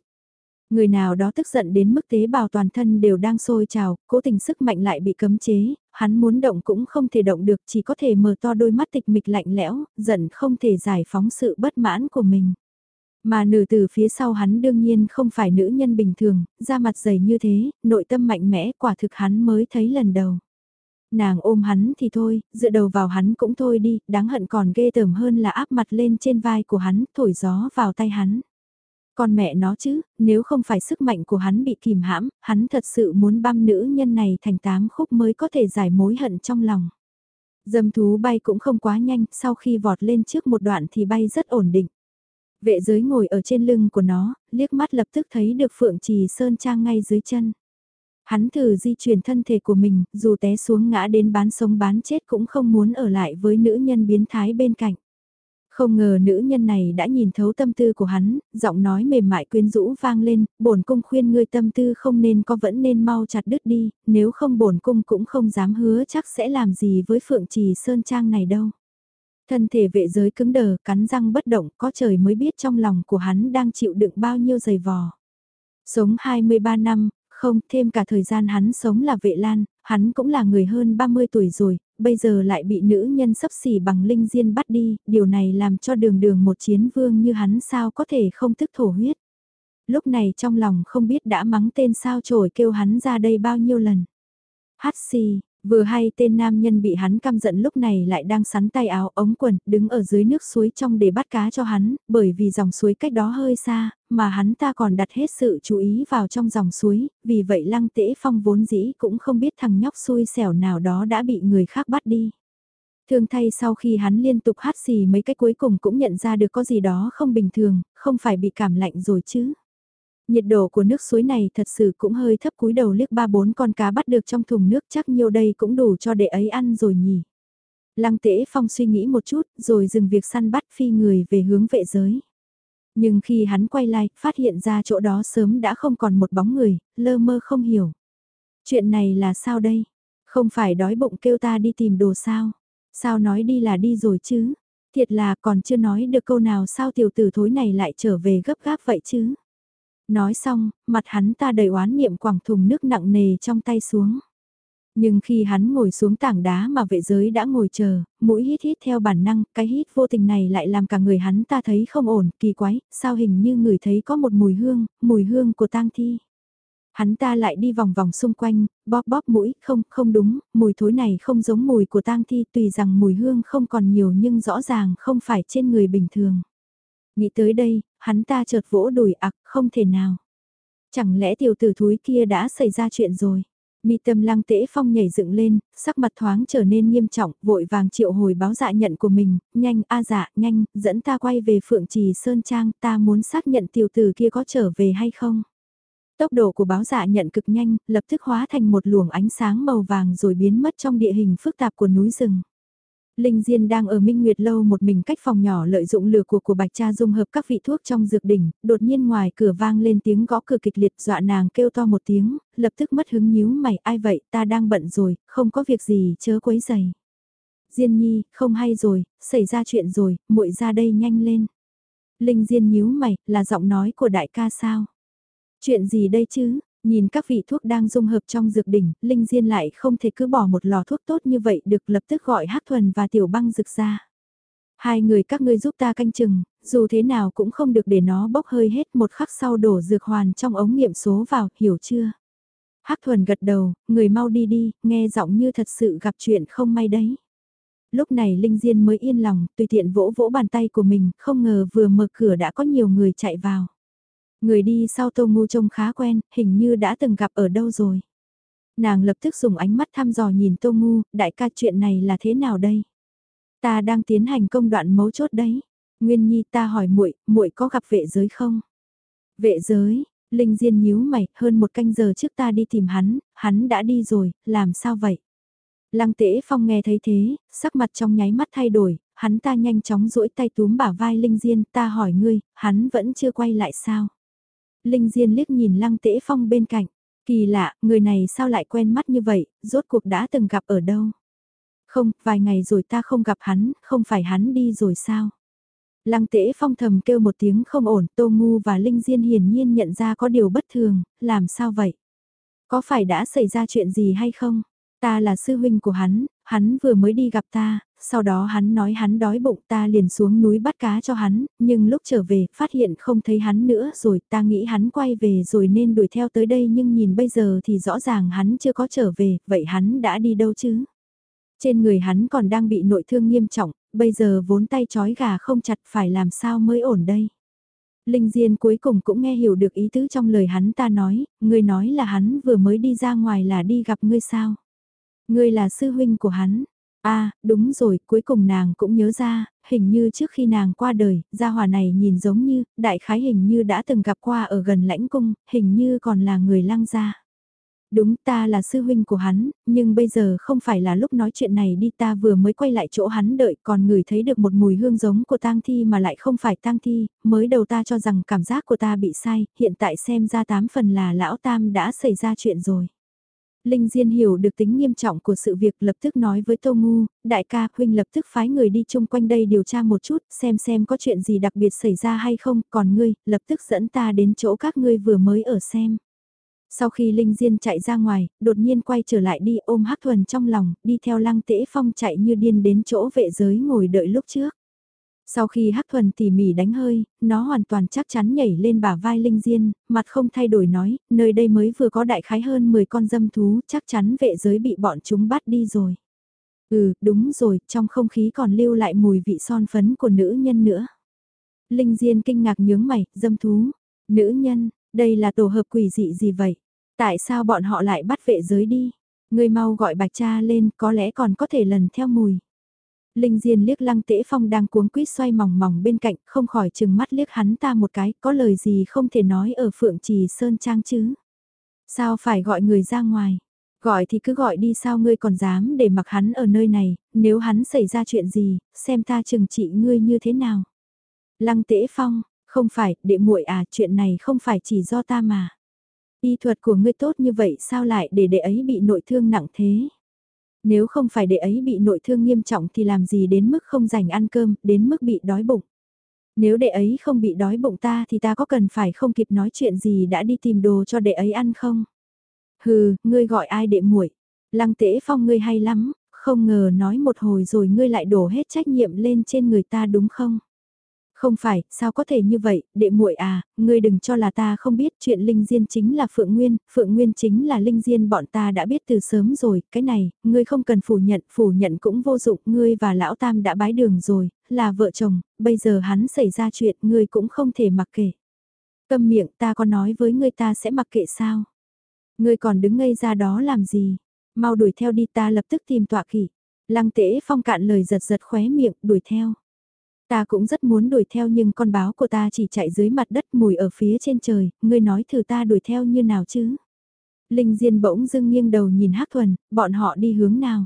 Người nào đó tức giận đến mức tế bào toàn thân đều đang sôi trào, cố tình sức mạnh lại bị cấm chế, hắn muốn động cũng không thể động được chỉ có thể mở to đôi mắt tịch mịch lạnh lẽo, giận không thể giải phóng sự bất mãn của mình. Mà nữ từ phía sau hắn đương nhiên không phải nữ nhân bình thường, da mặt dày như thế, nội tâm mạnh mẽ quả thực hắn mới thấy lần đầu. Nàng ôm hắn thì thôi, dựa đầu vào hắn cũng thôi đi, đáng hận còn ghê tởm hơn là áp mặt lên trên vai của hắn, thổi gió vào tay hắn. Còn mẹ nó chứ, nếu không phải sức mạnh của hắn bị kìm hãm, hắn thật sự muốn băm nữ nhân này thành tám khúc mới có thể giải mối hận trong lòng. Dâm thú bay cũng không quá nhanh, sau khi vọt lên trước một đoạn thì bay rất ổn định. Vệ giới ngồi ở trên lưng của nó, liếc mắt lập tức thấy được Phượng Trì Sơn Trang ngay dưới chân. Hắn thử di chuyển thân thể của mình, dù té xuống ngã đến bán sống bán chết cũng không muốn ở lại với nữ nhân biến thái bên cạnh. Không ngờ nữ nhân này đã nhìn thấu tâm tư của hắn, giọng nói mềm mại quyến rũ vang lên, bổn cung khuyên ngươi tâm tư không nên có vẫn nên mau chặt đứt đi, nếu không bổn cung cũng không dám hứa chắc sẽ làm gì với Phượng Trì Sơn Trang này đâu. Thân thể vệ giới cứng đờ, cắn răng bất động, có trời mới biết trong lòng của hắn đang chịu đựng bao nhiêu giày vò. Sống 23 năm, không, thêm cả thời gian hắn sống là vệ lan, hắn cũng là người hơn 30 tuổi rồi, bây giờ lại bị nữ nhân sấp xỉ bằng linh diên bắt đi, điều này làm cho đường đường một chiến vương như hắn sao có thể không tức thổ huyết. Lúc này trong lòng không biết đã mắng tên sao trổi kêu hắn ra đây bao nhiêu lần. Hát xì, Vừa hay tên nam nhân bị hắn căm giận lúc này lại đang sắn tay áo ống quần, đứng ở dưới nước suối trong để bắt cá cho hắn, bởi vì dòng suối cách đó hơi xa, mà hắn ta còn đặt hết sự chú ý vào trong dòng suối, vì vậy lăng tễ phong vốn dĩ cũng không biết thằng nhóc xui xẻo nào đó đã bị người khác bắt đi. thường thay sau khi hắn liên tục hát xì mấy cái cuối cùng cũng nhận ra được có gì đó không bình thường, không phải bị cảm lạnh rồi chứ. Nhiệt độ của nước suối này thật sự cũng hơi thấp cúi đầu liếc ba bốn con cá bắt được trong thùng nước chắc nhiêu đây cũng đủ cho đệ ấy ăn rồi nhỉ. Lăng tễ phong suy nghĩ một chút rồi dừng việc săn bắt phi người về hướng vệ giới. Nhưng khi hắn quay lại, phát hiện ra chỗ đó sớm đã không còn một bóng người, lơ mơ không hiểu. Chuyện này là sao đây? Không phải đói bụng kêu ta đi tìm đồ sao? Sao nói đi là đi rồi chứ? Thiệt là còn chưa nói được câu nào sao tiểu tử thối này lại trở về gấp gáp vậy chứ? Nói xong, mặt hắn ta đầy oán niệm quẳng thùng nước nặng nề trong tay xuống. Nhưng khi hắn ngồi xuống tảng đá mà vệ giới đã ngồi chờ, mũi hít hít theo bản năng, cái hít vô tình này lại làm cả người hắn ta thấy không ổn, kỳ quái, sao hình như người thấy có một mùi hương, mùi hương của tang thi. Hắn ta lại đi vòng vòng xung quanh, bóp bóp mũi, không, không đúng, mùi thối này không giống mùi của tang thi tùy rằng mùi hương không còn nhiều nhưng rõ ràng không phải trên người bình thường. Nghĩ tới đây, hắn ta chợt vỗ đùi ặc, không thể nào. Chẳng lẽ tiểu tử thúi kia đã xảy ra chuyện rồi? Mi tâm lăng tễ phong nhảy dựng lên, sắc mặt thoáng trở nên nghiêm trọng, vội vàng triệu hồi báo dạ nhận của mình, nhanh a dạ, nhanh, dẫn ta quay về phượng trì Sơn Trang, ta muốn xác nhận tiểu tử kia có trở về hay không. Tốc độ của báo dạ nhận cực nhanh, lập tức hóa thành một luồng ánh sáng màu vàng rồi biến mất trong địa hình phức tạp của núi rừng. Linh Diên đang ở Minh Nguyệt Lâu một mình cách phòng nhỏ lợi dụng lửa của của Bạch Cha dung hợp các vị thuốc trong dược đỉnh, đột nhiên ngoài cửa vang lên tiếng gõ cửa kịch liệt dọa nàng kêu to một tiếng, lập tức mất hứng nhíu mày ai vậy ta đang bận rồi, không có việc gì chớ quấy giày. Diên Nhi, không hay rồi, xảy ra chuyện rồi, muội ra đây nhanh lên. Linh Diên nhíu mày, là giọng nói của đại ca sao? Chuyện gì đây chứ? Nhìn các vị thuốc đang dung hợp trong dược đỉnh, Linh Diên lại không thể cứ bỏ một lò thuốc tốt như vậy được lập tức gọi Hắc Thuần và Tiểu Băng dược ra. Hai người các ngươi giúp ta canh chừng, dù thế nào cũng không được để nó bốc hơi hết một khắc sau đổ dược hoàn trong ống nghiệm số vào, hiểu chưa? Hắc Thuần gật đầu, người mau đi đi, nghe giọng như thật sự gặp chuyện không may đấy. Lúc này Linh Diên mới yên lòng, tùy tiện vỗ vỗ bàn tay của mình, không ngờ vừa mở cửa đã có nhiều người chạy vào. Người đi sau Tô Ngu trông khá quen, hình như đã từng gặp ở đâu rồi. Nàng lập tức dùng ánh mắt thăm dò nhìn Tô Ngu, đại ca chuyện này là thế nào đây? Ta đang tiến hành công đoạn mấu chốt đấy. Nguyên Nhi ta hỏi muội, muội có gặp vệ giới không? Vệ giới, Linh Diên nhíu mày, hơn một canh giờ trước ta đi tìm hắn, hắn đã đi rồi, làm sao vậy? Lăng Tế Phong nghe thấy thế, sắc mặt trong nháy mắt thay đổi, hắn ta nhanh chóng duỗi tay túm bả vai Linh Diên, ta hỏi ngươi, hắn vẫn chưa quay lại sao? Linh Diên liếc nhìn Lăng Tễ Phong bên cạnh. Kỳ lạ, người này sao lại quen mắt như vậy, rốt cuộc đã từng gặp ở đâu? Không, vài ngày rồi ta không gặp hắn, không phải hắn đi rồi sao? Lăng Tễ Phong thầm kêu một tiếng không ổn, Tô Ngu và Linh Diên hiển nhiên nhận ra có điều bất thường, làm sao vậy? Có phải đã xảy ra chuyện gì hay không? Ta là sư huynh của hắn, hắn vừa mới đi gặp ta, sau đó hắn nói hắn đói bụng ta liền xuống núi bắt cá cho hắn, nhưng lúc trở về phát hiện không thấy hắn nữa rồi ta nghĩ hắn quay về rồi nên đuổi theo tới đây nhưng nhìn bây giờ thì rõ ràng hắn chưa có trở về, vậy hắn đã đi đâu chứ? Trên người hắn còn đang bị nội thương nghiêm trọng, bây giờ vốn tay chói gà không chặt phải làm sao mới ổn đây? Linh Diên cuối cùng cũng nghe hiểu được ý tứ trong lời hắn ta nói, ngươi nói là hắn vừa mới đi ra ngoài là đi gặp ngươi sao? Ngươi là sư huynh của hắn, À, đúng rồi, cuối cùng nàng cũng nhớ ra, hình như trước khi nàng qua đời, gia hòa này nhìn giống như, đại khái hình như đã từng gặp qua ở gần lãnh cung, hình như còn là người lăng gia. Đúng ta là sư huynh của hắn, nhưng bây giờ không phải là lúc nói chuyện này đi ta vừa mới quay lại chỗ hắn đợi còn người thấy được một mùi hương giống của tang thi mà lại không phải tang thi, mới đầu ta cho rằng cảm giác của ta bị sai, hiện tại xem ra tám phần là lão tam đã xảy ra chuyện rồi. Linh Diên hiểu được tính nghiêm trọng của sự việc lập tức nói với Tô Ngu, đại ca huynh lập tức phái người đi chung quanh đây điều tra một chút, xem xem có chuyện gì đặc biệt xảy ra hay không, còn ngươi, lập tức dẫn ta đến chỗ các ngươi vừa mới ở xem. Sau khi Linh Diên chạy ra ngoài, đột nhiên quay trở lại đi ôm Hắc Thuần trong lòng, đi theo lăng tễ phong chạy như điên đến chỗ vệ giới ngồi đợi lúc trước. Sau khi Hắc Thuần tỉ mỉ đánh hơi, nó hoàn toàn chắc chắn nhảy lên bả vai Linh Diên, mặt không thay đổi nói, nơi đây mới vừa có đại khái hơn 10 con dâm thú, chắc chắn vệ giới bị bọn chúng bắt đi rồi. Ừ, đúng rồi, trong không khí còn lưu lại mùi vị son phấn của nữ nhân nữa. Linh Diên kinh ngạc nhướng mày, dâm thú, nữ nhân, đây là tổ hợp quỷ dị gì vậy? Tại sao bọn họ lại bắt vệ giới đi? Người mau gọi bạch cha lên, có lẽ còn có thể lần theo mùi. Linh Diên liếc lăng tễ phong đang cuống quýt xoay mỏng mỏng bên cạnh, không khỏi chừng mắt liếc hắn ta một cái, có lời gì không thể nói ở Phượng Trì Sơn Trang chứ. Sao phải gọi người ra ngoài? Gọi thì cứ gọi đi sao ngươi còn dám để mặc hắn ở nơi này, nếu hắn xảy ra chuyện gì, xem ta chừng trị ngươi như thế nào. Lăng tễ phong, không phải, đệ muội à, chuyện này không phải chỉ do ta mà. Y thuật của ngươi tốt như vậy sao lại để đệ ấy bị nội thương nặng thế? Nếu không phải đệ ấy bị nội thương nghiêm trọng thì làm gì đến mức không dành ăn cơm, đến mức bị đói bụng. Nếu đệ ấy không bị đói bụng ta thì ta có cần phải không kịp nói chuyện gì đã đi tìm đồ cho đệ ấy ăn không? Hừ, ngươi gọi ai đệ muội? Lăng tế phong ngươi hay lắm, không ngờ nói một hồi rồi ngươi lại đổ hết trách nhiệm lên trên người ta đúng không? Không phải, sao có thể như vậy, đệ muội à, ngươi đừng cho là ta không biết chuyện Linh Diên chính là Phượng Nguyên, Phượng Nguyên chính là Linh Diên bọn ta đã biết từ sớm rồi, cái này, ngươi không cần phủ nhận, phủ nhận cũng vô dụng, ngươi và Lão Tam đã bái đường rồi, là vợ chồng, bây giờ hắn xảy ra chuyện, ngươi cũng không thể mặc kệ. Câm miệng ta có nói với ngươi ta sẽ mặc kệ sao? Ngươi còn đứng ngây ra đó làm gì? Mau đuổi theo đi ta lập tức tìm tọa kỷ. Lăng tế phong cạn lời giật giật khóe miệng, đuổi theo. Ta cũng rất muốn đuổi theo nhưng con báo của ta chỉ chạy dưới mặt đất mùi ở phía trên trời, ngươi nói thử ta đuổi theo như nào chứ? Linh Diên bỗng dưng nghiêng đầu nhìn Hắc Thuần, bọn họ đi hướng nào?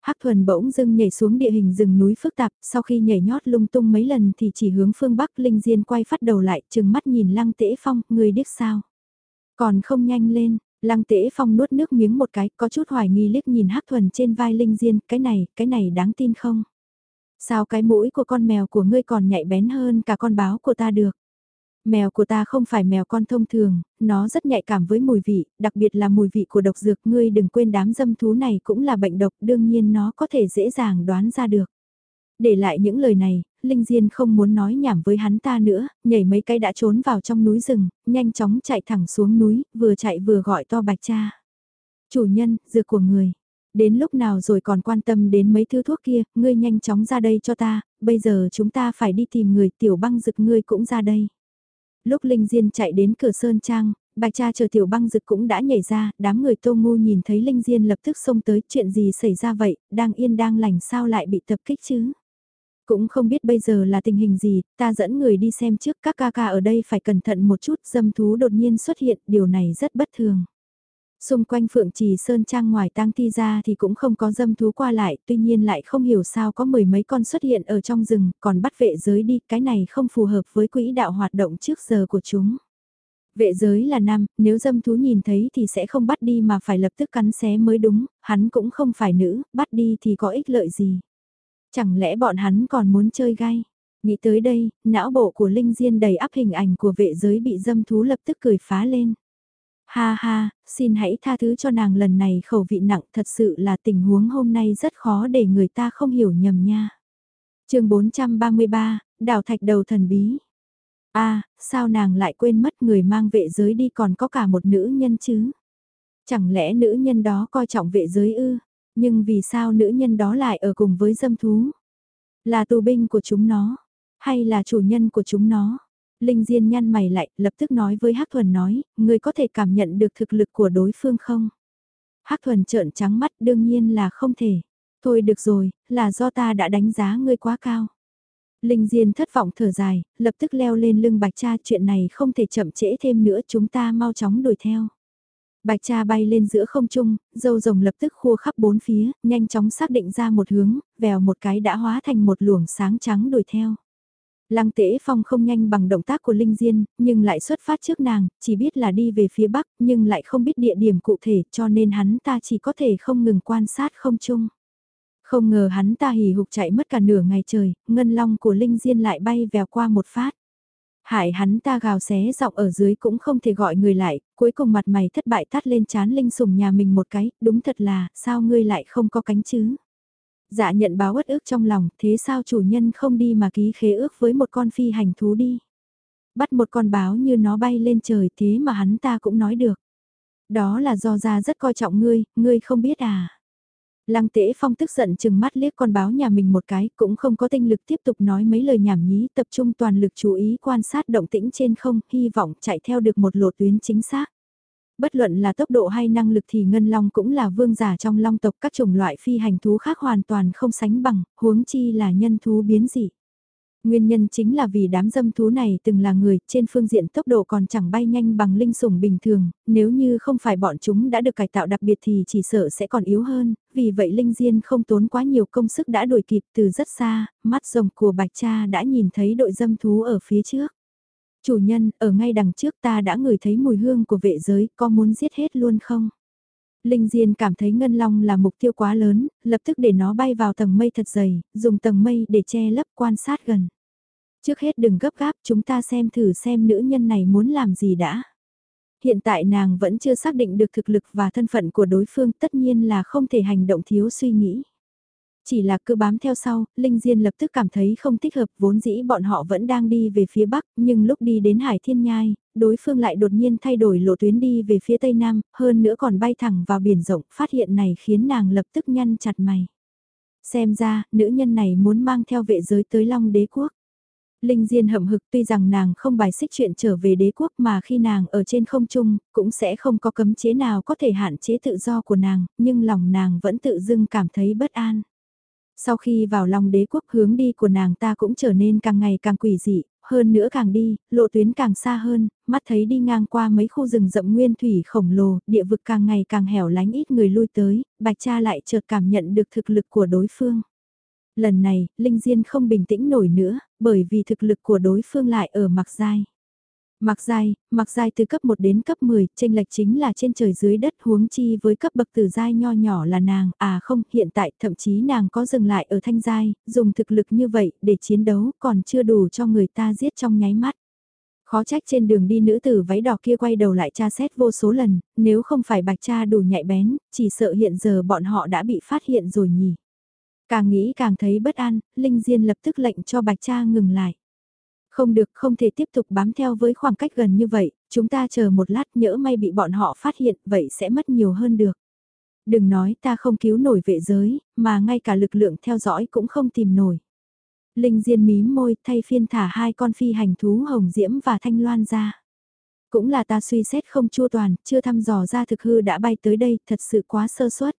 Hắc Thuần bỗng dưng nhảy xuống địa hình rừng núi phức tạp, sau khi nhảy nhót lung tung mấy lần thì chỉ hướng phương Bắc Linh Diên quay phát đầu lại, chừng mắt nhìn Lăng Tễ Phong, người điếc sao? Còn không nhanh lên, Lăng Tễ Phong nuốt nước miếng một cái, có chút hoài nghi liếc nhìn Hắc Thuần trên vai Linh Diên, cái này, cái này đáng tin không? Sao cái mũi của con mèo của ngươi còn nhạy bén hơn cả con báo của ta được? Mèo của ta không phải mèo con thông thường, nó rất nhạy cảm với mùi vị, đặc biệt là mùi vị của độc dược. Ngươi đừng quên đám dâm thú này cũng là bệnh độc, đương nhiên nó có thể dễ dàng đoán ra được. Để lại những lời này, Linh Diên không muốn nói nhảm với hắn ta nữa, nhảy mấy cái đã trốn vào trong núi rừng, nhanh chóng chạy thẳng xuống núi, vừa chạy vừa gọi to bạch cha. Chủ nhân, dược của người. Đến lúc nào rồi còn quan tâm đến mấy thứ thuốc kia, ngươi nhanh chóng ra đây cho ta, bây giờ chúng ta phải đi tìm người tiểu băng rực ngươi cũng ra đây. Lúc Linh Diên chạy đến cửa Sơn Trang, bạch cha chờ tiểu băng rực cũng đã nhảy ra, đám người tô ngu nhìn thấy Linh Diên lập tức xông tới chuyện gì xảy ra vậy, đang yên đang lành sao lại bị tập kích chứ. Cũng không biết bây giờ là tình hình gì, ta dẫn người đi xem trước các ca ca ở đây phải cẩn thận một chút, dâm thú đột nhiên xuất hiện, điều này rất bất thường. Xung quanh Phượng Trì Sơn Trang ngoài tang thi ra thì cũng không có dâm thú qua lại, tuy nhiên lại không hiểu sao có mười mấy con xuất hiện ở trong rừng, còn bắt vệ giới đi, cái này không phù hợp với quỹ đạo hoạt động trước giờ của chúng. Vệ giới là nam, nếu dâm thú nhìn thấy thì sẽ không bắt đi mà phải lập tức cắn xé mới đúng, hắn cũng không phải nữ, bắt đi thì có ích lợi gì. Chẳng lẽ bọn hắn còn muốn chơi gai? Nghĩ tới đây, não bộ của Linh Diên đầy ắp hình ảnh của vệ giới bị dâm thú lập tức cười phá lên. Ha ha, xin hãy tha thứ cho nàng lần này khẩu vị nặng thật sự là tình huống hôm nay rất khó để người ta không hiểu nhầm nha. chương 433, đào thạch đầu thần bí. a sao nàng lại quên mất người mang vệ giới đi còn có cả một nữ nhân chứ? Chẳng lẽ nữ nhân đó coi trọng vệ giới ư? Nhưng vì sao nữ nhân đó lại ở cùng với dâm thú? Là tù binh của chúng nó? Hay là chủ nhân của chúng nó? Linh Diên nhăn mày lại, lập tức nói với Hắc Thuần nói, người có thể cảm nhận được thực lực của đối phương không? Hắc Thuần trợn trắng mắt đương nhiên là không thể. Thôi được rồi, là do ta đã đánh giá ngươi quá cao. Linh Diên thất vọng thở dài, lập tức leo lên lưng bạch cha chuyện này không thể chậm trễ thêm nữa chúng ta mau chóng đuổi theo. Bạch cha bay lên giữa không trung, dâu rồng lập tức khua khắp bốn phía, nhanh chóng xác định ra một hướng, vèo một cái đã hóa thành một luồng sáng trắng đuổi theo. Lăng Tế Phong không nhanh bằng động tác của Linh Diên, nhưng lại xuất phát trước nàng, chỉ biết là đi về phía bắc, nhưng lại không biết địa điểm cụ thể, cho nên hắn ta chỉ có thể không ngừng quan sát không chung. Không ngờ hắn ta hì hục chạy mất cả nửa ngày trời, ngân long của Linh Diên lại bay vèo qua một phát. Hại hắn ta gào xé giọng ở dưới cũng không thể gọi người lại, cuối cùng mặt mày thất bại tắt lên chán Linh sùng nhà mình một cái, đúng thật là, sao ngươi lại không có cánh chứ? Dạ nhận báo uất ức trong lòng, thế sao chủ nhân không đi mà ký khế ước với một con phi hành thú đi? Bắt một con báo như nó bay lên trời thế mà hắn ta cũng nói được. Đó là do ra rất coi trọng ngươi, ngươi không biết à? Lăng tễ phong tức giận chừng mắt liếc con báo nhà mình một cái, cũng không có tinh lực tiếp tục nói mấy lời nhảm nhí, tập trung toàn lực chú ý quan sát động tĩnh trên không, hy vọng chạy theo được một lộ tuyến chính xác. Bất luận là tốc độ hay năng lực thì ngân long cũng là vương giả trong long tộc các chủng loại phi hành thú khác hoàn toàn không sánh bằng, huống chi là nhân thú biến dị. Nguyên nhân chính là vì đám dâm thú này từng là người, trên phương diện tốc độ còn chẳng bay nhanh bằng linh sủng bình thường, nếu như không phải bọn chúng đã được cải tạo đặc biệt thì chỉ sợ sẽ còn yếu hơn, vì vậy Linh Diên không tốn quá nhiều công sức đã đuổi kịp từ rất xa, mắt rồng của Bạch Cha đã nhìn thấy đội dâm thú ở phía trước. Chủ nhân, ở ngay đằng trước ta đã ngửi thấy mùi hương của vệ giới, có muốn giết hết luôn không? Linh Diên cảm thấy Ngân Long là mục tiêu quá lớn, lập tức để nó bay vào tầng mây thật dày, dùng tầng mây để che lấp quan sát gần. Trước hết đừng gấp gáp chúng ta xem thử xem nữ nhân này muốn làm gì đã. hiện tại nàng vẫn chưa xác định được thực lực và thân phận của đối phương tất nhiên là không thể hành động thiếu suy nghĩ. Chỉ là cứ bám theo sau, Linh Diên lập tức cảm thấy không thích hợp vốn dĩ bọn họ vẫn đang đi về phía bắc, nhưng lúc đi đến Hải Thiên Nhai, đối phương lại đột nhiên thay đổi lộ tuyến đi về phía tây nam, hơn nữa còn bay thẳng vào biển rộng, phát hiện này khiến nàng lập tức nhăn chặt mày. Xem ra, nữ nhân này muốn mang theo vệ giới tới Long Đế Quốc. Linh Diên hậm hực tuy rằng nàng không bài xích chuyện trở về đế quốc mà khi nàng ở trên không trung, cũng sẽ không có cấm chế nào có thể hạn chế tự do của nàng, nhưng lòng nàng vẫn tự dưng cảm thấy bất an. Sau khi vào lòng đế quốc hướng đi của nàng ta cũng trở nên càng ngày càng quỷ dị, hơn nữa càng đi, lộ tuyến càng xa hơn, mắt thấy đi ngang qua mấy khu rừng rậm nguyên thủy khổng lồ, địa vực càng ngày càng hẻo lánh ít người lui tới, bạch cha lại chợt cảm nhận được thực lực của đối phương. Lần này, Linh Diên không bình tĩnh nổi nữa, bởi vì thực lực của đối phương lại ở mặc dai. Mặc giai, mặc giai từ cấp 1 đến cấp 10, tranh lệch chính là trên trời dưới đất huống chi với cấp bậc tử giai nho nhỏ là nàng, à không, hiện tại thậm chí nàng có dừng lại ở thanh giai, dùng thực lực như vậy để chiến đấu còn chưa đủ cho người ta giết trong nháy mắt. Khó trách trên đường đi nữ tử váy đỏ kia quay đầu lại tra xét vô số lần, nếu không phải bạch cha đủ nhạy bén, chỉ sợ hiện giờ bọn họ đã bị phát hiện rồi nhỉ. Càng nghĩ càng thấy bất an, Linh Diên lập tức lệnh cho bạch cha ngừng lại. Không được, không thể tiếp tục bám theo với khoảng cách gần như vậy, chúng ta chờ một lát nhỡ may bị bọn họ phát hiện, vậy sẽ mất nhiều hơn được. Đừng nói ta không cứu nổi vệ giới, mà ngay cả lực lượng theo dõi cũng không tìm nổi. Linh Diên mím môi thay phiên thả hai con phi hành thú hồng diễm và thanh loan ra. Cũng là ta suy xét không chua toàn, chưa thăm dò ra thực hư đã bay tới đây, thật sự quá sơ suất.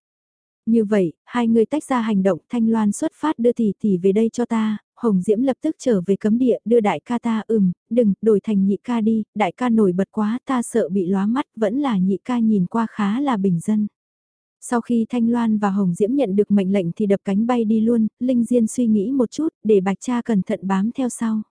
Như vậy, hai người tách ra hành động thanh loan xuất phát đưa tỷ tỷ về đây cho ta, Hồng Diễm lập tức trở về cấm địa đưa đại ca ta ừm, đừng, đổi thành nhị ca đi, đại ca nổi bật quá ta sợ bị lóa mắt vẫn là nhị ca nhìn qua khá là bình dân. Sau khi Thanh Loan và Hồng Diễm nhận được mệnh lệnh thì đập cánh bay đi luôn, Linh Diên suy nghĩ một chút để bạch cha cẩn thận bám theo sau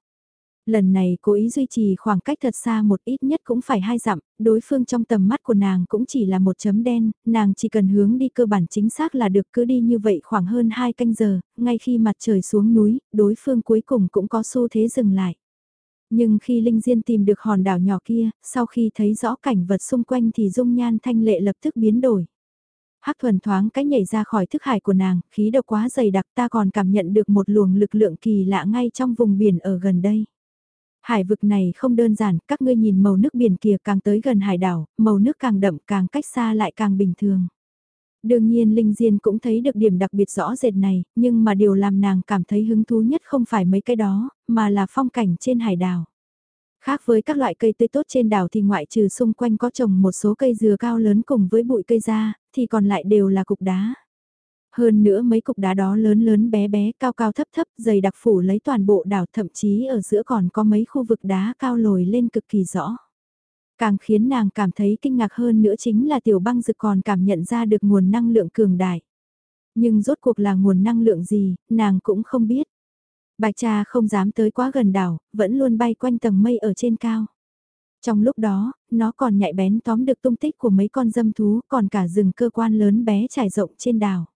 lần này cố ý duy trì khoảng cách thật xa một ít nhất cũng phải hai dặm, đối phương trong tầm mắt của nàng cũng chỉ là một chấm đen, nàng chỉ cần hướng đi cơ bản chính xác là được cứ đi như vậy khoảng hơn hai canh giờ, ngay khi mặt trời xuống núi, đối phương cuối cùng cũng có xu thế dừng lại. Nhưng khi Linh Diên tìm được hòn đảo nhỏ kia, sau khi thấy rõ cảnh vật xung quanh thì dung nhan thanh lệ lập tức biến đổi. Hắc thuần thoáng cái nhảy ra khỏi thức hải của nàng, khí độc quá dày đặc ta còn cảm nhận được một luồng lực lượng kỳ lạ ngay trong vùng biển ở gần đây. Hải vực này không đơn giản, các ngươi nhìn màu nước biển kia càng tới gần hải đảo, màu nước càng đậm càng cách xa lại càng bình thường. Đương nhiên Linh Diên cũng thấy được điểm đặc biệt rõ rệt này, nhưng mà điều làm nàng cảm thấy hứng thú nhất không phải mấy cái đó, mà là phong cảnh trên hải đảo. Khác với các loại cây tươi tốt trên đảo thì ngoại trừ xung quanh có trồng một số cây dừa cao lớn cùng với bụi cây ra, thì còn lại đều là cục đá. Hơn nữa mấy cục đá đó lớn lớn bé bé cao cao thấp thấp dày đặc phủ lấy toàn bộ đảo thậm chí ở giữa còn có mấy khu vực đá cao lồi lên cực kỳ rõ. Càng khiến nàng cảm thấy kinh ngạc hơn nữa chính là tiểu băng dực còn cảm nhận ra được nguồn năng lượng cường đại. Nhưng rốt cuộc là nguồn năng lượng gì, nàng cũng không biết. Bạch cha không dám tới quá gần đảo, vẫn luôn bay quanh tầng mây ở trên cao. Trong lúc đó, nó còn nhạy bén tóm được tung tích của mấy con dâm thú còn cả rừng cơ quan lớn bé trải rộng trên đảo.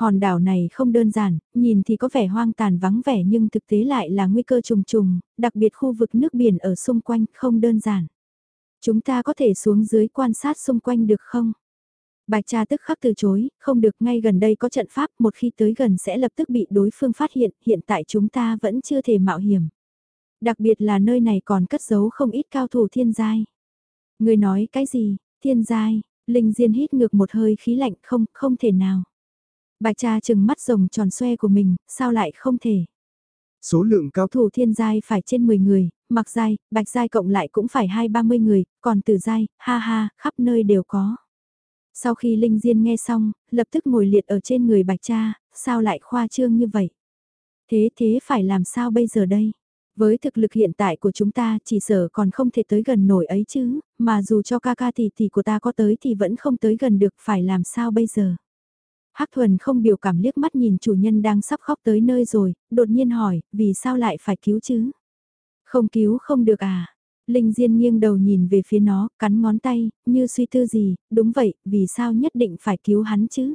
Hòn đảo này không đơn giản, nhìn thì có vẻ hoang tàn vắng vẻ nhưng thực tế lại là nguy cơ trùng trùng, đặc biệt khu vực nước biển ở xung quanh không đơn giản. Chúng ta có thể xuống dưới quan sát xung quanh được không? Bạch cha tức khắc từ chối, không được ngay gần đây có trận pháp một khi tới gần sẽ lập tức bị đối phương phát hiện, hiện tại chúng ta vẫn chưa thể mạo hiểm. Đặc biệt là nơi này còn cất giấu không ít cao thủ thiên giai. Người nói cái gì, thiên giai, Linh Diên hít ngược một hơi khí lạnh không, không thể nào. Bạch cha chừng mắt rồng tròn xoe của mình, sao lại không thể. Số lượng cao thủ thiên giai phải trên 10 người, mặc giai, bạch giai cộng lại cũng phải hai ba mươi người, còn từ giai, ha ha, khắp nơi đều có. Sau khi Linh Diên nghe xong, lập tức ngồi liệt ở trên người bạch cha, sao lại khoa trương như vậy? Thế thế phải làm sao bây giờ đây? Với thực lực hiện tại của chúng ta chỉ sợ còn không thể tới gần nổi ấy chứ, mà dù cho ca ca tỷ tỷ của ta có tới thì vẫn không tới gần được phải làm sao bây giờ? Hắc thuần không biểu cảm liếc mắt nhìn chủ nhân đang sắp khóc tới nơi rồi, đột nhiên hỏi, vì sao lại phải cứu chứ? Không cứu không được à? Linh Diên nghiêng đầu nhìn về phía nó, cắn ngón tay, như suy tư gì, đúng vậy, vì sao nhất định phải cứu hắn chứ?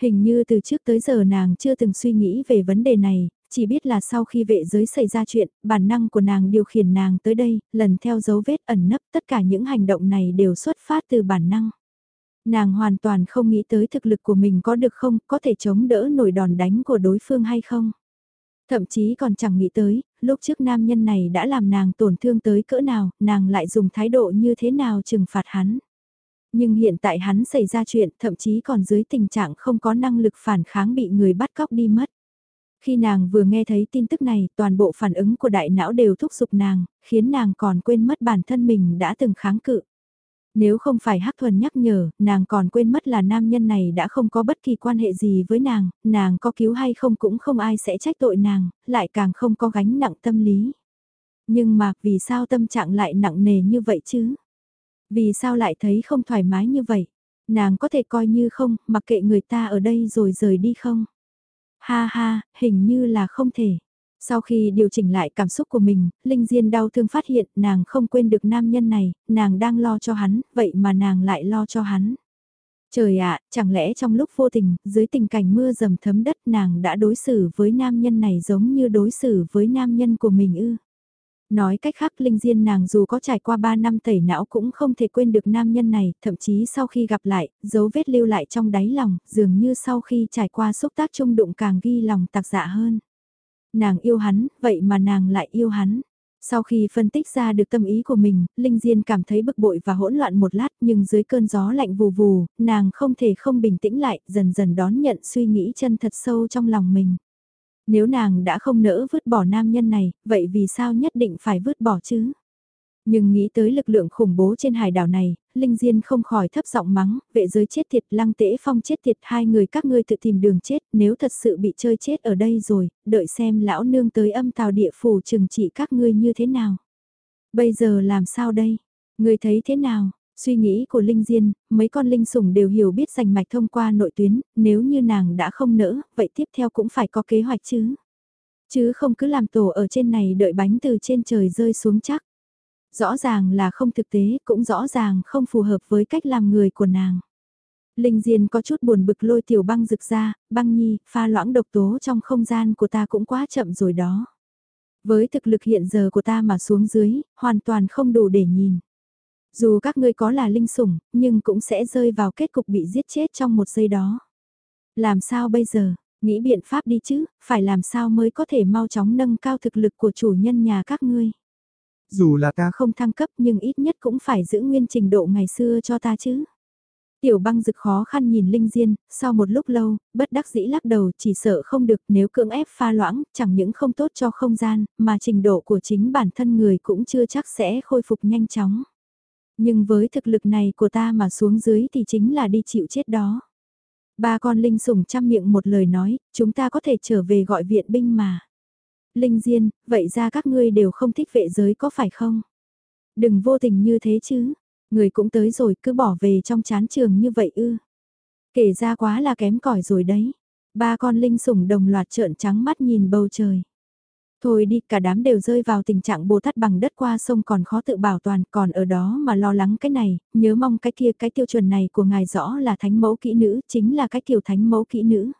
Hình như từ trước tới giờ nàng chưa từng suy nghĩ về vấn đề này, chỉ biết là sau khi vệ giới xảy ra chuyện, bản năng của nàng điều khiển nàng tới đây, lần theo dấu vết ẩn nấp tất cả những hành động này đều xuất phát từ bản năng. Nàng hoàn toàn không nghĩ tới thực lực của mình có được không, có thể chống đỡ nổi đòn đánh của đối phương hay không. Thậm chí còn chẳng nghĩ tới, lúc trước nam nhân này đã làm nàng tổn thương tới cỡ nào, nàng lại dùng thái độ như thế nào trừng phạt hắn. Nhưng hiện tại hắn xảy ra chuyện, thậm chí còn dưới tình trạng không có năng lực phản kháng bị người bắt cóc đi mất. Khi nàng vừa nghe thấy tin tức này, toàn bộ phản ứng của đại não đều thúc giục nàng, khiến nàng còn quên mất bản thân mình đã từng kháng cự. Nếu không phải Hắc Thuần nhắc nhở, nàng còn quên mất là nam nhân này đã không có bất kỳ quan hệ gì với nàng, nàng có cứu hay không cũng không ai sẽ trách tội nàng, lại càng không có gánh nặng tâm lý. Nhưng mà, vì sao tâm trạng lại nặng nề như vậy chứ? Vì sao lại thấy không thoải mái như vậy? Nàng có thể coi như không, mặc kệ người ta ở đây rồi rời đi không? Ha ha, hình như là không thể. Sau khi điều chỉnh lại cảm xúc của mình, Linh Diên đau thương phát hiện nàng không quên được nam nhân này, nàng đang lo cho hắn, vậy mà nàng lại lo cho hắn. Trời ạ, chẳng lẽ trong lúc vô tình, dưới tình cảnh mưa dầm thấm đất nàng đã đối xử với nam nhân này giống như đối xử với nam nhân của mình ư? Nói cách khác Linh Diên nàng dù có trải qua 3 năm tẩy não cũng không thể quên được nam nhân này, thậm chí sau khi gặp lại, dấu vết lưu lại trong đáy lòng, dường như sau khi trải qua xúc tác chung đụng càng ghi lòng tạc dạ hơn. Nàng yêu hắn, vậy mà nàng lại yêu hắn. Sau khi phân tích ra được tâm ý của mình, Linh Diên cảm thấy bực bội và hỗn loạn một lát nhưng dưới cơn gió lạnh vù vù, nàng không thể không bình tĩnh lại, dần dần đón nhận suy nghĩ chân thật sâu trong lòng mình. Nếu nàng đã không nỡ vứt bỏ nam nhân này, vậy vì sao nhất định phải vứt bỏ chứ? Nhưng nghĩ tới lực lượng khủng bố trên hải đảo này, Linh Diên không khỏi thấp giọng mắng, vệ giới chết thiệt, lăng tễ phong chết thiệt, hai người các ngươi tự tìm đường chết, nếu thật sự bị chơi chết ở đây rồi, đợi xem lão nương tới âm tào địa phủ trừng trị các ngươi như thế nào. Bây giờ làm sao đây? Ngươi thấy thế nào? Suy nghĩ của Linh Diên, mấy con linh sủng đều hiểu biết giành mạch thông qua nội tuyến, nếu như nàng đã không nỡ, vậy tiếp theo cũng phải có kế hoạch chứ. Chứ không cứ làm tổ ở trên này đợi bánh từ trên trời rơi xuống chắc. Rõ ràng là không thực tế, cũng rõ ràng không phù hợp với cách làm người của nàng. Linh Diên có chút buồn bực lôi tiểu băng rực ra, băng nhi, pha loãng độc tố trong không gian của ta cũng quá chậm rồi đó. Với thực lực hiện giờ của ta mà xuống dưới, hoàn toàn không đủ để nhìn. Dù các ngươi có là linh sủng, nhưng cũng sẽ rơi vào kết cục bị giết chết trong một giây đó. Làm sao bây giờ, nghĩ biện pháp đi chứ, phải làm sao mới có thể mau chóng nâng cao thực lực của chủ nhân nhà các ngươi. Dù là ta không thăng cấp nhưng ít nhất cũng phải giữ nguyên trình độ ngày xưa cho ta chứ. Tiểu băng rực khó khăn nhìn Linh Diên, sau một lúc lâu, bất đắc dĩ lắc đầu chỉ sợ không được nếu cưỡng ép pha loãng, chẳng những không tốt cho không gian, mà trình độ của chính bản thân người cũng chưa chắc sẽ khôi phục nhanh chóng. Nhưng với thực lực này của ta mà xuống dưới thì chính là đi chịu chết đó. Ba con Linh sủng chăm miệng một lời nói, chúng ta có thể trở về gọi viện binh mà. Linh Diên, vậy ra các ngươi đều không thích vệ giới có phải không? Đừng vô tình như thế chứ, người cũng tới rồi cứ bỏ về trong chán trường như vậy ư. Kể ra quá là kém cỏi rồi đấy. Ba con linh sủng đồng loạt trợn trắng mắt nhìn bầu trời. Thôi đi, cả đám đều rơi vào tình trạng bồ tát bằng đất qua sông còn khó tự bảo toàn, còn ở đó mà lo lắng cái này, nhớ mong cái kia cái tiêu chuẩn này của ngài rõ là thánh mẫu kỹ nữ, chính là cái kiểu thánh mẫu kỹ nữ.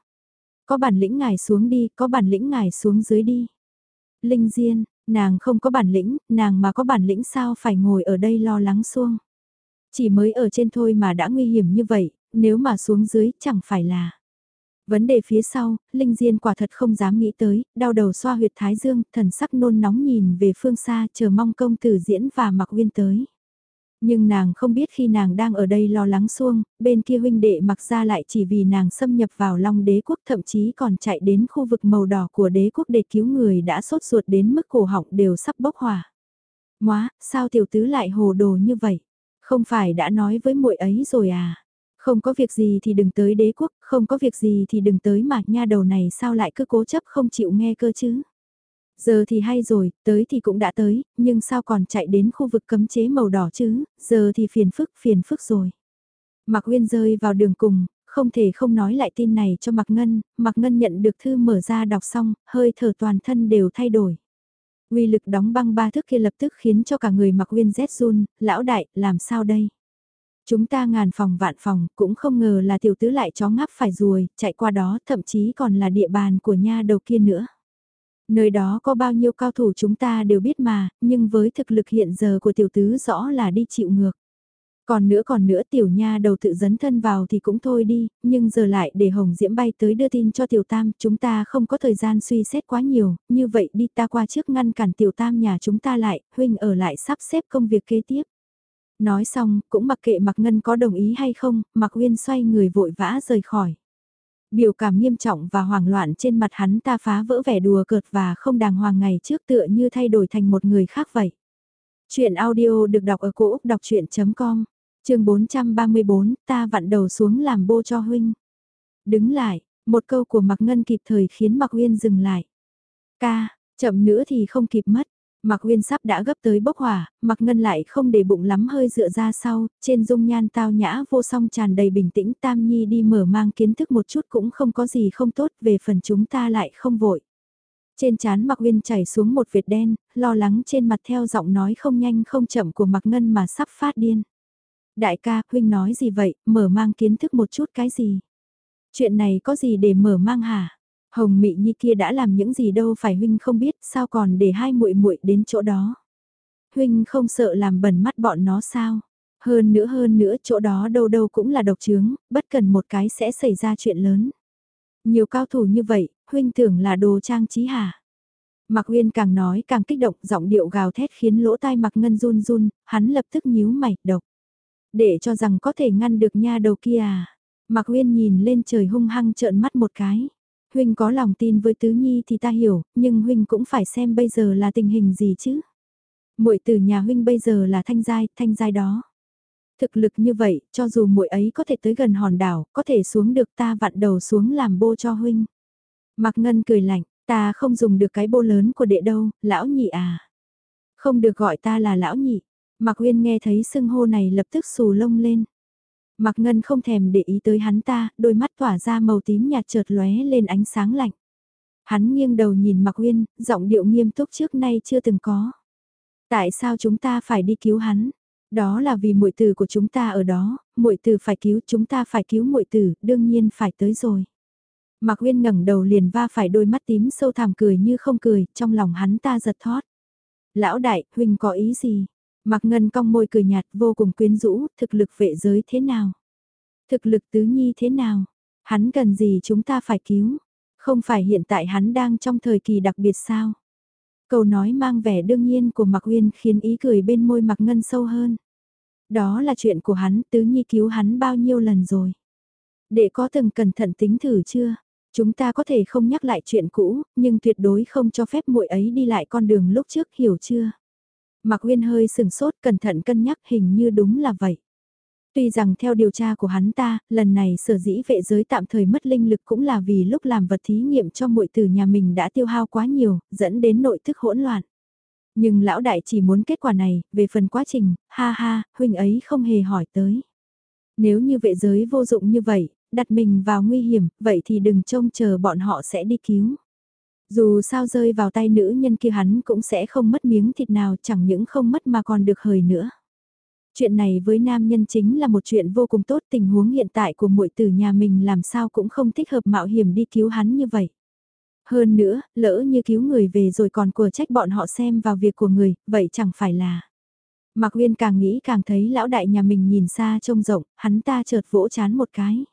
Có bản lĩnh ngài xuống đi, có bản lĩnh ngài xuống dưới đi. Linh Diên, nàng không có bản lĩnh, nàng mà có bản lĩnh sao phải ngồi ở đây lo lắng xuông. Chỉ mới ở trên thôi mà đã nguy hiểm như vậy, nếu mà xuống dưới chẳng phải là. Vấn đề phía sau, Linh Diên quả thật không dám nghĩ tới, đau đầu xoa huyệt thái dương, thần sắc nôn nóng nhìn về phương xa chờ mong công tử diễn và mặc uyên tới. Nhưng nàng không biết khi nàng đang ở đây lo lắng xuông, bên kia huynh đệ mặc ra lại chỉ vì nàng xâm nhập vào long đế quốc thậm chí còn chạy đến khu vực màu đỏ của đế quốc để cứu người đã sốt ruột đến mức cổ họng đều sắp bốc hỏa. Móa, sao tiểu tứ lại hồ đồ như vậy? Không phải đã nói với muội ấy rồi à? Không có việc gì thì đừng tới đế quốc, không có việc gì thì đừng tới mà nha đầu này sao lại cứ cố chấp không chịu nghe cơ chứ? Giờ thì hay rồi, tới thì cũng đã tới, nhưng sao còn chạy đến khu vực cấm chế màu đỏ chứ, giờ thì phiền phức, phiền phức rồi. Mạc Uyên rơi vào đường cùng, không thể không nói lại tin này cho Mạc Ngân, Mạc Ngân nhận được thư mở ra đọc xong, hơi thở toàn thân đều thay đổi. Uy lực đóng băng ba thước kia lập tức khiến cho cả người Mạc Uyên rét run, lão đại, làm sao đây? Chúng ta ngàn phòng vạn phòng, cũng không ngờ là tiểu tứ lại chó ngáp phải ruồi, chạy qua đó, thậm chí còn là địa bàn của nha đầu kia nữa. Nơi đó có bao nhiêu cao thủ chúng ta đều biết mà, nhưng với thực lực hiện giờ của tiểu tứ rõ là đi chịu ngược. Còn nữa còn nữa tiểu nha đầu tự dấn thân vào thì cũng thôi đi, nhưng giờ lại để Hồng Diễm bay tới đưa tin cho tiểu tam, chúng ta không có thời gian suy xét quá nhiều, như vậy đi ta qua trước ngăn cản tiểu tam nhà chúng ta lại, huynh ở lại sắp xếp công việc kế tiếp. Nói xong, cũng mặc kệ Mạc Ngân có đồng ý hay không, Mạc Uyên xoay người vội vã rời khỏi. Biểu cảm nghiêm trọng và hoảng loạn trên mặt hắn ta phá vỡ vẻ đùa cợt và không đàng hoàng ngày trước tựa như thay đổi thành một người khác vậy. Chuyện audio được đọc ở cổ Úc đọc chuyện.com, trường 434, ta vặn đầu xuống làm bô cho huynh. Đứng lại, một câu của Mạc Ngân kịp thời khiến Mạc Uyên dừng lại. Ca, chậm nữa thì không kịp mất. Mạc Uyên sắp đã gấp tới bốc hỏa, Mạc Ngân lại không để bụng lắm hơi dựa ra sau, trên dung nhan tao nhã vô song tràn đầy bình tĩnh Tam Nhi đi mở mang kiến thức một chút cũng không có gì không tốt về phần chúng ta lại không vội. Trên chán Mạc Uyên chảy xuống một vệt đen, lo lắng trên mặt theo giọng nói không nhanh không chậm của Mạc Ngân mà sắp phát điên. Đại ca, huynh nói gì vậy, mở mang kiến thức một chút cái gì? Chuyện này có gì để mở mang hả? Hồng Mị Nhi kia đã làm những gì đâu phải huynh không biết, sao còn để hai muội muội đến chỗ đó. Huynh không sợ làm bẩn mắt bọn nó sao? Hơn nữa hơn nữa chỗ đó đâu đâu cũng là độc chứng, bất cần một cái sẽ xảy ra chuyện lớn. Nhiều cao thủ như vậy, huynh tưởng là đồ trang trí hả? Mạc Uyên càng nói càng kích động, giọng điệu gào thét khiến lỗ tai Mạc Ngân run run, hắn lập tức nhíu mày, độc. Để cho rằng có thể ngăn được nha đầu kia à? Mạc Uyên nhìn lên trời hung hăng trợn mắt một cái. Huynh có lòng tin với Tứ Nhi thì ta hiểu, nhưng Huynh cũng phải xem bây giờ là tình hình gì chứ. muội từ nhà Huynh bây giờ là thanh giai, thanh giai đó. Thực lực như vậy, cho dù muội ấy có thể tới gần hòn đảo, có thể xuống được ta vặn đầu xuống làm bô cho Huynh. Mạc Ngân cười lạnh, ta không dùng được cái bô lớn của đệ đâu, lão nhị à. Không được gọi ta là lão nhị. Mạc Uyên nghe thấy sưng hô này lập tức xù lông lên. Mạc Ngân không thèm để ý tới hắn ta, đôi mắt tỏa ra màu tím nhạt chợt lóe lên ánh sáng lạnh. Hắn nghiêng đầu nhìn Mạc Uyên, giọng điệu nghiêm túc trước nay chưa từng có. Tại sao chúng ta phải đi cứu hắn? Đó là vì muội tử của chúng ta ở đó, muội tử phải cứu, chúng ta phải cứu muội tử, đương nhiên phải tới rồi. Mạc Uyên ngẩng đầu liền va phải đôi mắt tím sâu thẳm cười như không cười, trong lòng hắn ta giật thót. Lão đại, huynh có ý gì? Mạc Ngân cong môi cười nhạt vô cùng quyến rũ, thực lực vệ giới thế nào? Thực lực tứ nhi thế nào? Hắn cần gì chúng ta phải cứu? Không phải hiện tại hắn đang trong thời kỳ đặc biệt sao? Câu nói mang vẻ đương nhiên của Mạc Uyên khiến ý cười bên môi Mạc Ngân sâu hơn. Đó là chuyện của hắn, tứ nhi cứu hắn bao nhiêu lần rồi. Để có từng cẩn thận tính thử chưa? Chúng ta có thể không nhắc lại chuyện cũ, nhưng tuyệt đối không cho phép muội ấy đi lại con đường lúc trước hiểu chưa? Mạc Uyên hơi sừng sốt cẩn thận cân nhắc hình như đúng là vậy. Tuy rằng theo điều tra của hắn ta, lần này sở dĩ vệ giới tạm thời mất linh lực cũng là vì lúc làm vật thí nghiệm cho muội tử nhà mình đã tiêu hao quá nhiều, dẫn đến nội thức hỗn loạn. Nhưng lão đại chỉ muốn kết quả này, về phần quá trình, ha ha, huynh ấy không hề hỏi tới. Nếu như vệ giới vô dụng như vậy, đặt mình vào nguy hiểm, vậy thì đừng trông chờ bọn họ sẽ đi cứu. Dù sao rơi vào tay nữ nhân kia hắn cũng sẽ không mất miếng thịt nào chẳng những không mất mà còn được hời nữa. Chuyện này với nam nhân chính là một chuyện vô cùng tốt tình huống hiện tại của muội tử nhà mình làm sao cũng không thích hợp mạo hiểm đi cứu hắn như vậy. Hơn nữa, lỡ như cứu người về rồi còn của trách bọn họ xem vào việc của người, vậy chẳng phải là. Mạc Uyên càng nghĩ càng thấy lão đại nhà mình nhìn xa trông rộng, hắn ta chợt vỗ chán một cái.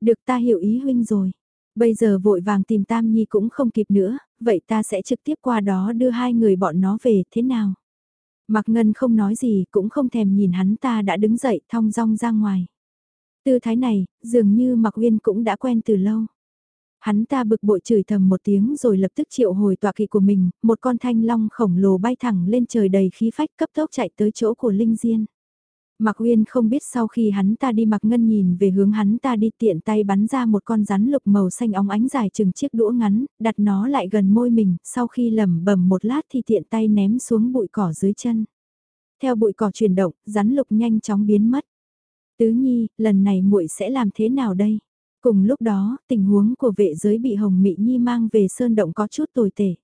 Được ta hiểu ý huynh rồi. Bây giờ vội vàng tìm Tam Nhi cũng không kịp nữa, vậy ta sẽ trực tiếp qua đó đưa hai người bọn nó về thế nào? Mạc Ngân không nói gì cũng không thèm nhìn hắn ta đã đứng dậy thong dong ra ngoài. Tư thái này, dường như Mạc Uyên cũng đã quen từ lâu. Hắn ta bực bội chửi thầm một tiếng rồi lập tức triệu hồi tọa kỵ của mình, một con thanh long khổng lồ bay thẳng lên trời đầy khí phách cấp tốc chạy tới chỗ của Linh Diên. Mạc Uyên không biết sau khi hắn ta đi Mạc Ngân nhìn về hướng hắn ta đi tiện tay bắn ra một con rắn lục màu xanh óng ánh dài chừng chiếc đũa ngắn, đặt nó lại gần môi mình, sau khi lẩm bẩm một lát thì tiện tay ném xuống bụi cỏ dưới chân. Theo bụi cỏ chuyển động, rắn lục nhanh chóng biến mất. Tứ Nhi, lần này muội sẽ làm thế nào đây? Cùng lúc đó, tình huống của vệ giới bị Hồng Mị Nhi mang về sơn động có chút tồi tệ.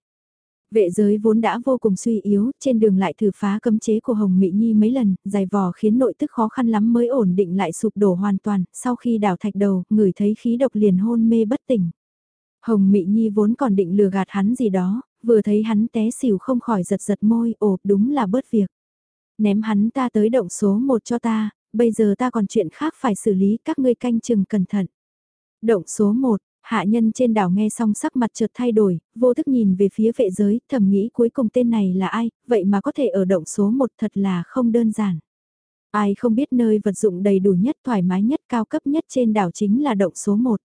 Vệ giới vốn đã vô cùng suy yếu, trên đường lại thử phá cấm chế của Hồng Mỹ Nhi mấy lần, dài vò khiến nội tức khó khăn lắm mới ổn định lại sụp đổ hoàn toàn, sau khi đảo thạch đầu, người thấy khí độc liền hôn mê bất tỉnh. Hồng Mỹ Nhi vốn còn định lừa gạt hắn gì đó, vừa thấy hắn té xỉu không khỏi giật giật môi, ồ, đúng là bớt việc. Ném hắn ta tới động số 1 cho ta, bây giờ ta còn chuyện khác phải xử lý các ngươi canh chừng cẩn thận. Động số 1, hạ nhân trên đảo nghe xong sắc mặt chợt thay đổi, vô thức nhìn về phía vệ giới, thầm nghĩ cuối cùng tên này là ai, vậy mà có thể ở động số một thật là không đơn giản. Ai không biết nơi vật dụng đầy đủ nhất, thoải mái nhất, cao cấp nhất trên đảo chính là động số một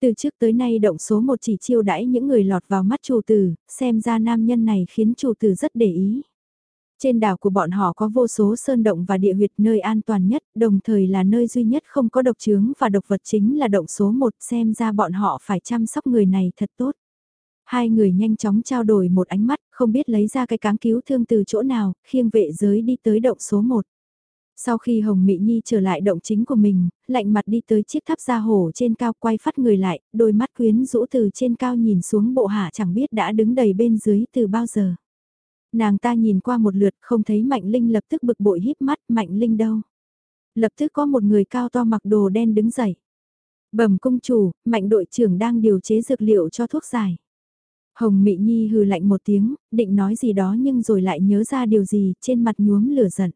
Từ trước tới nay động số một chỉ chiêu đãi những người lọt vào mắt chủ tử, xem ra nam nhân này khiến chủ tử rất để ý. Trên đảo của bọn họ có vô số sơn động và địa huyệt nơi an toàn nhất, đồng thời là nơi duy nhất không có độc chứng và độc vật chính là động số 1 xem ra bọn họ phải chăm sóc người này thật tốt. Hai người nhanh chóng trao đổi một ánh mắt, không biết lấy ra cái cáng cứu thương từ chỗ nào, khiêng vệ giới đi tới động số 1. Sau khi Hồng mỹ Nhi trở lại động chính của mình, lạnh mặt đi tới chiếc tháp gia hổ trên cao quay phát người lại, đôi mắt quyến rũ từ trên cao nhìn xuống bộ hạ chẳng biết đã đứng đầy bên dưới từ bao giờ. Nàng ta nhìn qua một lượt không thấy Mạnh Linh lập tức bực bội híp mắt Mạnh Linh đâu. Lập tức có một người cao to mặc đồ đen đứng dậy. Bẩm công chủ, Mạnh đội trưởng đang điều chế dược liệu cho thuốc giải. Hồng Mị Nhi hừ lạnh một tiếng, định nói gì đó nhưng rồi lại nhớ ra điều gì, trên mặt nhuốm lửa giận.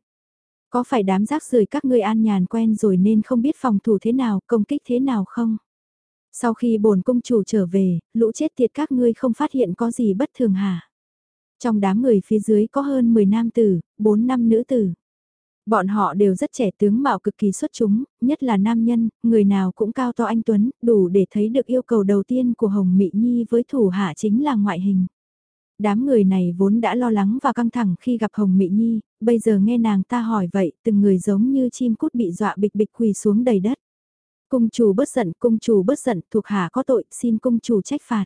Có phải đám rác rưởi các ngươi an nhàn quen rồi nên không biết phòng thủ thế nào, công kích thế nào không? Sau khi bổn công chủ trở về, lũ chết tiệt các ngươi không phát hiện có gì bất thường hả? Trong đám người phía dưới có hơn 10 nam tử, 4 năm nữ tử. Bọn họ đều rất trẻ tướng mạo cực kỳ xuất chúng, nhất là nam nhân, người nào cũng cao to anh Tuấn, đủ để thấy được yêu cầu đầu tiên của Hồng Mị Nhi với thủ hạ chính là ngoại hình. Đám người này vốn đã lo lắng và căng thẳng khi gặp Hồng Mị Nhi, bây giờ nghe nàng ta hỏi vậy, từng người giống như chim cút bị dọa bịch bịch quỳ xuống đầy đất. Cung chủ bớt giận, cung chủ bớt giận, thuộc hạ có tội, xin cung chủ trách phạt.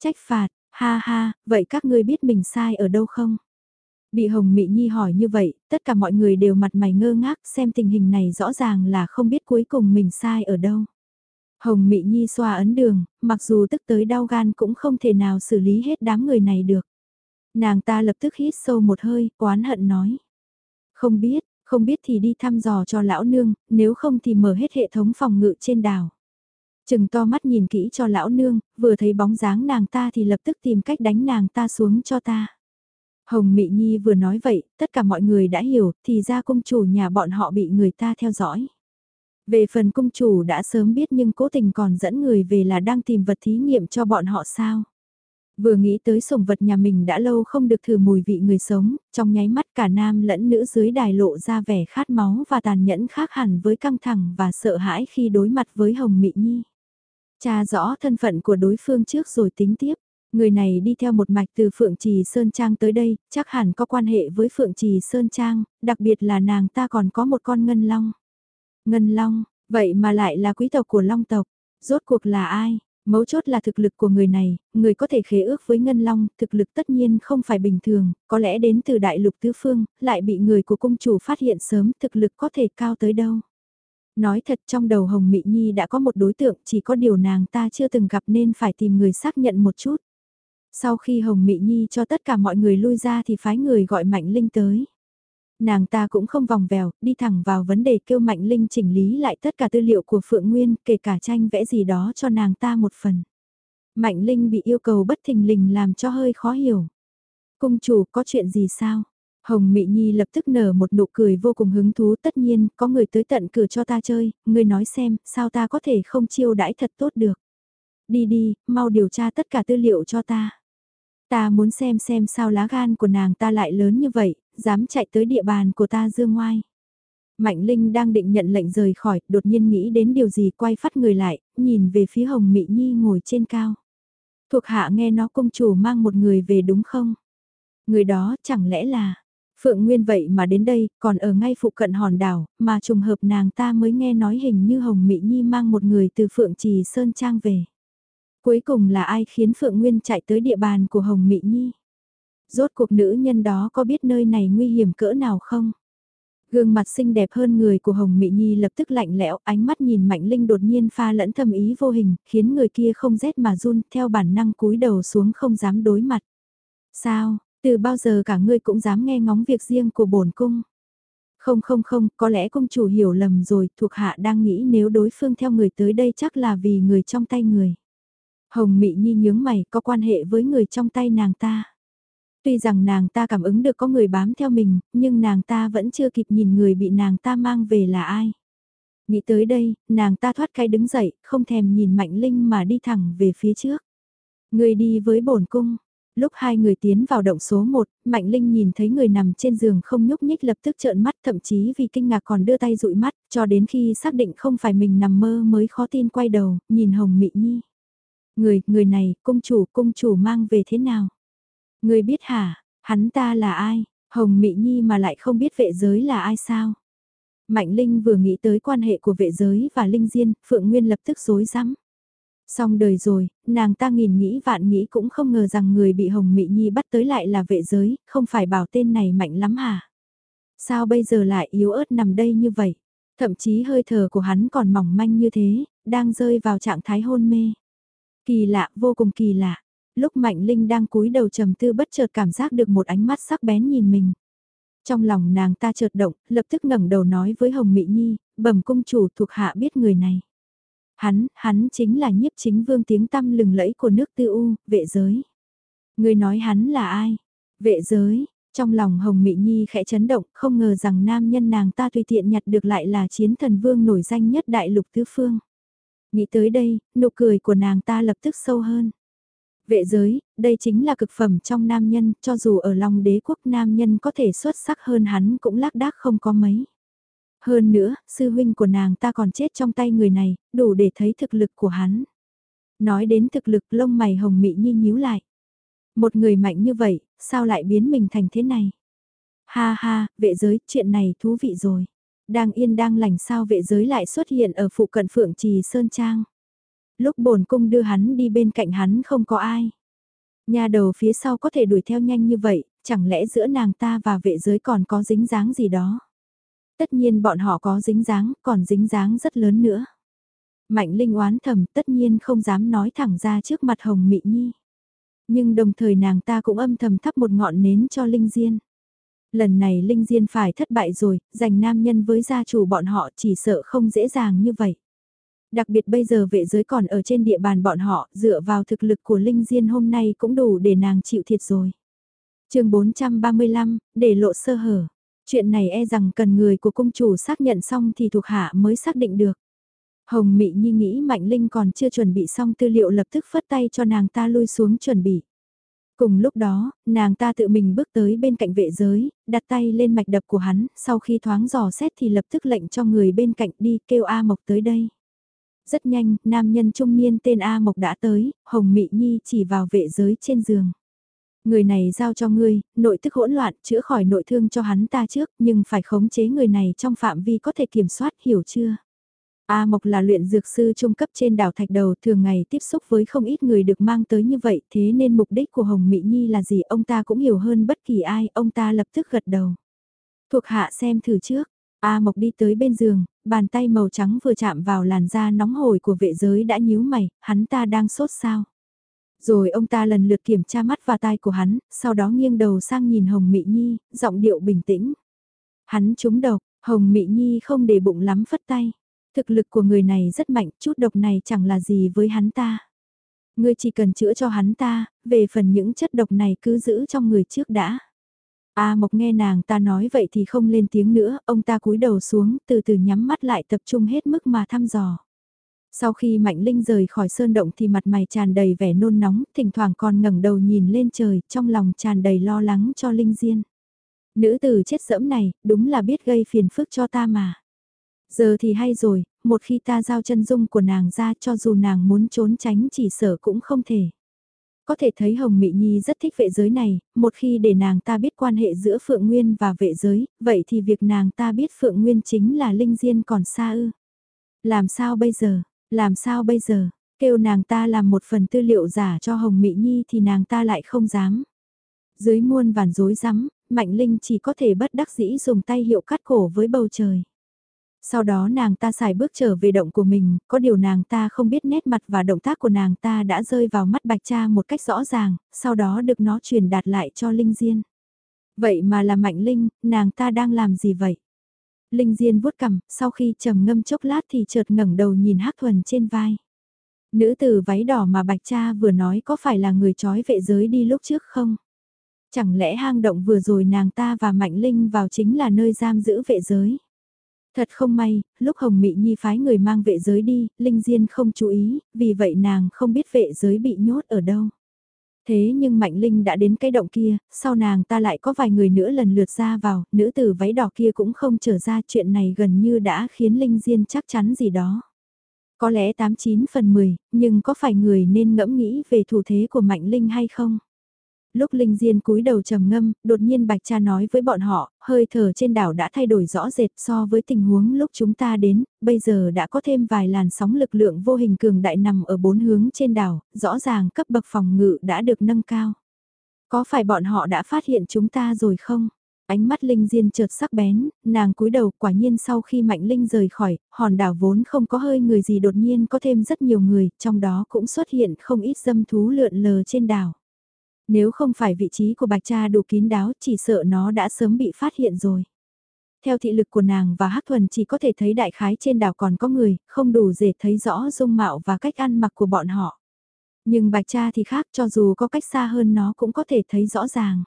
Trách phạt, ha ha, vậy các ngươi biết mình sai ở đâu không? Bị Hồng Mị Nhi hỏi như vậy, tất cả mọi người đều mặt mày ngơ ngác xem tình hình này rõ ràng là không biết cuối cùng mình sai ở đâu. Hồng Mị Nhi xoa ấn đường, mặc dù tức tới đau gan cũng không thể nào xử lý hết đám người này được. Nàng ta lập tức hít sâu một hơi, oán hận nói. Không biết, không biết thì đi thăm dò cho lão nương, nếu không thì mở hết hệ thống phòng ngự trên đảo. Trừng to mắt nhìn kỹ cho lão nương, vừa thấy bóng dáng nàng ta thì lập tức tìm cách đánh nàng ta xuống cho ta. Hồng Mị Nhi vừa nói vậy, tất cả mọi người đã hiểu, thì ra cung chủ nhà bọn họ bị người ta theo dõi. Về phần cung chủ đã sớm biết nhưng cố tình còn dẫn người về là đang tìm vật thí nghiệm cho bọn họ sao. Vừa nghĩ tới sủng vật nhà mình đã lâu không được thử mùi vị người sống, trong nháy mắt cả nam lẫn nữ dưới đài lộ ra vẻ khát máu và tàn nhẫn khác hẳn với căng thẳng và sợ hãi khi đối mặt với Hồng Mị Nhi tra rõ thân phận của đối phương trước rồi tính tiếp. Người này đi theo một mạch từ Phượng Trì Sơn Trang tới đây, chắc hẳn có quan hệ với Phượng Trì Sơn Trang, đặc biệt là nàng ta còn có một con ngân long. Ngân long, vậy mà lại là quý tộc của long tộc, rốt cuộc là ai? Mấu chốt là thực lực của người này, người có thể khế ước với Ngân Long, thực lực tất nhiên không phải bình thường, có lẽ đến từ đại lục tứ phương, lại bị người của cung chủ phát hiện sớm, thực lực có thể cao tới đâu. Nói thật trong đầu Hồng Mị Nhi đã có một đối tượng, chỉ có điều nàng ta chưa từng gặp nên phải tìm người xác nhận một chút. Sau khi Hồng Mị Nhi cho tất cả mọi người lui ra thì phái người gọi Mạnh Linh tới. Nàng ta cũng không vòng vèo, đi thẳng vào vấn đề kêu Mạnh Linh chỉnh lý lại tất cả tư liệu của Phượng Nguyên, kể cả tranh vẽ gì đó cho nàng ta một phần. Mạnh Linh bị yêu cầu bất thình lình làm cho hơi khó hiểu. Cung chủ có chuyện gì sao? Hồng Mị Nhi lập tức nở một nụ cười vô cùng hứng thú tất nhiên, có người tới tận cửa cho ta chơi, Ngươi nói xem, sao ta có thể không chiêu đãi thật tốt được. Đi đi, mau điều tra tất cả tư liệu cho ta. Ta muốn xem xem sao lá gan của nàng ta lại lớn như vậy, dám chạy tới địa bàn của ta dương ngoai. Mạnh Linh đang định nhận lệnh rời khỏi, đột nhiên nghĩ đến điều gì quay phát người lại, nhìn về phía Hồng Mị Nhi ngồi trên cao. Thuộc hạ nghe nó công chủ mang một người về đúng không? Người đó chẳng lẽ là... Phượng Nguyên vậy mà đến đây, còn ở ngay phụ cận hòn đảo, mà trùng hợp nàng ta mới nghe nói hình như Hồng Mị Nhi mang một người từ Phượng Trì Sơn Trang về. Cuối cùng là ai khiến Phượng Nguyên chạy tới địa bàn của Hồng Mị Nhi? Rốt cuộc nữ nhân đó có biết nơi này nguy hiểm cỡ nào không? Gương mặt xinh đẹp hơn người của Hồng Mị Nhi lập tức lạnh lẽo, ánh mắt nhìn Mạnh Linh đột nhiên pha lẫn thâm ý vô hình, khiến người kia không rét mà run, theo bản năng cúi đầu xuống không dám đối mặt. Sao, từ bao giờ cả ngươi cũng dám nghe ngóng việc riêng của bổn cung? Không không không, có lẽ công chủ hiểu lầm rồi, thuộc hạ đang nghĩ nếu đối phương theo người tới đây chắc là vì người trong tay người. Hồng Mị Nhi nhướng mày có quan hệ với người trong tay nàng ta. Tuy rằng nàng ta cảm ứng được có người bám theo mình, nhưng nàng ta vẫn chưa kịp nhìn người bị nàng ta mang về là ai. Nghĩ tới đây, nàng ta thoát cái đứng dậy, không thèm nhìn Mạnh Linh mà đi thẳng về phía trước. Người đi với bổn cung. Lúc hai người tiến vào động số 1, Mạnh Linh nhìn thấy người nằm trên giường không nhúc nhích lập tức trợn mắt thậm chí vì kinh ngạc còn đưa tay dụi mắt, cho đến khi xác định không phải mình nằm mơ mới khó tin quay đầu, nhìn Hồng Mị Nhi. Người, người này, cung chủ, cung chủ mang về thế nào? Người biết hả, hắn ta là ai? Hồng Mị Nhi mà lại không biết vệ giới là ai sao? Mạnh Linh vừa nghĩ tới quan hệ của vệ giới và Linh Diên, Phượng Nguyên lập tức rối rắm. Xong đời rồi, nàng ta nghìn nghĩ vạn nghĩ cũng không ngờ rằng người bị Hồng Mị Nhi bắt tới lại là vệ giới, không phải bảo tên này mạnh lắm hả? Sao bây giờ lại yếu ớt nằm đây như vậy? Thậm chí hơi thở của hắn còn mỏng manh như thế, đang rơi vào trạng thái hôn mê. Kỳ lạ, vô cùng kỳ lạ. Lúc Mạnh Linh đang cúi đầu trầm tư bất chợt cảm giác được một ánh mắt sắc bén nhìn mình. Trong lòng nàng ta chợt động, lập tức ngẩng đầu nói với Hồng Mị Nhi, bẩm cung chủ thuộc hạ biết người này. Hắn, hắn chính là nhiếp chính vương tiếng tăm lừng lẫy của nước tư u, vệ giới. Người nói hắn là ai? Vệ giới, trong lòng Hồng Mị Nhi khẽ chấn động, không ngờ rằng nam nhân nàng ta tùy tiện nhặt được lại là chiến thần vương nổi danh nhất đại lục tứ phương. Nghĩ tới đây, nụ cười của nàng ta lập tức sâu hơn. Vệ giới, đây chính là cực phẩm trong nam nhân, cho dù ở lòng đế quốc nam nhân có thể xuất sắc hơn hắn cũng lác đác không có mấy. Hơn nữa, sư huynh của nàng ta còn chết trong tay người này, đủ để thấy thực lực của hắn. Nói đến thực lực lông mày hồng mị nhi nhíu lại. Một người mạnh như vậy, sao lại biến mình thành thế này? Ha ha, vệ giới, chuyện này thú vị rồi. Đang yên đang lành sao vệ giới lại xuất hiện ở phụ cận phượng trì Sơn Trang. Lúc bổn cung đưa hắn đi bên cạnh hắn không có ai. Nhà đầu phía sau có thể đuổi theo nhanh như vậy, chẳng lẽ giữa nàng ta và vệ giới còn có dính dáng gì đó. Tất nhiên bọn họ có dính dáng, còn dính dáng rất lớn nữa. Mạnh Linh oán thầm tất nhiên không dám nói thẳng ra trước mặt Hồng Mị Nhi. Nhưng đồng thời nàng ta cũng âm thầm thắp một ngọn nến cho Linh Diên. Lần này Linh Diên phải thất bại rồi, giành nam nhân với gia chủ bọn họ chỉ sợ không dễ dàng như vậy. Đặc biệt bây giờ vệ giới còn ở trên địa bàn bọn họ, dựa vào thực lực của Linh Diên hôm nay cũng đủ để nàng chịu thiệt rồi. chương 435, để lộ sơ hở. Chuyện này e rằng cần người của cung chủ xác nhận xong thì thuộc hạ mới xác định được. Hồng Mị Nhi nghĩ Mạnh Linh còn chưa chuẩn bị xong tư liệu lập tức phất tay cho nàng ta lui xuống chuẩn bị. Cùng lúc đó, nàng ta tự mình bước tới bên cạnh vệ giới, đặt tay lên mạch đập của hắn, sau khi thoáng dò xét thì lập tức lệnh cho người bên cạnh đi kêu A Mộc tới đây. Rất nhanh, nam nhân trung niên tên A Mộc đã tới, Hồng Mị Nhi chỉ vào vệ giới trên giường. Người này giao cho ngươi, nội tức hỗn loạn, chữa khỏi nội thương cho hắn ta trước, nhưng phải khống chế người này trong phạm vi có thể kiểm soát, hiểu chưa? A Mộc là luyện dược sư trung cấp trên đảo Thạch Đầu thường ngày tiếp xúc với không ít người được mang tới như vậy thế nên mục đích của Hồng Mỹ Nhi là gì ông ta cũng hiểu hơn bất kỳ ai, ông ta lập tức gật đầu. Thuộc hạ xem thử trước, A Mộc đi tới bên giường, bàn tay màu trắng vừa chạm vào làn da nóng hổi của vệ giới đã nhíu mày, hắn ta đang sốt sao. Rồi ông ta lần lượt kiểm tra mắt và tai của hắn, sau đó nghiêng đầu sang nhìn Hồng Mị Nhi, giọng điệu bình tĩnh. Hắn trúng độc, Hồng Mị Nhi không để bụng lắm phất tay. Thực lực của người này rất mạnh, chút độc này chẳng là gì với hắn ta. Ngươi chỉ cần chữa cho hắn ta, về phần những chất độc này cứ giữ trong người trước đã. A Mộc nghe nàng ta nói vậy thì không lên tiếng nữa, ông ta cúi đầu xuống, từ từ nhắm mắt lại tập trung hết mức mà thăm dò. Sau khi Mạnh Linh rời khỏi sơn động thì mặt mày tràn đầy vẻ nôn nóng, thỉnh thoảng còn ngẩng đầu nhìn lên trời, trong lòng tràn đầy lo lắng cho Linh Diên. Nữ tử chết dẫm này, đúng là biết gây phiền phức cho ta mà. Giờ thì hay rồi, một khi ta giao chân dung của nàng ra cho dù nàng muốn trốn tránh chỉ sợ cũng không thể. Có thể thấy Hồng Mị Nhi rất thích vệ giới này, một khi để nàng ta biết quan hệ giữa Phượng Nguyên và vệ giới, vậy thì việc nàng ta biết Phượng Nguyên chính là Linh Diên còn xa ư. Làm sao bây giờ, làm sao bây giờ, kêu nàng ta làm một phần tư liệu giả cho Hồng mỹ Nhi thì nàng ta lại không dám. Dưới muôn vàn rối rắm, Mạnh Linh chỉ có thể bất đắc dĩ dùng tay hiệu cắt cổ với bầu trời. Sau đó nàng ta xài bước trở về động của mình, có điều nàng ta không biết nét mặt và động tác của nàng ta đã rơi vào mắt bạch cha một cách rõ ràng, sau đó được nó truyền đạt lại cho Linh Diên. Vậy mà là Mạnh Linh, nàng ta đang làm gì vậy? Linh Diên vuốt cằm, sau khi trầm ngâm chốc lát thì chợt ngẩng đầu nhìn Hắc Thuần trên vai. Nữ tử váy đỏ mà bạch cha vừa nói có phải là người trói vệ giới đi lúc trước không? Chẳng lẽ hang động vừa rồi nàng ta và Mạnh Linh vào chính là nơi giam giữ vệ giới? Thật không may, lúc Hồng Mị Nhi phái người mang vệ giới đi, Linh Diên không chú ý, vì vậy nàng không biết vệ giới bị nhốt ở đâu. Thế nhưng Mạnh Linh đã đến cái động kia, sau nàng ta lại có vài người nữa lần lượt ra vào, nữ tử váy đỏ kia cũng không trở ra chuyện này gần như đã khiến Linh Diên chắc chắn gì đó. Có lẽ 89 phần 10, nhưng có phải người nên ngẫm nghĩ về thủ thế của Mạnh Linh hay không? Lúc Linh Diên cúi đầu trầm ngâm, đột nhiên Bạch Cha nói với bọn họ, hơi thở trên đảo đã thay đổi rõ rệt so với tình huống lúc chúng ta đến, bây giờ đã có thêm vài làn sóng lực lượng vô hình cường đại nằm ở bốn hướng trên đảo, rõ ràng cấp bậc phòng ngự đã được nâng cao. Có phải bọn họ đã phát hiện chúng ta rồi không? Ánh mắt Linh Diên chợt sắc bén, nàng cúi đầu quả nhiên sau khi Mạnh Linh rời khỏi, hòn đảo vốn không có hơi người gì đột nhiên có thêm rất nhiều người, trong đó cũng xuất hiện không ít dâm thú lượn lờ trên đảo. Nếu không phải vị trí của bạch cha đủ kín đáo chỉ sợ nó đã sớm bị phát hiện rồi. Theo thị lực của nàng và Hắc Thuần chỉ có thể thấy đại khái trên đảo còn có người, không đủ để thấy rõ dung mạo và cách ăn mặc của bọn họ. Nhưng bạch cha thì khác cho dù có cách xa hơn nó cũng có thể thấy rõ ràng.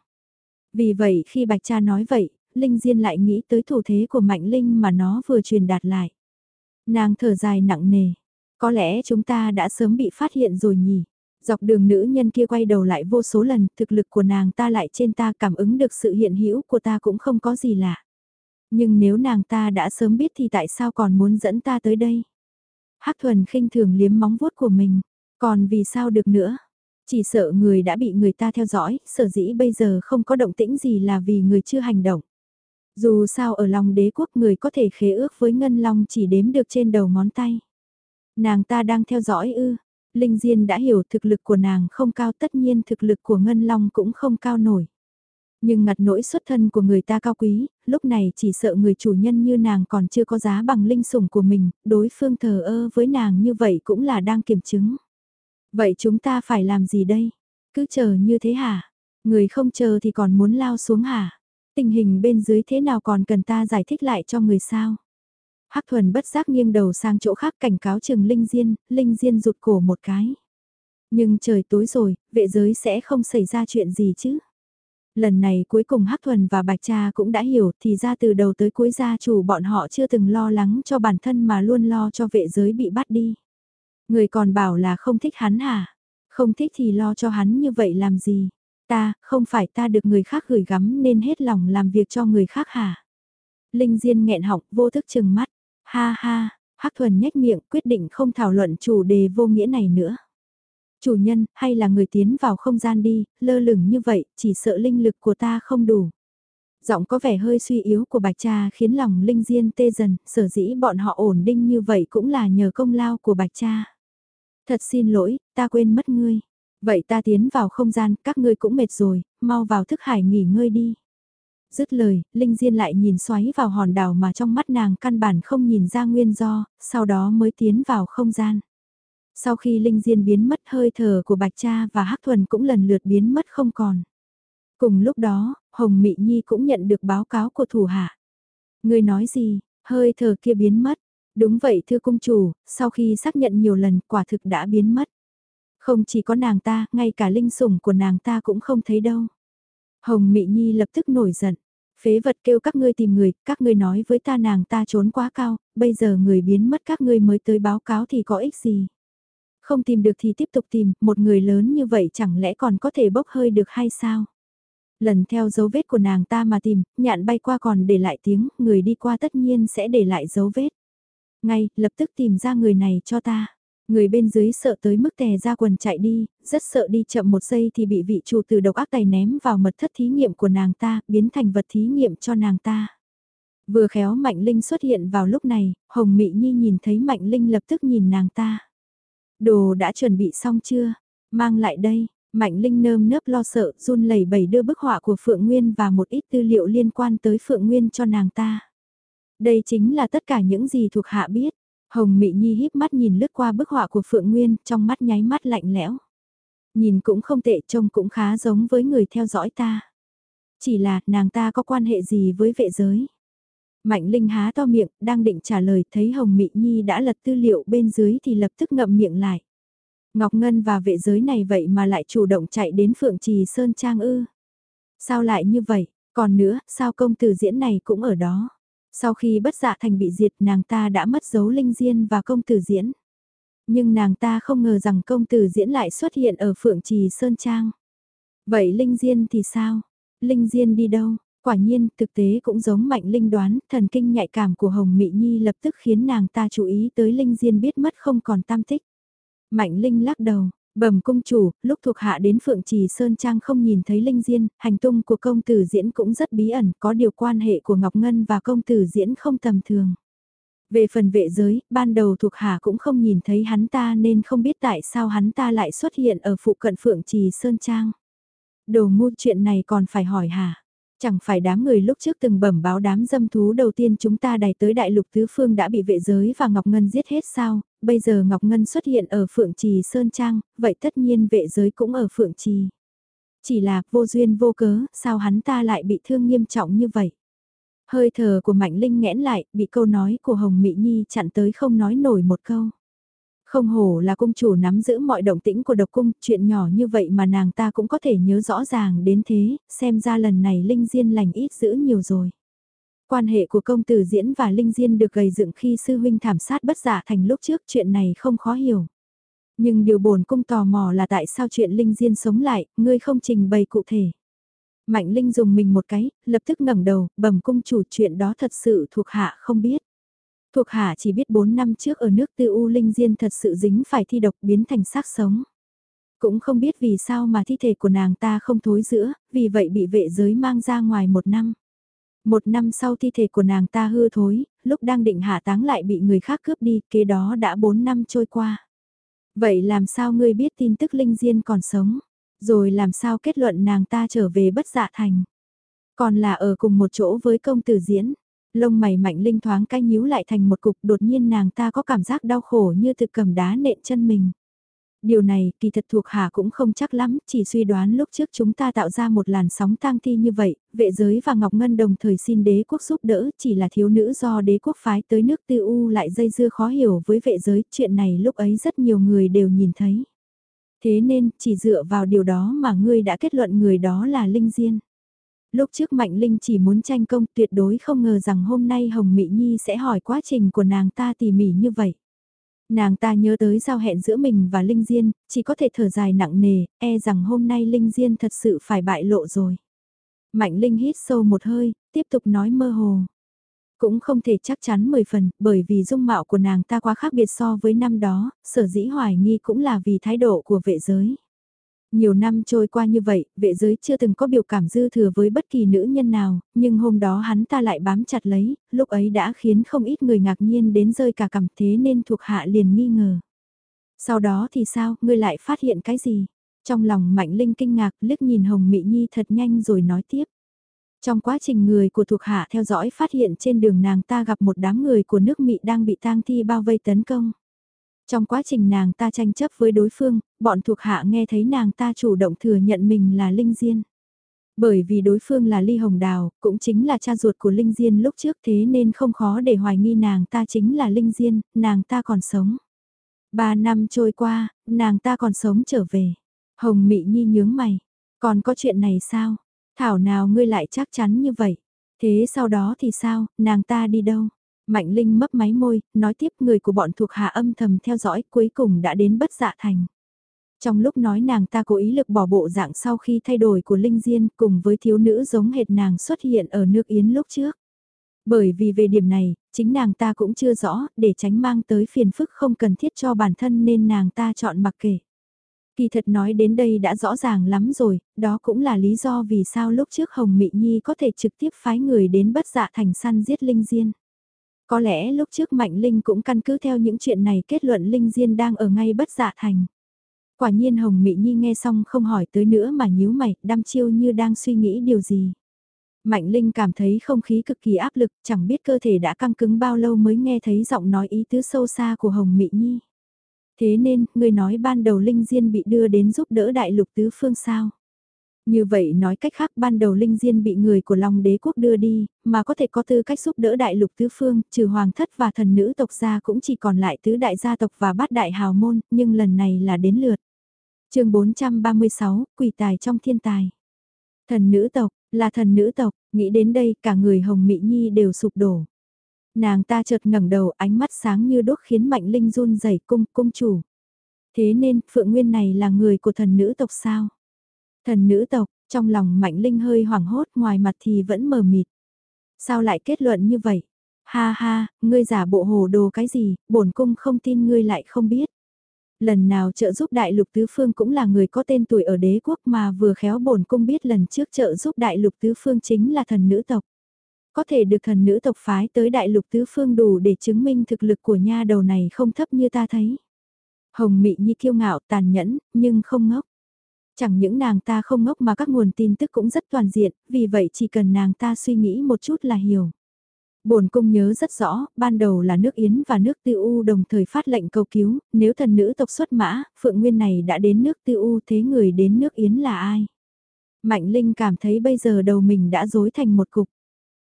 Vì vậy khi bạch cha nói vậy, Linh Diên lại nghĩ tới thủ thế của Mạnh Linh mà nó vừa truyền đạt lại. Nàng thở dài nặng nề. Có lẽ chúng ta đã sớm bị phát hiện rồi nhỉ. Dọc đường nữ nhân kia quay đầu lại vô số lần, thực lực của nàng ta lại trên ta cảm ứng được sự hiện hữu của ta cũng không có gì lạ. Nhưng nếu nàng ta đã sớm biết thì tại sao còn muốn dẫn ta tới đây? Hắc thuần khinh thường liếm móng vuốt của mình, còn vì sao được nữa? Chỉ sợ người đã bị người ta theo dõi, sở dĩ bây giờ không có động tĩnh gì là vì người chưa hành động. Dù sao ở lòng đế quốc người có thể khế ước với Ngân Long chỉ đếm được trên đầu ngón tay. Nàng ta đang theo dõi ư, Linh Diên đã hiểu thực lực của nàng không cao tất nhiên thực lực của Ngân Long cũng không cao nổi. Nhưng ngặt nỗi xuất thân của người ta cao quý, lúc này chỉ sợ người chủ nhân như nàng còn chưa có giá bằng linh sủng của mình, đối phương thờ ơ với nàng như vậy cũng là đang kiểm chứng. Vậy chúng ta phải làm gì đây? Cứ chờ như thế hả? Người không chờ thì còn muốn lao xuống hả? Tình hình bên dưới thế nào còn cần ta giải thích lại cho người sao? Hắc thuần bất giác nghiêng đầu sang chỗ khác cảnh cáo trường Linh Diên, Linh Diên rụt cổ một cái. Nhưng trời tối rồi, vệ giới sẽ không xảy ra chuyện gì chứ. Lần này cuối cùng Hắc Thuần và Bạch Cha cũng đã hiểu thì ra từ đầu tới cuối gia chủ bọn họ chưa từng lo lắng cho bản thân mà luôn lo cho vệ giới bị bắt đi. Người còn bảo là không thích hắn hả? Không thích thì lo cho hắn như vậy làm gì? Ta, không phải ta được người khác gửi gắm nên hết lòng làm việc cho người khác hả? Linh Diên nghẹn họng vô thức chừng mắt. Ha ha, Hắc Thuần nhếch miệng quyết định không thảo luận chủ đề vô nghĩa này nữa. Chủ nhân, hay là người tiến vào không gian đi, lơ lửng như vậy, chỉ sợ linh lực của ta không đủ. Giọng có vẻ hơi suy yếu của bạch cha khiến lòng linh diên tê dần, sở dĩ bọn họ ổn định như vậy cũng là nhờ công lao của bạch cha. Thật xin lỗi, ta quên mất ngươi. Vậy ta tiến vào không gian, các ngươi cũng mệt rồi, mau vào thức hải nghỉ ngơi đi. Dứt lời, Linh Diên lại nhìn xoáy vào hòn đảo mà trong mắt nàng căn bản không nhìn ra nguyên do, sau đó mới tiến vào không gian. Sau khi Linh Diên biến mất hơi thở của Bạch Cha và Hắc Thuần cũng lần lượt biến mất không còn. Cùng lúc đó, Hồng Mị Nhi cũng nhận được báo cáo của thủ hạ. Người nói gì, hơi thở kia biến mất. Đúng vậy thưa cung chủ, sau khi xác nhận nhiều lần quả thực đã biến mất. Không chỉ có nàng ta, ngay cả linh sủng của nàng ta cũng không thấy đâu. Hồng Mị Nhi lập tức nổi giận. Phế vật kêu các ngươi tìm người, các ngươi nói với ta nàng ta trốn quá cao, bây giờ người biến mất các ngươi mới tới báo cáo thì có ích gì. Không tìm được thì tiếp tục tìm, một người lớn như vậy chẳng lẽ còn có thể bốc hơi được hay sao? Lần theo dấu vết của nàng ta mà tìm, nhạn bay qua còn để lại tiếng, người đi qua tất nhiên sẽ để lại dấu vết. Ngay, lập tức tìm ra người này cho ta. Người bên dưới sợ tới mức tè ra quần chạy đi, rất sợ đi chậm một giây thì bị vị chủ từ độc ác tài ném vào mật thất thí nghiệm của nàng ta, biến thành vật thí nghiệm cho nàng ta. Vừa khéo Mạnh Linh xuất hiện vào lúc này, Hồng Mị Nhi nhìn thấy Mạnh Linh lập tức nhìn nàng ta. Đồ đã chuẩn bị xong chưa? Mang lại đây. Mạnh Linh nơm nớp lo sợ, run lẩy bẩy đưa bức họa của Phượng Nguyên và một ít tư liệu liên quan tới Phượng Nguyên cho nàng ta. Đây chính là tất cả những gì thuộc hạ biết. Hồng Mị Nhi híp mắt nhìn lướt qua bức họa của Phượng Nguyên, trong mắt nháy mắt lạnh lẽo. Nhìn cũng không tệ, trông cũng khá giống với người theo dõi ta. Chỉ là, nàng ta có quan hệ gì với vệ giới? Mạnh Linh há to miệng, đang định trả lời, thấy Hồng Mị Nhi đã lật tư liệu bên dưới thì lập tức ngậm miệng lại. Ngọc Ngân và vệ giới này vậy mà lại chủ động chạy đến Phượng Trì Sơn Trang ư. Sao lại như vậy, còn nữa, sao công tử diễn này cũng ở đó. Sau khi bất dạ thành bị diệt nàng ta đã mất dấu linh diên và công tử diễn. Nhưng nàng ta không ngờ rằng công tử diễn lại xuất hiện ở Phượng Trì Sơn Trang. Vậy Linh Diên thì sao? Linh Diên đi đâu? Quả nhiên, thực tế cũng giống mạnh linh đoán, thần kinh nhạy cảm của Hồng Mị Nhi lập tức khiến nàng ta chú ý tới Linh Diên biết mất không còn tam tích. Mạnh linh lắc đầu, bẩm cung chủ, lúc thuộc hạ đến Phượng Trì Sơn Trang không nhìn thấy Linh Diên, hành tung của công tử diễn cũng rất bí ẩn, có điều quan hệ của Ngọc Ngân và công tử diễn không tầm thường. Về phần vệ giới, ban đầu thuộc hạ cũng không nhìn thấy hắn ta nên không biết tại sao hắn ta lại xuất hiện ở phụ cận Phượng Trì Sơn Trang. Đồ ngu chuyện này còn phải hỏi hả? Chẳng phải đám người lúc trước từng bẩm báo đám dâm thú đầu tiên chúng ta đẩy tới đại lục tứ phương đã bị vệ giới và Ngọc Ngân giết hết sao, bây giờ Ngọc Ngân xuất hiện ở Phượng Trì Sơn Trang, vậy tất nhiên vệ giới cũng ở Phượng Trì. Chỉ là vô duyên vô cớ, sao hắn ta lại bị thương nghiêm trọng như vậy? Hơi thở của Mạnh Linh nghẽn lại, bị câu nói của Hồng mỹ Nhi chặn tới không nói nổi một câu. Không hổ là cung chủ nắm giữ mọi động tĩnh của độc cung, chuyện nhỏ như vậy mà nàng ta cũng có thể nhớ rõ ràng đến thế, xem ra lần này Linh Diên lành ít giữ nhiều rồi. Quan hệ của công tử diễn và Linh Diên được gầy dựng khi sư huynh thảm sát bất giả thành lúc trước chuyện này không khó hiểu. Nhưng điều bổn cung tò mò là tại sao chuyện Linh Diên sống lại, ngươi không trình bày cụ thể. Mạnh Linh dùng mình một cái, lập tức ngẩng đầu, bẩm cung chủ chuyện đó thật sự thuộc hạ không biết. Thuộc hạ chỉ biết 4 năm trước ở nước tư U Linh Diên thật sự dính phải thi độc biến thành xác sống. Cũng không biết vì sao mà thi thể của nàng ta không thối giữa, vì vậy bị vệ giới mang ra ngoài một năm. Một năm sau thi thể của nàng ta hư thối, lúc đang định hạ táng lại bị người khác cướp đi, kế đó đã 4 năm trôi qua. Vậy làm sao ngươi biết tin tức Linh Diên còn sống? Rồi làm sao kết luận nàng ta trở về bất dạ thành? Còn là ở cùng một chỗ với công tử diễn? Lông mày mạnh linh thoáng cái nhíu lại thành một cục đột nhiên nàng ta có cảm giác đau khổ như thực cầm đá nện chân mình. Điều này kỳ thật thuộc hạ cũng không chắc lắm, chỉ suy đoán lúc trước chúng ta tạo ra một làn sóng tang thi như vậy, vệ giới và Ngọc Ngân đồng thời xin đế quốc giúp đỡ, chỉ là thiếu nữ do đế quốc phái tới nước tư u lại dây dưa khó hiểu với vệ giới, chuyện này lúc ấy rất nhiều người đều nhìn thấy. Thế nên, chỉ dựa vào điều đó mà ngươi đã kết luận người đó là Linh Diên. Lúc trước Mạnh Linh chỉ muốn tranh công tuyệt đối không ngờ rằng hôm nay Hồng Mỹ Nhi sẽ hỏi quá trình của nàng ta tỉ mỉ như vậy. Nàng ta nhớ tới giao hẹn giữa mình và Linh Diên, chỉ có thể thở dài nặng nề, e rằng hôm nay Linh Diên thật sự phải bại lộ rồi. Mạnh Linh hít sâu một hơi, tiếp tục nói mơ hồ. Cũng không thể chắc chắn 10 phần, bởi vì dung mạo của nàng ta quá khác biệt so với năm đó, sở dĩ hoài nghi cũng là vì thái độ của vệ giới. Nhiều năm trôi qua như vậy, vệ giới chưa từng có biểu cảm dư thừa với bất kỳ nữ nhân nào, nhưng hôm đó hắn ta lại bám chặt lấy, lúc ấy đã khiến không ít người ngạc nhiên đến rơi cả cảm thế nên thuộc hạ liền nghi ngờ. Sau đó thì sao, ngươi lại phát hiện cái gì? Trong lòng Mạnh Linh kinh ngạc liếc nhìn Hồng Mị Nhi thật nhanh rồi nói tiếp. Trong quá trình người của thuộc hạ theo dõi phát hiện trên đường nàng ta gặp một đám người của nước Mỹ đang bị tang thi bao vây tấn công. Trong quá trình nàng ta tranh chấp với đối phương, bọn thuộc hạ nghe thấy nàng ta chủ động thừa nhận mình là Linh Diên. Bởi vì đối phương là Ly Hồng Đào, cũng chính là cha ruột của Linh Diên lúc trước thế nên không khó để hoài nghi nàng ta chính là Linh Diên, nàng ta còn sống. Ba năm trôi qua, nàng ta còn sống trở về. Hồng Mị Nhi nhướng mày. Còn có chuyện này sao? Thảo nào ngươi lại chắc chắn như vậy? Thế sau đó thì sao, nàng ta đi đâu? Mạnh Linh mấp máy môi, nói tiếp người của bọn thuộc hạ âm thầm theo dõi cuối cùng đã đến bất dạ thành. Trong lúc nói nàng ta cố ý lực bỏ bộ dạng sau khi thay đổi của Linh Diên cùng với thiếu nữ giống hệt nàng xuất hiện ở nước Yến lúc trước. Bởi vì về điểm này, chính nàng ta cũng chưa rõ, để tránh mang tới phiền phức không cần thiết cho bản thân nên nàng ta chọn mặc kể. Kỳ thật nói đến đây đã rõ ràng lắm rồi, đó cũng là lý do vì sao lúc trước Hồng Mị Nhi có thể trực tiếp phái người đến bất dạ thành săn giết Linh Diên. Có lẽ lúc trước Mạnh Linh cũng căn cứ theo những chuyện này kết luận Linh Diên đang ở ngay bất dạ thành. Quả nhiên Hồng Mị Nhi nghe xong không hỏi tới nữa mà nhíu mày, đăm chiêu như đang suy nghĩ điều gì. Mạnh Linh cảm thấy không khí cực kỳ áp lực, chẳng biết cơ thể đã căng cứng bao lâu mới nghe thấy giọng nói ý tứ sâu xa của Hồng Mị Nhi. Thế nên, người nói ban đầu Linh Diên bị đưa đến giúp đỡ đại lục tứ phương sao. Như vậy nói cách khác ban đầu Linh Diên bị người của Long đế quốc đưa đi, mà có thể có tư cách giúp đỡ đại lục tứ phương, trừ hoàng thất và thần nữ tộc gia cũng chỉ còn lại tứ đại gia tộc và bát đại hào môn, nhưng lần này là đến lượt. chương 436, quỷ tài trong thiên tài. Thần nữ tộc, là thần nữ tộc, nghĩ đến đây cả người Hồng Mỹ Nhi đều sụp đổ. Nàng ta chợt ngẩng đầu ánh mắt sáng như đốt khiến Mạnh Linh run rẩy cung cung chủ. Thế nên Phượng Nguyên này là người của thần nữ tộc sao? Thần nữ tộc, trong lòng Mạnh Linh hơi hoảng hốt ngoài mặt thì vẫn mờ mịt. Sao lại kết luận như vậy? Ha ha, ngươi giả bộ hồ đồ cái gì, bổn cung không tin ngươi lại không biết. Lần nào trợ giúp đại lục tứ phương cũng là người có tên tuổi ở đế quốc mà vừa khéo bổn cung biết lần trước trợ giúp đại lục tứ phương chính là thần nữ tộc. Có thể được thần nữ tộc phái tới đại lục tứ phương đủ để chứng minh thực lực của nha đầu này không thấp như ta thấy. Hồng Mị Nhi kiêu ngạo tàn nhẫn, nhưng không ngốc. Chẳng những nàng ta không ngốc mà các nguồn tin tức cũng rất toàn diện, vì vậy chỉ cần nàng ta suy nghĩ một chút là hiểu. Bổn cung nhớ rất rõ, ban đầu là nước Yến và nước Tư U đồng thời phát lệnh cầu cứu, nếu thần nữ tộc xuất mã, Phượng Nguyên này đã đến nước Tư U thế người đến nước Yến là ai? Mạnh Linh cảm thấy bây giờ đầu mình đã rối thành một cục.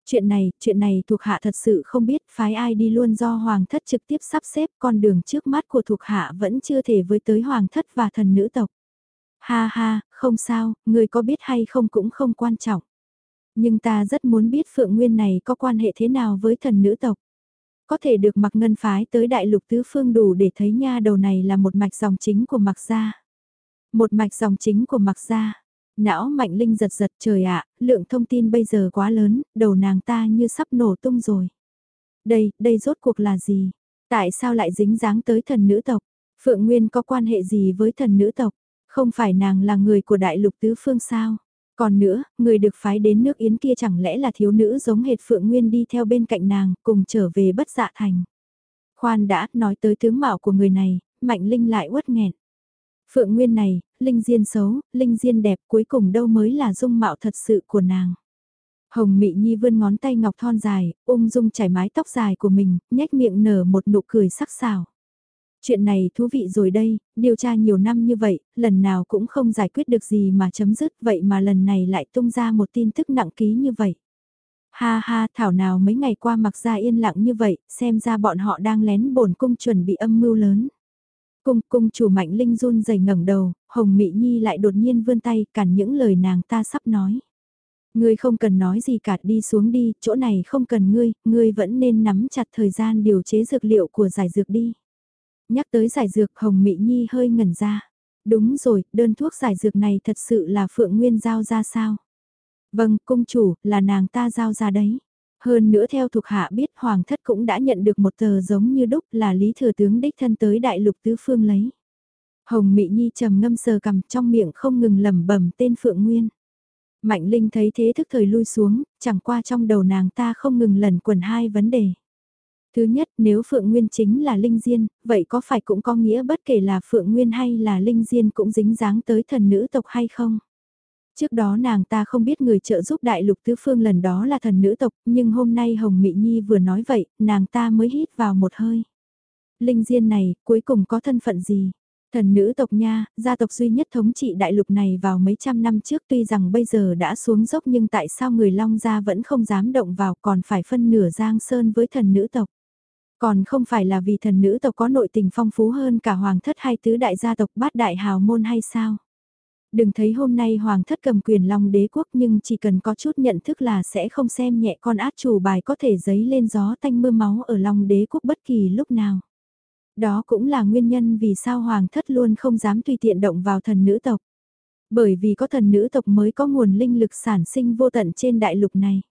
Chuyện này, chuyện này thuộc hạ thật sự không biết phái ai đi luôn do hoàng thất trực tiếp sắp xếp con đường trước mắt của thuộc hạ vẫn chưa thể với tới hoàng thất và thần nữ tộc. Ha ha, không sao, người có biết hay không cũng không quan trọng. Nhưng ta rất muốn biết Phượng Nguyên này có quan hệ thế nào với thần nữ tộc. Có thể được mặc ngân phái tới đại lục tứ phương đủ để thấy nha đầu này là một mạch dòng chính của mặc gia. Một mạch dòng chính của mặc gia. Não mạnh linh giật giật trời ạ, lượng thông tin bây giờ quá lớn, đầu nàng ta như sắp nổ tung rồi. Đây, đây rốt cuộc là gì? Tại sao lại dính dáng tới thần nữ tộc? Phượng Nguyên có quan hệ gì với thần nữ tộc? Không phải nàng là người của đại lục tứ phương sao? Còn nữa, người được phái đến nước Yến kia chẳng lẽ là thiếu nữ giống hệt Phượng Nguyên đi theo bên cạnh nàng, cùng trở về bất dạ thành. Khoan đã, nói tới tướng mạo của người này, Mạnh Linh lại uất nghẹn. Phượng Nguyên này, Linh Diên xấu, Linh Diên đẹp cuối cùng đâu mới là dung mạo thật sự của nàng. Hồng Mị Nhi vươn ngón tay ngọc thon dài, ung dung chải mái tóc dài của mình, nhếch miệng nở một nụ cười sắc sảo. Chuyện này thú vị rồi đây, điều tra nhiều năm như vậy, lần nào cũng không giải quyết được gì mà chấm dứt vậy mà lần này lại tung ra một tin tức nặng ký như vậy. Ha ha, thảo nào mấy ngày qua mặc ra yên lặng như vậy, xem ra bọn họ đang lén bổn cung chuẩn bị âm mưu lớn. Cung, cung chủ mạnh linh run rẩy ngẩng đầu, hồng mị nhi lại đột nhiên vươn tay cản những lời nàng ta sắp nói. Ngươi không cần nói gì cả đi xuống đi, chỗ này không cần ngươi, ngươi vẫn nên nắm chặt thời gian điều chế dược liệu của giải dược đi. Nhắc tới giải dược Hồng mỹ Nhi hơi ngẩn ra. Đúng rồi, đơn thuốc giải dược này thật sự là Phượng Nguyên giao ra sao? Vâng, cung chủ, là nàng ta giao ra đấy. Hơn nữa theo thuộc hạ biết Hoàng thất cũng đã nhận được một tờ giống như đúc là Lý Thừa Tướng đích thân tới Đại Lục Tứ Phương lấy. Hồng mỹ Nhi trầm ngâm sờ cầm trong miệng không ngừng lẩm bẩm tên Phượng Nguyên. Mạnh Linh thấy thế thức thời lui xuống, chẳng qua trong đầu nàng ta không ngừng lần quần hai vấn đề. Thứ nhất, nếu Phượng Nguyên chính là Linh Diên, vậy có phải cũng có nghĩa bất kể là Phượng Nguyên hay là Linh Diên cũng dính dáng tới thần nữ tộc hay không? Trước đó nàng ta không biết người trợ giúp đại lục tứ phương lần đó là thần nữ tộc, nhưng hôm nay Hồng Mị Nhi vừa nói vậy, nàng ta mới hít vào một hơi. Linh Diên này, cuối cùng có thân phận gì? Thần nữ tộc nha, gia tộc duy nhất thống trị đại lục này vào mấy trăm năm trước tuy rằng bây giờ đã xuống dốc nhưng tại sao người Long gia vẫn không dám động vào còn phải phân nửa giang sơn với thần nữ tộc. Còn không phải là vì thần nữ tộc có nội tình phong phú hơn cả hoàng thất hay tứ đại gia tộc bát đại hào môn hay sao? Đừng thấy hôm nay hoàng thất cầm quyền long đế quốc nhưng chỉ cần có chút nhận thức là sẽ không xem nhẹ con át chủ bài có thể giấy lên gió tanh mưa máu ở long đế quốc bất kỳ lúc nào. Đó cũng là nguyên nhân vì sao hoàng thất luôn không dám tùy tiện động vào thần nữ tộc. Bởi vì có thần nữ tộc mới có nguồn linh lực sản sinh vô tận trên đại lục này.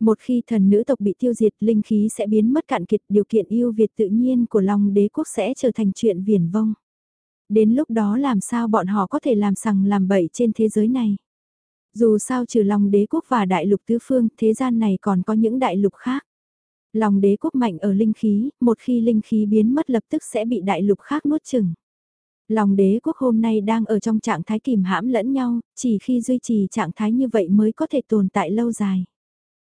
Một khi thần nữ tộc bị tiêu diệt linh khí sẽ biến mất cạn kiệt điều kiện yêu Việt tự nhiên của Long đế quốc sẽ trở thành chuyện viển vông. Đến lúc đó làm sao bọn họ có thể làm sằng làm bậy trên thế giới này. Dù sao trừ Long đế quốc và đại lục tứ phương, thế gian này còn có những đại lục khác. Long đế quốc mạnh ở linh khí, một khi linh khí biến mất lập tức sẽ bị đại lục khác nuốt chừng. Long đế quốc hôm nay đang ở trong trạng thái kìm hãm lẫn nhau, chỉ khi duy trì trạng thái như vậy mới có thể tồn tại lâu dài.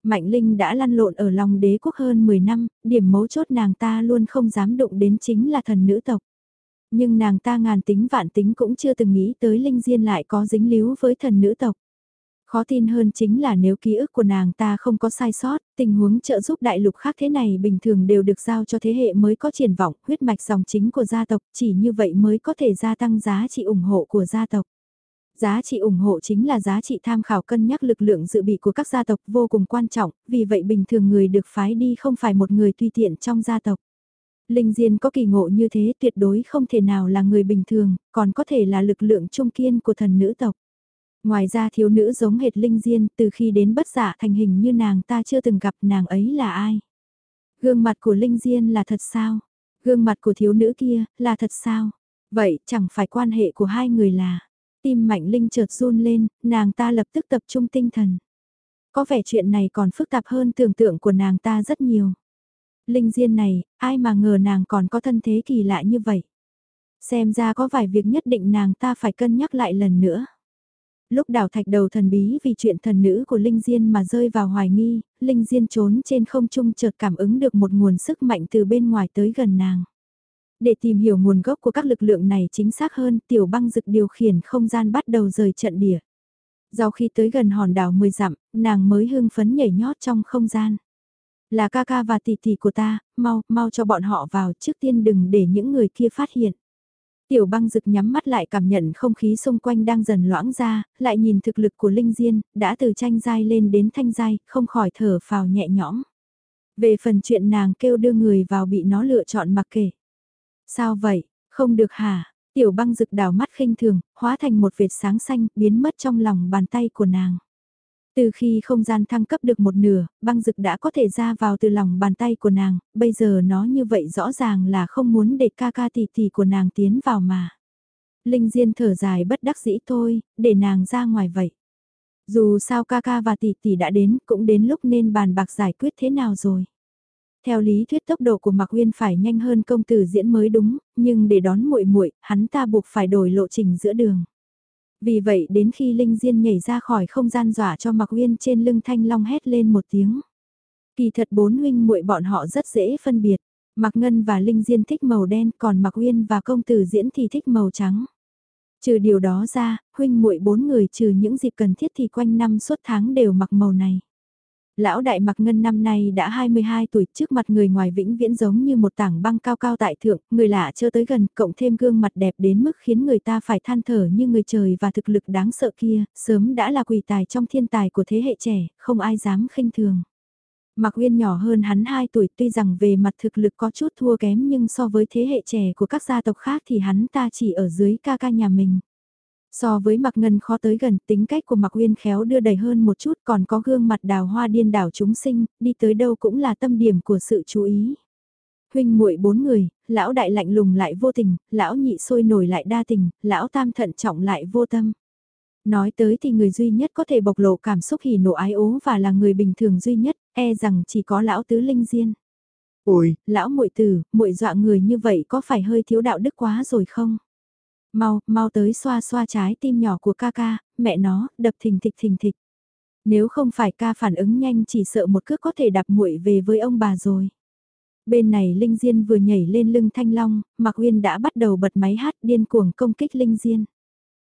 Mạnh Linh đã lăn lộn ở lòng đế quốc hơn 10 năm, điểm mấu chốt nàng ta luôn không dám đụng đến chính là thần nữ tộc. Nhưng nàng ta ngàn tính vạn tính cũng chưa từng nghĩ tới Linh Diên lại có dính líu với thần nữ tộc. Khó tin hơn chính là nếu ký ức của nàng ta không có sai sót, tình huống trợ giúp đại lục khác thế này bình thường đều được giao cho thế hệ mới có triển vọng, huyết mạch dòng chính của gia tộc, chỉ như vậy mới có thể gia tăng giá trị ủng hộ của gia tộc. Giá trị ủng hộ chính là giá trị tham khảo cân nhắc lực lượng dự bị của các gia tộc vô cùng quan trọng, vì vậy bình thường người được phái đi không phải một người tùy tiện trong gia tộc. Linh Diên có kỳ ngộ như thế tuyệt đối không thể nào là người bình thường, còn có thể là lực lượng trung kiên của thần nữ tộc. Ngoài ra thiếu nữ giống hệt Linh Diên từ khi đến bất giả thành hình như nàng ta chưa từng gặp nàng ấy là ai. Gương mặt của Linh Diên là thật sao? Gương mặt của thiếu nữ kia là thật sao? Vậy chẳng phải quan hệ của hai người là... Tim Mạnh Linh chợt run lên, nàng ta lập tức tập trung tinh thần. Có vẻ chuyện này còn phức tạp hơn tưởng tượng của nàng ta rất nhiều. Linh Diên này, ai mà ngờ nàng còn có thân thế kỳ lạ như vậy. Xem ra có vài việc nhất định nàng ta phải cân nhắc lại lần nữa. Lúc đào thạch đầu thần bí vì chuyện thần nữ của Linh Diên mà rơi vào hoài nghi, Linh Diên trốn trên không trung chợt cảm ứng được một nguồn sức mạnh từ bên ngoài tới gần nàng. Để tìm hiểu nguồn gốc của các lực lượng này chính xác hơn, tiểu băng dực điều khiển không gian bắt đầu rời trận địa. Sau khi tới gần hòn đảo 10 dặm, nàng mới hưng phấn nhảy nhót trong không gian. Là ca ca và tỷ tỷ của ta, mau, mau cho bọn họ vào trước tiên đừng để những người kia phát hiện. Tiểu băng rực nhắm mắt lại cảm nhận không khí xung quanh đang dần loãng ra, lại nhìn thực lực của Linh Diên, đã từ tranh dai lên đến thanh dai, không khỏi thở phào nhẹ nhõm. Về phần chuyện nàng kêu đưa người vào bị nó lựa chọn mặc kệ. Sao vậy, không được hả? Tiểu băng rực đào mắt khinh thường, hóa thành một vệt sáng xanh, biến mất trong lòng bàn tay của nàng. Từ khi không gian thăng cấp được một nửa, băng rực đã có thể ra vào từ lòng bàn tay của nàng, bây giờ nó như vậy rõ ràng là không muốn để ca ca tỷ tỷ của nàng tiến vào mà. Linh Diên thở dài bất đắc dĩ thôi, để nàng ra ngoài vậy. Dù sao ca ca và tỷ tỷ đã đến, cũng đến lúc nên bàn bạc giải quyết thế nào rồi. Theo lý thuyết tốc độ của Mạc Uyên phải nhanh hơn công tử diễn mới đúng, nhưng để đón muội muội, hắn ta buộc phải đổi lộ trình giữa đường. Vì vậy đến khi Linh Diên nhảy ra khỏi không gian dọa cho Mạc Uyên trên lưng Thanh Long hét lên một tiếng. Kỳ thật bốn huynh muội bọn họ rất dễ phân biệt. Mạc Ngân và Linh Diên thích màu đen còn Mạc Uyên và công tử diễn thì thích màu trắng. Trừ điều đó ra, huynh muội bốn người trừ những dịp cần thiết thì quanh năm suốt tháng đều mặc màu này. Lão đại mặc ngân năm nay đã 22 tuổi trước mặt người ngoài vĩnh viễn giống như một tảng băng cao cao tại thượng, người lạ chưa tới gần, cộng thêm gương mặt đẹp đến mức khiến người ta phải than thở như người trời và thực lực đáng sợ kia, sớm đã là quỷ tài trong thiên tài của thế hệ trẻ, không ai dám khinh thường. Mạc Uyên nhỏ hơn hắn 2 tuổi tuy rằng về mặt thực lực có chút thua kém nhưng so với thế hệ trẻ của các gia tộc khác thì hắn ta chỉ ở dưới ca ca nhà mình. So với Mạc Ngân khó tới gần, tính cách của Mạc Uyên khéo đưa đầy hơn một chút còn có gương mặt đào hoa điên đảo chúng sinh, đi tới đâu cũng là tâm điểm của sự chú ý. Huynh muội bốn người, lão đại lạnh lùng lại vô tình, lão nhị sôi nổi lại đa tình, lão tam thận trọng lại vô tâm. Nói tới thì người duy nhất có thể bộc lộ cảm xúc hỉ nộ ái ố và là người bình thường duy nhất, e rằng chỉ có lão tứ linh diên. Ôi, lão muội tử, muội dọa người như vậy có phải hơi thiếu đạo đức quá rồi không? Mau, mau tới xoa xoa trái tim nhỏ của ca ca, mẹ nó, đập thình thịch thình thịch. Nếu không phải ca phản ứng nhanh chỉ sợ một cước có thể đạp muội về với ông bà rồi. Bên này Linh Diên vừa nhảy lên lưng Thanh Long, Mạc Uyên đã bắt đầu bật máy hát điên cuồng công kích Linh Diên.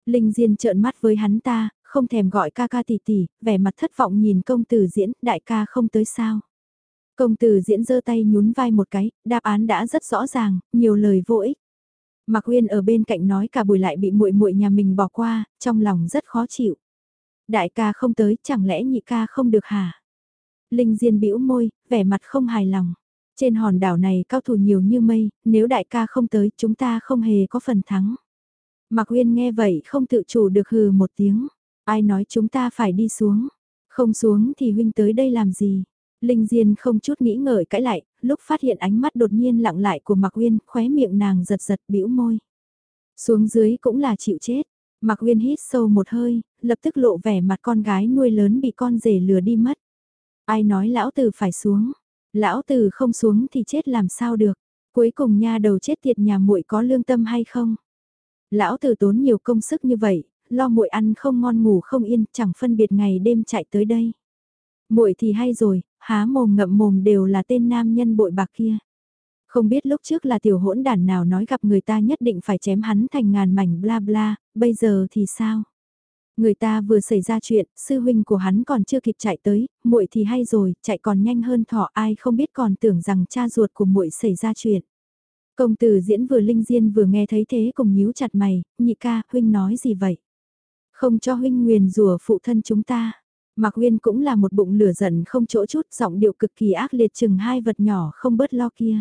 Linh Diên trợn mắt với hắn ta, không thèm gọi ca ca tỷ tỷ, vẻ mặt thất vọng nhìn công tử diễn, đại ca không tới sao. Công tử diễn giơ tay nhún vai một cái, đáp án đã rất rõ ràng, nhiều lời vô ích. Mạc Uyên ở bên cạnh nói cả buổi lại bị muội muội nhà mình bỏ qua, trong lòng rất khó chịu. Đại ca không tới, chẳng lẽ nhị ca không được hả? Linh Diên bĩu môi, vẻ mặt không hài lòng. Trên hòn đảo này cao thủ nhiều như mây, nếu đại ca không tới chúng ta không hề có phần thắng. Mạc Uyên nghe vậy không tự chủ được hừ một tiếng. Ai nói chúng ta phải đi xuống. Không xuống thì huynh tới đây làm gì? Linh Diên không chút nghĩ ngợi cãi lại, lúc phát hiện ánh mắt đột nhiên lặng lại của Mạc Uyên, khóe miệng nàng giật giật bĩu môi. Xuống dưới cũng là chịu chết. Mạc Uyên hít sâu một hơi, lập tức lộ vẻ mặt con gái nuôi lớn bị con rể lừa đi mất. Ai nói lão tử phải xuống? Lão tử không xuống thì chết làm sao được? Cuối cùng nha đầu chết tiệt nhà muội có lương tâm hay không? Lão tử tốn nhiều công sức như vậy, lo muội ăn không ngon ngủ không yên, chẳng phân biệt ngày đêm chạy tới đây. Muội thì hay rồi, há mồm ngậm mồm đều là tên nam nhân bội bạc kia. Không biết lúc trước là tiểu hỗn đản nào nói gặp người ta nhất định phải chém hắn thành ngàn mảnh bla bla, bây giờ thì sao? Người ta vừa xảy ra chuyện, sư huynh của hắn còn chưa kịp chạy tới, muội thì hay rồi, chạy còn nhanh hơn thỏ ai không biết còn tưởng rằng cha ruột của muội xảy ra chuyện. Công tử diễn vừa linh diên vừa nghe thấy thế cùng nhíu chặt mày, nhị ca, huynh nói gì vậy? Không cho huynh nguyền rủa phụ thân chúng ta. Mạc nguyên cũng là một bụng lửa giận không chỗ chút, giọng điệu cực kỳ ác liệt chừng hai vật nhỏ không bớt lo kia.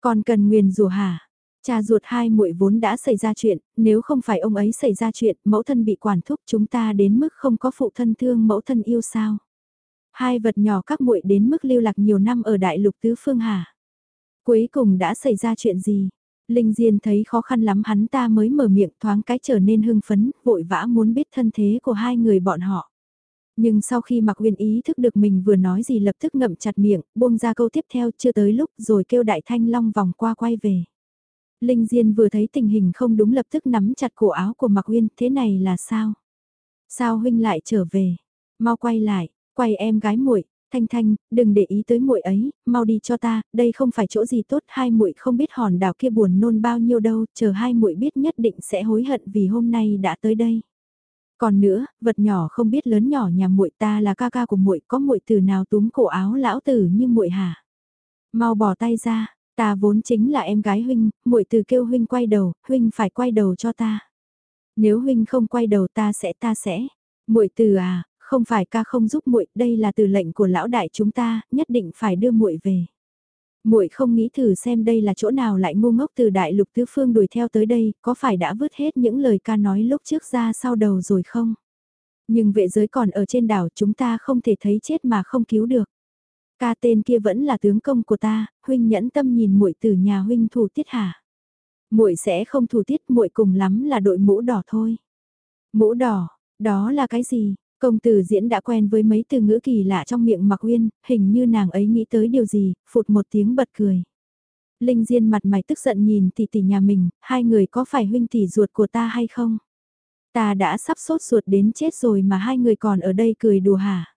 Còn cần nguyền rủa hả? Cha ruột hai muội vốn đã xảy ra chuyện, nếu không phải ông ấy xảy ra chuyện, mẫu thân bị quản thúc chúng ta đến mức không có phụ thân thương mẫu thân yêu sao? Hai vật nhỏ các muội đến mức lưu lạc nhiều năm ở đại lục tứ phương hả? Cuối cùng đã xảy ra chuyện gì? Linh Diên thấy khó khăn lắm hắn ta mới mở miệng thoáng cái trở nên hưng phấn, vội vã muốn biết thân thế của hai người bọn họ. Nhưng sau khi Mạc Uyên ý thức được mình vừa nói gì lập tức ngậm chặt miệng, buông ra câu tiếp theo chưa tới lúc rồi kêu đại thanh long vòng qua quay về. Linh Diên vừa thấy tình hình không đúng lập tức nắm chặt cổ áo của Mạc Uyên, thế này là sao? Sao huynh lại trở về? Mau quay lại, quay em gái muội, Thanh Thanh, đừng để ý tới muội ấy, mau đi cho ta, đây không phải chỗ gì tốt, hai muội không biết hòn đảo kia buồn nôn bao nhiêu đâu, chờ hai muội biết nhất định sẽ hối hận vì hôm nay đã tới đây. Còn nữa, vật nhỏ không biết lớn nhỏ nhà muội ta là ca ca của muội, có muội từ nào túm cổ áo lão tử như muội hả? Mau bỏ tay ra, ta vốn chính là em gái huynh, muội từ kêu huynh quay đầu, huynh phải quay đầu cho ta. Nếu huynh không quay đầu ta sẽ ta sẽ. Muội từ à, không phải ca không giúp muội, đây là từ lệnh của lão đại chúng ta, nhất định phải đưa muội về. Muội không nghĩ thử xem đây là chỗ nào lại ngu ngốc từ đại lục tứ phương đuổi theo tới đây, có phải đã vứt hết những lời ca nói lúc trước ra sau đầu rồi không? Nhưng vệ giới còn ở trên đảo chúng ta không thể thấy chết mà không cứu được. Ca tên kia vẫn là tướng công của ta, huynh nhẫn tâm nhìn muội từ nhà huynh thủ tiết hả? Muội sẽ không thủ tiết, muội cùng lắm là đội mũ đỏ thôi. Mũ đỏ, đó là cái gì? Công tử diễn đã quen với mấy từ ngữ kỳ lạ trong miệng Mạc Uyên, hình như nàng ấy nghĩ tới điều gì, phụt một tiếng bật cười. Linh Diên mặt mày tức giận nhìn tỷ tỷ nhà mình, hai người có phải huynh tỷ ruột của ta hay không? Ta đã sắp sốt ruột đến chết rồi mà hai người còn ở đây cười đùa hả?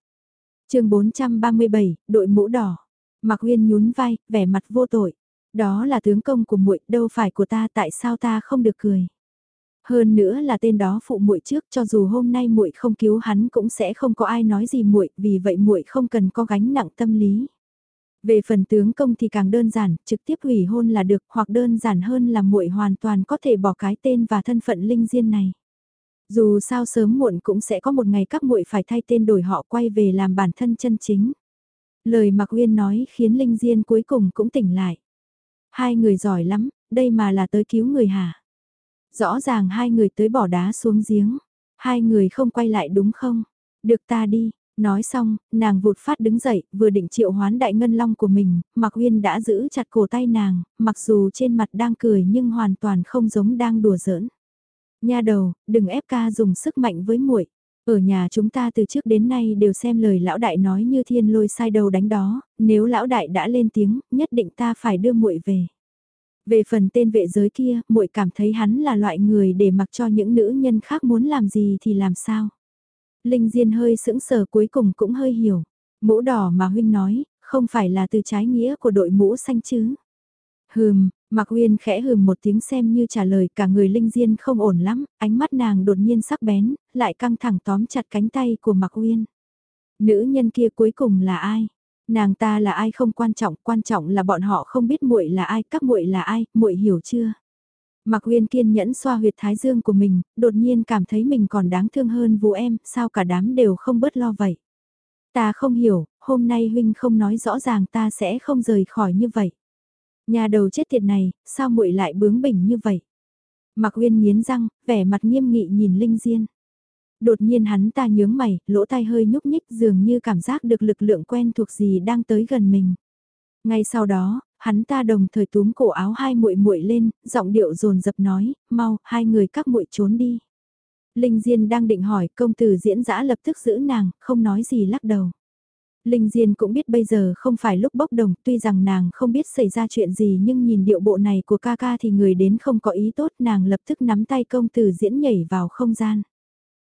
chương 437, đội mũ đỏ. Mạc Uyên nhún vai, vẻ mặt vô tội. Đó là tướng công của muội, đâu phải của ta, tại sao ta không được cười? Hơn nữa là tên đó phụ muội trước, cho dù hôm nay muội không cứu hắn cũng sẽ không có ai nói gì muội, vì vậy muội không cần có gánh nặng tâm lý. Về phần tướng công thì càng đơn giản, trực tiếp hủy hôn là được, hoặc đơn giản hơn là muội hoàn toàn có thể bỏ cái tên và thân phận linh diên này. Dù sao sớm muộn cũng sẽ có một ngày các muội phải thay tên đổi họ quay về làm bản thân chân chính. Lời Mạc Uyên nói khiến Linh Diên cuối cùng cũng tỉnh lại. Hai người giỏi lắm, đây mà là tới cứu người hả? Rõ ràng hai người tới bỏ đá xuống giếng. Hai người không quay lại đúng không? Được ta đi. Nói xong, nàng vụt phát đứng dậy, vừa định triệu hoán đại ngân long của mình, Mạc Uyên đã giữ chặt cổ tay nàng, mặc dù trên mặt đang cười nhưng hoàn toàn không giống đang đùa giỡn. Nha đầu, đừng ép ca dùng sức mạnh với muội. Ở nhà chúng ta từ trước đến nay đều xem lời lão đại nói như thiên lôi sai đầu đánh đó, nếu lão đại đã lên tiếng, nhất định ta phải đưa muội về. Về phần tên vệ giới kia, muội cảm thấy hắn là loại người để mặc cho những nữ nhân khác muốn làm gì thì làm sao. Linh Diên hơi sững sờ cuối cùng cũng hơi hiểu. Mũ đỏ mà huynh nói, không phải là từ trái nghĩa của đội mũ xanh chứ. Hừm, Mạc Uyên khẽ hừm một tiếng xem như trả lời cả người Linh Diên không ổn lắm, ánh mắt nàng đột nhiên sắc bén, lại căng thẳng tóm chặt cánh tay của Mạc Uyên. Nữ nhân kia cuối cùng là ai? Nàng ta là ai không quan trọng, quan trọng là bọn họ không biết muội là ai, các muội là ai, muội hiểu chưa? Mạc Uyên kiên nhẫn xoa huyệt thái dương của mình, đột nhiên cảm thấy mình còn đáng thương hơn vũ em, sao cả đám đều không bớt lo vậy. Ta không hiểu, hôm nay huynh không nói rõ ràng ta sẽ không rời khỏi như vậy. Nhà đầu chết tiệt này, sao muội lại bướng bỉnh như vậy? Mạc Uyên nghiến răng, vẻ mặt nghiêm nghị nhìn Linh Diên. Đột nhiên hắn ta nhướng mày, lỗ tai hơi nhúc nhích dường như cảm giác được lực lượng quen thuộc gì đang tới gần mình. Ngay sau đó, hắn ta đồng thời túm cổ áo hai muội muội lên, giọng điệu dồn dập nói, mau, hai người các muội trốn đi. Linh Diên đang định hỏi, công tử diễn dã lập tức giữ nàng, không nói gì lắc đầu. Linh Diên cũng biết bây giờ không phải lúc bốc đồng, tuy rằng nàng không biết xảy ra chuyện gì nhưng nhìn điệu bộ này của ca ca thì người đến không có ý tốt nàng lập tức nắm tay công tử diễn nhảy vào không gian.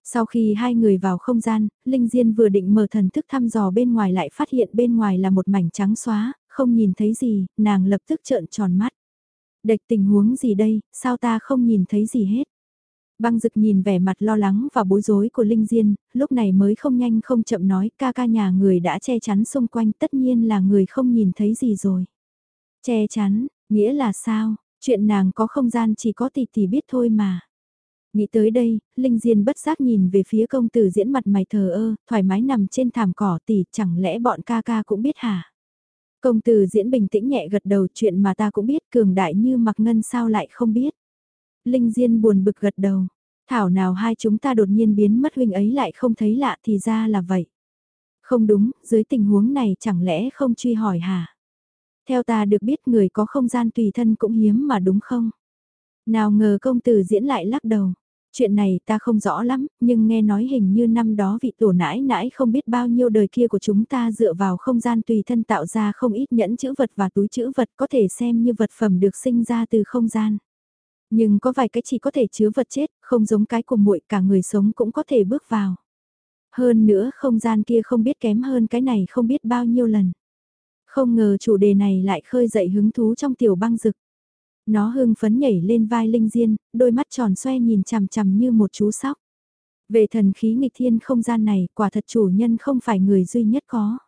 Sau khi hai người vào không gian, Linh Diên vừa định mở thần thức thăm dò bên ngoài lại phát hiện bên ngoài là một mảnh trắng xóa, không nhìn thấy gì, nàng lập tức trợn tròn mắt. địch tình huống gì đây, sao ta không nhìn thấy gì hết? Băng dực nhìn vẻ mặt lo lắng và bối rối của Linh Diên, lúc này mới không nhanh không chậm nói ca ca nhà người đã che chắn xung quanh tất nhiên là người không nhìn thấy gì rồi. Che chắn, nghĩa là sao, chuyện nàng có không gian chỉ có tỷ tỷ biết thôi mà. Nghĩ tới đây, Linh Diên bất giác nhìn về phía công tử diễn mặt mày thờ ơ, thoải mái nằm trên thảm cỏ tỷ chẳng lẽ bọn ca ca cũng biết hả? Công tử diễn bình tĩnh nhẹ gật đầu chuyện mà ta cũng biết cường đại như mặc ngân sao lại không biết. Linh Diên buồn bực gật đầu. Thảo nào hai chúng ta đột nhiên biến mất huynh ấy lại không thấy lạ thì ra là vậy. Không đúng, dưới tình huống này chẳng lẽ không truy hỏi hả? Theo ta được biết người có không gian tùy thân cũng hiếm mà đúng không? Nào ngờ công tử diễn lại lắc đầu. Chuyện này ta không rõ lắm, nhưng nghe nói hình như năm đó vị tổ nãi nãi không biết bao nhiêu đời kia của chúng ta dựa vào không gian tùy thân tạo ra không ít nhẫn chữ vật và túi chữ vật có thể xem như vật phẩm được sinh ra từ không gian. Nhưng có vài cái chỉ có thể chứa vật chết, không giống cái của muội cả người sống cũng có thể bước vào. Hơn nữa không gian kia không biết kém hơn cái này không biết bao nhiêu lần. Không ngờ chủ đề này lại khơi dậy hứng thú trong tiểu băng rực. Nó hưng phấn nhảy lên vai Linh Diên, đôi mắt tròn xoe nhìn chằm chằm như một chú sóc. Về thần khí nghịch thiên không gian này, quả thật chủ nhân không phải người duy nhất có.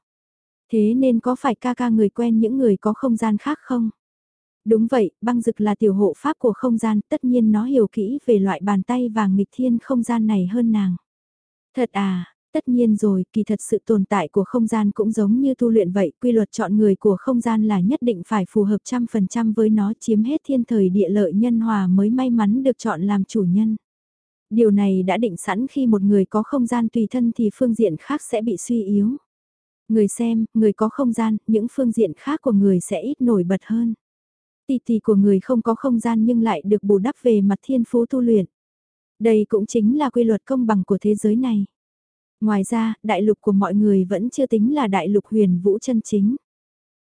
Thế nên có phải ca ca người quen những người có không gian khác không? Đúng vậy, băng dực là tiểu hộ pháp của không gian, tất nhiên nó hiểu kỹ về loại bàn tay vàng nghịch thiên không gian này hơn nàng. Thật à, tất nhiên rồi, kỳ thật sự tồn tại của không gian cũng giống như tu luyện vậy, quy luật chọn người của không gian là nhất định phải phù hợp trăm phần trăm với nó chiếm hết thiên thời địa lợi nhân hòa mới may mắn được chọn làm chủ nhân. Điều này đã định sẵn khi một người có không gian tùy thân thì phương diện khác sẽ bị suy yếu. Người xem, người có không gian, những phương diện khác của người sẽ ít nổi bật hơn tỷ tỷ của người không có không gian nhưng lại được bù đắp về mặt thiên phú tu luyện. Đây cũng chính là quy luật công bằng của thế giới này. Ngoài ra, đại lục của mọi người vẫn chưa tính là đại lục huyền vũ chân chính.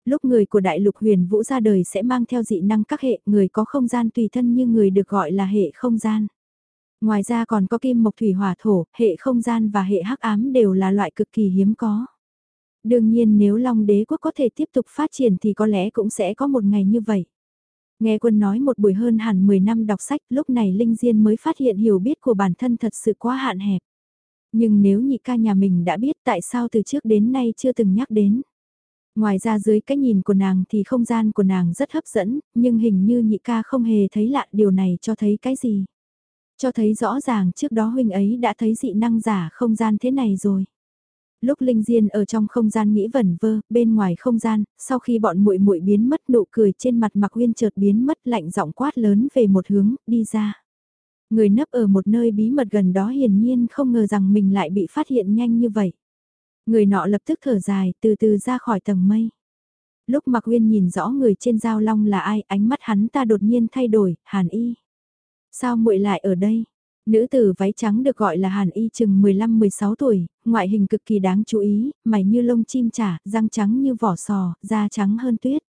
Lúc người của đại lục huyền vũ ra đời sẽ mang theo dị năng các hệ, người có không gian tùy thân như người được gọi là hệ không gian. Ngoài ra còn có kim mộc thủy hỏa thổ, hệ không gian và hệ hắc ám đều là loại cực kỳ hiếm có. Đương nhiên nếu Long đế quốc có thể tiếp tục phát triển thì có lẽ cũng sẽ có một ngày như vậy. Nghe quân nói một buổi hơn hẳn 10 năm đọc sách lúc này Linh Diên mới phát hiện hiểu biết của bản thân thật sự quá hạn hẹp. Nhưng nếu nhị ca nhà mình đã biết tại sao từ trước đến nay chưa từng nhắc đến. Ngoài ra dưới cái nhìn của nàng thì không gian của nàng rất hấp dẫn, nhưng hình như nhị ca không hề thấy lạ điều này cho thấy cái gì. Cho thấy rõ ràng trước đó huynh ấy đã thấy dị năng giả không gian thế này rồi. Lúc Linh Diên ở trong không gian nghĩ vẩn vơ, bên ngoài không gian, sau khi bọn muội muội biến mất nụ cười trên mặt Mạc Uyên chợt biến mất lạnh giọng quát lớn về một hướng, đi ra. Người nấp ở một nơi bí mật gần đó hiển nhiên không ngờ rằng mình lại bị phát hiện nhanh như vậy. Người nọ lập tức thở dài, từ từ ra khỏi tầng mây. Lúc Mạc Uyên nhìn rõ người trên giao long là ai, ánh mắt hắn ta đột nhiên thay đổi, Hàn Y. Sao muội lại ở đây? Nữ tử váy trắng được gọi là Hàn Y chừng 15-16 tuổi, ngoại hình cực kỳ đáng chú ý, mày như lông chim trả, răng trắng như vỏ sò, da trắng hơn tuyết.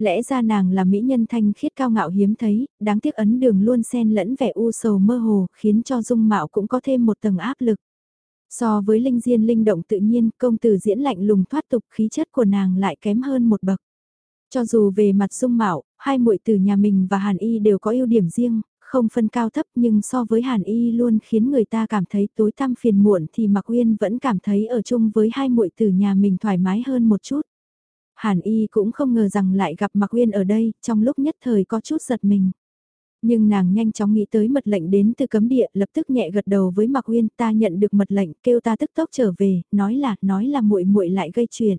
Lẽ ra nàng là mỹ nhân thanh khiết cao ngạo hiếm thấy, đáng tiếc ấn đường luôn xen lẫn vẻ u sầu mơ hồ, khiến cho dung mạo cũng có thêm một tầng áp lực. So với linh diên linh động tự nhiên, công tử diễn lạnh lùng thoát tục khí chất của nàng lại kém hơn một bậc. Cho dù về mặt dung mạo, hai muội từ nhà mình và Hàn Y đều có ưu điểm riêng, không phân cao thấp nhưng so với Hàn Y luôn khiến người ta cảm thấy tối tăm phiền muộn thì Mạc Uyên vẫn cảm thấy ở chung với hai muội từ nhà mình thoải mái hơn một chút. Hàn Y cũng không ngờ rằng lại gặp Mạc Uyên ở đây, trong lúc nhất thời có chút giật mình. Nhưng nàng nhanh chóng nghĩ tới mật lệnh đến từ cấm địa, lập tức nhẹ gật đầu với Mạc Uyên, ta nhận được mật lệnh, kêu ta tức tốc trở về, nói là, nói là muội muội lại gây chuyện.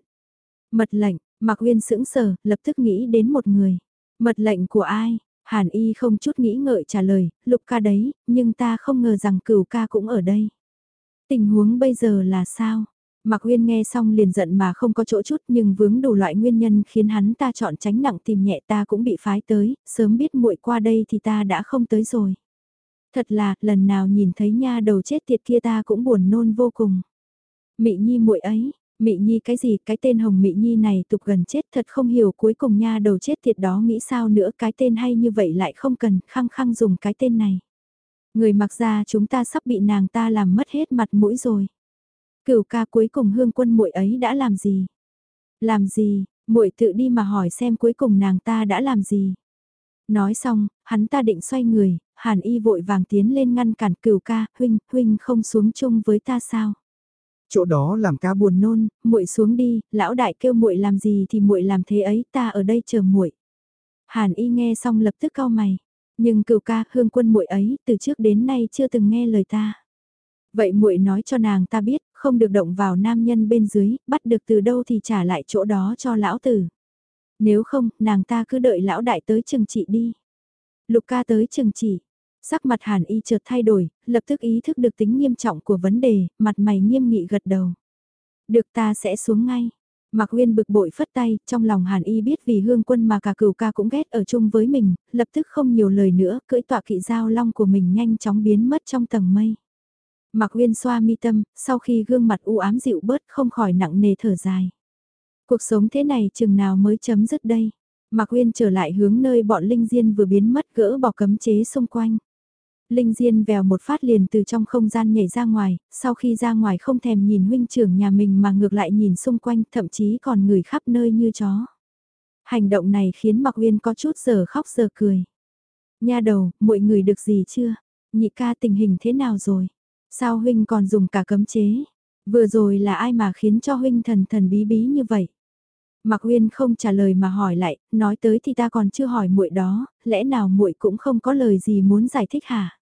Mật lệnh, Mạc Uyên sững sờ, lập tức nghĩ đến một người. Mật lệnh của ai? Hàn Y không chút nghĩ ngợi trả lời, lục ca đấy, nhưng ta không ngờ rằng cửu ca cũng ở đây. Tình huống bây giờ là sao? Mạc Uyên nghe xong liền giận mà không có chỗ chút nhưng vướng đủ loại nguyên nhân khiến hắn ta chọn tránh nặng tìm nhẹ ta cũng bị phái tới, sớm biết muội qua đây thì ta đã không tới rồi. Thật là, lần nào nhìn thấy nha đầu chết tiệt kia ta cũng buồn nôn vô cùng. Mị nhi muội ấy, Mị Nhi cái gì, cái tên Hồng Mị Nhi này tục gần chết thật không hiểu cuối cùng nha đầu chết tiệt đó nghĩ sao nữa cái tên hay như vậy lại không cần khăng khăng dùng cái tên này. Người mặc ra chúng ta sắp bị nàng ta làm mất hết mặt mũi rồi. Cửu ca cuối cùng hương quân muội ấy đã làm gì? Làm gì, muội tự đi mà hỏi xem cuối cùng nàng ta đã làm gì. Nói xong, hắn ta định xoay người, Hàn Y vội vàng tiến lên ngăn cản cửu ca, huynh, huynh không xuống chung với ta sao? Chỗ đó làm ca buồn nôn, muội xuống đi, lão đại kêu muội làm gì thì muội làm thế ấy, ta ở đây chờ muội. Hàn Y nghe xong lập tức cau mày, nhưng cửu ca, hương quân muội ấy, từ trước đến nay chưa từng nghe lời ta. Vậy muội nói cho nàng ta biết, không được động vào nam nhân bên dưới, bắt được từ đâu thì trả lại chỗ đó cho lão tử. Nếu không, nàng ta cứ đợi lão đại tới chừng trị đi. Lục ca tới chừng trị. Sắc mặt hàn y chợt thay đổi, lập tức ý thức được tính nghiêm trọng của vấn đề, mặt mày nghiêm nghị gật đầu. Được ta sẽ xuống ngay. Mạc Uyên bực bội phất tay, trong lòng Hàn Y biết vì hương quân mà cả cửu ca cũng ghét ở chung với mình, lập tức không nhiều lời nữa, cưỡi tọa kỵ giao long của mình nhanh chóng biến mất trong tầng mây. Mạc Uyên xoa mi tâm, sau khi gương mặt u ám dịu bớt không khỏi nặng nề thở dài. Cuộc sống thế này chừng nào mới chấm dứt đây. Mạc Uyên trở lại hướng nơi bọn Linh Diên vừa biến mất gỡ bỏ cấm chế xung quanh. Linh Diên vèo một phát liền từ trong không gian nhảy ra ngoài, sau khi ra ngoài không thèm nhìn huynh trưởng nhà mình mà ngược lại nhìn xung quanh thậm chí còn người khắp nơi như chó. Hành động này khiến Mạc Uyên có chút giờ khóc giờ cười. Nha đầu, mọi người được gì chưa? Nhị ca tình hình thế nào rồi? Sao huynh còn dùng cả cấm chế? Vừa rồi là ai mà khiến cho huynh thần thần bí bí như vậy? Mạc Uyên không trả lời mà hỏi lại, nói tới thì ta còn chưa hỏi muội đó, lẽ nào muội cũng không có lời gì muốn giải thích hả?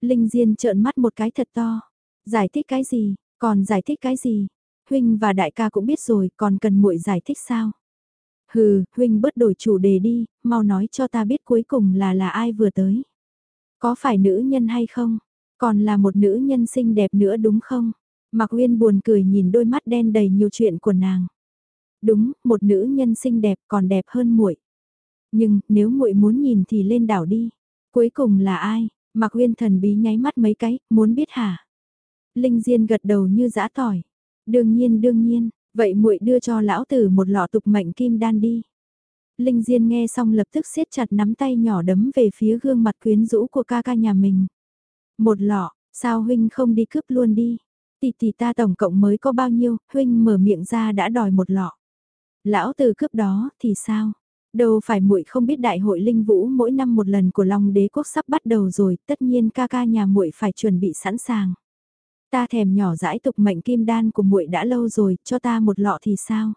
Linh Diên trợn mắt một cái thật to. Giải thích cái gì? Còn giải thích cái gì? Huynh và đại ca cũng biết rồi, còn cần muội giải thích sao? Hừ, huynh bớt đổi chủ đề đi, mau nói cho ta biết cuối cùng là là ai vừa tới. Có phải nữ nhân hay không? Còn là một nữ nhân xinh đẹp nữa đúng không? Mạc Uyên buồn cười nhìn đôi mắt đen đầy nhiều chuyện của nàng. Đúng, một nữ nhân xinh đẹp còn đẹp hơn muội. Nhưng, nếu muội muốn nhìn thì lên đảo đi. Cuối cùng là ai? Mạc Uyên thần bí nháy mắt mấy cái, muốn biết hả? Linh Diên gật đầu như dã tỏi. Đương nhiên đương nhiên, vậy muội đưa cho lão tử một lọ tục mệnh kim đan đi. Linh Diên nghe xong lập tức siết chặt nắm tay nhỏ đấm về phía gương mặt quyến rũ của ca ca nhà mình. Một lọ, sao huynh không đi cướp luôn đi? Tỷ tỷ ta tổng cộng mới có bao nhiêu, huynh mở miệng ra đã đòi một lọ. Lão từ cướp đó thì sao? Đâu phải muội không biết đại hội linh vũ mỗi năm một lần của Long Đế quốc sắp bắt đầu rồi, tất nhiên ca ca nhà muội phải chuẩn bị sẵn sàng. Ta thèm nhỏ dãi tục mệnh kim đan của muội đã lâu rồi, cho ta một lọ thì sao?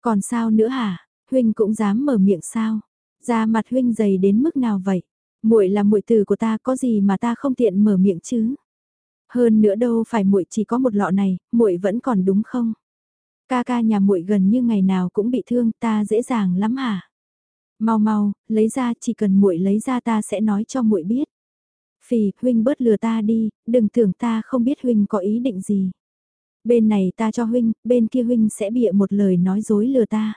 Còn sao nữa hả? Huynh cũng dám mở miệng sao? Da mặt huynh dày đến mức nào vậy? Muội là muội tử của ta, có gì mà ta không tiện mở miệng chứ? Hơn nữa đâu phải muội chỉ có một lọ này, muội vẫn còn đúng không? Ca ca nhà muội gần như ngày nào cũng bị thương, ta dễ dàng lắm hả? Mau mau, lấy ra, chỉ cần muội lấy ra ta sẽ nói cho muội biết. Phì, huynh bớt lừa ta đi, đừng tưởng ta không biết huynh có ý định gì. Bên này ta cho huynh, bên kia huynh sẽ bịa một lời nói dối lừa ta.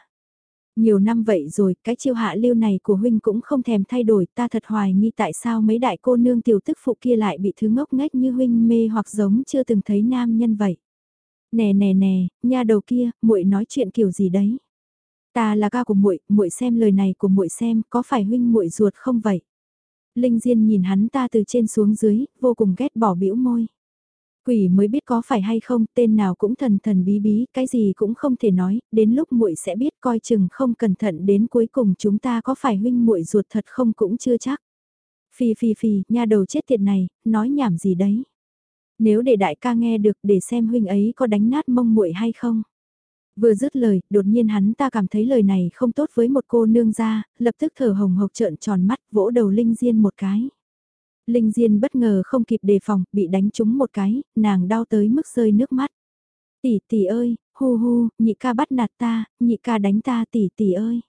Nhiều năm vậy rồi, cái chiêu hạ lưu này của huynh cũng không thèm thay đổi, ta thật hoài nghi tại sao mấy đại cô nương tiểu tức phụ kia lại bị thứ ngốc nghếch như huynh mê hoặc giống chưa từng thấy nam nhân vậy. Nè nè nè, nha đầu kia, muội nói chuyện kiểu gì đấy? Ta là ca của muội, muội xem lời này của muội xem, có phải huynh muội ruột không vậy? Linh Diên nhìn hắn ta từ trên xuống dưới, vô cùng ghét bỏ bĩu môi. Quỷ mới biết có phải hay không, tên nào cũng thần thần bí bí, cái gì cũng không thể nói, đến lúc muội sẽ biết coi chừng không cẩn thận đến cuối cùng chúng ta có phải huynh muội ruột thật không cũng chưa chắc. Phi phi phi, nha đầu chết tiệt này, nói nhảm gì đấy. Nếu để đại ca nghe được để xem huynh ấy có đánh nát mông muội hay không. Vừa dứt lời, đột nhiên hắn ta cảm thấy lời này không tốt với một cô nương ra, lập tức thở hồng hộc trợn tròn mắt vỗ đầu Linh Diên một cái. Linh Diên bất ngờ không kịp đề phòng, bị đánh trúng một cái, nàng đau tới mức rơi nước mắt. Tỷ tỷ ơi, hu hu, nhị ca bắt nạt ta, nhị ca đánh ta tỷ tỷ ơi.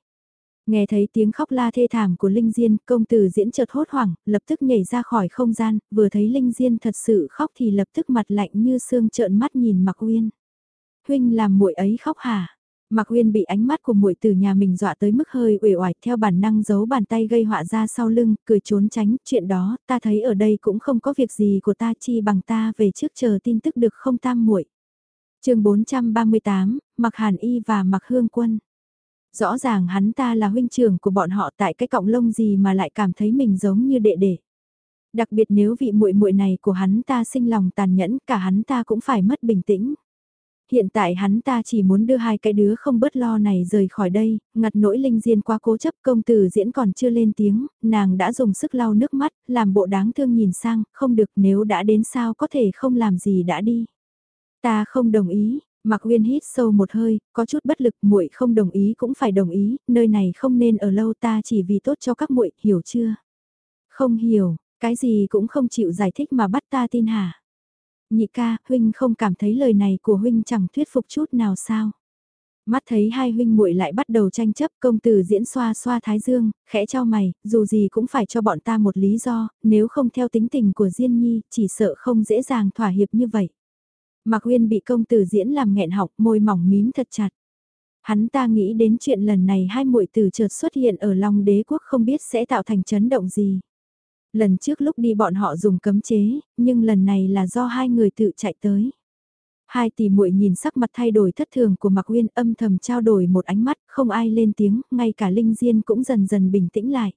Nghe thấy tiếng khóc la thê thảm của Linh Diên, công tử diễn chợt hốt hoảng, lập tức nhảy ra khỏi không gian, vừa thấy Linh Diên thật sự khóc thì lập tức mặt lạnh như xương trợn mắt nhìn Mạc Uyên. Huynh làm muội ấy khóc hả? Mạc Uyên bị ánh mắt của muội từ nhà mình dọa tới mức hơi uể oải, theo bản năng giấu bàn tay gây họa ra sau lưng, cười trốn tránh, chuyện đó, ta thấy ở đây cũng không có việc gì của ta chi bằng ta về trước chờ tin tức được không tam muội. Chương 438, Mạc Hàn Y và Mạc Hương Quân. Rõ ràng hắn ta là huynh trưởng của bọn họ tại cái cọng lông gì mà lại cảm thấy mình giống như đệ đệ. Đặc biệt nếu vị muội muội này của hắn ta sinh lòng tàn nhẫn, cả hắn ta cũng phải mất bình tĩnh. Hiện tại hắn ta chỉ muốn đưa hai cái đứa không bớt lo này rời khỏi đây, ngặt nỗi linh diên quá cố chấp công tử diễn còn chưa lên tiếng, nàng đã dùng sức lau nước mắt, làm bộ đáng thương nhìn sang, không được nếu đã đến sao có thể không làm gì đã đi. Ta không đồng ý, Mạc Uyên hít sâu một hơi, có chút bất lực, muội không đồng ý cũng phải đồng ý, nơi này không nên ở lâu ta chỉ vì tốt cho các muội, hiểu chưa? Không hiểu, cái gì cũng không chịu giải thích mà bắt ta tin hả? Nhị ca, huynh không cảm thấy lời này của huynh chẳng thuyết phục chút nào sao? Mắt thấy hai huynh muội lại bắt đầu tranh chấp công tử diễn xoa xoa thái dương, khẽ cho mày, dù gì cũng phải cho bọn ta một lý do, nếu không theo tính tình của Diên Nhi, chỉ sợ không dễ dàng thỏa hiệp như vậy. Mạc Uyên bị công tử diễn làm nghẹn học, môi mỏng mím thật chặt. Hắn ta nghĩ đến chuyện lần này hai muội tử chợt xuất hiện ở Long Đế quốc không biết sẽ tạo thành chấn động gì. Lần trước lúc đi bọn họ dùng cấm chế, nhưng lần này là do hai người tự chạy tới. Hai tỷ muội nhìn sắc mặt thay đổi thất thường của Mạc Uyên âm thầm trao đổi một ánh mắt, không ai lên tiếng, ngay cả Linh Diên cũng dần dần bình tĩnh lại.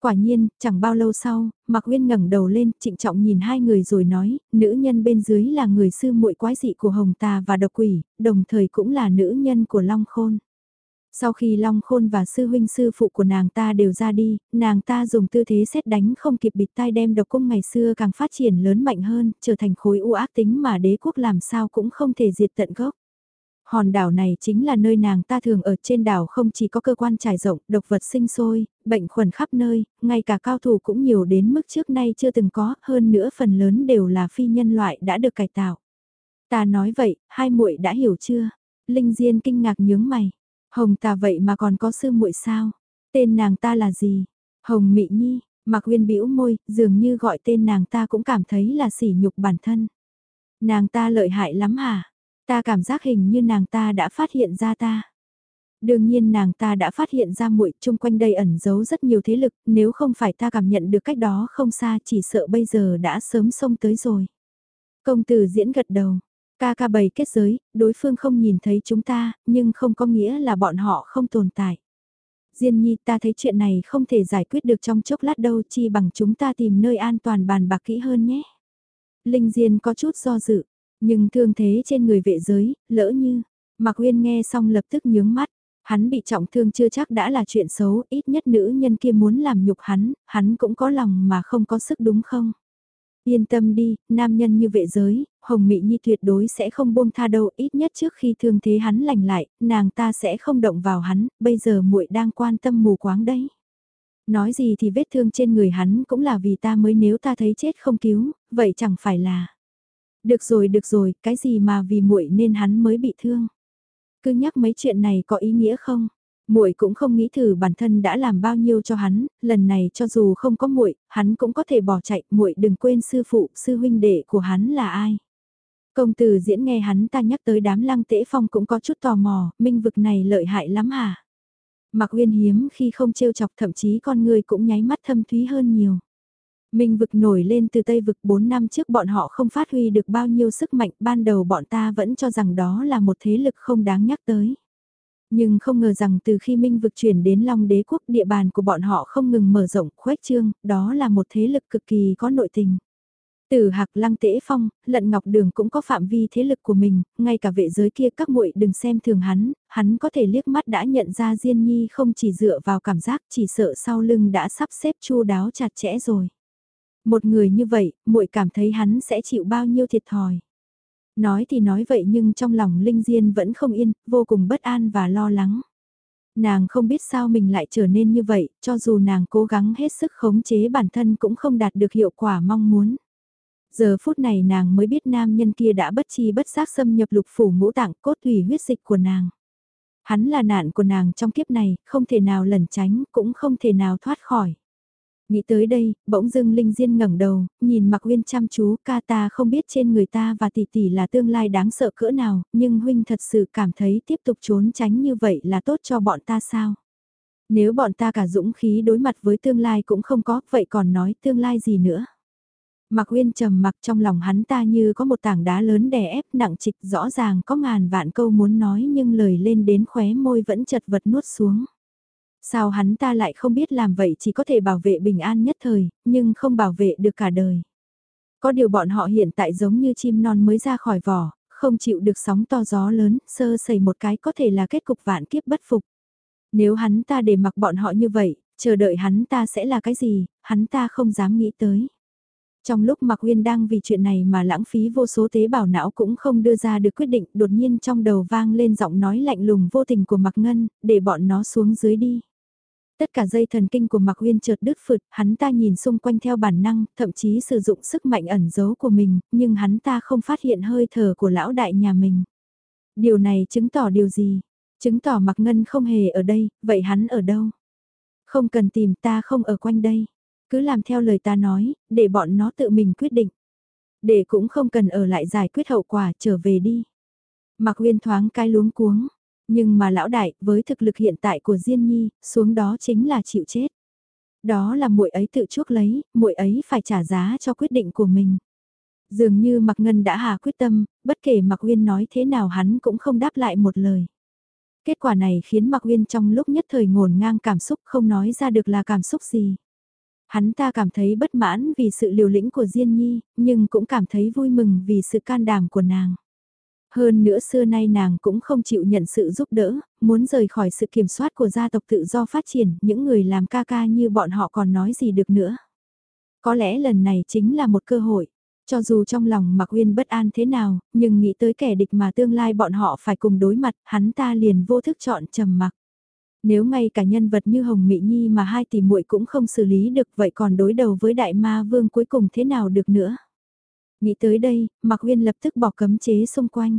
Quả nhiên, chẳng bao lâu sau, Mạc Uyên ngẩng đầu lên, trịnh trọng nhìn hai người rồi nói, nữ nhân bên dưới là người sư muội quái dị của Hồng Tà và Độc Quỷ, đồng thời cũng là nữ nhân của Long Khôn. Sau khi Long Khôn và sư huynh sư phụ của nàng ta đều ra đi, nàng ta dùng tư thế xét đánh không kịp bịt tai đem độc cung ngày xưa càng phát triển lớn mạnh hơn, trở thành khối u ác tính mà đế quốc làm sao cũng không thể diệt tận gốc. Hòn đảo này chính là nơi nàng ta thường ở trên đảo không chỉ có cơ quan trải rộng, độc vật sinh sôi, bệnh khuẩn khắp nơi, ngay cả cao thủ cũng nhiều đến mức trước nay chưa từng có, hơn nữa phần lớn đều là phi nhân loại đã được cải tạo. Ta nói vậy, hai muội đã hiểu chưa? Linh Diên kinh ngạc nhướng mày. Hồng ta vậy mà còn có sư muội sao? Tên nàng ta là gì? Hồng Mị Nhi, Mạc Uyên bĩu môi, dường như gọi tên nàng ta cũng cảm thấy là sỉ nhục bản thân. Nàng ta lợi hại lắm hả? Ta cảm giác hình như nàng ta đã phát hiện ra ta. Đương nhiên nàng ta đã phát hiện ra muội chung quanh đây ẩn giấu rất nhiều thế lực, nếu không phải ta cảm nhận được cách đó không xa chỉ sợ bây giờ đã sớm xông tới rồi. Công tử diễn gật đầu, ca ca bày kết giới, đối phương không nhìn thấy chúng ta, nhưng không có nghĩa là bọn họ không tồn tại. Diên nhi ta thấy chuyện này không thể giải quyết được trong chốc lát đâu chi bằng chúng ta tìm nơi an toàn bàn bạc kỹ hơn nhé. Linh Diên có chút do dự, nhưng thương thế trên người vệ giới, lỡ như, Mạc Uyên nghe xong lập tức nhướng mắt, hắn bị trọng thương chưa chắc đã là chuyện xấu, ít nhất nữ nhân kia muốn làm nhục hắn, hắn cũng có lòng mà không có sức đúng không? Yên tâm đi, nam nhân như vệ giới, Hồng Mị Nhi tuyệt đối sẽ không buông tha đâu, ít nhất trước khi thương thế hắn lành lại, nàng ta sẽ không động vào hắn, bây giờ muội đang quan tâm mù quáng đấy. Nói gì thì vết thương trên người hắn cũng là vì ta mới nếu ta thấy chết không cứu, vậy chẳng phải là... Được rồi, được rồi, cái gì mà vì muội nên hắn mới bị thương. Cứ nhắc mấy chuyện này có ý nghĩa không? Muội cũng không nghĩ thử bản thân đã làm bao nhiêu cho hắn, lần này cho dù không có muội, hắn cũng có thể bỏ chạy, muội đừng quên sư phụ, sư huynh đệ của hắn là ai. Công tử diễn nghe hắn ta nhắc tới đám lăng tễ phong cũng có chút tò mò, minh vực này lợi hại lắm hả? Mặc uyên hiếm khi không trêu chọc thậm chí con người cũng nháy mắt thâm thúy hơn nhiều. Minh vực nổi lên từ Tây vực 4 năm trước bọn họ không phát huy được bao nhiêu sức mạnh ban đầu bọn ta vẫn cho rằng đó là một thế lực không đáng nhắc tới. Nhưng không ngờ rằng từ khi Minh vực chuyển đến Long đế quốc địa bàn của bọn họ không ngừng mở rộng khuếch trương, đó là một thế lực cực kỳ có nội tình. Từ hạc lăng tễ phong, lận ngọc đường cũng có phạm vi thế lực của mình, ngay cả vệ giới kia các muội đừng xem thường hắn, hắn có thể liếc mắt đã nhận ra Diên Nhi không chỉ dựa vào cảm giác chỉ sợ sau lưng đã sắp xếp chu đáo chặt chẽ rồi. Một người như vậy, muội cảm thấy hắn sẽ chịu bao nhiêu thiệt thòi. Nói thì nói vậy nhưng trong lòng Linh Diên vẫn không yên, vô cùng bất an và lo lắng. Nàng không biết sao mình lại trở nên như vậy, cho dù nàng cố gắng hết sức khống chế bản thân cũng không đạt được hiệu quả mong muốn. Giờ phút này nàng mới biết nam nhân kia đã bất chi bất giác xâm nhập lục phủ ngũ tạng cốt thủy huyết dịch của nàng. Hắn là nạn của nàng trong kiếp này, không thể nào lẩn tránh, cũng không thể nào thoát khỏi. Nghĩ tới đây, bỗng dưng Linh Diên ngẩng đầu, nhìn Mạc Uyên chăm chú, ca ta không biết trên người ta và tỷ tỷ là tương lai đáng sợ cỡ nào, nhưng huynh thật sự cảm thấy tiếp tục trốn tránh như vậy là tốt cho bọn ta sao? Nếu bọn ta cả dũng khí đối mặt với tương lai cũng không có, vậy còn nói tương lai gì nữa? Mạc Uyên trầm mặc trong lòng hắn ta như có một tảng đá lớn đè ép nặng trịch rõ ràng có ngàn vạn câu muốn nói nhưng lời lên đến khóe môi vẫn chật vật nuốt xuống. Sao hắn ta lại không biết làm vậy chỉ có thể bảo vệ bình an nhất thời, nhưng không bảo vệ được cả đời. Có điều bọn họ hiện tại giống như chim non mới ra khỏi vỏ, Không chịu được sóng to gió lớn, sơ sẩy một cái có thể là kết cục vạn kiếp bất phục. Nếu hắn ta để mặc bọn họ như vậy, chờ đợi hắn ta sẽ là cái gì, hắn ta không dám nghĩ tới. Trong lúc Mạc Uyên đang vì chuyện này mà lãng phí vô số tế bào não cũng không đưa ra được quyết định, đột nhiên trong đầu vang lên giọng nói lạnh lùng vô tình của Mạc Ngân, để bọn nó xuống dưới đi. Tất cả dây thần kinh của Mạc Uyên chợt đứt phượt, hắn ta nhìn xung quanh theo bản năng, thậm chí sử dụng sức mạnh ẩn giấu của mình, nhưng hắn ta không phát hiện hơi thở của lão đại nhà mình. Điều này chứng tỏ điều gì? Chứng tỏ Mạc Ngân không hề ở đây, vậy hắn ở đâu? Không cần tìm ta không ở quanh đây. Cứ làm theo lời ta nói, để bọn nó tự mình quyết định. Để cũng không cần ở lại giải quyết hậu quả trở về đi. Mạc Uyên thoáng cái luống cuống. Nhưng mà lão đại, với thực lực hiện tại của Diên Nhi, xuống đó chính là chịu chết. Đó là muội ấy tự chuốc lấy, muội ấy phải trả giá cho quyết định của mình. Dường như Mạc Ngân đã hà quyết tâm, bất kể Mạc Uyên nói thế nào hắn cũng không đáp lại một lời. Kết quả này khiến Mạc Uyên trong lúc nhất thời ngổn ngang cảm xúc không nói ra được là cảm xúc gì. Hắn ta cảm thấy bất mãn vì sự liều lĩnh của Diên Nhi, nhưng cũng cảm thấy vui mừng vì sự can đảm của nàng. Hơn nữa xưa nay nàng cũng không chịu nhận sự giúp đỡ, muốn rời khỏi sự kiểm soát của gia tộc tự do phát triển, những người làm ca ca như bọn họ còn nói gì được nữa. Có lẽ lần này chính là một cơ hội. Cho dù trong lòng Mạc Uyên bất an thế nào, nhưng nghĩ tới kẻ địch mà tương lai bọn họ phải cùng đối mặt, hắn ta liền vô thức chọn trầm mặc. Nếu ngay cả nhân vật như Hồng Mị Nhi mà hai tỷ muội cũng không xử lý được vậy còn đối đầu với đại ma vương cuối cùng thế nào được nữa. Nghĩ tới đây, Mạc Uyên lập tức bỏ cấm chế xung quanh.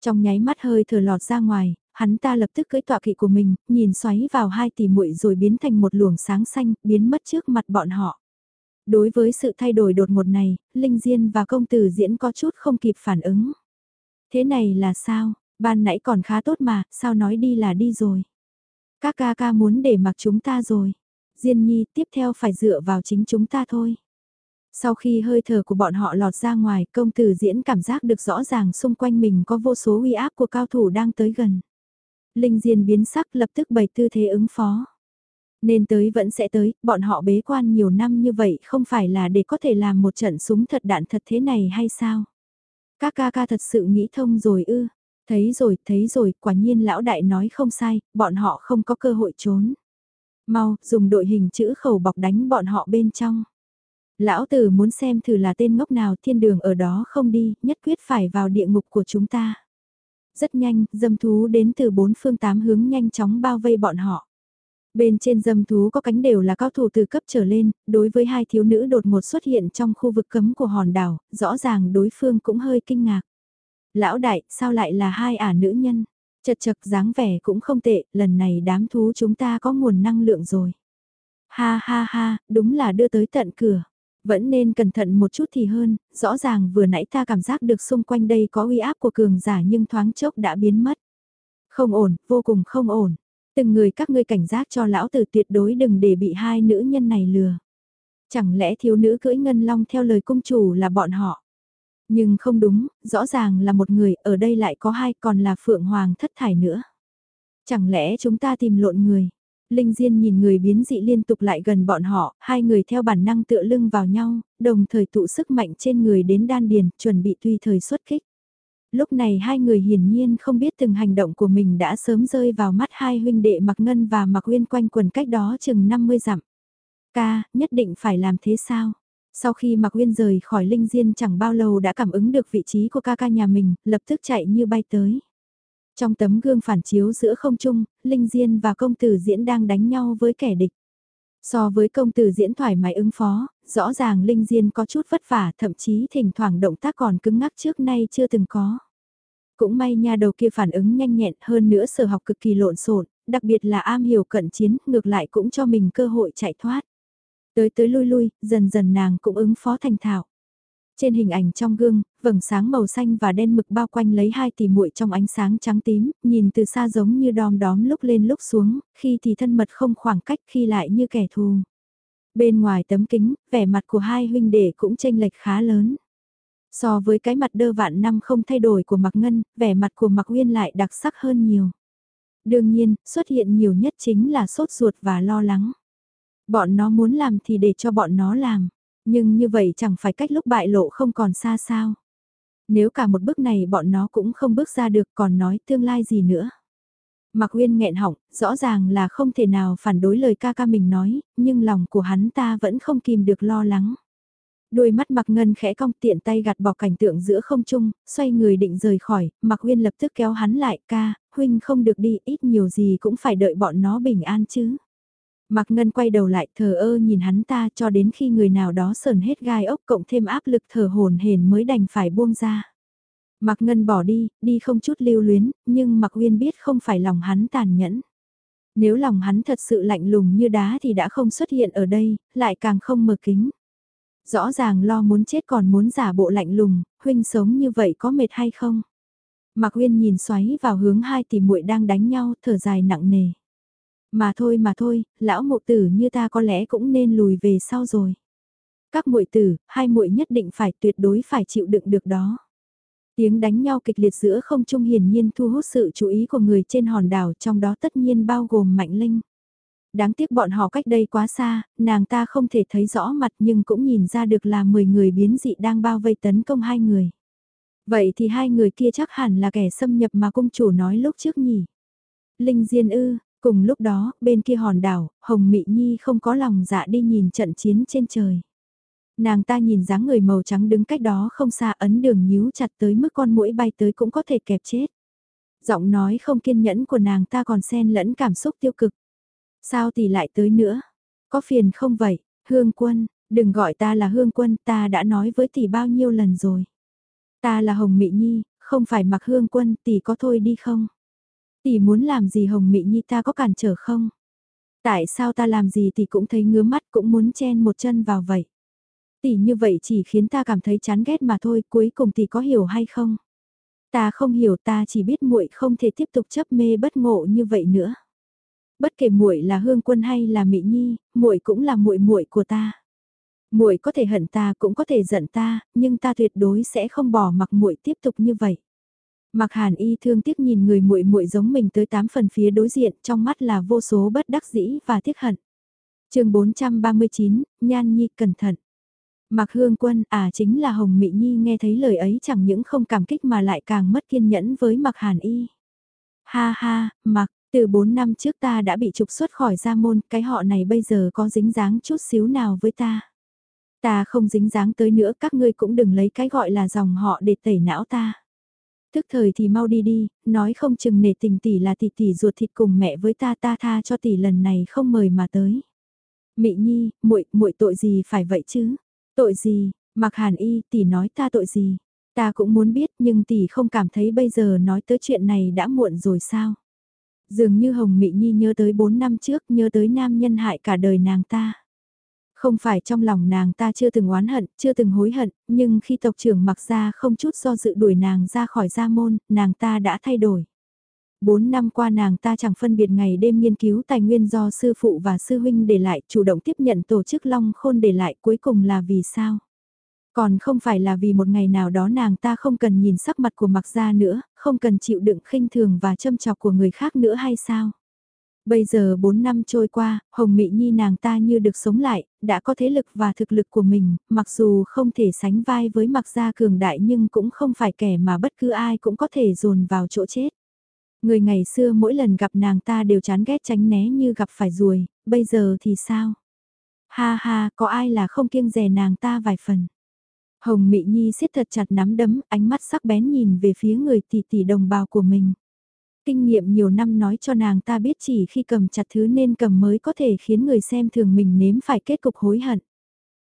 Trong nháy mắt hơi thở lọt ra ngoài, hắn ta lập tức cưỡi tọa kỵ của mình, nhìn xoáy vào hai tỷ muội rồi biến thành một luồng sáng xanh, biến mất trước mặt bọn họ. Đối với sự thay đổi đột ngột này, Linh Diên và công tử diễn có chút không kịp phản ứng. Thế này là sao, ban nãy còn khá tốt mà, sao nói đi là đi rồi. Các ca ca muốn để mặc chúng ta rồi. Diên nhi tiếp theo phải dựa vào chính chúng ta thôi. Sau khi hơi thở của bọn họ lọt ra ngoài, công tử diễn cảm giác được rõ ràng xung quanh mình có vô số uy áp của cao thủ đang tới gần. Linh Diên biến sắc lập tức bày tư thế ứng phó. Nên tới vẫn sẽ tới, bọn họ bế quan nhiều năm như vậy không phải là để có thể làm một trận súng thật đạn thật thế này hay sao? Các ca ca thật sự nghĩ thông rồi ư, thấy rồi, thấy rồi, quả nhiên lão đại nói không sai, bọn họ không có cơ hội trốn. Mau, dùng đội hình chữ khẩu bọc đánh bọn họ bên trong. Lão tử muốn xem thử là tên ngốc nào thiên đường ở đó không đi, nhất quyết phải vào địa ngục của chúng ta. Rất nhanh, dâm thú đến từ bốn phương tám hướng nhanh chóng bao vây bọn họ. Bên trên dâm thú có cánh đều là cao thủ từ cấp trở lên, đối với hai thiếu nữ đột ngột xuất hiện trong khu vực cấm của hòn đảo, rõ ràng đối phương cũng hơi kinh ngạc. Lão đại, sao lại là hai ả nữ nhân? Chật chật dáng vẻ cũng không tệ, lần này đám thú chúng ta có nguồn năng lượng rồi. Ha ha ha, đúng là đưa tới tận cửa. Vẫn nên cẩn thận một chút thì hơn, rõ ràng vừa nãy ta cảm giác được xung quanh đây có uy áp của cường giả nhưng thoáng chốc đã biến mất. Không ổn, vô cùng không ổn. Từng người các ngươi cảnh giác cho lão tử tuyệt đối đừng để bị hai nữ nhân này lừa. Chẳng lẽ thiếu nữ cưỡi ngân long theo lời cung chủ là bọn họ? Nhưng không đúng, rõ ràng là một người, ở đây lại có hai còn là Phượng Hoàng thất thải nữa. Chẳng lẽ chúng ta tìm lộn người? Linh Diên nhìn người biến dị liên tục lại gần bọn họ, hai người theo bản năng tựa lưng vào nhau, đồng thời tụ sức mạnh trên người đến đan điền, chuẩn bị tùy thời xuất kích. Lúc này hai người hiển nhiên không biết từng hành động của mình đã sớm rơi vào mắt hai huynh đệ Mặc Ngân và Mặc Uyên quanh quần cách đó chừng 50 dặm. Ca, nhất định phải làm thế sao? Sau khi Mạc Uyên rời khỏi Linh Diên chẳng bao lâu đã cảm ứng được vị trí của ca ca nhà mình, lập tức chạy như bay tới. Trong tấm gương phản chiếu giữa không trung, Linh Diên và công tử diễn đang đánh nhau với kẻ địch. So với công tử diễn thoải mái ứng phó, rõ ràng Linh Diên có chút vất vả thậm chí thỉnh thoảng động tác còn cứng ngắc trước nay chưa từng có. Cũng may nha đầu kia phản ứng nhanh nhẹn hơn nữa sở học cực kỳ lộn xộn, đặc biệt là am hiểu cận chiến, ngược lại cũng cho mình cơ hội chạy thoát. Tới tới lui lui, dần dần nàng cũng ứng phó thành thạo. Trên hình ảnh trong gương, vầng sáng màu xanh và đen mực bao quanh lấy hai tỷ muội trong ánh sáng trắng tím, nhìn từ xa giống như đom đóm lúc lên lúc xuống, khi thì thân mật không khoảng cách khi lại như kẻ thù. Bên ngoài tấm kính, vẻ mặt của hai huynh đệ cũng chênh lệch khá lớn. So với cái mặt đơ vạn năm không thay đổi của Mạc Ngân, vẻ mặt của Mạc Uyên lại đặc sắc hơn nhiều. Đương nhiên, xuất hiện nhiều nhất chính là sốt ruột và lo lắng. Bọn nó muốn làm thì để cho bọn nó làm. Nhưng như vậy chẳng phải cách lúc bại lộ không còn xa sao. Nếu cả một bước này bọn nó cũng không bước ra được còn nói tương lai gì nữa. Mạc Uyên nghẹn họng, rõ ràng là không thể nào phản đối lời ca ca mình nói, nhưng lòng của hắn ta vẫn không kìm được lo lắng. Đôi mắt Mạc Ngân khẽ cong tiện tay gạt bỏ cảnh tượng giữa không trung, xoay người định rời khỏi, Mạc Uyên lập tức kéo hắn lại ca, huynh không được đi, ít nhiều gì cũng phải đợi bọn nó bình an chứ. Mạc Ngân quay đầu lại thờ ơ nhìn hắn ta cho đến khi người nào đó sờn hết gai ốc cộng thêm áp lực thở hồn hển mới đành phải buông ra. Mạc Ngân bỏ đi, đi không chút lưu luyến, nhưng Mạc Uyên biết không phải lòng hắn tàn nhẫn. Nếu lòng hắn thật sự lạnh lùng như đá thì đã không xuất hiện ở đây, lại càng không mờ kính. Rõ ràng lo muốn chết còn muốn giả bộ lạnh lùng, huynh sống như vậy có mệt hay không? Mạc Uyên nhìn xoáy vào hướng hai tỷ muội đang đánh nhau, thở dài nặng nề. Mà thôi mà thôi, lão mộ tử như ta có lẽ cũng nên lùi về sau rồi. Các muội tử, hai muội nhất định phải tuyệt đối phải chịu đựng được đó. Tiếng đánh nhau kịch liệt giữa không trung hiển nhiên thu hút sự chú ý của người trên hòn đảo trong đó tất nhiên bao gồm Mạnh Linh. Đáng tiếc bọn họ cách đây quá xa, nàng ta không thể thấy rõ mặt nhưng cũng nhìn ra được là 10 người biến dị đang bao vây tấn công hai người. Vậy thì hai người kia chắc hẳn là kẻ xâm nhập mà cung chủ nói lúc trước nhỉ. Linh Diên ư, cùng lúc đó, bên kia hòn đảo, Hồng Mị Nhi không có lòng dạ đi nhìn trận chiến trên trời. Nàng ta nhìn dáng người màu trắng đứng cách đó không xa ấn đường nhíu chặt tới mức con mũi bay tới cũng có thể kẹp chết. Giọng nói không kiên nhẫn của nàng ta còn xen lẫn cảm xúc tiêu cực. Sao tỷ lại tới nữa? Có phiền không vậy? Hương quân, đừng gọi ta là hương quân, ta đã nói với tỷ bao nhiêu lần rồi. Ta là Hồng Mị Nhi, không phải mặc hương quân, tỷ có thôi đi không? Tỷ muốn làm gì Hồng Mị Nhi ta có cản trở không? Tại sao ta làm gì tỷ cũng thấy ngứa mắt cũng muốn chen một chân vào vậy? Tỷ như vậy chỉ khiến ta cảm thấy chán ghét mà thôi, cuối cùng tỷ có hiểu hay không? Ta không hiểu ta chỉ biết muội không thể tiếp tục chấp mê bất ngộ như vậy nữa. Bất kể muội là Hương Quân hay là Mị Nhi, muội cũng là muội muội của ta. Muội có thể hận ta cũng có thể giận ta, nhưng ta tuyệt đối sẽ không bỏ mặc muội tiếp tục như vậy. Mặc Hàn Y thương tiếc nhìn người muội muội giống mình tới tám phần phía đối diện, trong mắt là vô số bất đắc dĩ và tiếc hận. Chương 439, Nhan Nhi cẩn thận. Mặc Hương Quân, à chính là Hồng Mị Nhi nghe thấy lời ấy chẳng những không cảm kích mà lại càng mất kiên nhẫn với Mặc Hàn Y. Ha ha, Mặc, từ 4 năm trước ta đã bị trục xuất khỏi gia môn, cái họ này bây giờ có dính dáng chút xíu nào với ta. Ta không dính dáng tới nữa, các ngươi cũng đừng lấy cái gọi là dòng họ để tẩy não ta. Tức thời thì mau đi đi, nói không chừng nể tình tỷ là tỷ tỷ ruột thịt cùng mẹ với ta ta tha cho tỷ lần này không mời mà tới. Mị Nhi, muội, muội tội gì phải vậy chứ? Tội gì? Mặc Hàn Y, tỷ nói ta tội gì? Ta cũng muốn biết nhưng tỷ không cảm thấy bây giờ nói tới chuyện này đã muộn rồi sao? Dường như Hồng Mị Nhi nhớ tới 4 năm trước, nhớ tới nam nhân hại cả đời nàng ta. Không phải trong lòng nàng ta chưa từng oán hận, chưa từng hối hận, nhưng khi tộc trưởng mặc ra không chút do dự đuổi nàng ra khỏi gia môn, nàng ta đã thay đổi. Bốn năm qua nàng ta chẳng phân biệt ngày đêm nghiên cứu tài nguyên do sư phụ và sư huynh để lại, chủ động tiếp nhận tổ chức long khôn để lại cuối cùng là vì sao? Còn không phải là vì một ngày nào đó nàng ta không cần nhìn sắc mặt của mặc gia nữa, không cần chịu đựng khinh thường và châm chọc của người khác nữa hay sao? Bây giờ 4 năm trôi qua, Hồng Mị Nhi nàng ta như được sống lại, đã có thế lực và thực lực của mình, mặc dù không thể sánh vai với mặc gia cường đại nhưng cũng không phải kẻ mà bất cứ ai cũng có thể dồn vào chỗ chết. Người ngày xưa mỗi lần gặp nàng ta đều chán ghét tránh né như gặp phải ruồi, bây giờ thì sao? Ha ha, có ai là không kiêng rè nàng ta vài phần. Hồng Mị Nhi siết thật chặt nắm đấm, ánh mắt sắc bén nhìn về phía người tỷ tỷ đồng bào của mình. Kinh nghiệm nhiều năm nói cho nàng ta biết chỉ khi cầm chặt thứ nên cầm mới có thể khiến người xem thường mình nếm phải kết cục hối hận.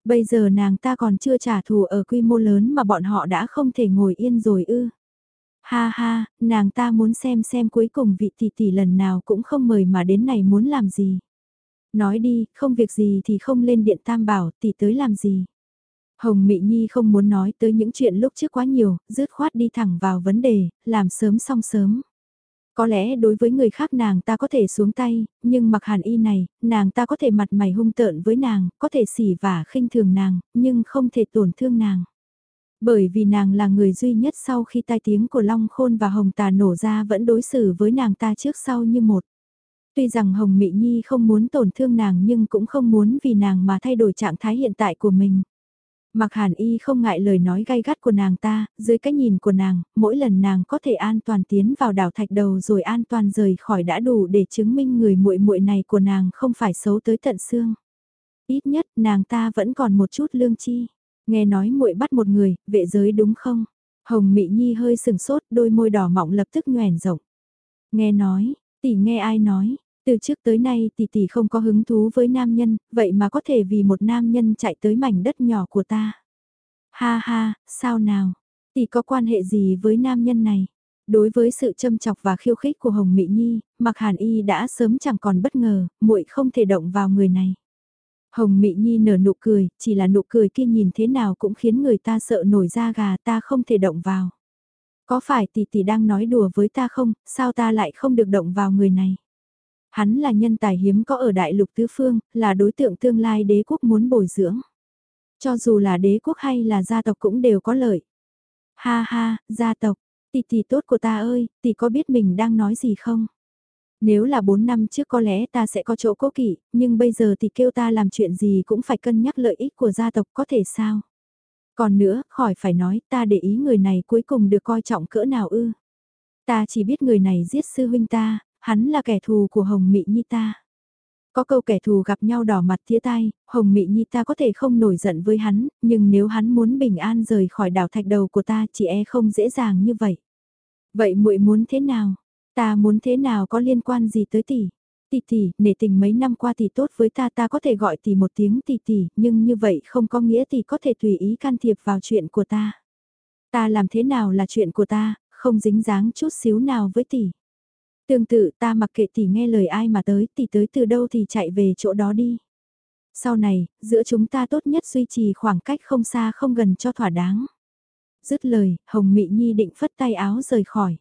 Bây giờ nàng ta còn chưa trả thù ở quy mô lớn mà bọn họ đã không thể ngồi yên rồi ư. Ha ha, nàng ta muốn xem xem cuối cùng vị tỷ tỷ lần nào cũng không mời mà đến này muốn làm gì. Nói đi, không việc gì thì không lên điện tam bảo, tỷ tới làm gì. Hồng Mị Nhi không muốn nói tới những chuyện lúc trước quá nhiều, dứt khoát đi thẳng vào vấn đề, làm sớm xong sớm. Có lẽ đối với người khác nàng ta có thể xuống tay, nhưng mặc hàn y này, nàng ta có thể mặt mày hung tợn với nàng, có thể xỉ vả khinh thường nàng, nhưng không thể tổn thương nàng. Bởi vì nàng là người duy nhất sau khi tai tiếng của Long Khôn và Hồng Tà nổ ra vẫn đối xử với nàng ta trước sau như một. Tuy rằng Hồng Mị Nhi không muốn tổn thương nàng nhưng cũng không muốn vì nàng mà thay đổi trạng thái hiện tại của mình. Mặc hàn y không ngại lời nói gay gắt của nàng ta, dưới cái nhìn của nàng, mỗi lần nàng có thể an toàn tiến vào đảo thạch đầu rồi an toàn rời khỏi đã đủ để chứng minh người muội muội này của nàng không phải xấu tới tận xương. Ít nhất nàng ta vẫn còn một chút lương chi. Nghe nói muội bắt một người, vệ giới đúng không? Hồng Mị Nhi hơi sừng sốt, đôi môi đỏ mọng lập tức nhoèn rộng. Nghe nói, tỷ nghe ai nói, từ trước tới nay tỷ tỷ không có hứng thú với nam nhân, vậy mà có thể vì một nam nhân chạy tới mảnh đất nhỏ của ta. Ha ha, sao nào, tỷ có quan hệ gì với nam nhân này? Đối với sự châm chọc và khiêu khích của Hồng mỹ Nhi, Mặc Hàn Y đã sớm chẳng còn bất ngờ, muội không thể động vào người này. Hồng Mị Nhi nở nụ cười, chỉ là nụ cười kia nhìn thế nào cũng khiến người ta sợ nổi da gà ta không thể động vào. Có phải tỷ tỷ đang nói đùa với ta không, sao ta lại không được động vào người này? Hắn là nhân tài hiếm có ở đại lục tứ phương, là đối tượng tương lai đế quốc muốn bồi dưỡng. Cho dù là đế quốc hay là gia tộc cũng đều có lợi. Ha ha, gia tộc, tỷ tỷ tốt của ta ơi, tỷ có biết mình đang nói gì không? Nếu là 4 năm trước có lẽ ta sẽ có chỗ cố kỵ, nhưng bây giờ thì kêu ta làm chuyện gì cũng phải cân nhắc lợi ích của gia tộc có thể sao? Còn nữa, khỏi phải nói ta để ý người này cuối cùng được coi trọng cỡ nào ư? Ta chỉ biết người này giết sư huynh ta, hắn là kẻ thù của Hồng Mị Nhi ta. Có câu kẻ thù gặp nhau đỏ mặt thía tai, Hồng Mị Nhi ta có thể không nổi giận với hắn, nhưng nếu hắn muốn bình an rời khỏi đảo thạch đầu của ta chỉ e không dễ dàng như vậy. Vậy muội muốn thế nào? Ta muốn thế nào có liên quan gì tới tỷ? Tỷ tỷ, nể tình mấy năm qua tỷ tốt với ta ta có thể gọi tỷ một tiếng tỷ tỷ, nhưng như vậy không có nghĩa tỷ có thể tùy ý can thiệp vào chuyện của ta. Ta làm thế nào là chuyện của ta, không dính dáng chút xíu nào với tỷ. Tương tự ta mặc kệ tỷ nghe lời ai mà tới, tỷ tới từ đâu thì chạy về chỗ đó đi. Sau này, giữa chúng ta tốt nhất duy trì khoảng cách không xa không gần cho thỏa đáng. Dứt lời, Hồng Mị Nhi định phất tay áo rời khỏi.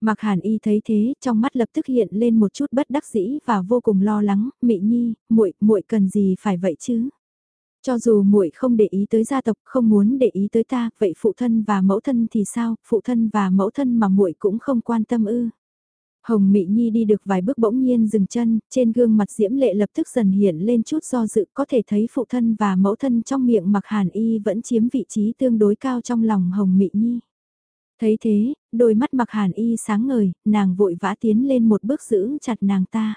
Mặc Hàn Y thấy thế, trong mắt lập tức hiện lên một chút bất đắc dĩ và vô cùng lo lắng, "Mị Nhi, muội, muội cần gì phải vậy chứ?" Cho dù muội không để ý tới gia tộc, không muốn để ý tới ta, vậy phụ thân và mẫu thân thì sao? Phụ thân và mẫu thân mà muội cũng không quan tâm ư? Hồng Mị Nhi đi được vài bước bỗng nhiên dừng chân, trên gương mặt diễm lệ lập tức dần hiện lên chút do dự, có thể thấy phụ thân và mẫu thân trong miệng Mặc Hàn Y vẫn chiếm vị trí tương đối cao trong lòng Hồng Mị Nhi. Thấy thế, đôi mắt mặc hàn y sáng ngời, nàng vội vã tiến lên một bước giữ chặt nàng ta.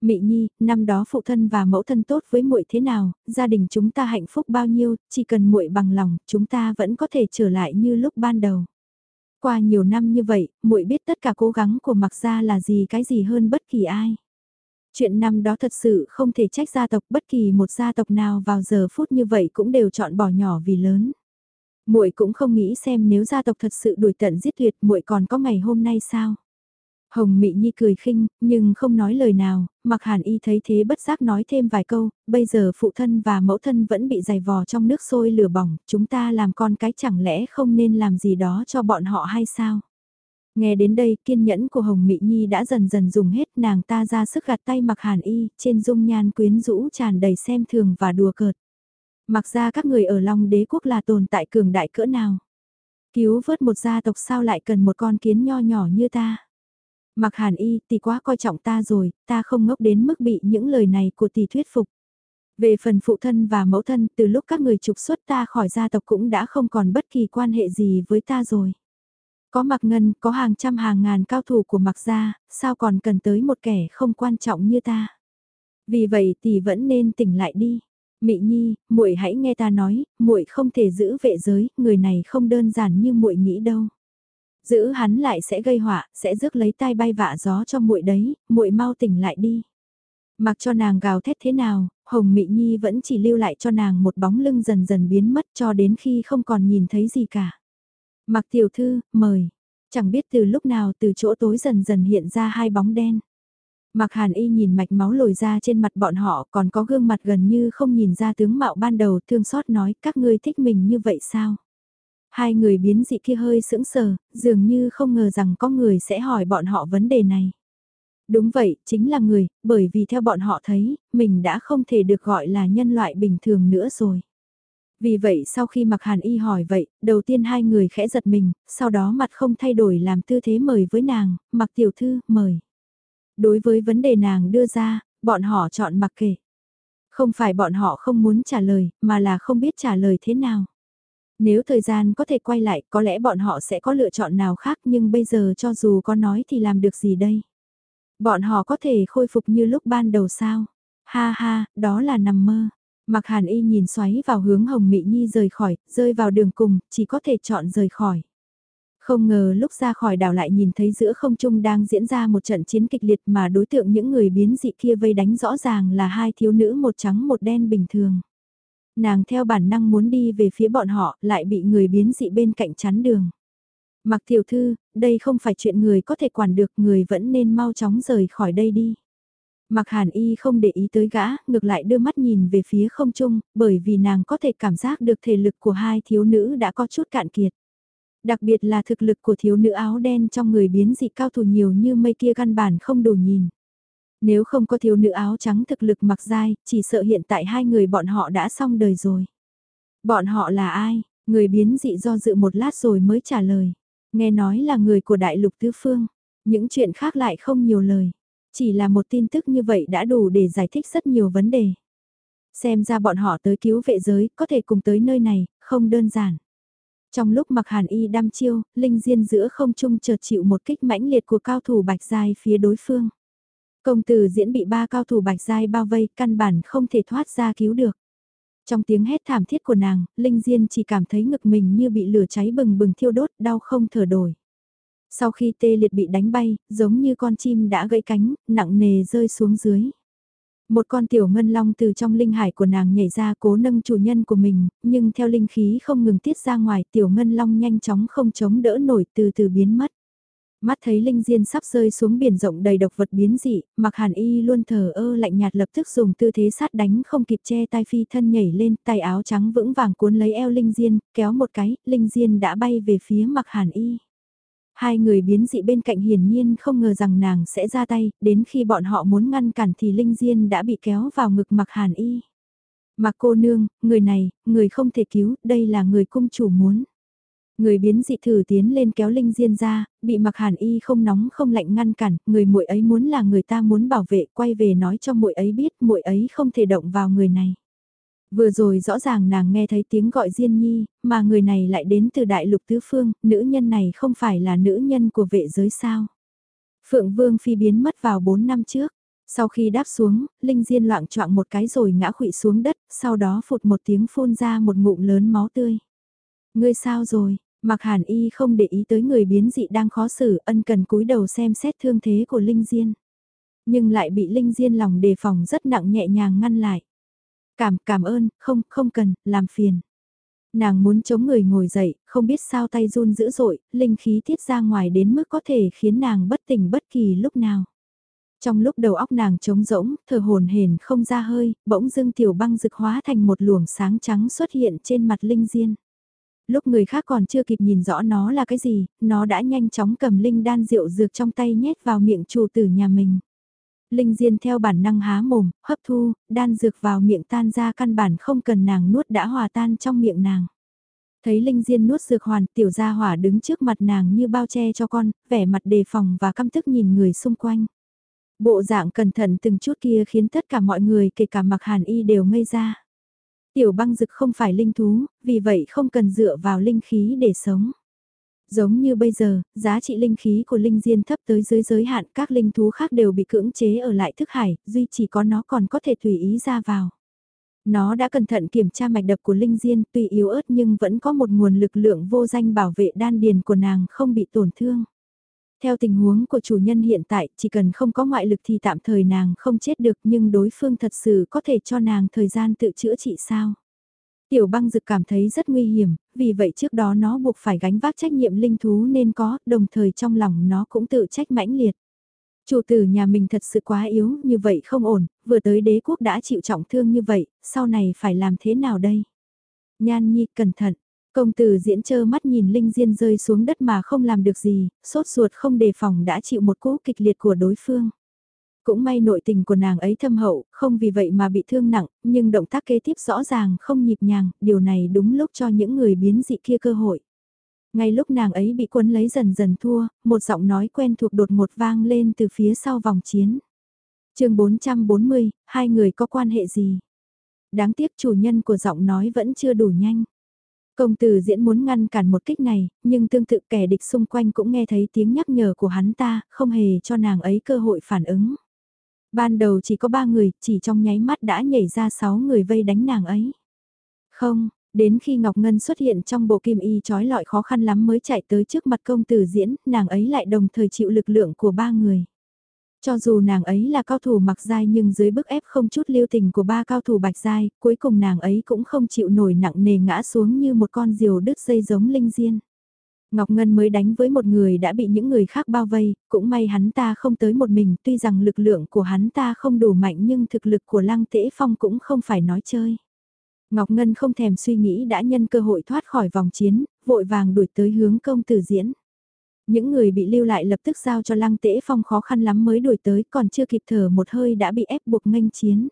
Mị Nhi, năm đó phụ thân và mẫu thân tốt với muội thế nào, gia đình chúng ta hạnh phúc bao nhiêu, chỉ cần muội bằng lòng, chúng ta vẫn có thể trở lại như lúc ban đầu. Qua nhiều năm như vậy, muội biết tất cả cố gắng của Mặc gia là gì cái gì hơn bất kỳ ai. Chuyện năm đó thật sự không thể trách gia tộc, bất kỳ một gia tộc nào vào giờ phút như vậy cũng đều chọn bỏ nhỏ vì lớn muội cũng không nghĩ xem nếu gia tộc thật sự đuổi tận giết tuyệt muội còn có ngày hôm nay sao. Hồng Mị Nhi cười khinh, nhưng không nói lời nào, mặc hàn y thấy thế bất giác nói thêm vài câu, bây giờ phụ thân và mẫu thân vẫn bị dày vò trong nước sôi lửa bỏng, chúng ta làm con cái chẳng lẽ không nên làm gì đó cho bọn họ hay sao? Nghe đến đây, kiên nhẫn của Hồng Mị Nhi đã dần dần dùng hết nàng ta ra sức gạt tay mặc hàn y, trên dung nhan quyến rũ tràn đầy xem thường và đùa cợt. Mặc ra các người ở Long đế quốc là tồn tại cường đại cỡ nào. Cứu vớt một gia tộc sao lại cần một con kiến nho nhỏ như ta. Mặc hàn y tỷ quá coi trọng ta rồi, ta không ngốc đến mức bị những lời này của tỷ thuyết phục. Về phần phụ thân và mẫu thân, từ lúc các người trục xuất ta khỏi gia tộc cũng đã không còn bất kỳ quan hệ gì với ta rồi. Có mặc ngân, có hàng trăm hàng ngàn cao thủ của mặc gia, sao còn cần tới một kẻ không quan trọng như ta. Vì vậy tỷ vẫn nên tỉnh lại đi. Mị Nhi, muội hãy nghe ta nói, muội không thể giữ vệ giới, người này không đơn giản như muội nghĩ đâu. Giữ hắn lại sẽ gây họa, sẽ rước lấy tai bay vạ gió cho muội đấy, muội mau tỉnh lại đi. Mặc cho nàng gào thét thế nào, Hồng Mị Nhi vẫn chỉ lưu lại cho nàng một bóng lưng dần dần biến mất cho đến khi không còn nhìn thấy gì cả. Mặc tiểu thư, mời. Chẳng biết từ lúc nào từ chỗ tối dần dần hiện ra hai bóng đen. Mặc hàn y nhìn mạch máu lồi ra trên mặt bọn họ còn có gương mặt gần như không nhìn ra tướng mạo ban đầu thương xót nói các ngươi thích mình như vậy sao? Hai người biến dị kia hơi sững sờ, dường như không ngờ rằng có người sẽ hỏi bọn họ vấn đề này. Đúng vậy, chính là người, bởi vì theo bọn họ thấy, mình đã không thể được gọi là nhân loại bình thường nữa rồi. Vì vậy sau khi mặc hàn y hỏi vậy, đầu tiên hai người khẽ giật mình, sau đó mặt không thay đổi làm tư thế mời với nàng, mặc tiểu thư, mời. Đối với vấn đề nàng đưa ra, bọn họ chọn mặc kệ. Không phải bọn họ không muốn trả lời, mà là không biết trả lời thế nào. Nếu thời gian có thể quay lại, có lẽ bọn họ sẽ có lựa chọn nào khác nhưng bây giờ cho dù có nói thì làm được gì đây? Bọn họ có thể khôi phục như lúc ban đầu sao? Ha ha, đó là nằm mơ. Mặc hàn y nhìn xoáy vào hướng hồng mị nhi rời khỏi, rơi vào đường cùng, chỉ có thể chọn rời khỏi. Không ngờ lúc ra khỏi đảo lại nhìn thấy giữa không trung đang diễn ra một trận chiến kịch liệt mà đối tượng những người biến dị kia vây đánh rõ ràng là hai thiếu nữ một trắng một đen bình thường. Nàng theo bản năng muốn đi về phía bọn họ lại bị người biến dị bên cạnh chắn đường. Mặc tiểu thư, đây không phải chuyện người có thể quản được người vẫn nên mau chóng rời khỏi đây đi. Mặc hàn y không để ý tới gã, ngược lại đưa mắt nhìn về phía không trung, bởi vì nàng có thể cảm giác được thể lực của hai thiếu nữ đã có chút cạn kiệt. Đặc biệt là thực lực của thiếu nữ áo đen trong người biến dị cao thủ nhiều như mây kia căn bản không đủ nhìn. Nếu không có thiếu nữ áo trắng thực lực mặc dai, chỉ sợ hiện tại hai người bọn họ đã xong đời rồi. Bọn họ là ai? Người biến dị do dự một lát rồi mới trả lời. Nghe nói là người của đại lục tứ phương. Những chuyện khác lại không nhiều lời. Chỉ là một tin tức như vậy đã đủ để giải thích rất nhiều vấn đề. Xem ra bọn họ tới cứu vệ giới, có thể cùng tới nơi này, không đơn giản. Trong lúc mặc hàn y đăm chiêu, linh diên giữa không trung chợt chịu một kích mãnh liệt của cao thủ bạch dài phía đối phương. Công tử diễn bị ba cao thủ bạch giai bao vây, căn bản không thể thoát ra cứu được. Trong tiếng hét thảm thiết của nàng, Linh Diên chỉ cảm thấy ngực mình như bị lửa cháy bừng bừng thiêu đốt, đau không thở đổi. Sau khi tê liệt bị đánh bay, giống như con chim đã gãy cánh, nặng nề rơi xuống dưới. Một con tiểu ngân long từ trong linh hải của nàng nhảy ra cố nâng chủ nhân của mình, nhưng theo linh khí không ngừng tiết ra ngoài tiểu ngân long nhanh chóng không chống đỡ nổi từ từ biến mất. Mắt thấy linh diên sắp rơi xuống biển rộng đầy độc vật biến dị, mặc hàn y luôn thờ ơ lạnh nhạt lập tức dùng tư thế sát đánh không kịp che tai phi thân nhảy lên, tay áo trắng vững vàng cuốn lấy eo linh diên, kéo một cái, linh diên đã bay về phía mặc hàn y. Hai người biến dị bên cạnh hiển nhiên không ngờ rằng nàng sẽ ra tay, đến khi bọn họ muốn ngăn cản thì Linh Diên đã bị kéo vào ngực mặc hàn y. Mặc cô nương, người này, người không thể cứu, đây là người cung chủ muốn. Người biến dị thử tiến lên kéo Linh Diên ra, bị mặc hàn y không nóng không lạnh ngăn cản, người muội ấy muốn là người ta muốn bảo vệ, quay về nói cho muội ấy biết muội ấy không thể động vào người này. Vừa rồi rõ ràng nàng nghe thấy tiếng gọi Diên Nhi, mà người này lại đến từ đại lục tứ phương, nữ nhân này không phải là nữ nhân của vệ giới sao. Phượng Vương phi biến mất vào 4 năm trước. Sau khi đáp xuống, Linh Diên loạn choạng một cái rồi ngã khụy xuống đất, sau đó phụt một tiếng phun ra một ngụm lớn máu tươi. Ngươi sao rồi? Mặc hàn y không để ý tới người biến dị đang khó xử, ân cần cúi đầu xem xét thương thế của Linh Diên. Nhưng lại bị Linh Diên lòng đề phòng rất nặng nhẹ nhàng ngăn lại. Cảm, cảm ơn, không, không cần, làm phiền. Nàng muốn chống người ngồi dậy, không biết sao tay run dữ dội, linh khí tiết ra ngoài đến mức có thể khiến nàng bất tỉnh bất kỳ lúc nào. Trong lúc đầu óc nàng trống rỗng, thở hồn hển không ra hơi, bỗng dưng tiểu băng rực hóa thành một luồng sáng trắng xuất hiện trên mặt linh diên. Lúc người khác còn chưa kịp nhìn rõ nó là cái gì, nó đã nhanh chóng cầm linh đan rượu dược trong tay nhét vào miệng chủ tử nhà mình. Linh Diên theo bản năng há mồm, hấp thu, đan dược vào miệng tan ra căn bản không cần nàng nuốt đã hòa tan trong miệng nàng. Thấy Linh Diên nuốt dược hoàn, tiểu gia hỏa đứng trước mặt nàng như bao che cho con, vẻ mặt đề phòng và căm tức nhìn người xung quanh. Bộ dạng cẩn thận từng chút kia khiến tất cả mọi người kể cả mặc hàn y đều ngây ra. Tiểu băng dực không phải linh thú, vì vậy không cần dựa vào linh khí để sống. Giống như bây giờ, giá trị linh khí của linh diên thấp tới dưới giới hạn các linh thú khác đều bị cưỡng chế ở lại thức hải, duy chỉ có nó còn có thể tùy ý ra vào. Nó đã cẩn thận kiểm tra mạch đập của linh diên tuy yếu ớt nhưng vẫn có một nguồn lực lượng vô danh bảo vệ đan điền của nàng không bị tổn thương. Theo tình huống của chủ nhân hiện tại, chỉ cần không có ngoại lực thì tạm thời nàng không chết được nhưng đối phương thật sự có thể cho nàng thời gian tự chữa trị sao. Tiểu băng dực cảm thấy rất nguy hiểm, vì vậy trước đó nó buộc phải gánh vác trách nhiệm linh thú nên có, đồng thời trong lòng nó cũng tự trách mãnh liệt. Chủ tử nhà mình thật sự quá yếu, như vậy không ổn, vừa tới đế quốc đã chịu trọng thương như vậy, sau này phải làm thế nào đây? Nhan Nhi cẩn thận, công tử diễn trơ mắt nhìn Linh Diên rơi xuống đất mà không làm được gì, sốt ruột không đề phòng đã chịu một cú kịch liệt của đối phương. Cũng may nội tình của nàng ấy thâm hậu, không vì vậy mà bị thương nặng, nhưng động tác kế tiếp rõ ràng không nhịp nhàng, điều này đúng lúc cho những người biến dị kia cơ hội. Ngay lúc nàng ấy bị cuốn lấy dần dần thua, một giọng nói quen thuộc đột ngột vang lên từ phía sau vòng chiến. chương 440, hai người có quan hệ gì? Đáng tiếc chủ nhân của giọng nói vẫn chưa đủ nhanh. Công tử diễn muốn ngăn cản một kích này, nhưng tương tự kẻ địch xung quanh cũng nghe thấy tiếng nhắc nhở của hắn ta, không hề cho nàng ấy cơ hội phản ứng. Ban đầu chỉ có ba người, chỉ trong nháy mắt đã nhảy ra sáu người vây đánh nàng ấy. Không, đến khi Ngọc Ngân xuất hiện trong bộ kim y trói lọi khó khăn lắm mới chạy tới trước mặt công tử diễn, nàng ấy lại đồng thời chịu lực lượng của ba người. Cho dù nàng ấy là cao thủ mặc giai nhưng dưới bức ép không chút lưu tình của ba cao thủ bạch giai, cuối cùng nàng ấy cũng không chịu nổi nặng nề ngã xuống như một con diều đứt dây giống linh diên. Ngọc Ngân mới đánh với một người đã bị những người khác bao vây, cũng may hắn ta không tới một mình, tuy rằng lực lượng của hắn ta không đủ mạnh nhưng thực lực của Lăng Tễ Phong cũng không phải nói chơi. Ngọc Ngân không thèm suy nghĩ đã nhân cơ hội thoát khỏi vòng chiến, vội vàng đuổi tới hướng công tử diễn. Những người bị lưu lại lập tức giao cho Lăng Tễ Phong khó khăn lắm mới đuổi tới còn chưa kịp thở một hơi đã bị ép buộc nghênh chiến.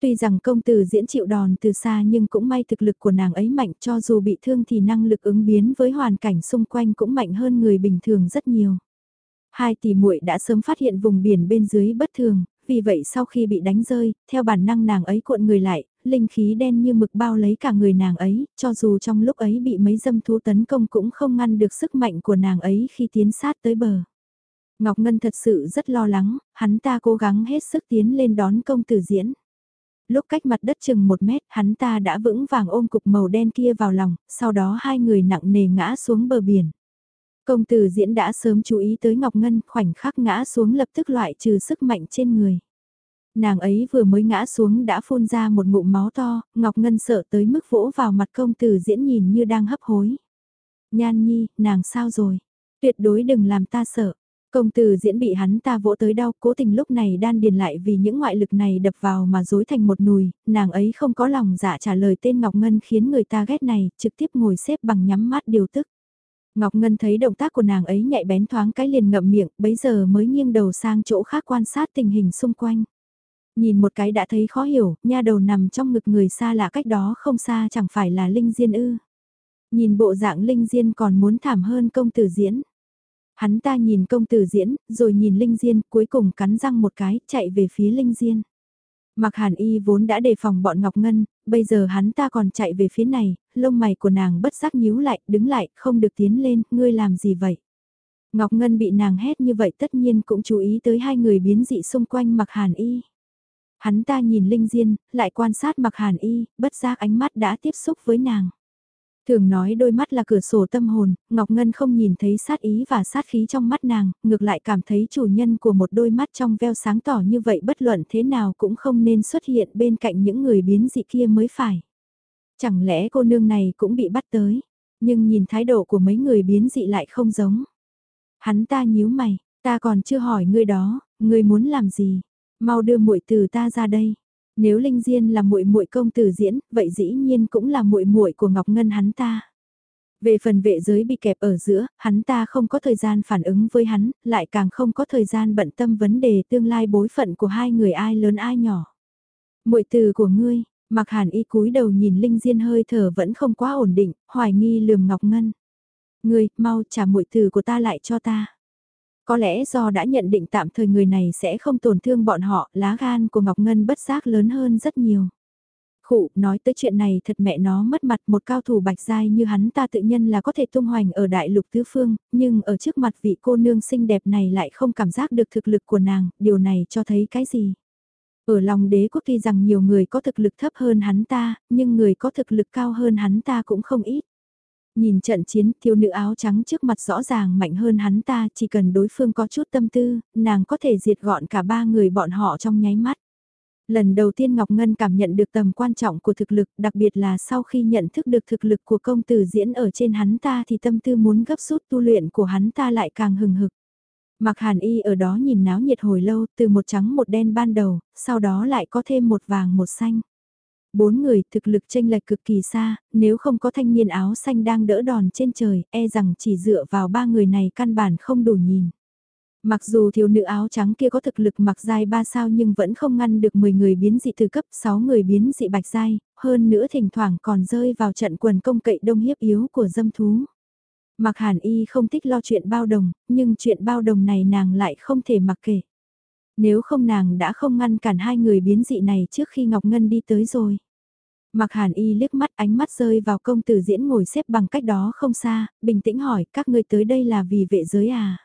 Tuy rằng công tử diễn chịu đòn từ xa nhưng cũng may thực lực của nàng ấy mạnh cho dù bị thương thì năng lực ứng biến với hoàn cảnh xung quanh cũng mạnh hơn người bình thường rất nhiều. Hai tỷ muội đã sớm phát hiện vùng biển bên dưới bất thường, vì vậy sau khi bị đánh rơi, theo bản năng nàng ấy cuộn người lại, linh khí đen như mực bao lấy cả người nàng ấy, cho dù trong lúc ấy bị mấy dâm thú tấn công cũng không ngăn được sức mạnh của nàng ấy khi tiến sát tới bờ. Ngọc Ngân thật sự rất lo lắng, hắn ta cố gắng hết sức tiến lên đón công tử diễn lúc cách mặt đất chừng một mét, hắn ta đã vững vàng ôm cục màu đen kia vào lòng, sau đó hai người nặng nề ngã xuống bờ biển. Công tử diễn đã sớm chú ý tới Ngọc Ngân, khoảnh khắc ngã xuống lập tức loại trừ sức mạnh trên người. Nàng ấy vừa mới ngã xuống đã phun ra một ngụm máu to, Ngọc Ngân sợ tới mức vỗ vào mặt công tử diễn nhìn như đang hấp hối. Nhan nhi, nàng sao rồi? Tuyệt đối đừng làm ta sợ. Công tử diễn bị hắn ta vỗ tới đau, cố tình lúc này đan điền lại vì những ngoại lực này đập vào mà dối thành một nùi, nàng ấy không có lòng dạ trả lời tên Ngọc Ngân khiến người ta ghét này, trực tiếp ngồi xếp bằng nhắm mắt điều tức. Ngọc Ngân thấy động tác của nàng ấy nhạy bén thoáng cái liền ngậm miệng, bấy giờ mới nghiêng đầu sang chỗ khác quan sát tình hình xung quanh. Nhìn một cái đã thấy khó hiểu, nha đầu nằm trong ngực người xa lạ cách đó không xa chẳng phải là Linh Diên ư. Nhìn bộ dạng Linh Diên còn muốn thảm hơn công tử diễn. Hắn ta nhìn công tử diễn, rồi nhìn Linh Diên, cuối cùng cắn răng một cái, chạy về phía Linh Diên. Mặc hàn y vốn đã đề phòng bọn Ngọc Ngân, bây giờ hắn ta còn chạy về phía này, lông mày của nàng bất giác nhíu lại, đứng lại, không được tiến lên, ngươi làm gì vậy? Ngọc Ngân bị nàng hét như vậy tất nhiên cũng chú ý tới hai người biến dị xung quanh mặc hàn y. Hắn ta nhìn Linh Diên, lại quan sát mặc hàn y, bất giác ánh mắt đã tiếp xúc với nàng. Thường nói đôi mắt là cửa sổ tâm hồn, Ngọc Ngân không nhìn thấy sát ý và sát khí trong mắt nàng, ngược lại cảm thấy chủ nhân của một đôi mắt trong veo sáng tỏ như vậy bất luận thế nào cũng không nên xuất hiện bên cạnh những người biến dị kia mới phải. Chẳng lẽ cô nương này cũng bị bắt tới, nhưng nhìn thái độ của mấy người biến dị lại không giống. Hắn ta nhíu mày, ta còn chưa hỏi ngươi đó, ngươi muốn làm gì, mau đưa muội từ ta ra đây. Nếu Linh Diên là muội muội công tử diễn, vậy dĩ nhiên cũng là muội muội của Ngọc Ngân hắn ta. Về phần vệ giới bị kẹp ở giữa, hắn ta không có thời gian phản ứng với hắn, lại càng không có thời gian bận tâm vấn đề tương lai bối phận của hai người ai lớn ai nhỏ. Muội từ của ngươi, mặc hàn y cúi đầu nhìn Linh Diên hơi thở vẫn không quá ổn định, hoài nghi lườm Ngọc Ngân. Ngươi, mau trả muội từ của ta lại cho ta. Có lẽ do đã nhận định tạm thời người này sẽ không tổn thương bọn họ, lá gan của Ngọc Ngân bất giác lớn hơn rất nhiều. Khụ, nói tới chuyện này thật mẹ nó mất mặt một cao thủ bạch giai như hắn ta tự nhân là có thể tung hoành ở đại lục tứ phương, nhưng ở trước mặt vị cô nương xinh đẹp này lại không cảm giác được thực lực của nàng, điều này cho thấy cái gì? Ở lòng đế quốc tuy rằng nhiều người có thực lực thấp hơn hắn ta, nhưng người có thực lực cao hơn hắn ta cũng không ít. Nhìn trận chiến thiếu nữ áo trắng trước mặt rõ ràng mạnh hơn hắn ta chỉ cần đối phương có chút tâm tư, nàng có thể diệt gọn cả ba người bọn họ trong nháy mắt. Lần đầu tiên Ngọc Ngân cảm nhận được tầm quan trọng của thực lực, đặc biệt là sau khi nhận thức được thực lực của công tử diễn ở trên hắn ta thì tâm tư muốn gấp rút tu luyện của hắn ta lại càng hừng hực. Mặc hàn y ở đó nhìn náo nhiệt hồi lâu từ một trắng một đen ban đầu, sau đó lại có thêm một vàng một xanh. Bốn người thực lực tranh lệch cực kỳ xa, nếu không có thanh niên áo xanh đang đỡ đòn trên trời, e rằng chỉ dựa vào ba người này căn bản không đủ nhìn. Mặc dù thiếu nữ áo trắng kia có thực lực mặc dài ba sao nhưng vẫn không ngăn được 10 người biến dị từ cấp 6 người biến dị bạch dai, hơn nữa thỉnh thoảng còn rơi vào trận quần công cậy đông hiếp yếu của dâm thú. Mặc hàn y không thích lo chuyện bao đồng, nhưng chuyện bao đồng này nàng lại không thể mặc kể. Nếu không nàng đã không ngăn cản hai người biến dị này trước khi Ngọc Ngân đi tới rồi. Mặc hàn y liếc mắt ánh mắt rơi vào công tử diễn ngồi xếp bằng cách đó không xa, bình tĩnh hỏi các ngươi tới đây là vì vệ giới à?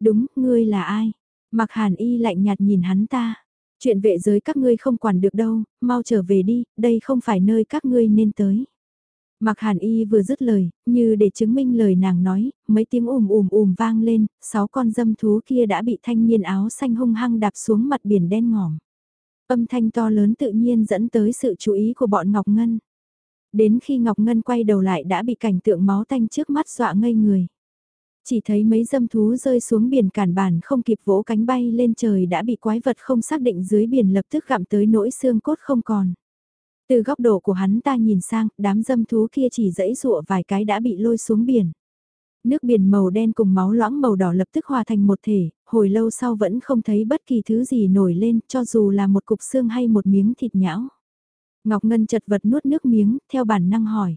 Đúng, ngươi là ai? Mặc hàn y lạnh nhạt nhìn hắn ta. Chuyện vệ giới các ngươi không quản được đâu, mau trở về đi, đây không phải nơi các ngươi nên tới. Mặc hàn y vừa dứt lời, như để chứng minh lời nàng nói, mấy tiếng ùm ùm ùm vang lên, sáu con dâm thú kia đã bị thanh niên áo xanh hung hăng đạp xuống mặt biển đen ngòm. Âm thanh to lớn tự nhiên dẫn tới sự chú ý của bọn Ngọc Ngân. Đến khi Ngọc Ngân quay đầu lại đã bị cảnh tượng máu tanh trước mắt dọa ngây người. Chỉ thấy mấy dâm thú rơi xuống biển cản bản không kịp vỗ cánh bay lên trời đã bị quái vật không xác định dưới biển lập tức gặm tới nỗi xương cốt không còn. Từ góc độ của hắn ta nhìn sang, đám dâm thú kia chỉ dẫy dụa vài cái đã bị lôi xuống biển. Nước biển màu đen cùng máu loãng màu đỏ lập tức hòa thành một thể, hồi lâu sau vẫn không thấy bất kỳ thứ gì nổi lên cho dù là một cục xương hay một miếng thịt nhão. Ngọc Ngân chật vật nuốt nước miếng, theo bản năng hỏi.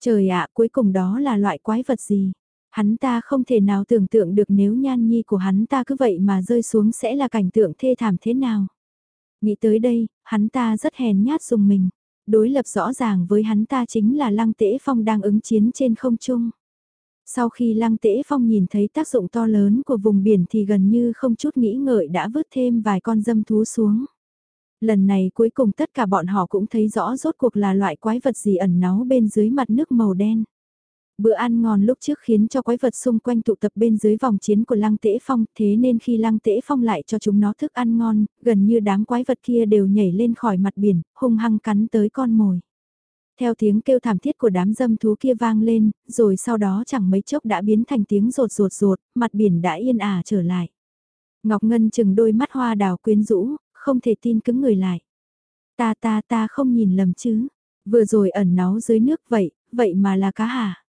Trời ạ, cuối cùng đó là loại quái vật gì? Hắn ta không thể nào tưởng tượng được nếu nhan nhi của hắn ta cứ vậy mà rơi xuống sẽ là cảnh tượng thê thảm thế nào. Nghĩ tới đây, hắn ta rất hèn nhát dùng mình. Đối lập rõ ràng với hắn ta chính là Lăng Tễ Phong đang ứng chiến trên không trung. Sau khi Lăng Tễ Phong nhìn thấy tác dụng to lớn của vùng biển thì gần như không chút nghĩ ngợi đã vứt thêm vài con dâm thú xuống. Lần này cuối cùng tất cả bọn họ cũng thấy rõ rốt cuộc là loại quái vật gì ẩn náu bên dưới mặt nước màu đen. Bữa ăn ngon lúc trước khiến cho quái vật xung quanh tụ tập bên dưới vòng chiến của Lăng Tễ Phong, thế nên khi Lăng Tễ Phong lại cho chúng nó thức ăn ngon, gần như đám quái vật kia đều nhảy lên khỏi mặt biển, hung hăng cắn tới con mồi. Theo tiếng kêu thảm thiết của đám dâm thú kia vang lên, rồi sau đó chẳng mấy chốc đã biến thành tiếng rột rột rột, mặt biển đã yên ả trở lại. Ngọc Ngân chừng đôi mắt hoa đào quyến rũ, không thể tin cứng người lại. Ta ta ta không nhìn lầm chứ, vừa rồi ẩn náu dưới nước vậy, vậy mà là cá hả?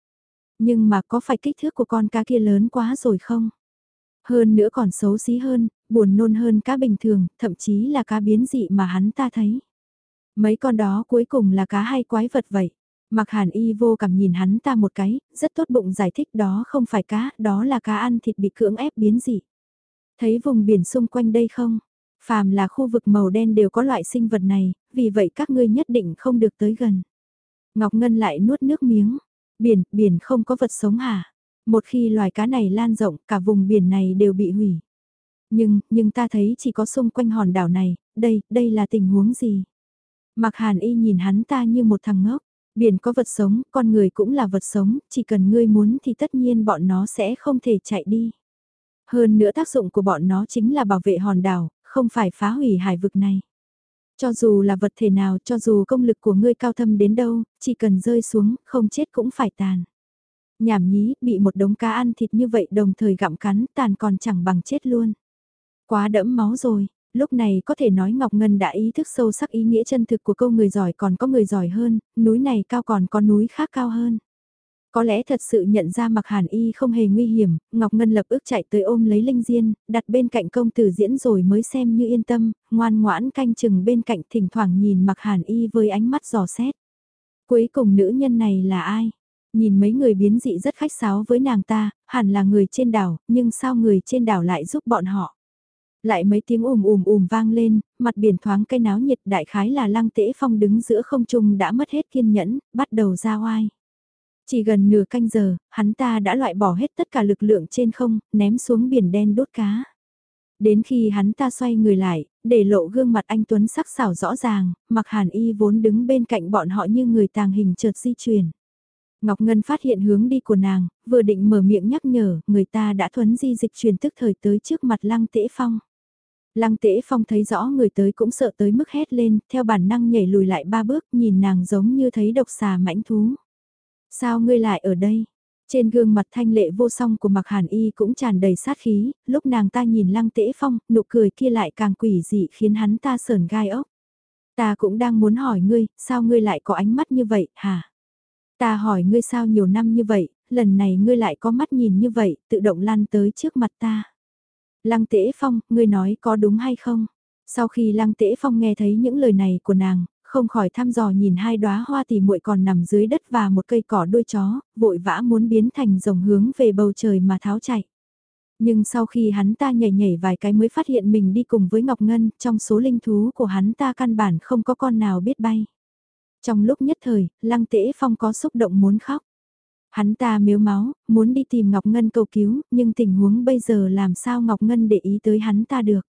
Nhưng mà có phải kích thước của con cá kia lớn quá rồi không? Hơn nữa còn xấu xí hơn, buồn nôn hơn cá bình thường, thậm chí là cá biến dị mà hắn ta thấy. Mấy con đó cuối cùng là cá hay quái vật vậy? Mặc hàn y vô cảm nhìn hắn ta một cái, rất tốt bụng giải thích đó không phải cá, đó là cá ăn thịt bị cưỡng ép biến dị. Thấy vùng biển xung quanh đây không? Phàm là khu vực màu đen đều có loại sinh vật này, vì vậy các ngươi nhất định không được tới gần. Ngọc Ngân lại nuốt nước miếng, Biển, biển không có vật sống hả? Một khi loài cá này lan rộng, cả vùng biển này đều bị hủy. Nhưng, nhưng ta thấy chỉ có xung quanh hòn đảo này, đây, đây là tình huống gì? Mặc hàn y nhìn hắn ta như một thằng ngốc. Biển có vật sống, con người cũng là vật sống, chỉ cần ngươi muốn thì tất nhiên bọn nó sẽ không thể chạy đi. Hơn nữa tác dụng của bọn nó chính là bảo vệ hòn đảo, không phải phá hủy hải vực này. Cho dù là vật thể nào, cho dù công lực của ngươi cao thâm đến đâu, chỉ cần rơi xuống, không chết cũng phải tàn. Nhảm nhí, bị một đống cá ăn thịt như vậy đồng thời gặm cắn, tàn còn chẳng bằng chết luôn. Quá đẫm máu rồi, lúc này có thể nói Ngọc Ngân đã ý thức sâu sắc ý nghĩa chân thực của câu người giỏi còn có người giỏi hơn, núi này cao còn có núi khác cao hơn. Có lẽ thật sự nhận ra mặc hàn y không hề nguy hiểm, Ngọc Ngân lập ước chạy tới ôm lấy Linh Diên, đặt bên cạnh công tử diễn rồi mới xem như yên tâm, ngoan ngoãn canh chừng bên cạnh thỉnh thoảng nhìn mặc hàn y với ánh mắt giò xét. Cuối cùng nữ nhân này là ai? Nhìn mấy người biến dị rất khách sáo với nàng ta, hẳn là người trên đảo, nhưng sao người trên đảo lại giúp bọn họ? Lại mấy tiếng ùm ùm ùm vang lên, mặt biển thoáng cây náo nhiệt đại khái là lăng tễ phong đứng giữa không trung đã mất hết kiên nhẫn, bắt đầu ra oai. Chỉ gần nửa canh giờ, hắn ta đã loại bỏ hết tất cả lực lượng trên không, ném xuống biển đen đốt cá. Đến khi hắn ta xoay người lại, để lộ gương mặt anh Tuấn sắc sảo rõ ràng, mặc hàn y vốn đứng bên cạnh bọn họ như người tàng hình chợt di chuyển. Ngọc Ngân phát hiện hướng đi của nàng, vừa định mở miệng nhắc nhở, người ta đã thuấn di dịch truyền tức thời tới trước mặt lăng tễ phong. Lăng tễ phong thấy rõ người tới cũng sợ tới mức hét lên, theo bản năng nhảy lùi lại ba bước nhìn nàng giống như thấy độc xà mãnh thú. Sao ngươi lại ở đây? Trên gương mặt thanh lệ vô song của Mặc Hàn Y cũng tràn đầy sát khí, lúc nàng ta nhìn Lăng Tễ Phong, nụ cười kia lại càng quỷ dị khiến hắn ta sờn gai ốc. Ta cũng đang muốn hỏi ngươi, sao ngươi lại có ánh mắt như vậy, hả? Ta hỏi ngươi sao nhiều năm như vậy, lần này ngươi lại có mắt nhìn như vậy, tự động lan tới trước mặt ta. Lăng Tễ Phong, ngươi nói có đúng hay không? Sau khi Lăng Tễ Phong nghe thấy những lời này của nàng, không khỏi thăm dò nhìn hai đóa hoa tỉ muội còn nằm dưới đất và một cây cỏ đuôi chó, vội vã muốn biến thành rồng hướng về bầu trời mà tháo chạy. Nhưng sau khi hắn ta nhảy nhảy vài cái mới phát hiện mình đi cùng với Ngọc Ngân, trong số linh thú của hắn ta căn bản không có con nào biết bay. Trong lúc nhất thời, Lăng Tễ Phong có xúc động muốn khóc. Hắn ta miếu máu, muốn đi tìm Ngọc Ngân cầu cứu, nhưng tình huống bây giờ làm sao Ngọc Ngân để ý tới hắn ta được.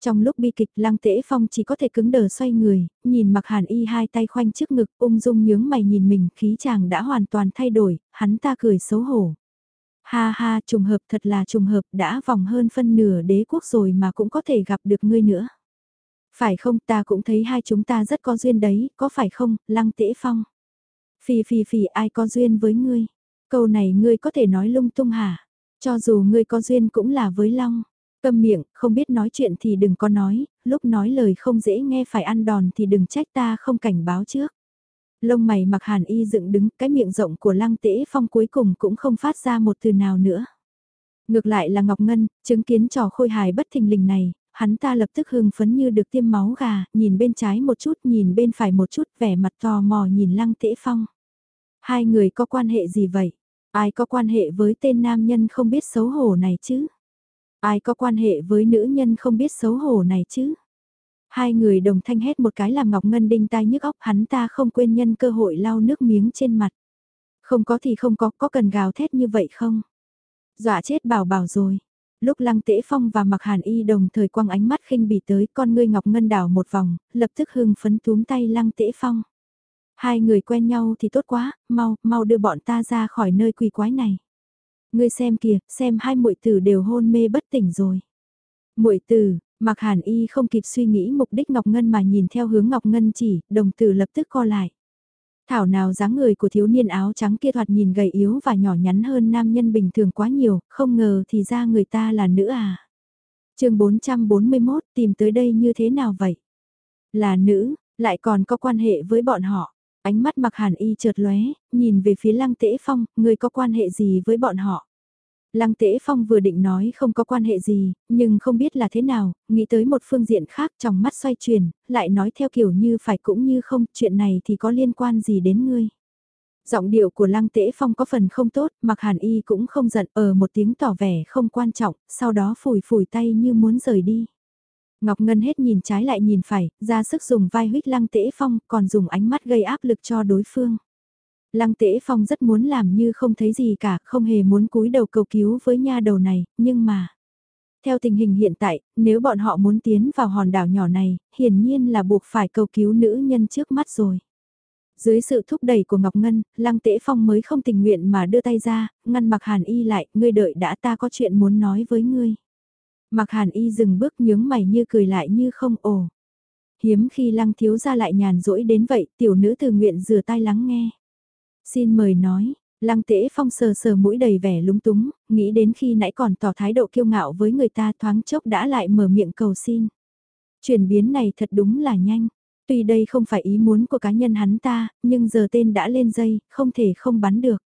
Trong lúc bi kịch Lăng Tễ Phong chỉ có thể cứng đờ xoay người, nhìn mặc hàn y hai tay khoanh trước ngực ung dung nhướng mày nhìn mình khí chàng đã hoàn toàn thay đổi, hắn ta cười xấu hổ. Ha ha trùng hợp thật là trùng hợp đã vòng hơn phân nửa đế quốc rồi mà cũng có thể gặp được ngươi nữa. Phải không ta cũng thấy hai chúng ta rất có duyên đấy, có phải không, Lăng Tễ Phong? Phì phì phì ai có duyên với ngươi? Câu này ngươi có thể nói lung tung hả? Cho dù ngươi có duyên cũng là với Long. Câm miệng, không biết nói chuyện thì đừng có nói, lúc nói lời không dễ nghe phải ăn đòn thì đừng trách ta không cảnh báo trước. Lông mày mặc hàn y dựng đứng, cái miệng rộng của lăng tễ phong cuối cùng cũng không phát ra một từ nào nữa. Ngược lại là Ngọc Ngân, chứng kiến trò khôi hài bất thình lình này, hắn ta lập tức hưng phấn như được tiêm máu gà, nhìn bên trái một chút, nhìn bên phải một chút, vẻ mặt tò mò nhìn lăng tễ phong. Hai người có quan hệ gì vậy? Ai có quan hệ với tên nam nhân không biết xấu hổ này chứ? Ai có quan hệ với nữ nhân không biết xấu hổ này chứ? Hai người đồng thanh hét một cái làm Ngọc Ngân đinh tai nhức óc hắn ta không quên nhân cơ hội lau nước miếng trên mặt. Không có thì không có, có cần gào thét như vậy không? Dọa chết bảo bảo rồi. Lúc Lăng Tễ Phong và Mặc Hàn Y đồng thời quăng ánh mắt khinh bỉ tới con ngươi Ngọc Ngân đảo một vòng, lập tức hưng phấn túm tay Lăng Tễ Phong. Hai người quen nhau thì tốt quá, mau, mau đưa bọn ta ra khỏi nơi quỷ quái này. Ngươi xem kìa, xem hai muội tử đều hôn mê bất tỉnh rồi. Muội tử, Mặc Hàn Y không kịp suy nghĩ mục đích Ngọc Ngân mà nhìn theo hướng Ngọc Ngân chỉ, đồng tử lập tức co lại. Thảo nào dáng người của thiếu niên áo trắng kia thoạt nhìn gầy yếu và nhỏ nhắn hơn nam nhân bình thường quá nhiều, không ngờ thì ra người ta là nữ à. chương 441 tìm tới đây như thế nào vậy? Là nữ, lại còn có quan hệ với bọn họ. Ánh mắt mặc hàn y chợt lóe, nhìn về phía lăng tễ phong, người có quan hệ gì với bọn họ? Lăng Tễ Phong vừa định nói không có quan hệ gì, nhưng không biết là thế nào, nghĩ tới một phương diện khác trong mắt xoay chuyển, lại nói theo kiểu như phải cũng như không, chuyện này thì có liên quan gì đến ngươi. Giọng điệu của Lăng Tễ Phong có phần không tốt, mặc hàn y cũng không giận ở một tiếng tỏ vẻ không quan trọng, sau đó phủi phủi tay như muốn rời đi. Ngọc Ngân hết nhìn trái lại nhìn phải, ra sức dùng vai huyết Lăng Tễ Phong, còn dùng ánh mắt gây áp lực cho đối phương. Lăng Tễ Phong rất muốn làm như không thấy gì cả, không hề muốn cúi đầu cầu cứu với nha đầu này, nhưng mà... Theo tình hình hiện tại, nếu bọn họ muốn tiến vào hòn đảo nhỏ này, hiển nhiên là buộc phải cầu cứu nữ nhân trước mắt rồi. Dưới sự thúc đẩy của Ngọc Ngân, Lăng Tễ Phong mới không tình nguyện mà đưa tay ra, ngăn Mặc Hàn Y lại, ngươi đợi đã ta có chuyện muốn nói với ngươi. Mặc Hàn Y dừng bước nhướng mày như cười lại như không ồ. Hiếm khi Lăng Thiếu ra lại nhàn rỗi đến vậy, tiểu nữ từ nguyện rửa tai lắng nghe. Xin mời nói, Lăng Tễ Phong sờ sờ mũi đầy vẻ lúng túng, nghĩ đến khi nãy còn tỏ thái độ kiêu ngạo với người ta thoáng chốc đã lại mở miệng cầu xin. Chuyển biến này thật đúng là nhanh. Tuy đây không phải ý muốn của cá nhân hắn ta, nhưng giờ tên đã lên dây, không thể không bắn được.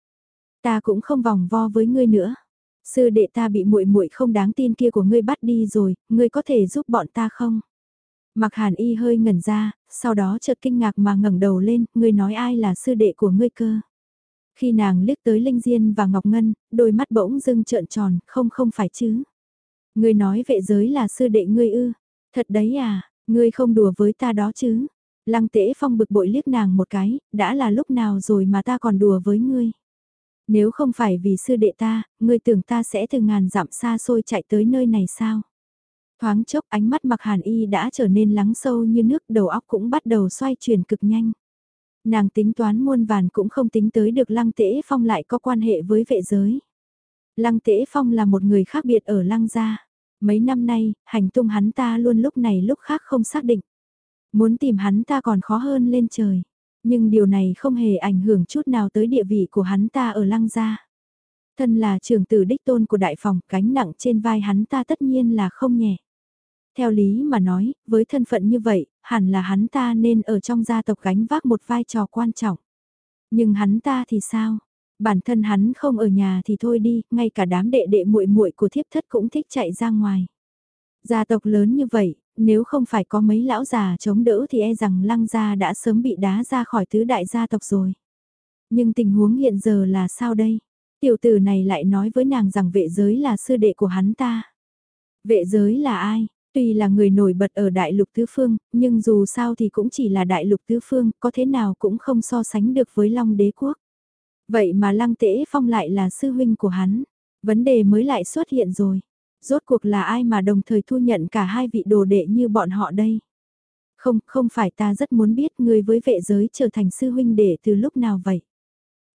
Ta cũng không vòng vo với ngươi nữa. Sư đệ ta bị muội muội không đáng tin kia của ngươi bắt đi rồi, ngươi có thể giúp bọn ta không? Mặc hàn y hơi ngẩn ra, sau đó chợt kinh ngạc mà ngẩng đầu lên, ngươi nói ai là sư đệ của ngươi cơ? Khi nàng liếc tới Linh Diên và Ngọc Ngân, đôi mắt bỗng dưng trợn tròn, không không phải chứ. Ngươi nói vệ giới là sư đệ ngươi ư, thật đấy à, ngươi không đùa với ta đó chứ. Lăng tễ phong bực bội liếc nàng một cái, đã là lúc nào rồi mà ta còn đùa với ngươi. Nếu không phải vì sư đệ ta, ngươi tưởng ta sẽ từ ngàn dặm xa xôi chạy tới nơi này sao? Thoáng chốc ánh mắt mặc hàn y đã trở nên lắng sâu như nước đầu óc cũng bắt đầu xoay chuyển cực nhanh. Nàng tính toán muôn vàn cũng không tính tới được Lăng Tễ Phong lại có quan hệ với vệ giới. Lăng Tễ Phong là một người khác biệt ở Lăng gia. Mấy năm nay, hành tung hắn ta luôn lúc này lúc khác không xác định. Muốn tìm hắn ta còn khó hơn lên trời. Nhưng điều này không hề ảnh hưởng chút nào tới địa vị của hắn ta ở Lăng gia. Thân là trưởng tử đích tôn của đại phòng, gánh nặng trên vai hắn ta tất nhiên là không nhẹ. Theo lý mà nói, với thân phận như vậy, hẳn là hắn ta nên ở trong gia tộc gánh vác một vai trò quan trọng. Nhưng hắn ta thì sao? Bản thân hắn không ở nhà thì thôi đi, ngay cả đám đệ đệ muội muội của thiếp thất cũng thích chạy ra ngoài. Gia tộc lớn như vậy, nếu không phải có mấy lão già chống đỡ thì e rằng lăng gia đã sớm bị đá ra khỏi tứ đại gia tộc rồi. Nhưng tình huống hiện giờ là sao đây? Tiểu tử này lại nói với nàng rằng vệ giới là sư đệ của hắn ta. Vệ giới là ai? Tuy là người nổi bật ở đại lục tứ phương, nhưng dù sao thì cũng chỉ là đại lục tứ phương, có thế nào cũng không so sánh được với Long đế quốc. Vậy mà Lăng Tễ Phong lại là sư huynh của hắn. Vấn đề mới lại xuất hiện rồi. Rốt cuộc là ai mà đồng thời thu nhận cả hai vị đồ đệ như bọn họ đây? Không, không phải ta rất muốn biết ngươi với vệ giới trở thành sư huynh đệ từ lúc nào vậy?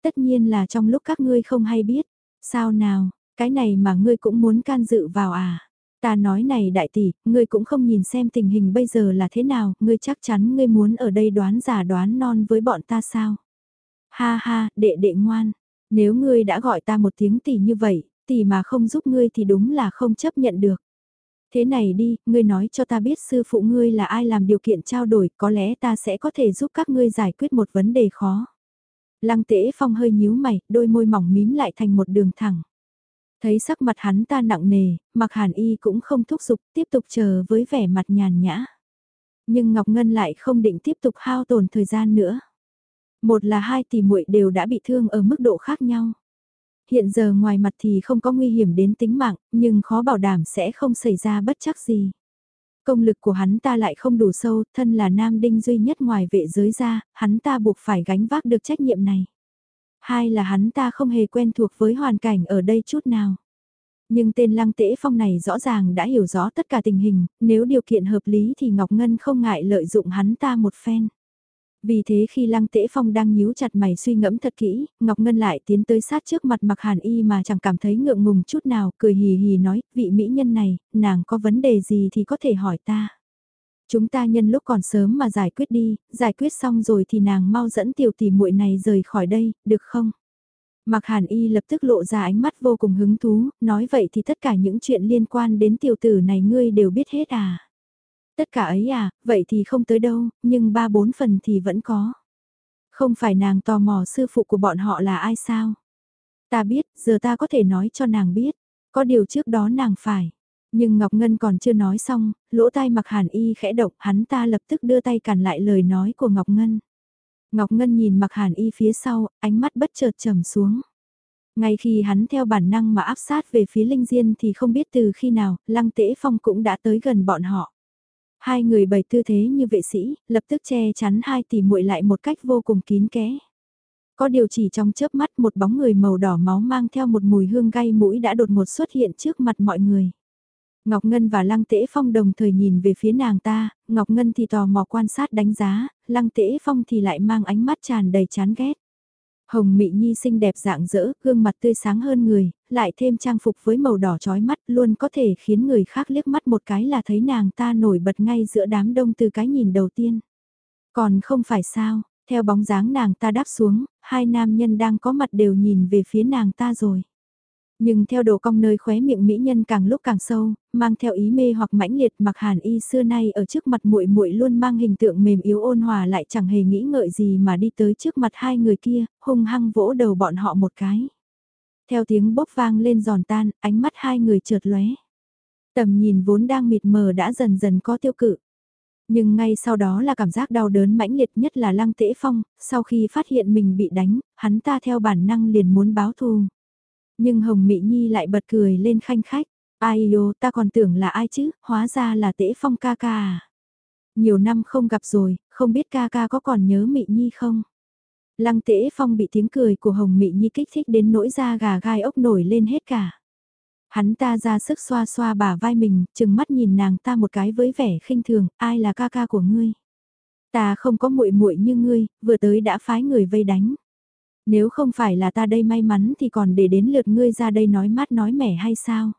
Tất nhiên là trong lúc các ngươi không hay biết. Sao nào, cái này mà ngươi cũng muốn can dự vào à? Ta nói này đại tỷ, ngươi cũng không nhìn xem tình hình bây giờ là thế nào, ngươi chắc chắn ngươi muốn ở đây đoán giả đoán non với bọn ta sao? Ha ha, đệ đệ ngoan, nếu ngươi đã gọi ta một tiếng tỷ như vậy, tỷ mà không giúp ngươi thì đúng là không chấp nhận được. Thế này đi, ngươi nói cho ta biết sư phụ ngươi là ai làm điều kiện trao đổi, có lẽ ta sẽ có thể giúp các ngươi giải quyết một vấn đề khó. Lăng tễ phong hơi nhíu mày, đôi môi mỏng mím lại thành một đường thẳng. Thấy sắc mặt hắn ta nặng nề, mặc hàn y cũng không thúc giục, tiếp tục chờ với vẻ mặt nhàn nhã. Nhưng Ngọc Ngân lại không định tiếp tục hao tổn thời gian nữa. Một là hai tỷ muội đều đã bị thương ở mức độ khác nhau. Hiện giờ ngoài mặt thì không có nguy hiểm đến tính mạng, nhưng khó bảo đảm sẽ không xảy ra bất chắc gì. Công lực của hắn ta lại không đủ sâu, thân là nam đinh duy nhất ngoài vệ giới ra, hắn ta buộc phải gánh vác được trách nhiệm này. Hai là hắn ta không hề quen thuộc với hoàn cảnh ở đây chút nào. Nhưng tên lăng tễ phong này rõ ràng đã hiểu rõ tất cả tình hình, nếu điều kiện hợp lý thì Ngọc Ngân không ngại lợi dụng hắn ta một phen. Vì thế khi Lăng Tễ Phong đang nhíu chặt mày suy ngẫm thật kỹ, Ngọc Ngân lại tiến tới sát trước mặt mặc hàn y mà chẳng cảm thấy ngượng ngùng chút nào, cười hì hì nói, vị mỹ nhân này, nàng có vấn đề gì thì có thể hỏi ta. Chúng ta nhân lúc còn sớm mà giải quyết đi, giải quyết xong rồi thì nàng mau dẫn tiểu tỷ muội này rời khỏi đây, được không? Mặc hàn y lập tức lộ ra ánh mắt vô cùng hứng thú, nói vậy thì tất cả những chuyện liên quan đến tiểu tử này ngươi đều biết hết à? Tất cả ấy à, vậy thì không tới đâu, nhưng ba bốn phần thì vẫn có. Không phải nàng tò mò sư phụ của bọn họ là ai sao? Ta biết, giờ ta có thể nói cho nàng biết. Có điều trước đó nàng phải. Nhưng Ngọc Ngân còn chưa nói xong, lỗ tai mặc hàn y khẽ động, hắn ta lập tức đưa tay cản lại lời nói của Ngọc Ngân. Ngọc Ngân nhìn mặc hàn y phía sau, ánh mắt bất chợt trầm xuống. Ngay khi hắn theo bản năng mà áp sát về phía Linh Diên thì không biết từ khi nào, Lăng Tễ Phong cũng đã tới gần bọn họ. Hai người bày tư thế như vệ sĩ, lập tức che chắn hai tỷ muội lại một cách vô cùng kín kẽ. Có điều chỉ trong chớp mắt một bóng người màu đỏ máu mang theo một mùi hương gay mũi đã đột ngột xuất hiện trước mặt mọi người. Ngọc Ngân và Lăng Tễ Phong đồng thời nhìn về phía nàng ta, Ngọc Ngân thì tò mò quan sát đánh giá, Lăng Tễ Phong thì lại mang ánh mắt tràn đầy chán ghét. Hồng Mị Nhi xinh đẹp dạng dỡ, gương mặt tươi sáng hơn người, lại thêm trang phục với màu đỏ trói mắt luôn có thể khiến người khác liếc mắt một cái là thấy nàng ta nổi bật ngay giữa đám đông từ cái nhìn đầu tiên. Còn không phải sao, theo bóng dáng nàng ta đáp xuống, hai nam nhân đang có mặt đều nhìn về phía nàng ta rồi. Nhưng theo đồ cong nơi khóe miệng mỹ nhân càng lúc càng sâu, mang theo ý mê hoặc mãnh liệt mặc hàn y xưa nay ở trước mặt muội muội luôn mang hình tượng mềm yếu ôn hòa lại chẳng hề nghĩ ngợi gì mà đi tới trước mặt hai người kia, hung hăng vỗ đầu bọn họ một cái. Theo tiếng bốc vang lên giòn tan, ánh mắt hai người trượt lóe. Tầm nhìn vốn đang mịt mờ đã dần dần có tiêu cự. Nhưng ngay sau đó là cảm giác đau đớn mãnh liệt nhất là lăng tễ phong, sau khi phát hiện mình bị đánh, hắn ta theo bản năng liền muốn báo thù. Nhưng Hồng Mị Nhi lại bật cười lên khanh khách. Ai yêu, ta còn tưởng là ai chứ, hóa ra là tễ phong ca ca à. Nhiều năm không gặp rồi, không biết ca ca có còn nhớ Mị Nhi không? Lăng tễ phong bị tiếng cười của Hồng Mị Nhi kích thích đến nỗi da gà gai ốc nổi lên hết cả. Hắn ta ra sức xoa xoa bả vai mình, chừng mắt nhìn nàng ta một cái với vẻ khinh thường, ai là ca ca của ngươi? Ta không có muội muội như ngươi, vừa tới đã phái người vây đánh. Nếu không phải là ta đây may mắn thì còn để đến lượt ngươi ra đây nói mát nói mẻ hay sao?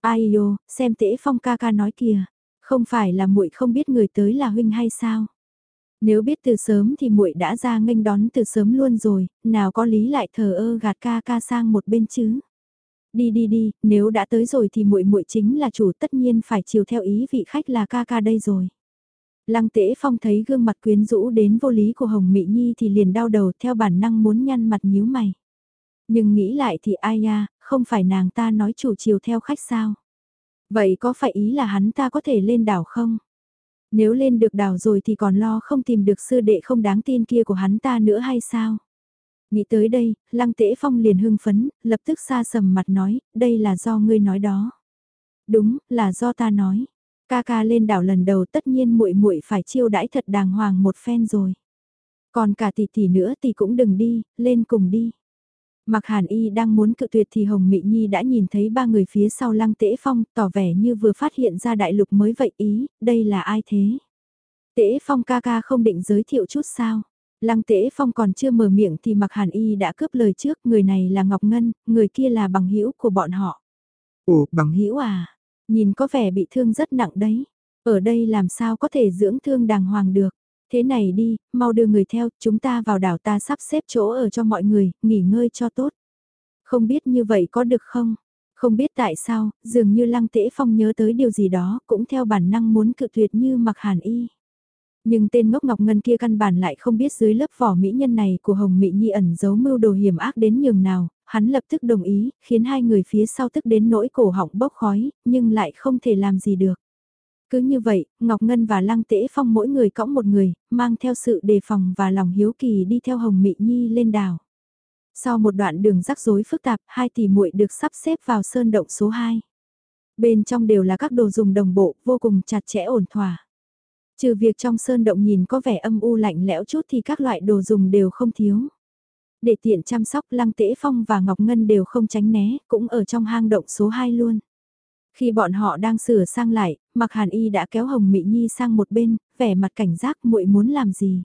Ai yô, xem tễ phong ca ca nói kìa, không phải là muội không biết người tới là huynh hay sao? Nếu biết từ sớm thì muội đã ra nghênh đón từ sớm luôn rồi, nào có lý lại thờ ơ gạt ca ca sang một bên chứ? Đi đi đi, nếu đã tới rồi thì muội muội chính là chủ tất nhiên phải chiều theo ý vị khách là ca ca đây rồi. Lăng Tễ Phong thấy gương mặt quyến rũ đến vô lý của Hồng Mị Nhi thì liền đau đầu theo bản năng muốn nhăn mặt nhíu mày. Nhưng nghĩ lại thì ai nha, không phải nàng ta nói chủ chiều theo khách sao? Vậy có phải ý là hắn ta có thể lên đảo không? Nếu lên được đảo rồi thì còn lo không tìm được sư đệ không đáng tin kia của hắn ta nữa hay sao? Nghĩ tới đây, Lăng Tễ Phong liền hưng phấn, lập tức xa sầm mặt nói, đây là do ngươi nói đó. Đúng, là do ta nói. Ca ca lên đảo lần đầu tất nhiên muội muội phải chiêu đãi thật đàng hoàng một phen rồi. Còn cả tỷ tỷ nữa thì cũng đừng đi, lên cùng đi. Mặc hàn y đang muốn cự tuyệt thì Hồng Mị Nhi đã nhìn thấy ba người phía sau lăng tễ phong, tỏ vẻ như vừa phát hiện ra đại lục mới vậy ý, đây là ai thế? Tễ phong ca ca không định giới thiệu chút sao? Lăng tễ phong còn chưa mở miệng thì mặc hàn y đã cướp lời trước, người này là Ngọc Ngân, người kia là bằng hữu của bọn họ. Ồ, bằng hữu à? Nhìn có vẻ bị thương rất nặng đấy. Ở đây làm sao có thể dưỡng thương đàng hoàng được? Thế này đi, mau đưa người theo, chúng ta vào đảo ta sắp xếp chỗ ở cho mọi người, nghỉ ngơi cho tốt. Không biết như vậy có được không? Không biết tại sao, dường như lăng tễ phong nhớ tới điều gì đó, cũng theo bản năng muốn cự tuyệt như mặc hàn y. Nhưng tên ngốc ngọc ngân kia căn bản lại không biết dưới lớp vỏ mỹ nhân này của Hồng Mỹ Nhi ẩn giấu mưu đồ hiểm ác đến nhường nào, hắn lập tức đồng ý, khiến hai người phía sau tức đến nỗi cổ họng bốc khói, nhưng lại không thể làm gì được. Cứ như vậy, Ngọc Ngân và Lăng Tễ Phong mỗi người cõng một người, mang theo sự đề phòng và lòng hiếu kỳ đi theo Hồng Mị Nhi lên đảo. Sau một đoạn đường rắc rối phức tạp, hai tỷ muội được sắp xếp vào sơn động số 2. Bên trong đều là các đồ dùng đồng bộ, vô cùng chặt chẽ ổn thỏa. Trừ việc trong sơn động nhìn có vẻ âm u lạnh lẽo chút thì các loại đồ dùng đều không thiếu. Để tiện chăm sóc Lăng Tễ Phong và Ngọc Ngân đều không tránh né, cũng ở trong hang động số 2 luôn. Khi bọn họ đang sửa sang lại, Mặc Hàn Y đã kéo Hồng Mị Nhi sang một bên, vẻ mặt cảnh giác muội muốn làm gì.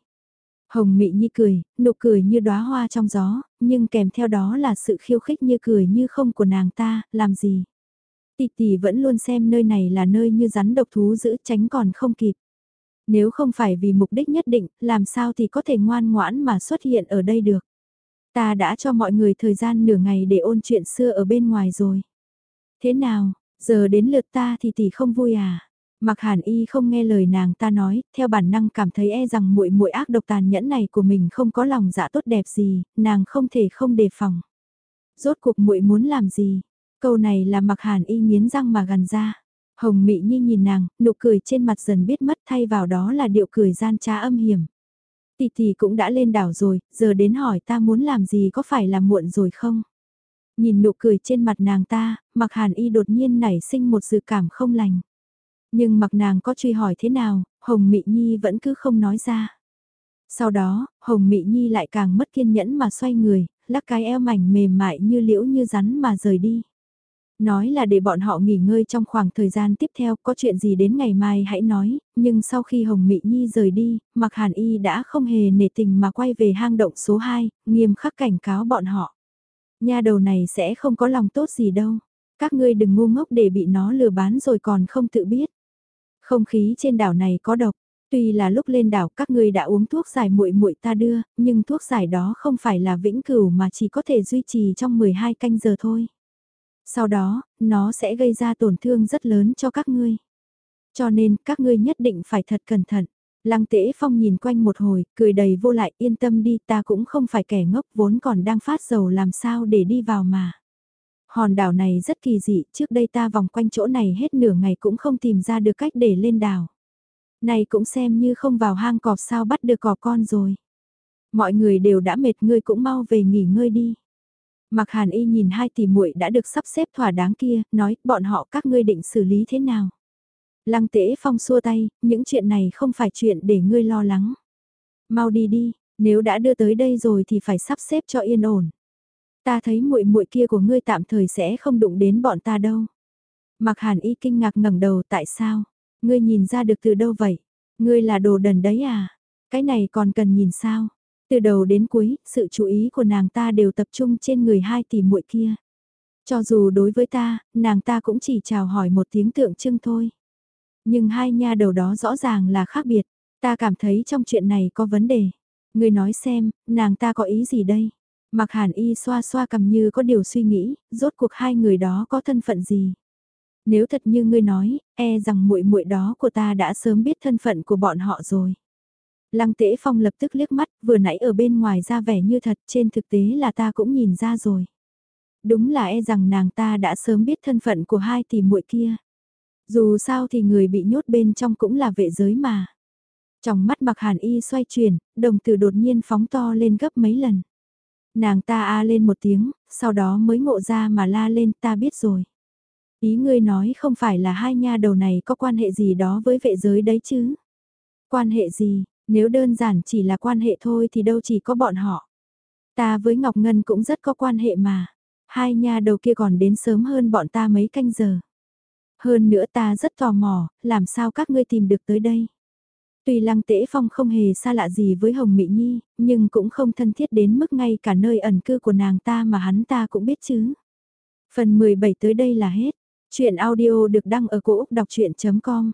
Hồng Mị Nhi cười, nụ cười như đóa hoa trong gió, nhưng kèm theo đó là sự khiêu khích như cười như không của nàng ta, làm gì. Tỷ tỷ vẫn luôn xem nơi này là nơi như rắn độc thú giữ tránh còn không kịp. Nếu không phải vì mục đích nhất định, làm sao thì có thể ngoan ngoãn mà xuất hiện ở đây được. Ta đã cho mọi người thời gian nửa ngày để ôn chuyện xưa ở bên ngoài rồi. Thế nào, Giờ đến lượt ta thì tỷ không vui à? Mặc Hàn Y không nghe lời nàng ta nói, theo bản năng cảm thấy e rằng muội muội ác độc tàn nhẫn này của mình không có lòng dạ tốt đẹp gì, nàng không thể không đề phòng. Rốt cuộc muội muốn làm gì? Câu này là Mặc Hàn Y nghiến răng mà gần ra. Hồng Mị Nhi nhìn nàng, nụ cười trên mặt dần biết mất thay vào đó là điệu cười gian trá âm hiểm. Tỷ tỷ cũng đã lên đảo rồi, giờ đến hỏi ta muốn làm gì có phải là muộn rồi không? Nhìn nụ cười trên mặt nàng ta, mặc hàn y đột nhiên nảy sinh một dự cảm không lành. Nhưng mặc nàng có truy hỏi thế nào, Hồng Mị Nhi vẫn cứ không nói ra. Sau đó, Hồng Mị Nhi lại càng mất kiên nhẫn mà xoay người, lắc cái eo mảnh mềm mại như liễu như rắn mà rời đi. Nói là để bọn họ nghỉ ngơi trong khoảng thời gian tiếp theo có chuyện gì đến ngày mai hãy nói, nhưng sau khi Hồng Mị Nhi rời đi, Mặc Hàn Y đã không hề nể tình mà quay về hang động số 2, nghiêm khắc cảnh cáo bọn họ. nhà đầu này sẽ không có lòng tốt gì đâu. Các ngươi đừng ngu ngốc để bị nó lừa bán rồi còn không tự biết. Không khí trên đảo này có độc. Tuy là lúc lên đảo các ngươi đã uống thuốc giải muội muội ta đưa, nhưng thuốc giải đó không phải là vĩnh cửu mà chỉ có thể duy trì trong 12 canh giờ thôi. Sau đó, nó sẽ gây ra tổn thương rất lớn cho các ngươi. Cho nên, các ngươi nhất định phải thật cẩn thận. Lăng Tế phong nhìn quanh một hồi, cười đầy vô lại, yên tâm đi, ta cũng không phải kẻ ngốc vốn còn đang phát dầu làm sao để đi vào mà. Hòn đảo này rất kỳ dị, trước đây ta vòng quanh chỗ này hết nửa ngày cũng không tìm ra được cách để lên đảo. Này cũng xem như không vào hang cọp sao bắt được cọp con rồi. Mọi người đều đã mệt ngươi cũng mau về nghỉ ngơi đi. Mặc hàn y nhìn hai tỷ muội đã được sắp xếp thỏa đáng kia, nói bọn họ các ngươi định xử lý thế nào. Lăng Tế phong xua tay, những chuyện này không phải chuyện để ngươi lo lắng. Mau đi đi, nếu đã đưa tới đây rồi thì phải sắp xếp cho yên ổn. Ta thấy muội muội kia của ngươi tạm thời sẽ không đụng đến bọn ta đâu. Mặc hàn y kinh ngạc ngẩng đầu tại sao? Ngươi nhìn ra được từ đâu vậy? Ngươi là đồ đần đấy à? Cái này còn cần nhìn sao? Từ đầu đến cuối, sự chú ý của nàng ta đều tập trung trên người hai tỷ muội kia. Cho dù đối với ta, nàng ta cũng chỉ chào hỏi một tiếng tượng trưng thôi. Nhưng hai nha đầu đó rõ ràng là khác biệt. Ta cảm thấy trong chuyện này có vấn đề. Người nói xem, nàng ta có ý gì đây? Mặc hàn y xoa xoa cầm như có điều suy nghĩ, rốt cuộc hai người đó có thân phận gì? Nếu thật như ngươi nói, e rằng muội muội đó của ta đã sớm biết thân phận của bọn họ rồi. Lăng Tế phong lập tức liếc mắt, vừa nãy ở bên ngoài ra vẻ như thật, trên thực tế là ta cũng nhìn ra rồi. Đúng là e rằng nàng ta đã sớm biết thân phận của hai tỷ muội kia. Dù sao thì người bị nhốt bên trong cũng là vệ giới mà. Trong mắt mặc hàn y xoay chuyển, đồng tử đột nhiên phóng to lên gấp mấy lần. Nàng ta a lên một tiếng, sau đó mới ngộ ra mà la lên ta biết rồi. Ý ngươi nói không phải là hai nha đầu này có quan hệ gì đó với vệ giới đấy chứ? Quan hệ gì, nếu đơn giản chỉ là quan hệ thôi thì đâu chỉ có bọn họ. Ta với Ngọc Ngân cũng rất có quan hệ mà. Hai nhà đầu kia còn đến sớm hơn bọn ta mấy canh giờ. Hơn nữa ta rất tò mò, làm sao các ngươi tìm được tới đây? Tuy Lăng Tễ Phong không hề xa lạ gì với Hồng Mỹ Nhi, nhưng cũng không thân thiết đến mức ngay cả nơi ẩn cư của nàng ta mà hắn ta cũng biết chứ. Phần 17 tới đây là hết. Chuyện audio được đăng ở cổ Úc đọc chuyện.com